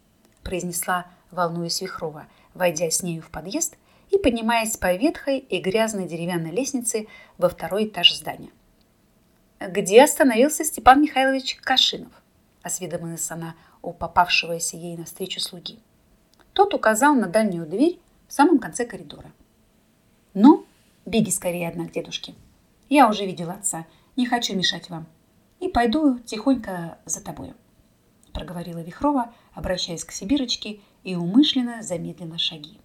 произнесла, волнуясь Вихрова, войдя с нею в подъезд – и поднимаясь по ветхой и грязной деревянной лестнице во второй этаж здания. «Где остановился Степан Михайлович Кашинов?» – осведомилась она у попавшегося ей навстречу слуги. Тот указал на дальнюю дверь в самом конце коридора. «Ну, беги скорее, одна к дедушке. Я уже видела отца, не хочу мешать вам. И пойду тихонько за тобою», – проговорила Вихрова, обращаясь к Сибирочке и умышленно замедлила шаги.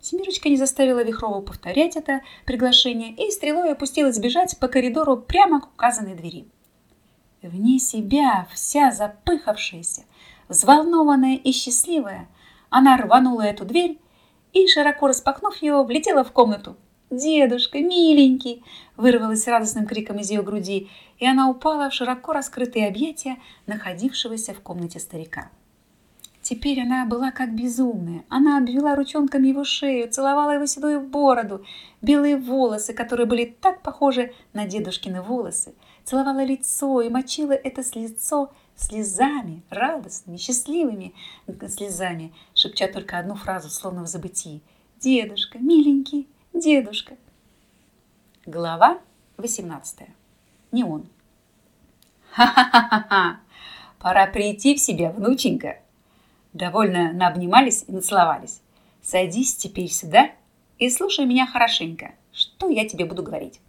Семирочка не заставила Вихрову повторять это приглашение и стрелой опустилась бежать по коридору прямо к указанной двери. Вне себя, вся запыхавшаяся, взволнованная и счастливая, она рванула эту дверь и, широко распахнув ее, влетела в комнату. «Дедушка, миленький!» вырвалась радостным криком из ее груди, и она упала в широко раскрытые объятия находившегося в комнате старика. Теперь она была как безумная. Она обвела ручонками его шею, целовала его седую бороду, белые волосы, которые были так похожи на дедушкины волосы, целовала лицо и мочила это с лицо слезами, радостными, счастливыми слезами, шепча только одну фразу, словно в забытии. «Дедушка, миленький, дедушка!» Глава 18. Не он. «Ха-ха-ха-ха! Пора прийти в себя, внученька!» Довольно наобнимались и нацеловались. «Садись теперь сюда и слушай меня хорошенько, что я тебе буду говорить».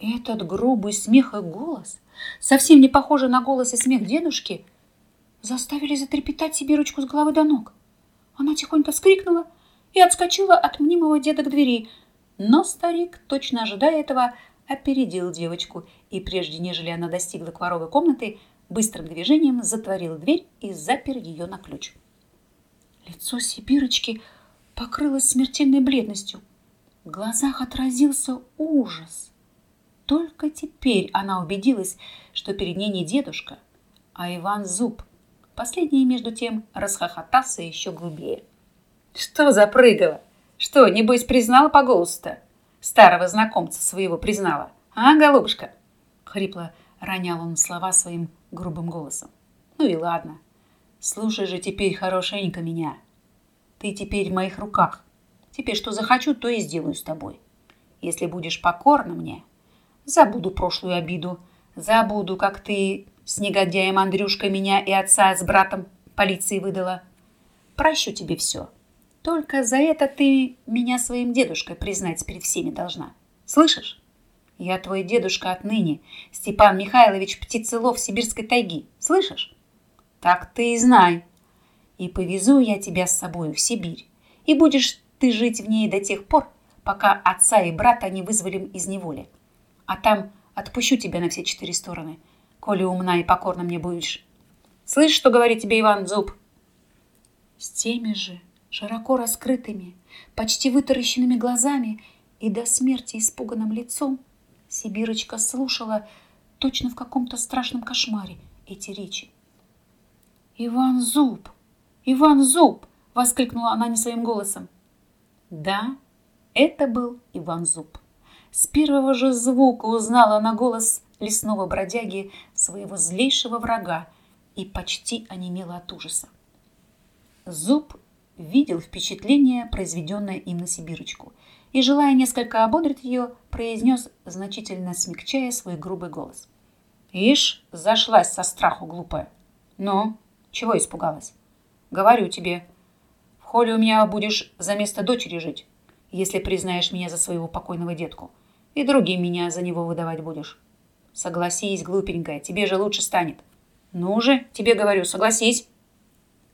Этот грубый смех и голос, совсем не похожий на голос и смех дедушки, заставили затрепетать себе ручку с головы до ног. Она тихонько вскрикнула и отскочила от мнимого деда к двери, но старик, точно ожидая этого, опередил девочку, и прежде нежели она достигла кворовой комнаты, быстрым движением затворил дверь и запер ее на ключ. Лицо Сибирочки покрылось смертельной бледностью. В глазах отразился ужас. Только теперь она убедилась, что перед ней не дедушка, а Иван Зуб. Последний, между тем, расхохотался еще глубее. «Что запрыгала? Что, небось, признала по голосу-то? Старого знакомца своего признала, а, голубушка?» Хрипло ронял он слова своим грубым голосом. Ну и ладно. Слушай же теперь хорошенько меня. Ты теперь в моих руках. Теперь что захочу, то и сделаю с тобой. Если будешь покорна мне, забуду прошлую обиду, забуду, как ты с негодяем Андрюшкой меня и отца с братом полиции выдала. Прощу тебе все. Только за это ты меня своим дедушкой признать перед всеми должна. Слышишь? Я твой дедушка отныне, Степан Михайлович Птицелов Сибирской тайги. Слышишь? Так ты и знай. И повезу я тебя с собой в Сибирь. И будешь ты жить в ней до тех пор, пока отца и брата не вызволим из неволи. А там отпущу тебя на все четыре стороны, коли умна и покорна мне будешь. Слышишь, что говорит тебе Иван Зуб? С теми же широко раскрытыми, почти вытаращенными глазами и до смерти испуганным лицом Сибирочка слушала точно в каком-то страшном кошмаре эти речи. «Иван Зуб! Иван Зуб!» — воскликнула она не своим голосом. Да, это был Иван Зуб. С первого же звука узнала она голос лесного бродяги, своего злейшего врага, и почти онемела от ужаса. Зуб видел впечатление, произведенное им на Сибирочку, и, желая несколько ободрить ее, произнес, значительно смягчая свой грубый голос. «Ишь, зашлась со страху глупая. Ну, чего испугалась? Говорю тебе, в холле у меня будешь за место дочери жить, если признаешь меня за своего покойного детку, и другим меня за него выдавать будешь. Согласись, глупенькая, тебе же лучше станет. Ну же, тебе говорю, согласись».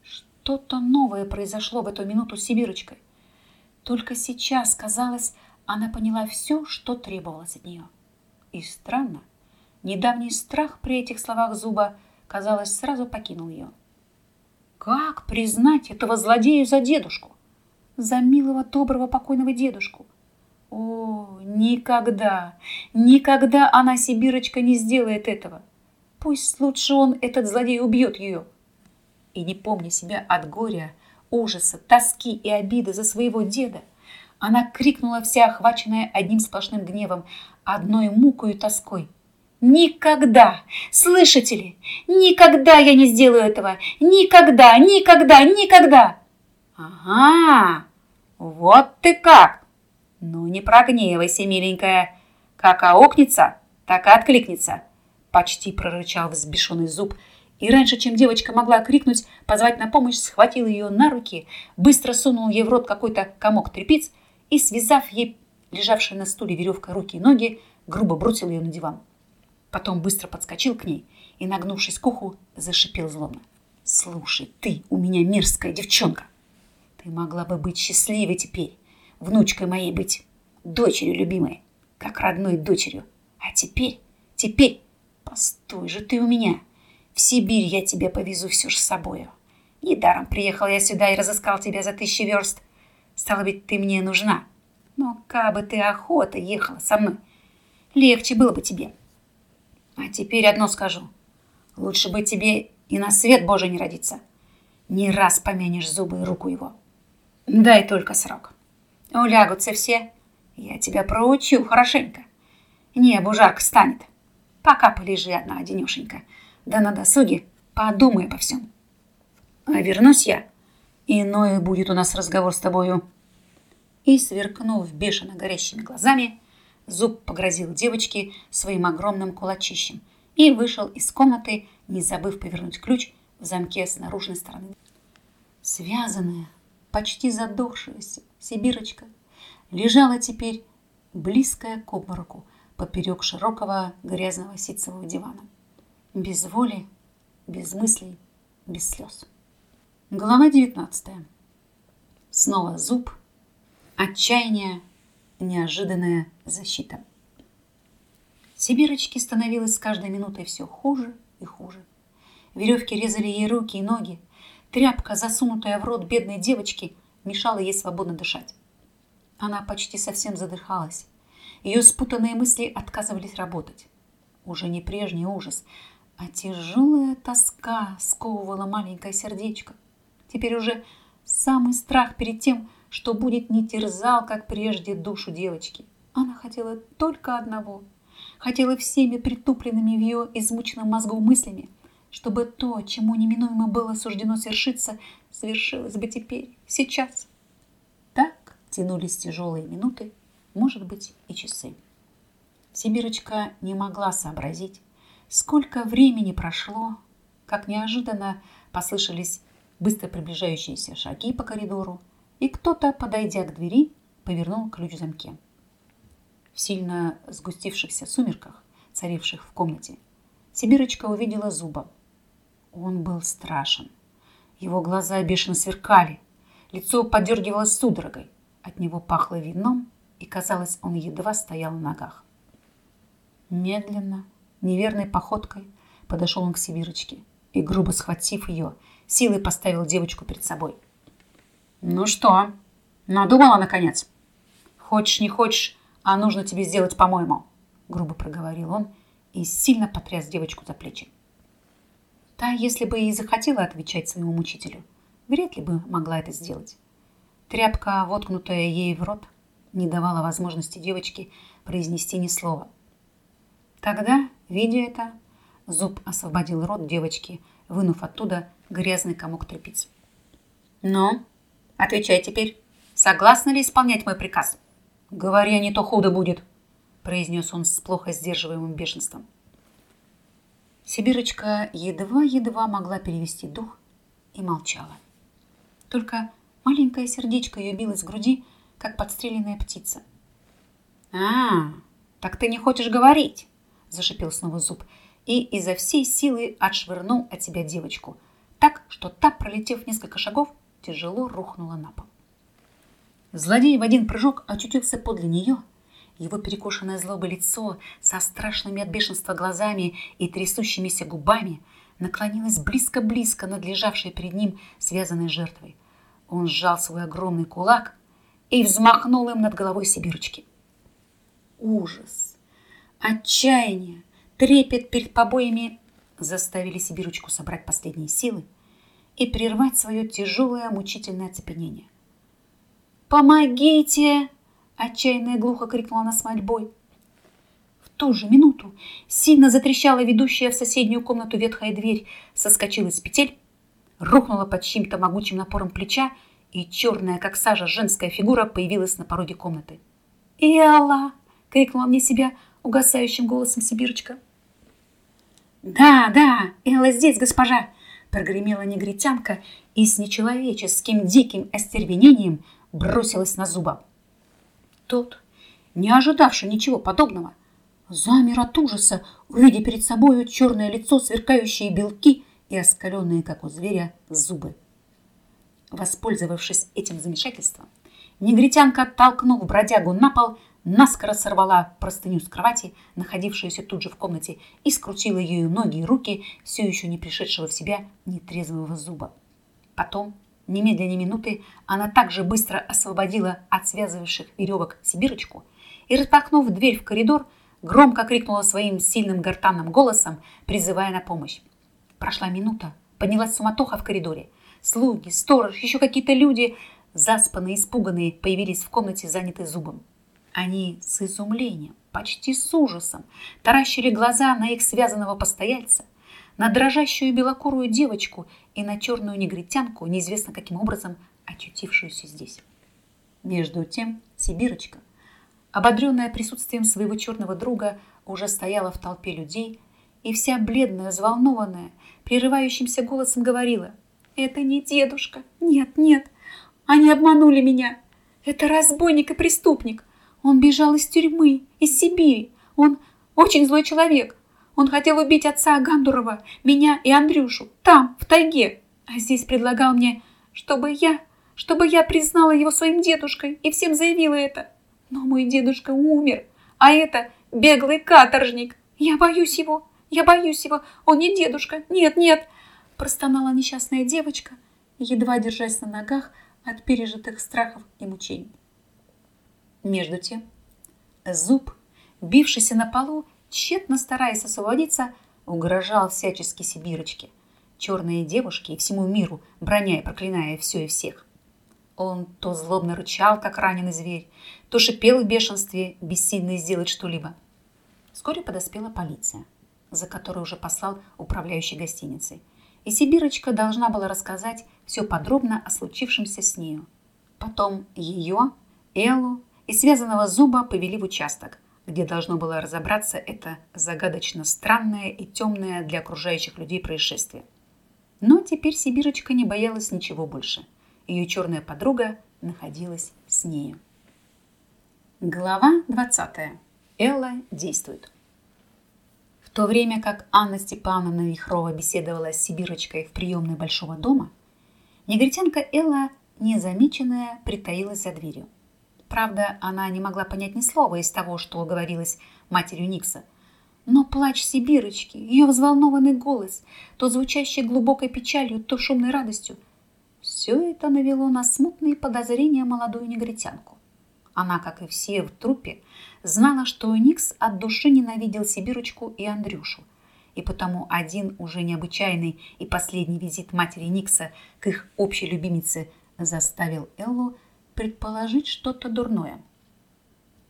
Что-то новое произошло в эту минуту с Сибирочкой. Только сейчас, казалось, она поняла все, что требовалось от нее. И странно, недавний страх при этих словах Зуба, казалось, сразу покинул ее. Как признать этого злодея за дедушку? За милого, доброго, покойного дедушку? О, никогда, никогда она, Сибирочка, не сделает этого. Пусть лучше он, этот злодей, убьет ее. И не помня себя от горя, ужаса, тоски и обиды за своего деда. Она крикнула вся, охваченная одним сплошным гневом, одной мукой и тоской. «Никогда! Слышите ли? Никогда я не сделаю этого! Никогда! Никогда! Никогда!» «Ага! Вот ты как! Ну, не прогневайся, миленькая! Как аукнется, так и откликнется!» Почти прорычал взбешенный зуб – и раньше, чем девочка могла крикнуть, позвать на помощь, схватил ее на руки, быстро сунул ей в рот какой-то комок тряпиц и, связав ей лежавшие на стуле веревкой руки и ноги, грубо бросил ее на диван. Потом быстро подскочил к ней и, нагнувшись к уху, зашипел злобно. «Слушай, ты у меня мерзкая девчонка! Ты могла бы быть счастливой теперь, внучкой моей быть, дочерью любимой, как родной дочерью. А теперь, теперь Постой же ты у меня. В Сибирь я тебя повезу все ж с собою. Недаром приехал я сюда и разыскал тебя за тысячи верст. Стало быть, ты мне нужна. Но как бы ты охота ехала со мной, легче было бы тебе. А теперь одно скажу. Лучше бы тебе и на свет Божий не родиться. Не раз помянешь зубы и руку его. Дай только срок. Улягутся все. Я тебя проучу хорошенько. Небу жарко станет. Пока полежи одна одинешенька. Да на досуге подумай обо всем. А вернусь я. Иной будет у нас разговор с тобою. И, сверкнув бешено горящими глазами, Зуб погрозил девочке своим огромным кулачищем и вышел из комнаты, не забыв повернуть ключ в замке с наружной стороны. Связанная, почти задохшаяся Сибирочка лежала теперь близкая к обмороку поперек широкого грязного ситцевого дивана. Без воли, без мыслей, без слез. Глава 19. Снова зуб, отчаяние, неожиданная защита. Сибирочке становилось с каждой минутой все хуже и хуже. Веревки резали ей руки и ноги. Тряпка, засунутая в рот бедной девочки, мешала ей свободно дышать. Она почти совсем задыхалась. Ее спутанные мысли отказывались работать. Уже не прежний ужас, а тяжелая тоска сковывала маленькое сердечко. Теперь уже самый страх перед тем, что будет не терзал, как прежде, душу девочки. Она хотела только одного. Хотела всеми притупленными в ее измученном мозгу мыслями, чтобы то, чему неминуемо было суждено свершиться, свершилось бы теперь, сейчас. Так тянулись тяжелые минуты, может быть, и часы. Сибирочка не могла сообразить, сколько времени прошло, как неожиданно послышались быстро приближающиеся шаги по коридору, и кто-то, подойдя к двери, повернул ключ в замке. В сильно сгустившихся сумерках, царивших в комнате, Сибирочка увидела зуба. Он был страшен. Его глаза бешено сверкали, лицо подергивалось судорогой, от него пахло вином, и, казалось, он едва стоял на ногах. Медленно, неверной походкой подошел он к Сибирочке и, грубо схватив ее, силой поставил девочку перед собой. «Ну что, надумала, наконец? Хочешь, не хочешь, а нужно тебе сделать, по-моему», грубо проговорил он и сильно потряс девочку за плечи. Та, если бы и захотела отвечать своему мучителю, вряд ли бы могла это сделать. Тряпка, воткнутая ей в рот, не давала возможности девочке произнести ни слова. Тогда, видя это, Зуб освободил рот девочки, вынув оттуда грязный комок тряпиц. «Ну, отвечай теперь, согласна ли исполнять мой приказ?» «Говори, а не то худо будет», – произнес он с плохо сдерживаемым бешенством. Сибирочка едва-едва могла перевести дух и молчала. Только маленькое сердечко ее билось в груди, как подстреленная птица. «А, так ты не хочешь говорить?» – зашипел снова зуб и изо всей силы отшвырнул от себя девочку, так, что та, пролетев несколько шагов, тяжело рухнула на пол. Злодей в один прыжок очутился подле нее. Его перекошенное злобое лицо со страшными от бешенства глазами и трясущимися губами наклонилось близко-близко над лежавшей перед ним связанной жертвой. Он сжал свой огромный кулак и взмахнул им над головой Сибирочки. Ужас, отчаяние, трепет перед побоями заставили Сибирочку собрать последние силы и прервать свое тяжелое мучительное оцепенение. «Помогите!» – отчаянно и глухо крикнула она с мольбой. В ту же минуту сильно затрещала ведущая в соседнюю комнату ветхая дверь, соскочила с петель, рухнула под чьим-то могучим напором плеча, и черная, как сажа, женская фигура появилась на пороге комнаты. «Элла!» – крикнула мне себя угасающим голосом Сибирочка. «Да, да, Элла здесь, госпожа!» – прогремела негритянка и с нечеловеческим диким остервенением бросилась на зуба. Тот, не ожидавший ничего подобного, замер от ужаса, увидя перед собою черное лицо, сверкающие белки и оскаленные, как у зверя, зубы. Воспользовавшись этим замешательством, негритянка, толкнув бродягу на пол, наскоро сорвала простыню с кровати, находившуюся тут же в комнате, и скрутила ею ноги и руки все еще не пришедшего в себя нетрезвого зуба. Потом, немедленно минуты, она также быстро освободила от связывавших веревок Сибирочку и, распахнув дверь в коридор, громко крикнула своим сильным гортанным голосом, призывая на помощь. Прошла минута, поднялась суматоха в коридоре. Слуги, сторож, еще какие-то люди, заспанные, испуганные, появились в комнате, занятой зубом. Они с изумлением, почти с ужасом, таращили глаза на их связанного постояльца, на дрожащую белокурую девочку и на черную негритянку, неизвестно каким образом очутившуюся здесь. Между тем Сибирочка, ободренная присутствием своего черного друга, уже стояла в толпе людей и вся бледная, взволнованная, прерывающимся голосом говорила «Это не дедушка, нет, нет, они обманули меня, это разбойник и преступник, он бежал из тюрьмы, из Сибири. Он очень злой человек. Он хотел убить отца Гандурова, меня и Андрюшу, там, в тайге. А здесь предлагал мне, чтобы я, чтобы я признала его своим дедушкой и всем заявила это. Но мой дедушка умер, а это беглый каторжник. Я боюсь его, я боюсь его. Он не дедушка, нет, нет. Простонала несчастная девочка, едва держась на ногах от пережитых страхов и мучений. Между тем, зуб, бившийся на полу, тщетно стараясь освободиться, угрожал всячески Сибирочке, черные девушки и всему миру, броня и проклиная все и всех. Он то злобно рычал, как раненый зверь, то шипел в бешенстве, бессильно сделать что-либо. Вскоре подоспела полиция, за которой уже послал управляющий гостиницей, и Сибирочка должна была рассказать все подробно о случившемся с нею. Потом ее, Эллу и связанного зуба повели в участок, где должно было разобраться это загадочно странное и темное для окружающих людей происшествие. Но теперь Сибирочка не боялась ничего больше. Ее черная подруга находилась с нею. Глава 20. Элла действует. В то время как Анна Степановна Вихрова беседовала с Сибирочкой в приемной большого дома, негритянка Элла, незамеченная, притаилась за дверью. Правда, она не могла понять ни слова из того, что говорилось матерью Никса. Но плач Сибирочки, ее взволнованный голос, то звучащий глубокой печалью, то шумной радостью, все это навело на смутные подозрения молодую негритянку. Она, как и все в трупе, знала, что Никс от души ненавидел Сибирочку и Андрюшу, и потому один уже необычайный и последний визит матери Никса к их общей любимице заставил Эллу предположить что-то дурное.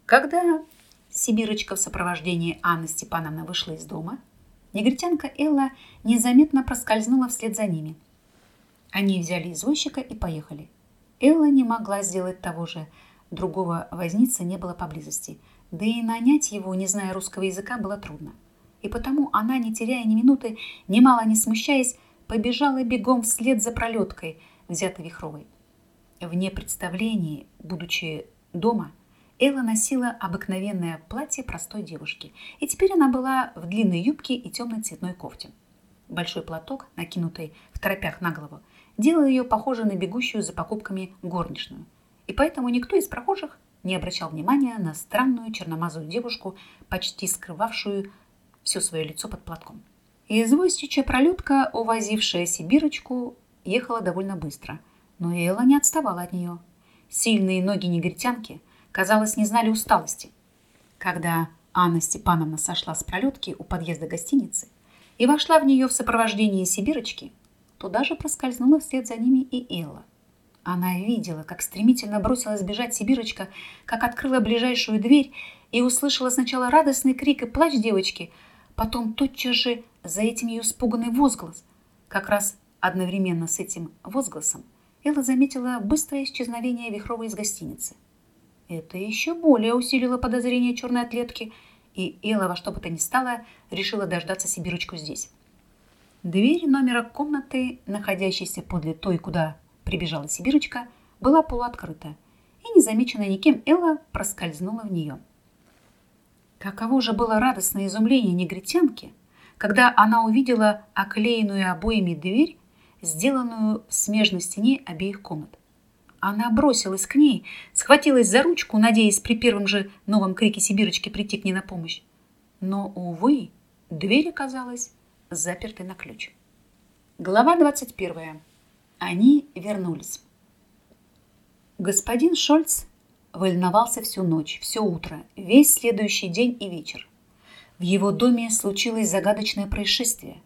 Когда Сибирочка в сопровождении Анны Степановны вышла из дома, негритянка Элла незаметно проскользнула вслед за ними. Они взяли извозчика и поехали. Элла не могла сделать того же, другого возницы не было поблизости, да и нанять его, не зная русского языка, было трудно. И потому она, не теряя ни минуты, немало не смущаясь, побежала бегом вслед за пролеткой, взятой Вихровой. Вне представлений, будучи дома, Элла носила обыкновенное платье простой девушки, и теперь она была в длинной юбке и темной цветной кофте. Большой платок, накинутый в торопях на голову, делал ее похожей на бегущую за покупками горничную. И поэтому никто из прохожих не обращал внимания на странную черномазую девушку, почти скрывавшую все свое лицо под платком. Извозчичья пролетка, увозившая Сибирочку, ехала довольно быстро – но Элла не отставала от нее. Сильные ноги негритянки, казалось, не знали усталости. Когда Анна Степановна сошла с пролетки у подъезда гостиницы и вошла в нее в сопровождении Сибирочки, то даже проскользнула вслед за ними и Элла. Она видела, как стремительно бросилась бежать Сибирочка, как открыла ближайшую дверь и услышала сначала радостный крик и плач девочки, потом тотчас же за этим ее испуганный возглас. Как раз одновременно с этим возгласом Элла заметила быстрое исчезновение Вихрова из гостиницы. Это еще более усилило подозрение черной атлетки, и Элла во что бы то ни стало решила дождаться Сибирочку здесь. Дверь номера комнаты, находящейся подле той, куда прибежала Сибирочка, была полуоткрыта, и, незамеченная никем, Элла проскользнула в нее. Каково же было радостное изумление негритянки, когда она увидела оклеенную обоями дверь сделанную в смежной стене обеих комнат. Она бросилась к ней, схватилась за ручку, надеясь при первом же новом крике Сибирочки прийти к ней на помощь. Но, увы, дверь оказалась запертой на ключ. Глава 21. Они вернулись. Господин Шольц волновался всю ночь, все утро, весь следующий день и вечер. В его доме случилось загадочное происшествие.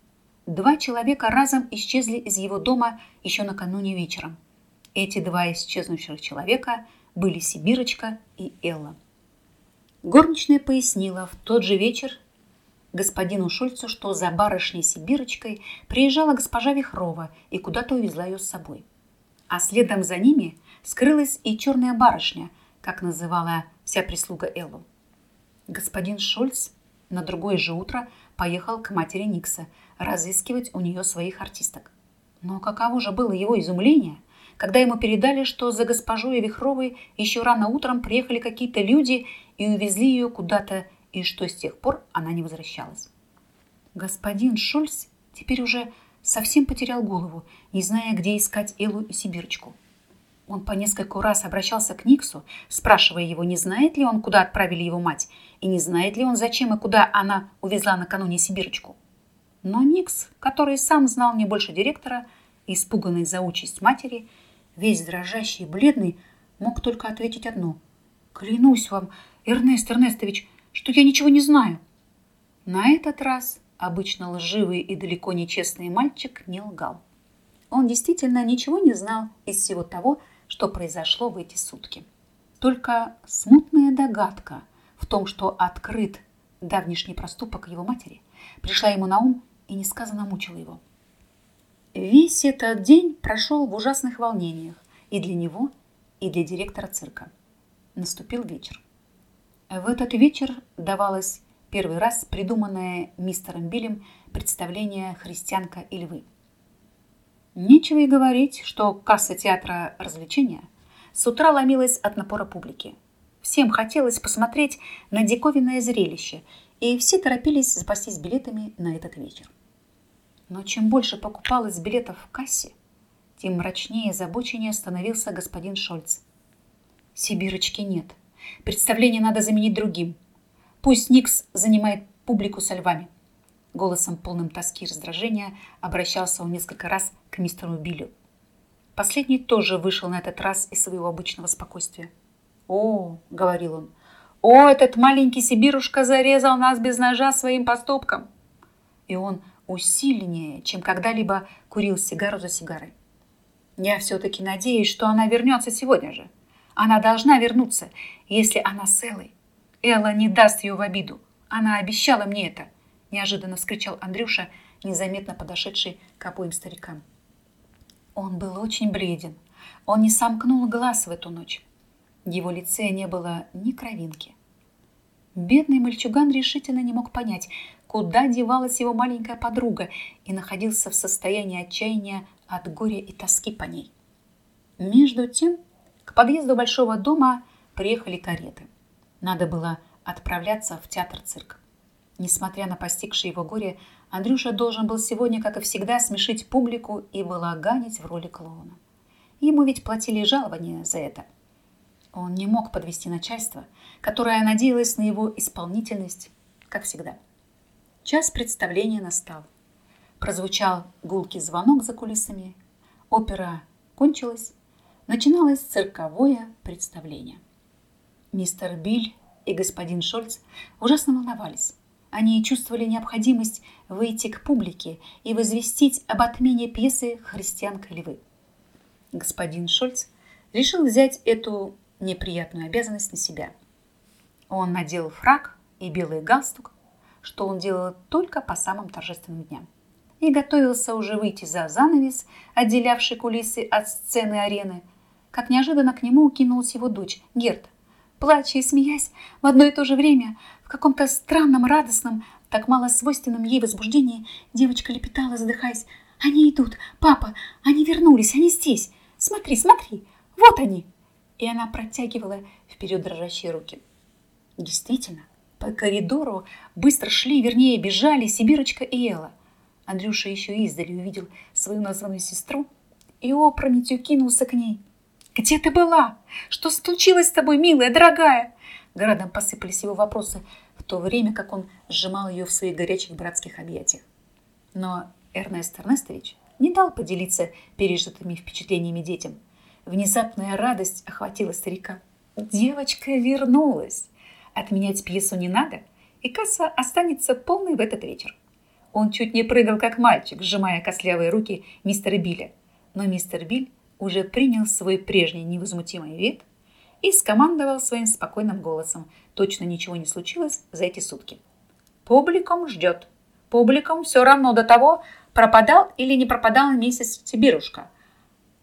Два человека разом исчезли из его дома еще накануне вечером – эти два исчезнувших человека были Сибирочка и Элла. Горничная пояснила в тот же вечер господину Шульцу, что за барышней Сибирочкой приезжала госпожа Вихрова и куда-то увезла ее с собой. А следом за ними скрылась и черная барышня, как называла вся прислуга Эллу. Господин Шульц на другое же утро поехал к матери Никса разыскивать у нее своих артисток. Но каково же было его изумление – когда ему передали, что за госпожой Вихровой еще рано утром приехали какие-то люди и увезли ее куда-то, и что с тех пор она не возвращалась. Господин Шольц теперь уже совсем потерял голову, не зная, где искать Эллу и Сибирочку. Он по нескольку раз обращался к Никсу, спрашивая его, не знает ли он, куда отправили его мать, и не знает ли он, зачем и куда она увезла накануне Сибирочку. Но Никс, который сам знал не больше директора, испуганный за участь матери, весь дрожащий и бледный, мог только ответить одно. «Клянусь вам, Эрнест Эрнестович, что я ничего не знаю». На этот раз обычно лживый и далеко не честный мальчик не лгал. Он действительно ничего не знал из всего того, что произошло в эти сутки. Только смутная догадка в том, что открыт давнишний проступок его матери, пришла ему на ум и несказанно мучила его. Весь этот день прошел в ужасных волнениях и для него, и для директора цирка. Наступил вечер. В этот вечер давалось первый раз придуманное мистером Биллем представление «Христианка и львы». Нечего и говорить, что касса театра развлечения с утра ломилась от напора публики. Всем хотелось посмотреть на диковинное зрелище, и все торопились запастись билетами на этот вечер. Но чем больше покупалось билетов в кассе, тем мрачнее и озабоченнее становился господин Шольц. Сибирочки нет. Представление надо заменить другим. Пусть Никс занимает публику со львами. Голосом полным тоски и раздражения обращался он несколько раз к мистеру Биллю. Последний тоже вышел на этот раз из своего обычного спокойствия. «О!» — говорил он. «О, этот маленький сибирушка зарезал нас без ножа своим поступком!» И он усиленнее, чем когда-либо курил сигару за сигарой. Я все-таки надеюсь, что она вернется сегодня же. Она должна вернуться, если она с Эллой. Элла не даст ее в обиду. Она обещала мне это, неожиданно вскричал Андрюша, незаметно подошедший к обоим старикам. Он был очень бледен. Он не сомкнул глаз в эту ночь. Его лице не было ни кровинки. Бедный мальчуган решительно не мог понять, куда девалась его маленькая подруга, и находился в состоянии отчаяния от горя и тоски по ней. Между тем, к подъезду большого дома приехали кареты. Надо было отправляться в театр-цирк. Несмотря на постигшее его горе, Андрюша должен был сегодня, как и всегда, смешить публику и балаганить в роли клоуна. Ему ведь платили жалование за это. Он не мог подвести начальство, которое надеялось на его исполнительность, как всегда. Час представления настал. Прозвучал гулкий звонок за кулисами. Опера кончилась. Начиналось цирковое представление. Мистер Биль и господин Шольц ужасно волновались. Они чувствовали необходимость выйти к публике и возвестить об отмене пьесы «Христианка львы». Господин Шольц решил взять эту неприятную обязанность на себя. Он надел фрак и белый галстук, что он делал только по самым торжественным дням. И готовился уже выйти за занавес, отделявший кулисы от сцены арены, как неожиданно к нему кинулась его дочь Герта. Плача и смеясь в одно и то же время, в каком-то странном, радостном, так мало свойственном ей возбуждении, девочка лепетала, задыхаясь. «Они идут! Папа! Они вернулись! Они здесь! Смотри, смотри! Вот они!» И она протягивала вперед дрожащие руки. Действительно, по коридору быстро шли, вернее, бежали Сибирочка и Элла. Андрюша еще издали увидел свою названную сестру и опрометью кинулся к ней. Где ты была? Что случилось с тобой, милая, дорогая?» Градом посыпались его вопросы, в то время как он сжимал ее в своих горячих братских объятиях. Но Эрнест Эрнестович не дал поделиться пережитыми впечатлениями детям. Внезапная радость охватила старика. Девочка вернулась. Отменять пьесу не надо, и касса останется полной в этот вечер. Он чуть не прыгал, как мальчик, сжимая костлявые руки мистера Билля. Но мистер Биль уже принял свой прежний невозмутимый вид и скомандовал своим спокойным голосом. Точно ничего не случилось за эти сутки. Публикум ждет. Публикум все равно до того, пропадал или не пропадал месяц Сибирушка.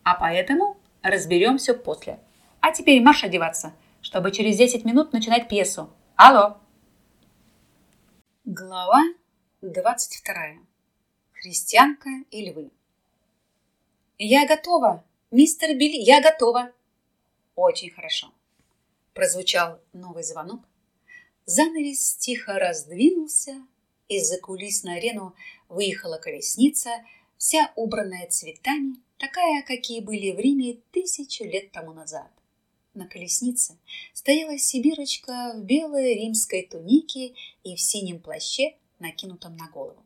А поэтому разберем все после. А теперь марш одеваться, чтобы через 10 минут начинать пьесу. Алло! Глава 22. Христианка и львы. «Я готова! Мистер Билли, я готова!» «Очень хорошо!» Прозвучал новый звонок. Занавес тихо раздвинулся. Из-за кулис на арену выехала колесница, вся убранная цветами, такая, какие были в Риме тысячу лет тому назад. На колеснице стояла сибирочка в белой римской тунике и в синем плаще, накинутом на голову.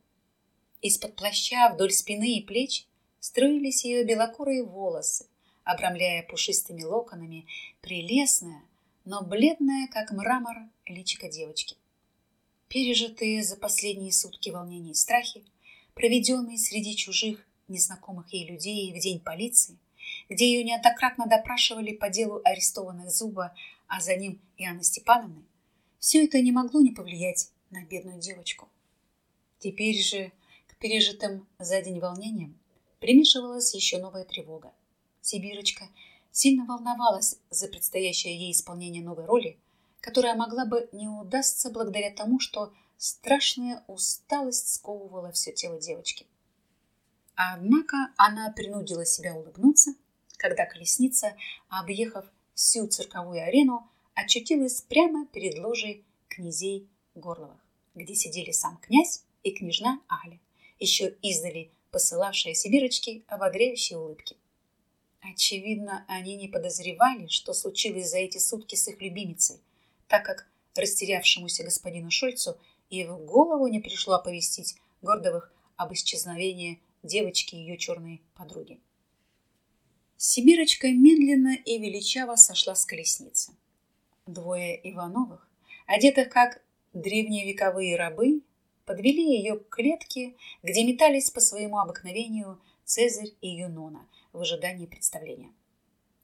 Из-под плаща вдоль спины и плеч струились ее белокурые волосы, обрамляя пушистыми локонами прелестное, но бледное, как мрамор, личико девочки. Пережитые за последние сутки волнения и страхи, проведенные среди чужих, незнакомых ей людей в день полиции, где ее неоднократно допрашивали по делу арестованных Зуба, а за ним и Анны Степановны, все это не могло не повлиять на бедную девочку. Теперь же к пережитым за день волнениям примешивалась еще новая тревога. Сибирочка сильно волновалась за предстоящее ей исполнение новой роли, которая могла бы не удастся благодаря тому, что страшная усталость сковывала все тело девочки. Однако она принудила себя улыбнуться, когда колесница, объехав всю цирковую арену, очутилась прямо перед ложей князей Горловых, где сидели сам князь и княжна Аля, еще издали посылавшая Сибирочке ободряющие улыбки. Очевидно, они не подозревали, что случилось за эти сутки с их любимицей, так как растерявшемуся господину Шольцу и в голову не пришло оповестить Гордовых об исчезновении девочки и ее черной подруги. Сибирочка медленно и величаво сошла с колесницы. Двое Ивановых, одетых как древневековые рабы, подвели ее к клетке, где метались по своему обыкновению Цезарь и Юнона в ожидании представления.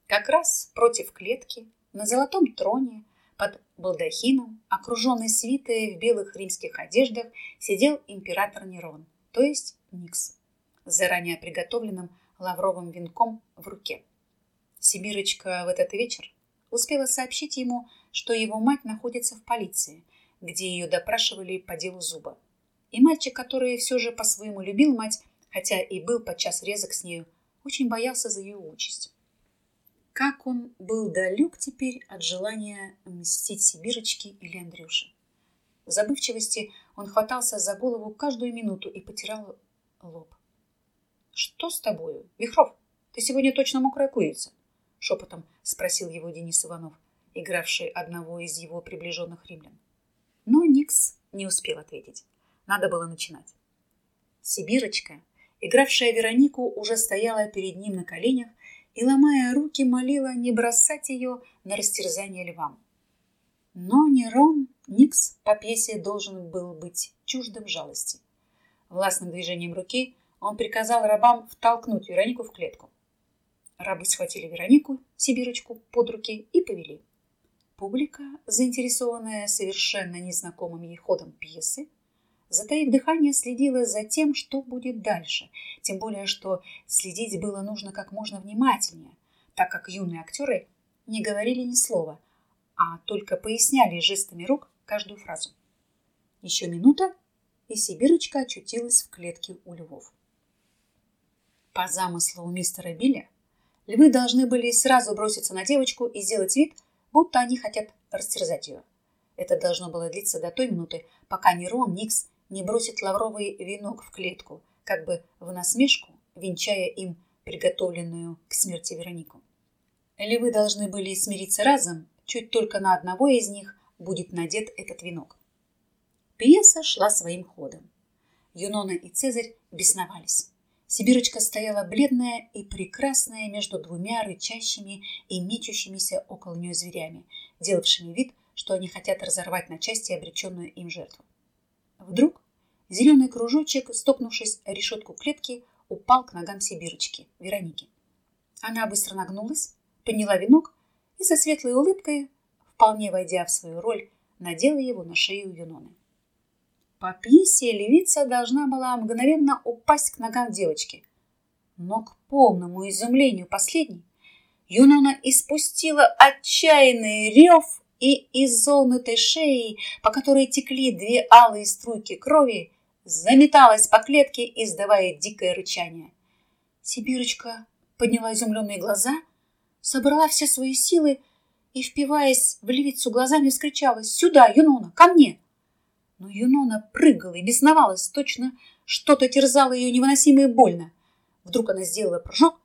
Как раз против клетки, на золотом троне, под балдахином, окруженный свитой в белых римских одеждах, сидел император Нерон, то есть Никс, заранее приготовленным лавровым венком в руке. Сибирочка в этот вечер успела сообщить ему, что его мать находится в полиции, где ее допрашивали по делу зуба. И мальчик, который все же по-своему любил мать, хотя и был подчас резок с нею, очень боялся за ее участь. Как он был далек теперь от желания мстить Сибирочке или Андрюше. В забывчивости он хватался за голову каждую минуту и потирал лоб. «Что с тобою, Вихров? Ты сегодня точно мокрая курица?» Шепотом спросил его Денис Иванов, игравший одного из его приближенных римлян. Но Никс не успел ответить. Надо было начинать. Сибирочка, игравшая Веронику, уже стояла перед ним на коленях и, ломая руки, молила не бросать ее на растерзание львам. Но Нерон Никс по пьесе должен был быть чуждым жалости. Властным движением руки он приказал рабам втолкнуть Веронику в клетку. Рабы схватили Веронику, Сибирочку, под руки и повели. Публика, заинтересованная совершенно незнакомым ей ходом пьесы, затаив дыхание, следила за тем, что будет дальше. Тем более, что следить было нужно как можно внимательнее, так как юные актеры не говорили ни слова, а только поясняли жестами рук каждую фразу. Еще минута, и Сибирочка очутилась в клетке у львов. По замыслу у мистера Билля, львы должны были сразу броситься на девочку и сделать вид, будто они хотят растерзать ее. Это должно было длиться до той минуты, пока Нерон Никс не бросит лавровый венок в клетку, как бы в насмешку, венчая им приготовленную к смерти Веронику. Львы должны были смириться разом, чуть только на одного из них будет надет этот венок. Пьеса шла своим ходом. Юнона и Цезарь бесновались. Сибирочка стояла бледная и прекрасная между двумя рычащими и мечущимися около нее зверями, делавшими вид, что они хотят разорвать на части обреченную им жертву. Вдруг зеленый кружочек, стукнувшись о решетку клетки, упал к ногам Сибирочки, Вероники. Она быстро нагнулась, подняла венок и со светлой улыбкой, вполне войдя в свою роль, надела его на шею Юноны. По пьесе львица должна была мгновенно упасть к ногам девочки. Но к полному изумлению последней Юнона испустила отчаянный рев и из золнутой шеи, по которой текли две алые струйки крови, заметалась по клетке, издавая дикое рычание. Сибирочка подняла изумленные глаза, собрала все свои силы и, впиваясь в львицу глазами, вскричала «Сюда, Юнона, ко мне!» Но Юнона прыгала и бесновалась, точно что-то терзало ее невыносимо и больно. Вдруг она сделала прыжок,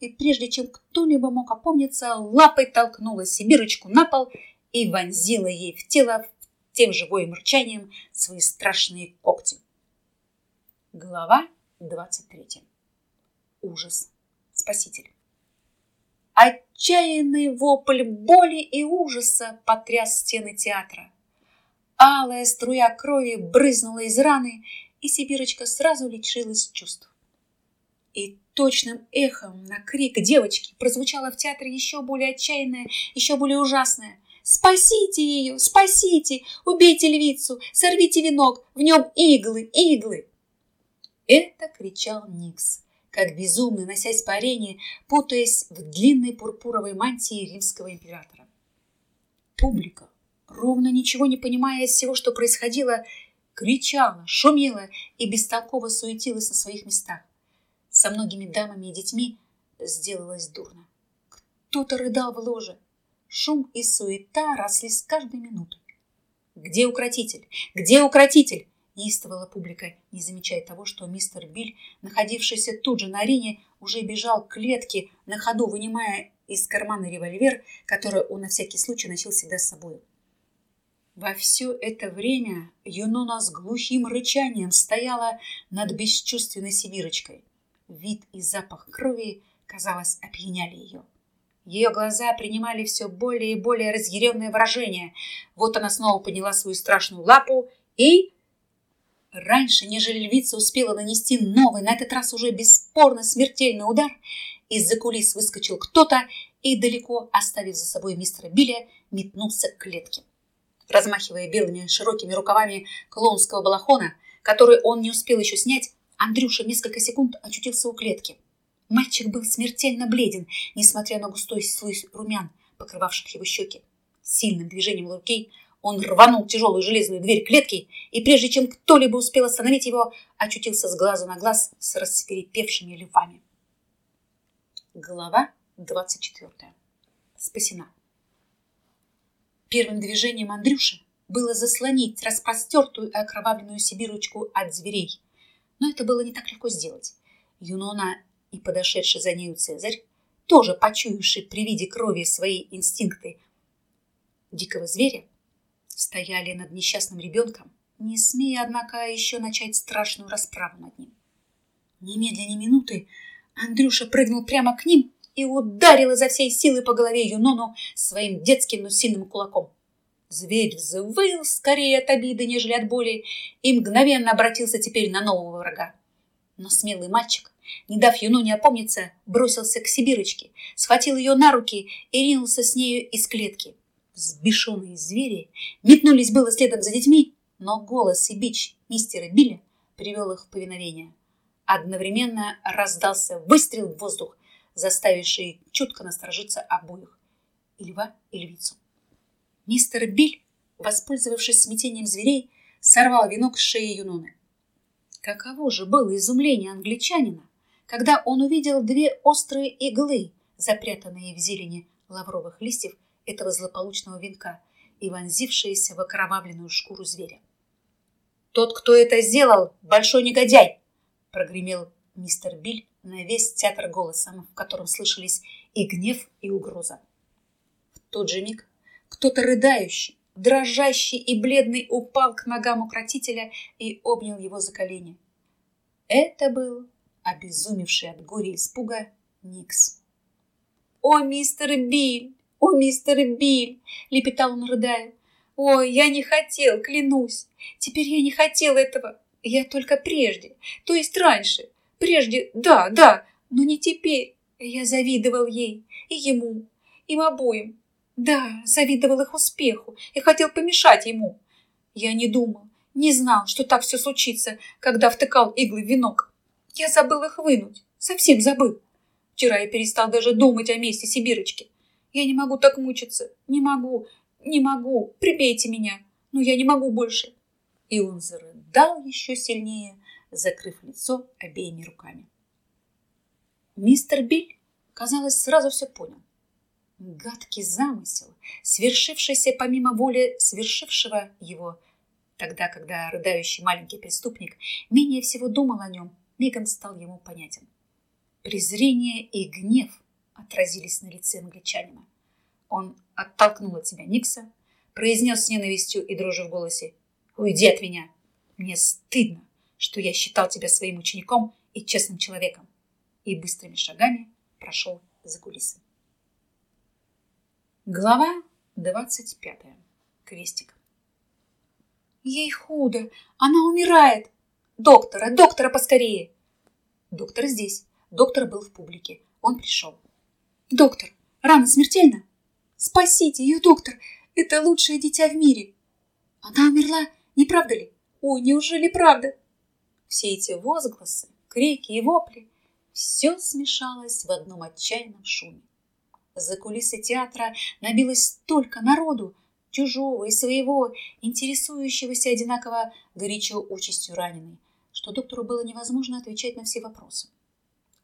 и прежде чем кто-либо мог опомниться, лапой толкнула Сибирочку на пол и вонзила ей в тело тем же воем рычанием свои страшные когти. Глава 23. Ужас. Спаситель. Отчаянный вопль боли и ужаса потряс стены театра. Алая струя крови брызнула из раны, и Сибирочка сразу лишилась чувств. И точным эхом на крик девочки прозвучало в театре еще более отчаянное, еще более ужасное. «Спасите ее! Спасите! Убейте львицу! Сорвите венок! В нем иглы! Иглы!» Это кричал Никс, как безумный, носясь по арене, путаясь в длинной пурпуровой мантии римского императора. Публика ровно ничего не понимая из всего, что происходило, кричала, шумела и бестолково суетилась на своих местах. Со многими дамами и детьми сделалось дурно. Кто-то рыдал в ложе. Шум и суета росли с каждой минутой. «Где укротитель? Где укротитель?» неистовала публика, не замечая того, что мистер Биль, находившийся тут же на арене, уже бежал к клетке, на ходу вынимая из кармана револьвер, который он на всякий случай носил всегда с собой. Во все это время Юнона с глухим рычанием стояла над бесчувственной сибирочкой. Вид и запах крови, казалось, опьяняли ее. Ее глаза принимали все более и более разъяренное выражение. Вот она снова подняла свою страшную лапу и... Раньше, нежели львица успела нанести новый, на этот раз уже бесспорно смертельный удар, из-за кулис выскочил кто-то и, далеко оставив за собой мистера Билля, метнулся к клетке размахивая белыми широкими рукавами клоунского балахона, который он не успел еще снять, Андрюша несколько секунд очутился у клетки. Мальчик был смертельно бледен, несмотря на густой слой румян, покрывавших его щеки. Сильным движением руки он рванул тяжелую железную дверь клетки, и прежде чем кто-либо успел остановить его, очутился с глазу на глаз с рассверепевшими львами. Глава двадцать четвертая. Спасена. Первым движением Андрюши было заслонить распростертую и окровавленную сибирочку от зверей. Но это было не так легко сделать. Юнона и подошедший за нею Цезарь, тоже почуявший при виде крови свои инстинкты дикого зверя, стояли над несчастным ребенком, не смея, однако, еще начать страшную расправу над ним. Немедленно минуты Андрюша прыгнул прямо к ним и ударил изо всей силы по голове Юнону своим детским, но сильным кулаком. Зверь взвыл скорее от обиды, нежели от боли, и мгновенно обратился теперь на нового врага. Но смелый мальчик, не дав Юноне опомниться, бросился к Сибирочке, схватил ее на руки и ринулся с нею из клетки. Взбешенные звери метнулись было следом за детьми, но голос и бич мистера Билля привел их в повиновение. Одновременно раздался выстрел в воздух, заставивший чутко насторожиться обоих, и льва, и львицу. Мистер Биль, воспользовавшись смятением зверей, сорвал венок с шеи Юноны. Каково же было изумление англичанина, когда он увидел две острые иглы, запрятанные в зелени лавровых листьев этого злополучного венка и вонзившиеся в окровавленную шкуру зверя. «Тот, кто это сделал, большой негодяй!» прогремел мистер Биль на весь театр голосом, в котором слышались и гнев, и угроза. В тот же миг кто-то рыдающий, дрожащий и бледный упал к ногам укротителя и обнял его за колени. Это был обезумевший от горя и испуга Никс. «О, мистер Биль! О, мистер Биль!» — лепетал он, рыдая. «Ой, я не хотел, клянусь! Теперь я не хотел этого! Я только прежде, то есть раньше. Прежде, да, да, но не теперь. Я завидовал ей, и ему, им обоим. Да, завидовал их успеху и хотел помешать ему. Я не думал, не знал, что так все случится, когда втыкал иглы в венок. Я забыл их вынуть, совсем забыл. Вчера я перестал даже думать о месте Сибирочки. Я не могу так мучиться, не могу, не могу, прибейте меня, но я не могу больше. И он зарыдал еще сильнее, закрыв лицо обеими руками. Мистер Биль, казалось, сразу все понял. Гадкий замысел, свершившийся помимо воли свершившего его, тогда, когда рыдающий маленький преступник менее всего думал о нем, мигом стал ему понятен. Презрение и гнев отразились на лице англичанина. Он оттолкнул от себя Никса, произнес с ненавистью и дрожью в голосе «Уйди от меня! Мне стыдно, что я считал тебя своим учеником и честным человеком!» И быстрыми шагами прошел за кулисы. Глава двадцать пятая. Крестик. Ей худо, она умирает. Доктора, доктора поскорее. Доктор здесь. Доктор был в публике. Он пришел. Доктор, рана смертельна? Спасите ее, доктор. Это лучшее дитя в мире. Она умерла, не правда ли? Ой, неужели правда? Все эти возгласы, крики и вопли, все смешалось в одном отчаянном шуме. За кулисы театра набилось столько народу, чужого и своего, интересующегося одинаково горячо участью раненой, что доктору было невозможно отвечать на все вопросы.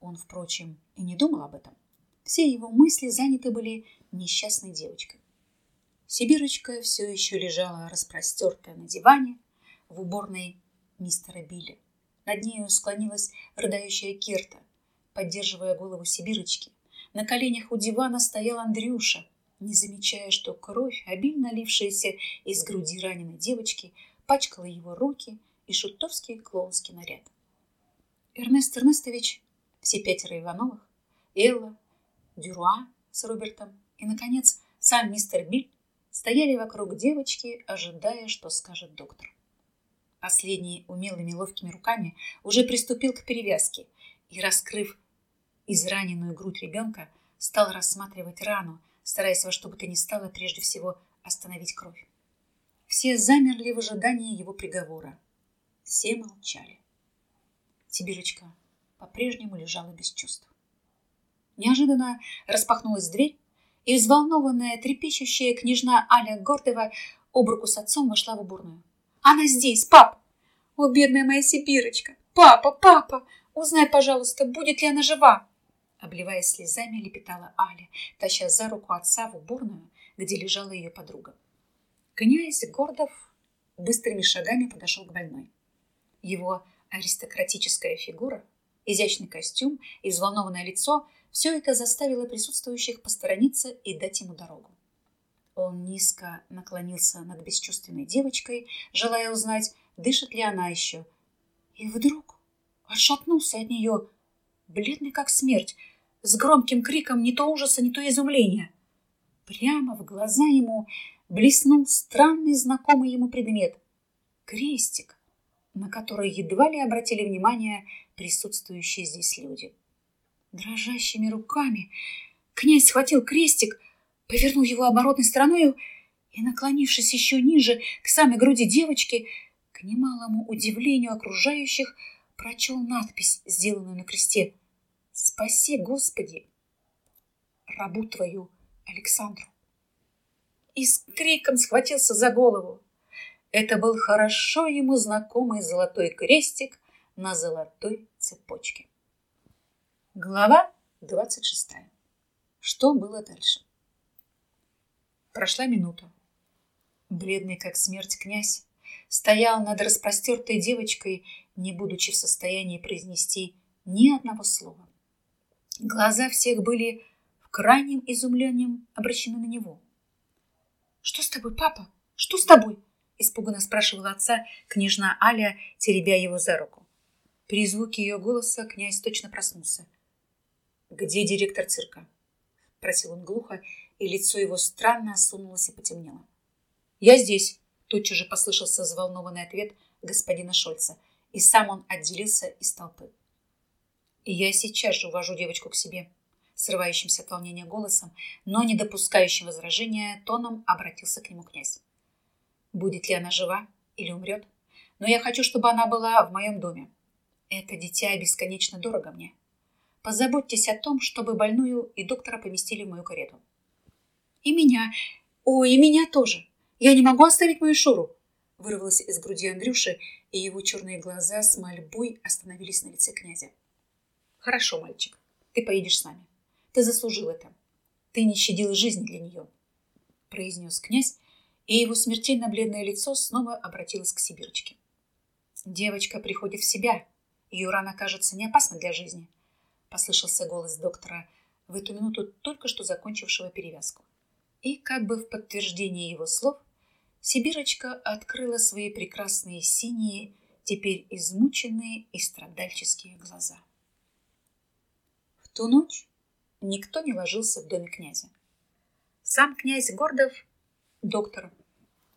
Он, впрочем, и не думал об этом. Все его мысли заняты были несчастной девочкой. Сибирочка все еще лежала распростертая на диване в уборной мистера Билля. Над нею склонилась рыдающая Керта, поддерживая голову Сибирочки, на коленях у дивана стоял Андрюша, не замечая, что кровь, обильно лившаяся из груди раненой девочки, пачкала его руки и шутовский клоунский наряд. Эрнест Эрнестович, все пятеро Ивановых, Элла, Дюруа с Робертом и, наконец, сам мистер Биль стояли вокруг девочки, ожидая, что скажет доктор. Последний умелыми ловкими руками уже приступил к перевязке и, раскрыв израненную грудь ребенка, стал рассматривать рану, стараясь во что бы то ни стало прежде всего остановить кровь. Все замерли в ожидании его приговора. Все молчали. Сибирочка по-прежнему лежала без чувств. Неожиданно распахнулась дверь, и взволнованная, трепещущая княжна Аля Гордова об руку с отцом вошла в уборную. «Она здесь, пап!» «О, бедная моя Сибирочка! Папа, папа! Узнай, пожалуйста, будет ли она жива!» Обливаясь слезами, лепетала Аля, таща за руку отца в уборную, где лежала ее подруга. Князь Гордов быстрыми шагами подошел к больной. Его аристократическая фигура, изящный костюм и взволнованное лицо – все это заставило присутствующих посторониться и дать ему дорогу. Он низко наклонился над бесчувственной девочкой, желая узнать, дышит ли она еще. И вдруг отшатнулся от нее, бледный как смерть, с громким криком не то ужаса, не то изумления. Прямо в глаза ему блеснул странный знакомый ему предмет — крестик, на который едва ли обратили внимание присутствующие здесь люди. Дрожащими руками князь схватил крестик, повернул его оборотной стороной и, наклонившись еще ниже к самой груди девочки, к немалому удивлению окружающих, прочел надпись, сделанную на кресте Спаси, Господи, рабу твою Александру. И с криком схватился за голову. Это был хорошо ему знакомый золотой крестик на золотой цепочке. Глава 26. Что было дальше? Прошла минута. Бледный как смерть князь стоял над распростертой девочкой, не будучи в состоянии произнести ни одного слова. Глаза всех были в крайним изумлением обращены на него. «Что с тобой, папа? Что с тобой?» испуганно спрашивала отца княжна Аля, теребя его за руку. При звуке ее голоса князь точно проснулся. «Где директор цирка?» – просил он глухо, и лицо его странно осунулось и потемнело. «Я здесь», – тотчас же послышался взволнованный ответ господина Шольца, и сам он отделился из толпы. «И я сейчас же увожу девочку к себе», – срывающимся от волнения голосом, но не допускающим возражения тоном обратился к нему князь. Будет ли она жива или умрет? Но я хочу, чтобы она была в моем доме. Это дитя бесконечно дорого мне. Позаботьтесь о том, чтобы больную и доктора поместили в мою карету. И меня. О, и меня тоже. Я не могу оставить мою Шуру. Вырвалось из груди Андрюши, и его черные глаза с мольбой остановились на лице князя. Хорошо, мальчик, ты поедешь с нами. Ты заслужил это. Ты не щадил жизнь для нее, произнес князь, и его смертельно бледное лицо снова обратилось к Сибирочке. Девочка приходит в себя. Ее рана кажется не опасна для жизни. Послышался голос доктора в эту минуту только что закончившего перевязку. И как бы в подтверждение его слов, Сибирочка открыла свои прекрасные синие, теперь измученные и страдальческие глаза. В ту ночь никто не ложился в доме князя. Сам князь Гордов доктор,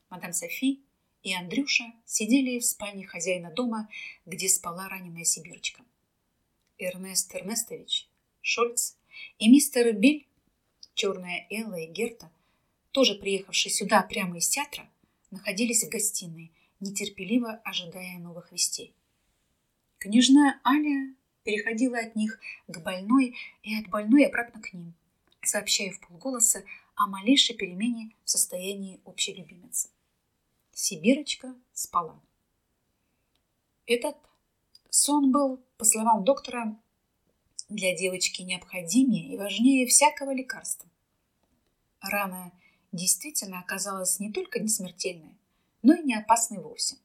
мадам Софи и Андрюша сидели в спальне хозяина дома, где спала раненая сибирочка. Эрнест Эрнестович, Шольц и мистер Биль, черная Элла и Герта, тоже приехавшие сюда прямо из театра, находились в гостиной, нетерпеливо ожидая новых вестей. Княжна Аля переходила от них к больной и от больной обратно к ним, сообщая в полголоса о малейшей перемене в состоянии общей любимицы. Сибирочка спала. Этот сон был, по словам доктора, для девочки необходимее и важнее всякого лекарства. Рана действительно оказалась не только не смертельной, но и не опасной вовсе.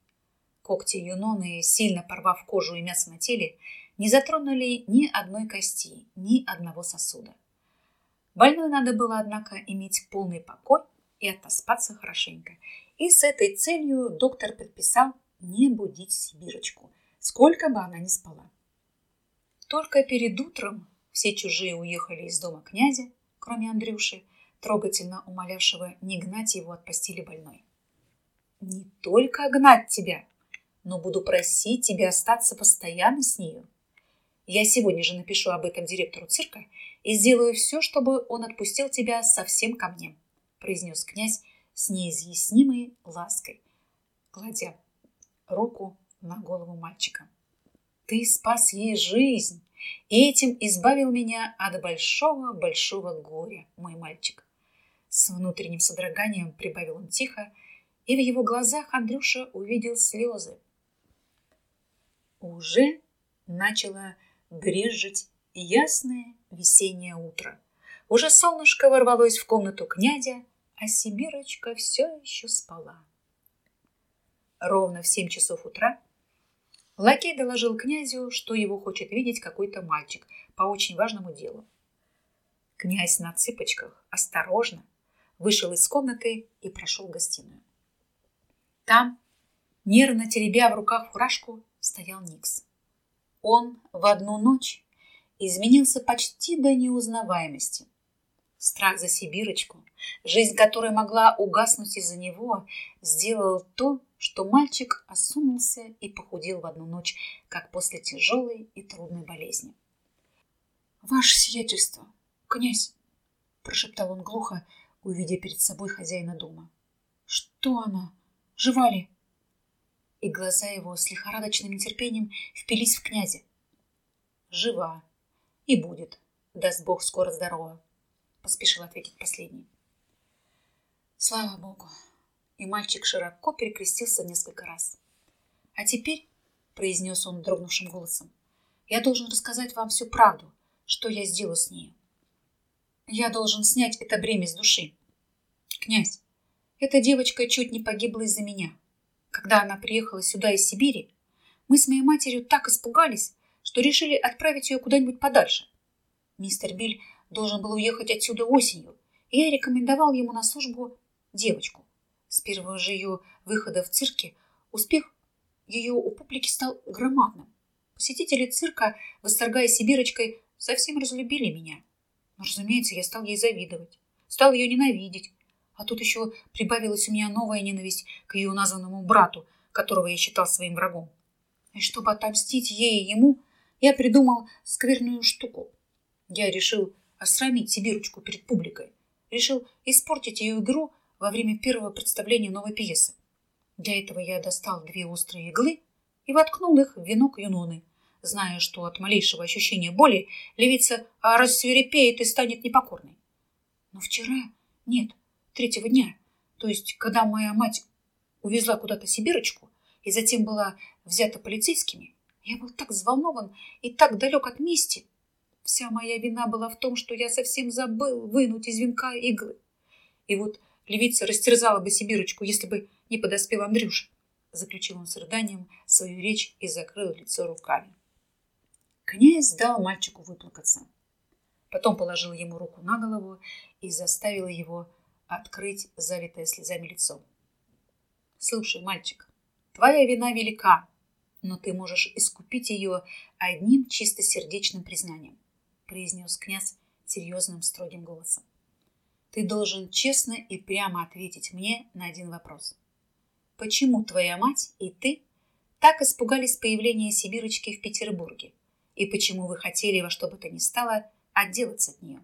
Когти юноны, сильно порвав кожу и мясо на теле, не затронули ни одной кости, ни одного сосуда. Больной надо было, однако, иметь полный покой и отоспаться хорошенько. И с этой целью доктор предписал не будить Сибирочку, сколько бы она ни спала. Только перед утром все чужие уехали из дома князя, кроме Андрюши, трогательно умолявшего не гнать его от постели больной. «Не только гнать тебя, но буду просить тебя остаться постоянно с нею. Я сегодня же напишу об этом директору цирка и сделаю все, чтобы он отпустил тебя совсем ко мне», произнес князь с неизъяснимой лаской, кладя руку на голову мальчика. «Ты спас ей жизнь и этим избавил меня от большого-большого горя, мой мальчик». С внутренним содроганием прибавил он тихо, и в его глазах Андрюша увидел слезы. Уже начало брежить ясное весеннее утро. Уже солнышко ворвалось в комнату князя, а Сибирочка все еще спала. Ровно в семь часов утра лакей доложил князю, что его хочет видеть какой-то мальчик по очень важному делу. Князь на цыпочках осторожно вышел из комнаты и прошел в гостиную. Там, нервно теребя в руках фуражку, стоял Никс. Он в одну ночь изменился почти до неузнаваемости. Страх за Сибирочку, жизнь которой могла угаснуть из-за него, сделал то, что мальчик осунулся и похудел в одну ночь, как после тяжелой и трудной болезни. «Ваше сиятельство, князь!» – прошептал он глухо, увидя перед собой хозяина дома. «Что она? Жива ли?» И глаза его с лихорадочным нетерпением впились в князя. «Жива!» И будет, даст Бог скоро здорово, поспешил ответить последний. Слава Богу. И мальчик широко перекрестился несколько раз. А теперь, произнес он дрогнувшим голосом, я должен рассказать вам всю правду, что я сделал с ней. Я должен снять это бремя с души. Князь, эта девочка чуть не погибла из-за меня. Когда она приехала сюда из Сибири, мы с моей матерью так испугались, что решили отправить ее куда-нибудь подальше. Мистер Биль должен был уехать отсюда осенью, и я рекомендовал ему на службу девочку. С первого же ее выхода в цирке успех ее у публики стал громадным. Посетители цирка, восторгая Сибирочкой, совсем разлюбили меня. Но, разумеется, я стал ей завидовать, стал ее ненавидеть. А тут еще прибавилась у меня новая ненависть к ее названному брату, которого я считал своим врагом. И чтобы отомстить ей и ему, я придумал скверную штуку. Я решил осрамить Сибирочку перед публикой. Решил испортить ее игру во время первого представления новой пьесы. Для этого я достал две острые иглы и воткнул их в венок Юноны, зная, что от малейшего ощущения боли левица рассверепеет и станет непокорной. Но вчера, нет, третьего дня, то есть когда моя мать увезла куда-то Сибирочку и затем была взята полицейскими, я был так взволнован и так далек от мести. Вся моя вина была в том, что я совсем забыл вынуть из венка иглы. И вот левица растерзала бы Сибирочку, если бы не подоспел Андрюша. Заключил он с рыданием свою речь и закрыл лицо руками. Князь дал мальчику выплакаться. Потом положил ему руку на голову и заставил его открыть залитое слезами лицо. «Слушай, мальчик, твоя вина велика, но ты можешь искупить ее одним чистосердечным признанием», произнес князь серьезным строгим голосом. «Ты должен честно и прямо ответить мне на один вопрос почему твоя мать и ты так испугались появления Сибирочки в Петербурге и почему вы хотели во что бы то ни стало отделаться от нее.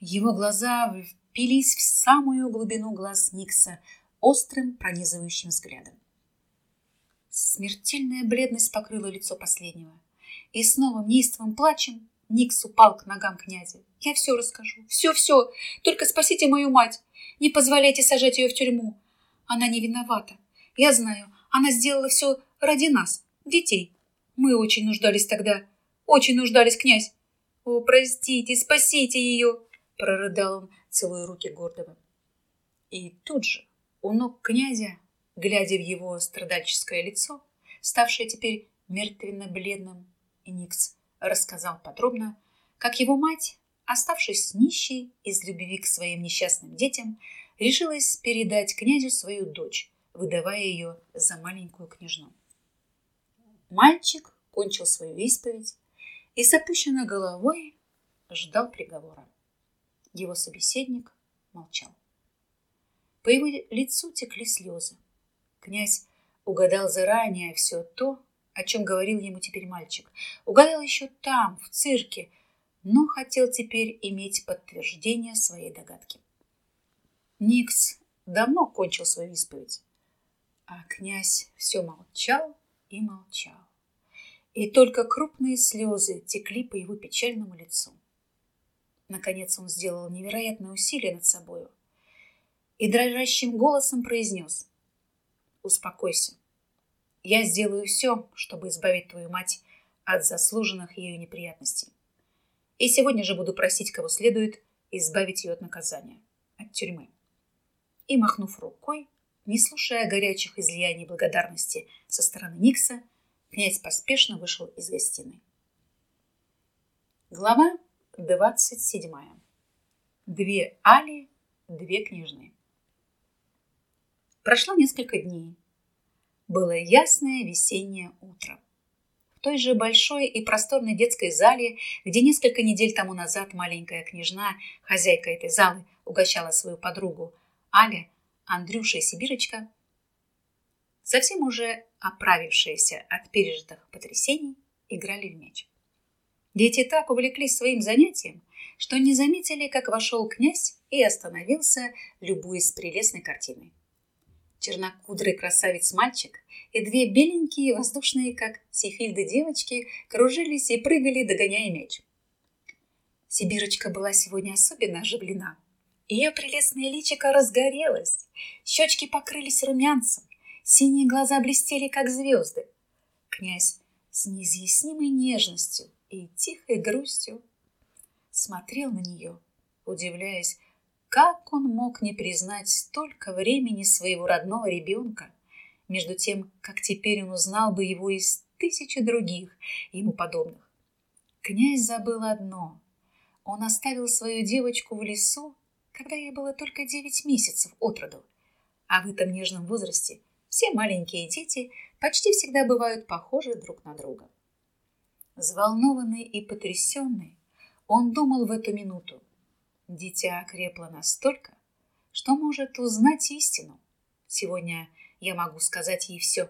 Его глаза впились в самую глубину глаз Никса острым пронизывающим взглядом. Смертельная бледность покрыла лицо последнего. И с новым неистовым плачем Никс упал к ногам князя. «Я все расскажу. Все-все. Только спасите мою мать. Не позволяйте сажать ее в тюрьму. Она не виновата. Я знаю, она сделала все ради нас, детей. Мы очень нуждались тогда. Очень нуждались, князь. О, простите, спасите ее, прорыдал он, целуя руки Гордова. И тут же у ног князя, глядя в его страдальческое лицо, ставшее теперь мертвенно-бледным, Никс рассказал подробно, как его мать, оставшись нищей из любви к своим несчастным детям, решилась передать князю свою дочь, выдавая ее за маленькую княжну. Мальчик кончил свою исповедь и с опущенной головой ждал приговора. Его собеседник молчал. По его лицу текли слезы. Князь угадал заранее все то, о чем говорил ему теперь мальчик. Угадал еще там, в цирке, но хотел теперь иметь подтверждение своей догадки. Никс давно кончил свою исповедь, а князь все молчал и молчал. И только крупные слезы текли по его печальному лицу. Наконец он сделал невероятное усилие над собою и дрожащим голосом произнес «Успокойся, я сделаю все, чтобы избавить твою мать от заслуженных ее неприятностей. И сегодня же буду просить, кого следует, избавить ее от наказания, от тюрьмы и, махнув рукой, не слушая горячих излияний благодарности со стороны Никса, князь поспешно вышел из гостиной. Глава двадцать седьмая. Две Али, две княжны. Прошло несколько дней. Было ясное весеннее утро. В той же большой и просторной детской зале, где несколько недель тому назад маленькая княжна, хозяйка этой залы, угощала свою подругу, Аля, Андрюша и Сибирочка, совсем уже оправившиеся от пережитых потрясений, играли в мяч. Дети так увлеклись своим занятием, что не заметили, как вошел князь и остановился, любуясь прелестной картиной. Чернокудрый красавец-мальчик и две беленькие, воздушные, как сефильды девочки, кружились и прыгали, догоняя мяч. Сибирочка была сегодня особенно оживлена – ее прелестное личико разгорелось, щечки покрылись румянцем, синие глаза блестели, как звезды. Князь с неизъяснимой нежностью и тихой грустью смотрел на нее, удивляясь, как он мог не признать столько времени своего родного ребенка, между тем, как теперь он узнал бы его из тысячи других ему подобных. Князь забыл одно он оставил свою девочку в лесу, когда ей было только девять месяцев от роду. А в этом нежном возрасте все маленькие дети почти всегда бывают похожи друг на друга. Взволнованный и потрясенный, он думал в эту минуту. Дитя окрепло настолько, что может узнать истину. Сегодня я могу сказать ей все.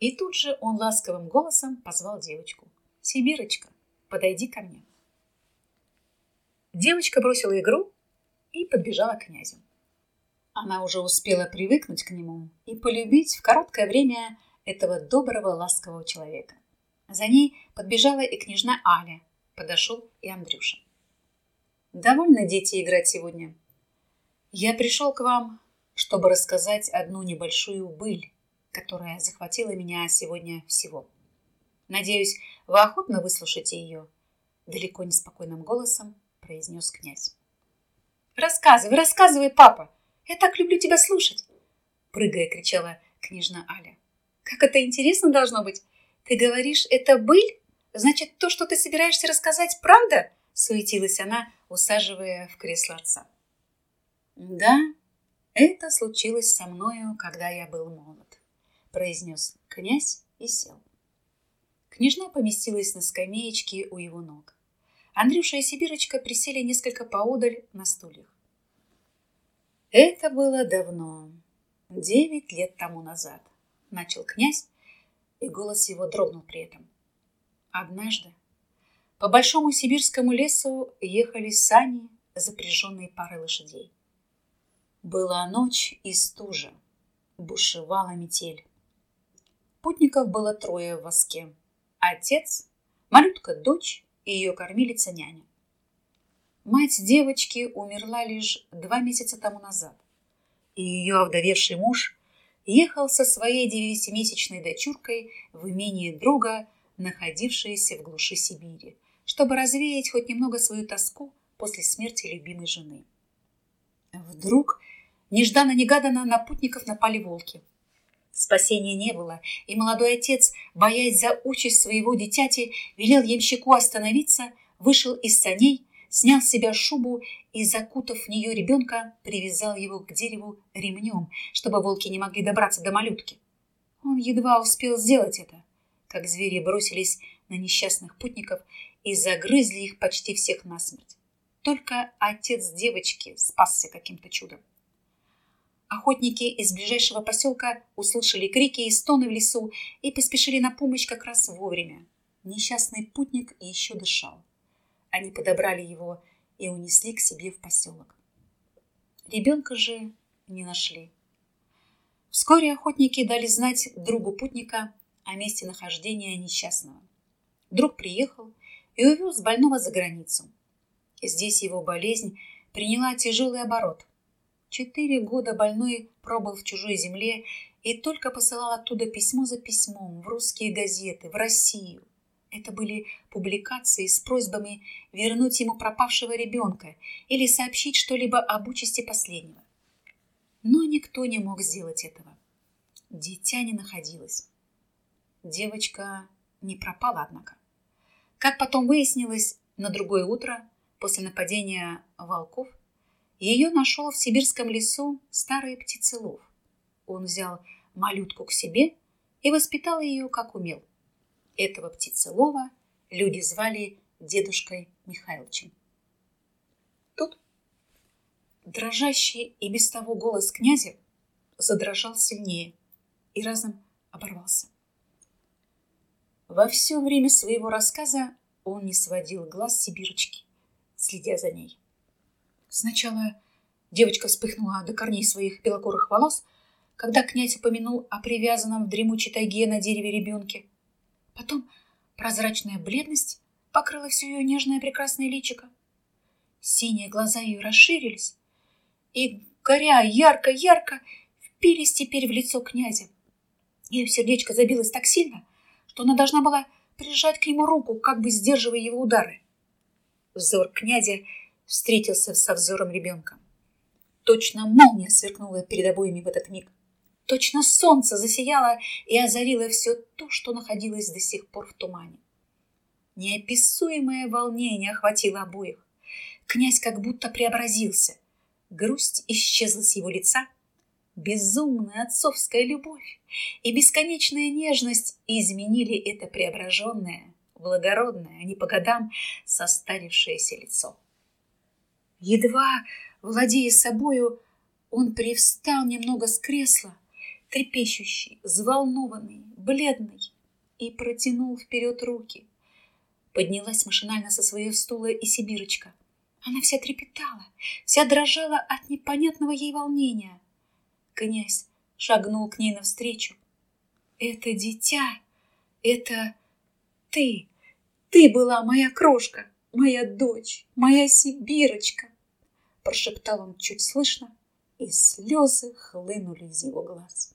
И тут же он ласковым голосом позвал девочку. «Сибирочка, подойди ко мне». Девочка бросила игру и подбежала к князю. Она уже успела привыкнуть к нему и полюбить в короткое время этого доброго, ласкового человека. За ней подбежала и княжна Аля, подошел и Андрюша. «Довольно дети играть сегодня. Я пришел к вам, чтобы рассказать одну небольшую быль, которая захватила меня сегодня всего. Надеюсь, вы охотно выслушаете ее?» Далеко не спокойным голосом произнес князь. «Рассказывай, рассказывай, папа! Я так люблю тебя слушать!» Прыгая, кричала княжна Аля. «Как это интересно должно быть! Ты говоришь, это быль? Значит, то, что ты собираешься рассказать, правда?» Суетилась она, усаживая в кресло отца. «Да, это случилось со мною, когда я был молод», произнес князь и сел. Княжна поместилась на скамеечке у его ног. Андрюша и Сибирочка присели несколько поодаль на стульях. Это было давно, девять лет тому назад, начал князь, и голос его дрогнул при этом. Однажды по большому сибирскому лесу ехали сани, запряженные парой лошадей. Была ночь и стужа, бушевала метель. Путников было трое в воске. Отец, малютка дочь и ее кормилица няня. Мать девочки умерла лишь два месяца тому назад, и ее овдовевший муж ехал со своей девятимесячной дочуркой в имение друга, находившееся в глуши Сибири, чтобы развеять хоть немного свою тоску после смерти любимой жены. Вдруг, нежданно-негаданно, на путников напали волки. Спасения не было, и молодой отец, боясь за участь своего дитяти, велел ямщику остановиться, вышел из саней, снял с себя шубу и, закутав в нее ребенка, привязал его к дереву ремнем, чтобы волки не могли добраться до малютки. Он едва успел сделать это, как звери бросились на несчастных путников и загрызли их почти всех насмерть. Только отец девочки спасся каким-то чудом. Охотники из ближайшего поселка услышали крики и стоны в лесу и поспешили на помощь как раз вовремя. Несчастный путник еще дышал. Они подобрали его и унесли к себе в поселок. Ребенка же не нашли. Вскоре охотники дали знать другу путника о месте нахождения несчастного. Друг приехал и увез больного за границу. Здесь его болезнь приняла тяжелый оборот. Четыре года больной пробыл в чужой земле и только посылал оттуда письмо за письмом в русские газеты, в Россию. Это были публикации с просьбами вернуть ему пропавшего ребенка или сообщить что-либо об участи последнего. Но никто не мог сделать этого. Дитя не находилось. Девочка не пропала, однако. Как потом выяснилось, на другое утро, после нападения волков, ее нашел в сибирском лесу старый птицелов. Он взял малютку к себе и воспитал ее, как умел. Этого птицелова люди звали дедушкой Михайловичем. Тут дрожащий и без того голос князя задрожал сильнее и разом оборвался. Во все время своего рассказа он не сводил глаз Сибирочки, следя за ней. Сначала девочка вспыхнула до корней своих белокурых волос, когда князь упомянул о привязанном в дремучей тайге на дереве ребенке. Потом прозрачная бледность покрыла все ее нежное прекрасное личико. Синие глаза ее расширились и, горя ярко-ярко, впились теперь в лицо князя. Ее сердечко забилось так сильно, что она должна была прижать к нему руку, как бы сдерживая его удары. Взор князя встретился со взором ребенка. Точно молния сверкнула перед обоими в этот миг. Точно солнце засияло и озарило все то, что находилось до сих пор в тумане. Неописуемое волнение охватило обоих. Князь как будто преобразился. Грусть исчезла с его лица. Безумная отцовская любовь и бесконечная нежность изменили это преображенное, благородное, а не по годам состарившееся лицо. Едва владея собою, он привстал немного с кресла, трепещущий, взволнованный, бледный, и протянул вперед руки. Поднялась машинально со своего стула и Сибирочка. Она вся трепетала, вся дрожала от непонятного ей волнения. Князь шагнул к ней навстречу. «Это дитя! Это ты! Ты была моя крошка, моя дочь, моя Сибирочка!» Прошептал он чуть слышно, и слезы хлынули из его глаз.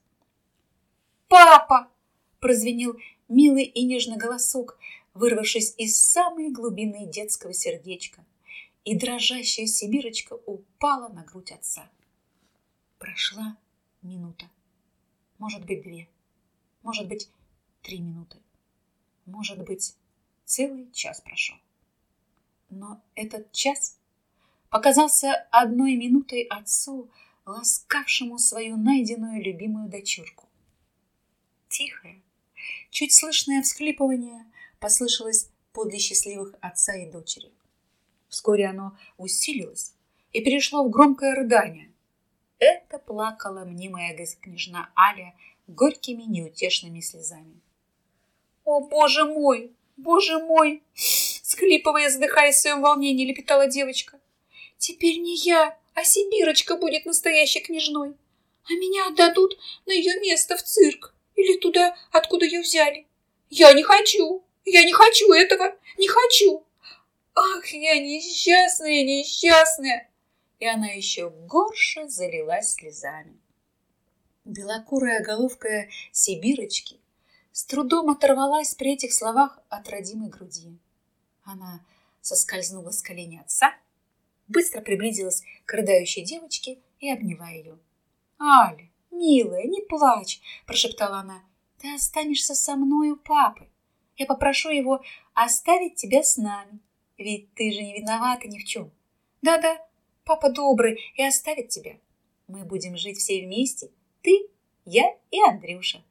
«Папа!» — прозвенел милый и нежный голосок, вырвавшись из самой глубины детского сердечка, и дрожащая Сибирочка упала на грудь отца. Прошла минута, может быть, две, может быть, три минуты, может быть, целый час прошел. Но этот час показался одной минутой отцу, ласкавшему свою найденную любимую дочурку. Тихое, чуть слышное всхлипывание послышалось подле счастливых отца и дочери. Вскоре оно усилилось и перешло в громкое рыдание. Это плакала мнимая княжна Аля горькими неутешными слезами. «О, боже мой! Боже мой!» Схлипывая, задыхаясь в своем волнении, лепетала девочка. «Теперь не я, а Сибирочка будет настоящей княжной, а меня отдадут на ее место в цирк или туда, откуда ее взяли. Я не хочу, я не хочу этого, не хочу. Ах, я несчастная, несчастная!» И она еще горше залилась слезами. Белокурая головка Сибирочки с трудом оторвалась при этих словах от родимой груди. Она соскользнула с колени отца быстро приблизилась к рыдающей девочке и обняла ее. «Аля, милая, не плачь!» – прошептала она. «Ты останешься со мной у папы. Я попрошу его оставить тебя с нами, ведь ты же не виновата ни в чем. Да-да, папа добрый и оставит тебя. Мы будем жить все вместе, ты, я и Андрюша.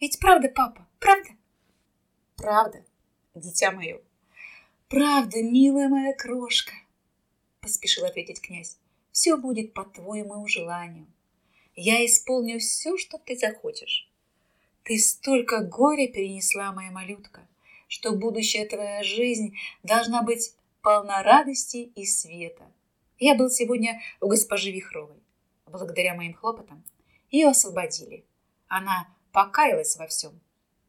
Ведь правда, папа, правда?» «Правда, дитя мое. Правда, милая моя крошка поспешил ответить князь. Все будет по твоему желанию. Я исполню все, что ты захочешь. Ты столько горя перенесла, моя малютка, что будущая твоя жизнь должна быть полна радости и света. Я был сегодня у госпожи Вихровой. Благодаря моим хлопотам ее освободили. Она покаялась во всем.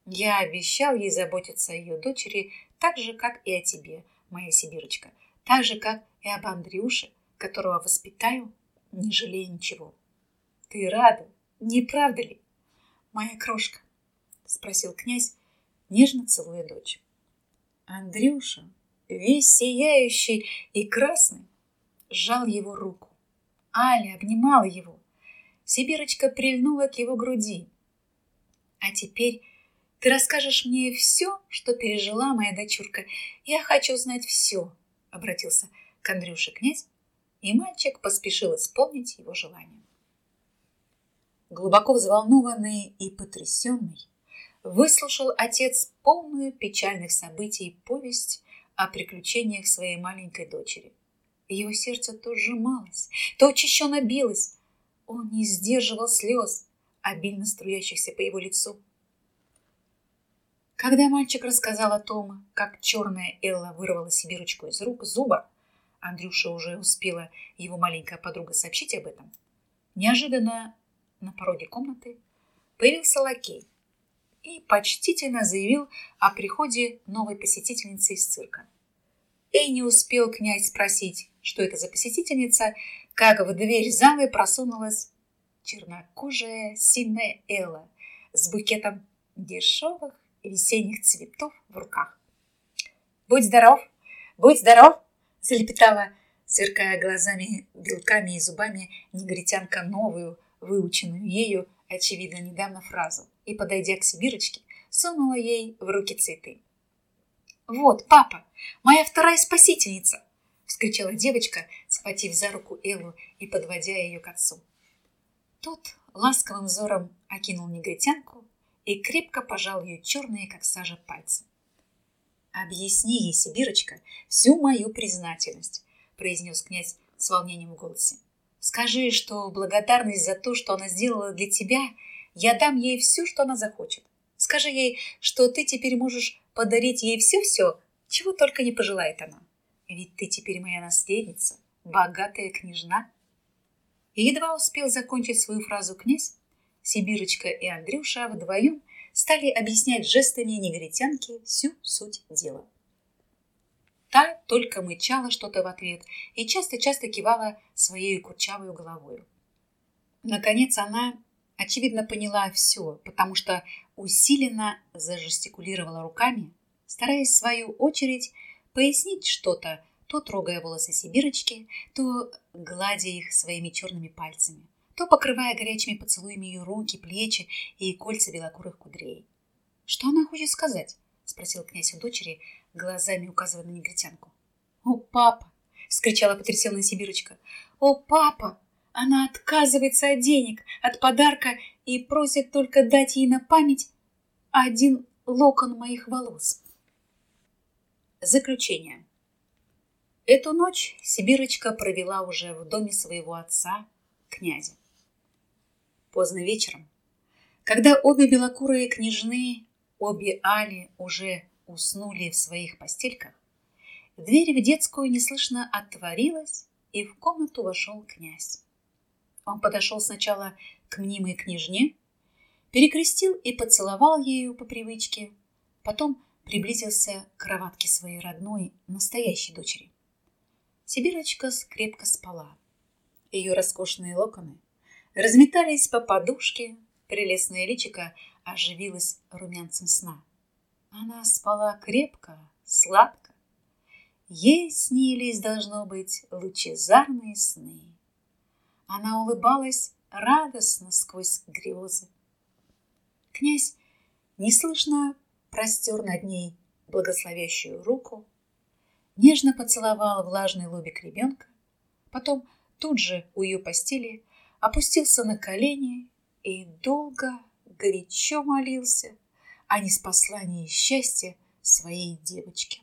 Я обещал ей заботиться о ее дочери так же, как и о тебе, моя Сибирочка, так же, как и об Андрюше, которого воспитаю, не жалея ничего. Ты рада, не правда ли, моя крошка? Спросил князь, нежно целуя дочь. Андрюша, весь сияющий и красный, сжал его руку. Аля обнимала его. Сибирочка прильнула к его груди. А теперь ты расскажешь мне все, что пережила моя дочурка. Я хочу знать все, обратился к Андрюше князь, и мальчик поспешил исполнить его желание. Глубоко взволнованный и потрясенный, выслушал отец полную печальных событий повесть о приключениях своей маленькой дочери. Его сердце то сжималось, то учащенно билось. Он не сдерживал слез, обильно струящихся по его лицу. Когда мальчик рассказал о том, как черная Элла вырвала себе ручку из рук зуба, Андрюша уже успела его маленькая подруга сообщить об этом. Неожиданно на пороге комнаты появился лакей и почтительно заявил о приходе новой посетительницы из цирка. И не успел князь спросить, что это за посетительница, как в дверь залы просунулась чернокожая сильная Элла с букетом дешевых весенних цветов в руках. «Будь здоров! Будь здоров!» залепетала, сверкая глазами, белками и зубами, негритянка новую, выученную ею, очевидно, недавно фразу, и, подойдя к Сибирочке, сунула ей в руки цветы. «Вот, папа, моя вторая спасительница!» вскричала девочка, схватив за руку Эллу и подводя ее к отцу. Тот ласковым взором окинул негритянку и крепко пожал ее черные, как сажа, пальцы. «Объясни ей, Сибирочка, всю мою признательность», произнес князь с волнением в голосе. «Скажи, что благодарность за то, что она сделала для тебя, я дам ей все, что она захочет. Скажи ей, что ты теперь можешь подарить ей все-все, чего только не пожелает она. Ведь ты теперь моя наследница, богатая княжна». И едва успел закончить свою фразу князь, Сибирочка и Андрюша вдвоем стали объяснять жестами негритянки всю суть дела. Та только мычала что-то в ответ и часто-часто кивала своей курчавой головой. Наконец она, очевидно, поняла все, потому что усиленно зажестикулировала руками, стараясь в свою очередь пояснить что-то, то трогая волосы Сибирочки, то гладя их своими черными пальцами то покрывая горячими поцелуями ее руки, плечи и кольца белокурых кудрей. «Что она хочет сказать?» — спросил князь у дочери, глазами указывая на негритянку. «О, папа!» — скричала потрясенная Сибирочка. «О, папа! Она отказывается от денег, от подарка и просит только дать ей на память один локон моих волос». Заключение. Эту ночь Сибирочка провела уже в доме своего отца, князя. Поздно вечером, когда обе белокурые княжны, обе Али уже уснули в своих постельках, дверь в детскую неслышно отворилась, и в комнату вошел князь. Он подошел сначала к мнимой княжне, перекрестил и поцеловал ею по привычке, потом приблизился к кроватке своей родной, настоящей дочери. Сибирочка крепко спала. Ее роскошные локоны разметались по подушке, прелестное личико оживилось румянцем сна. Она спала крепко, сладко. Ей снились, должно быть, лучезарные сны. Она улыбалась радостно сквозь грезы. Князь неслышно простер над ней благословящую руку, нежно поцеловал влажный лобик ребенка, потом тут же у ее постели опустился на колени и долго, горячо молился о неспослании счастья своей девочке.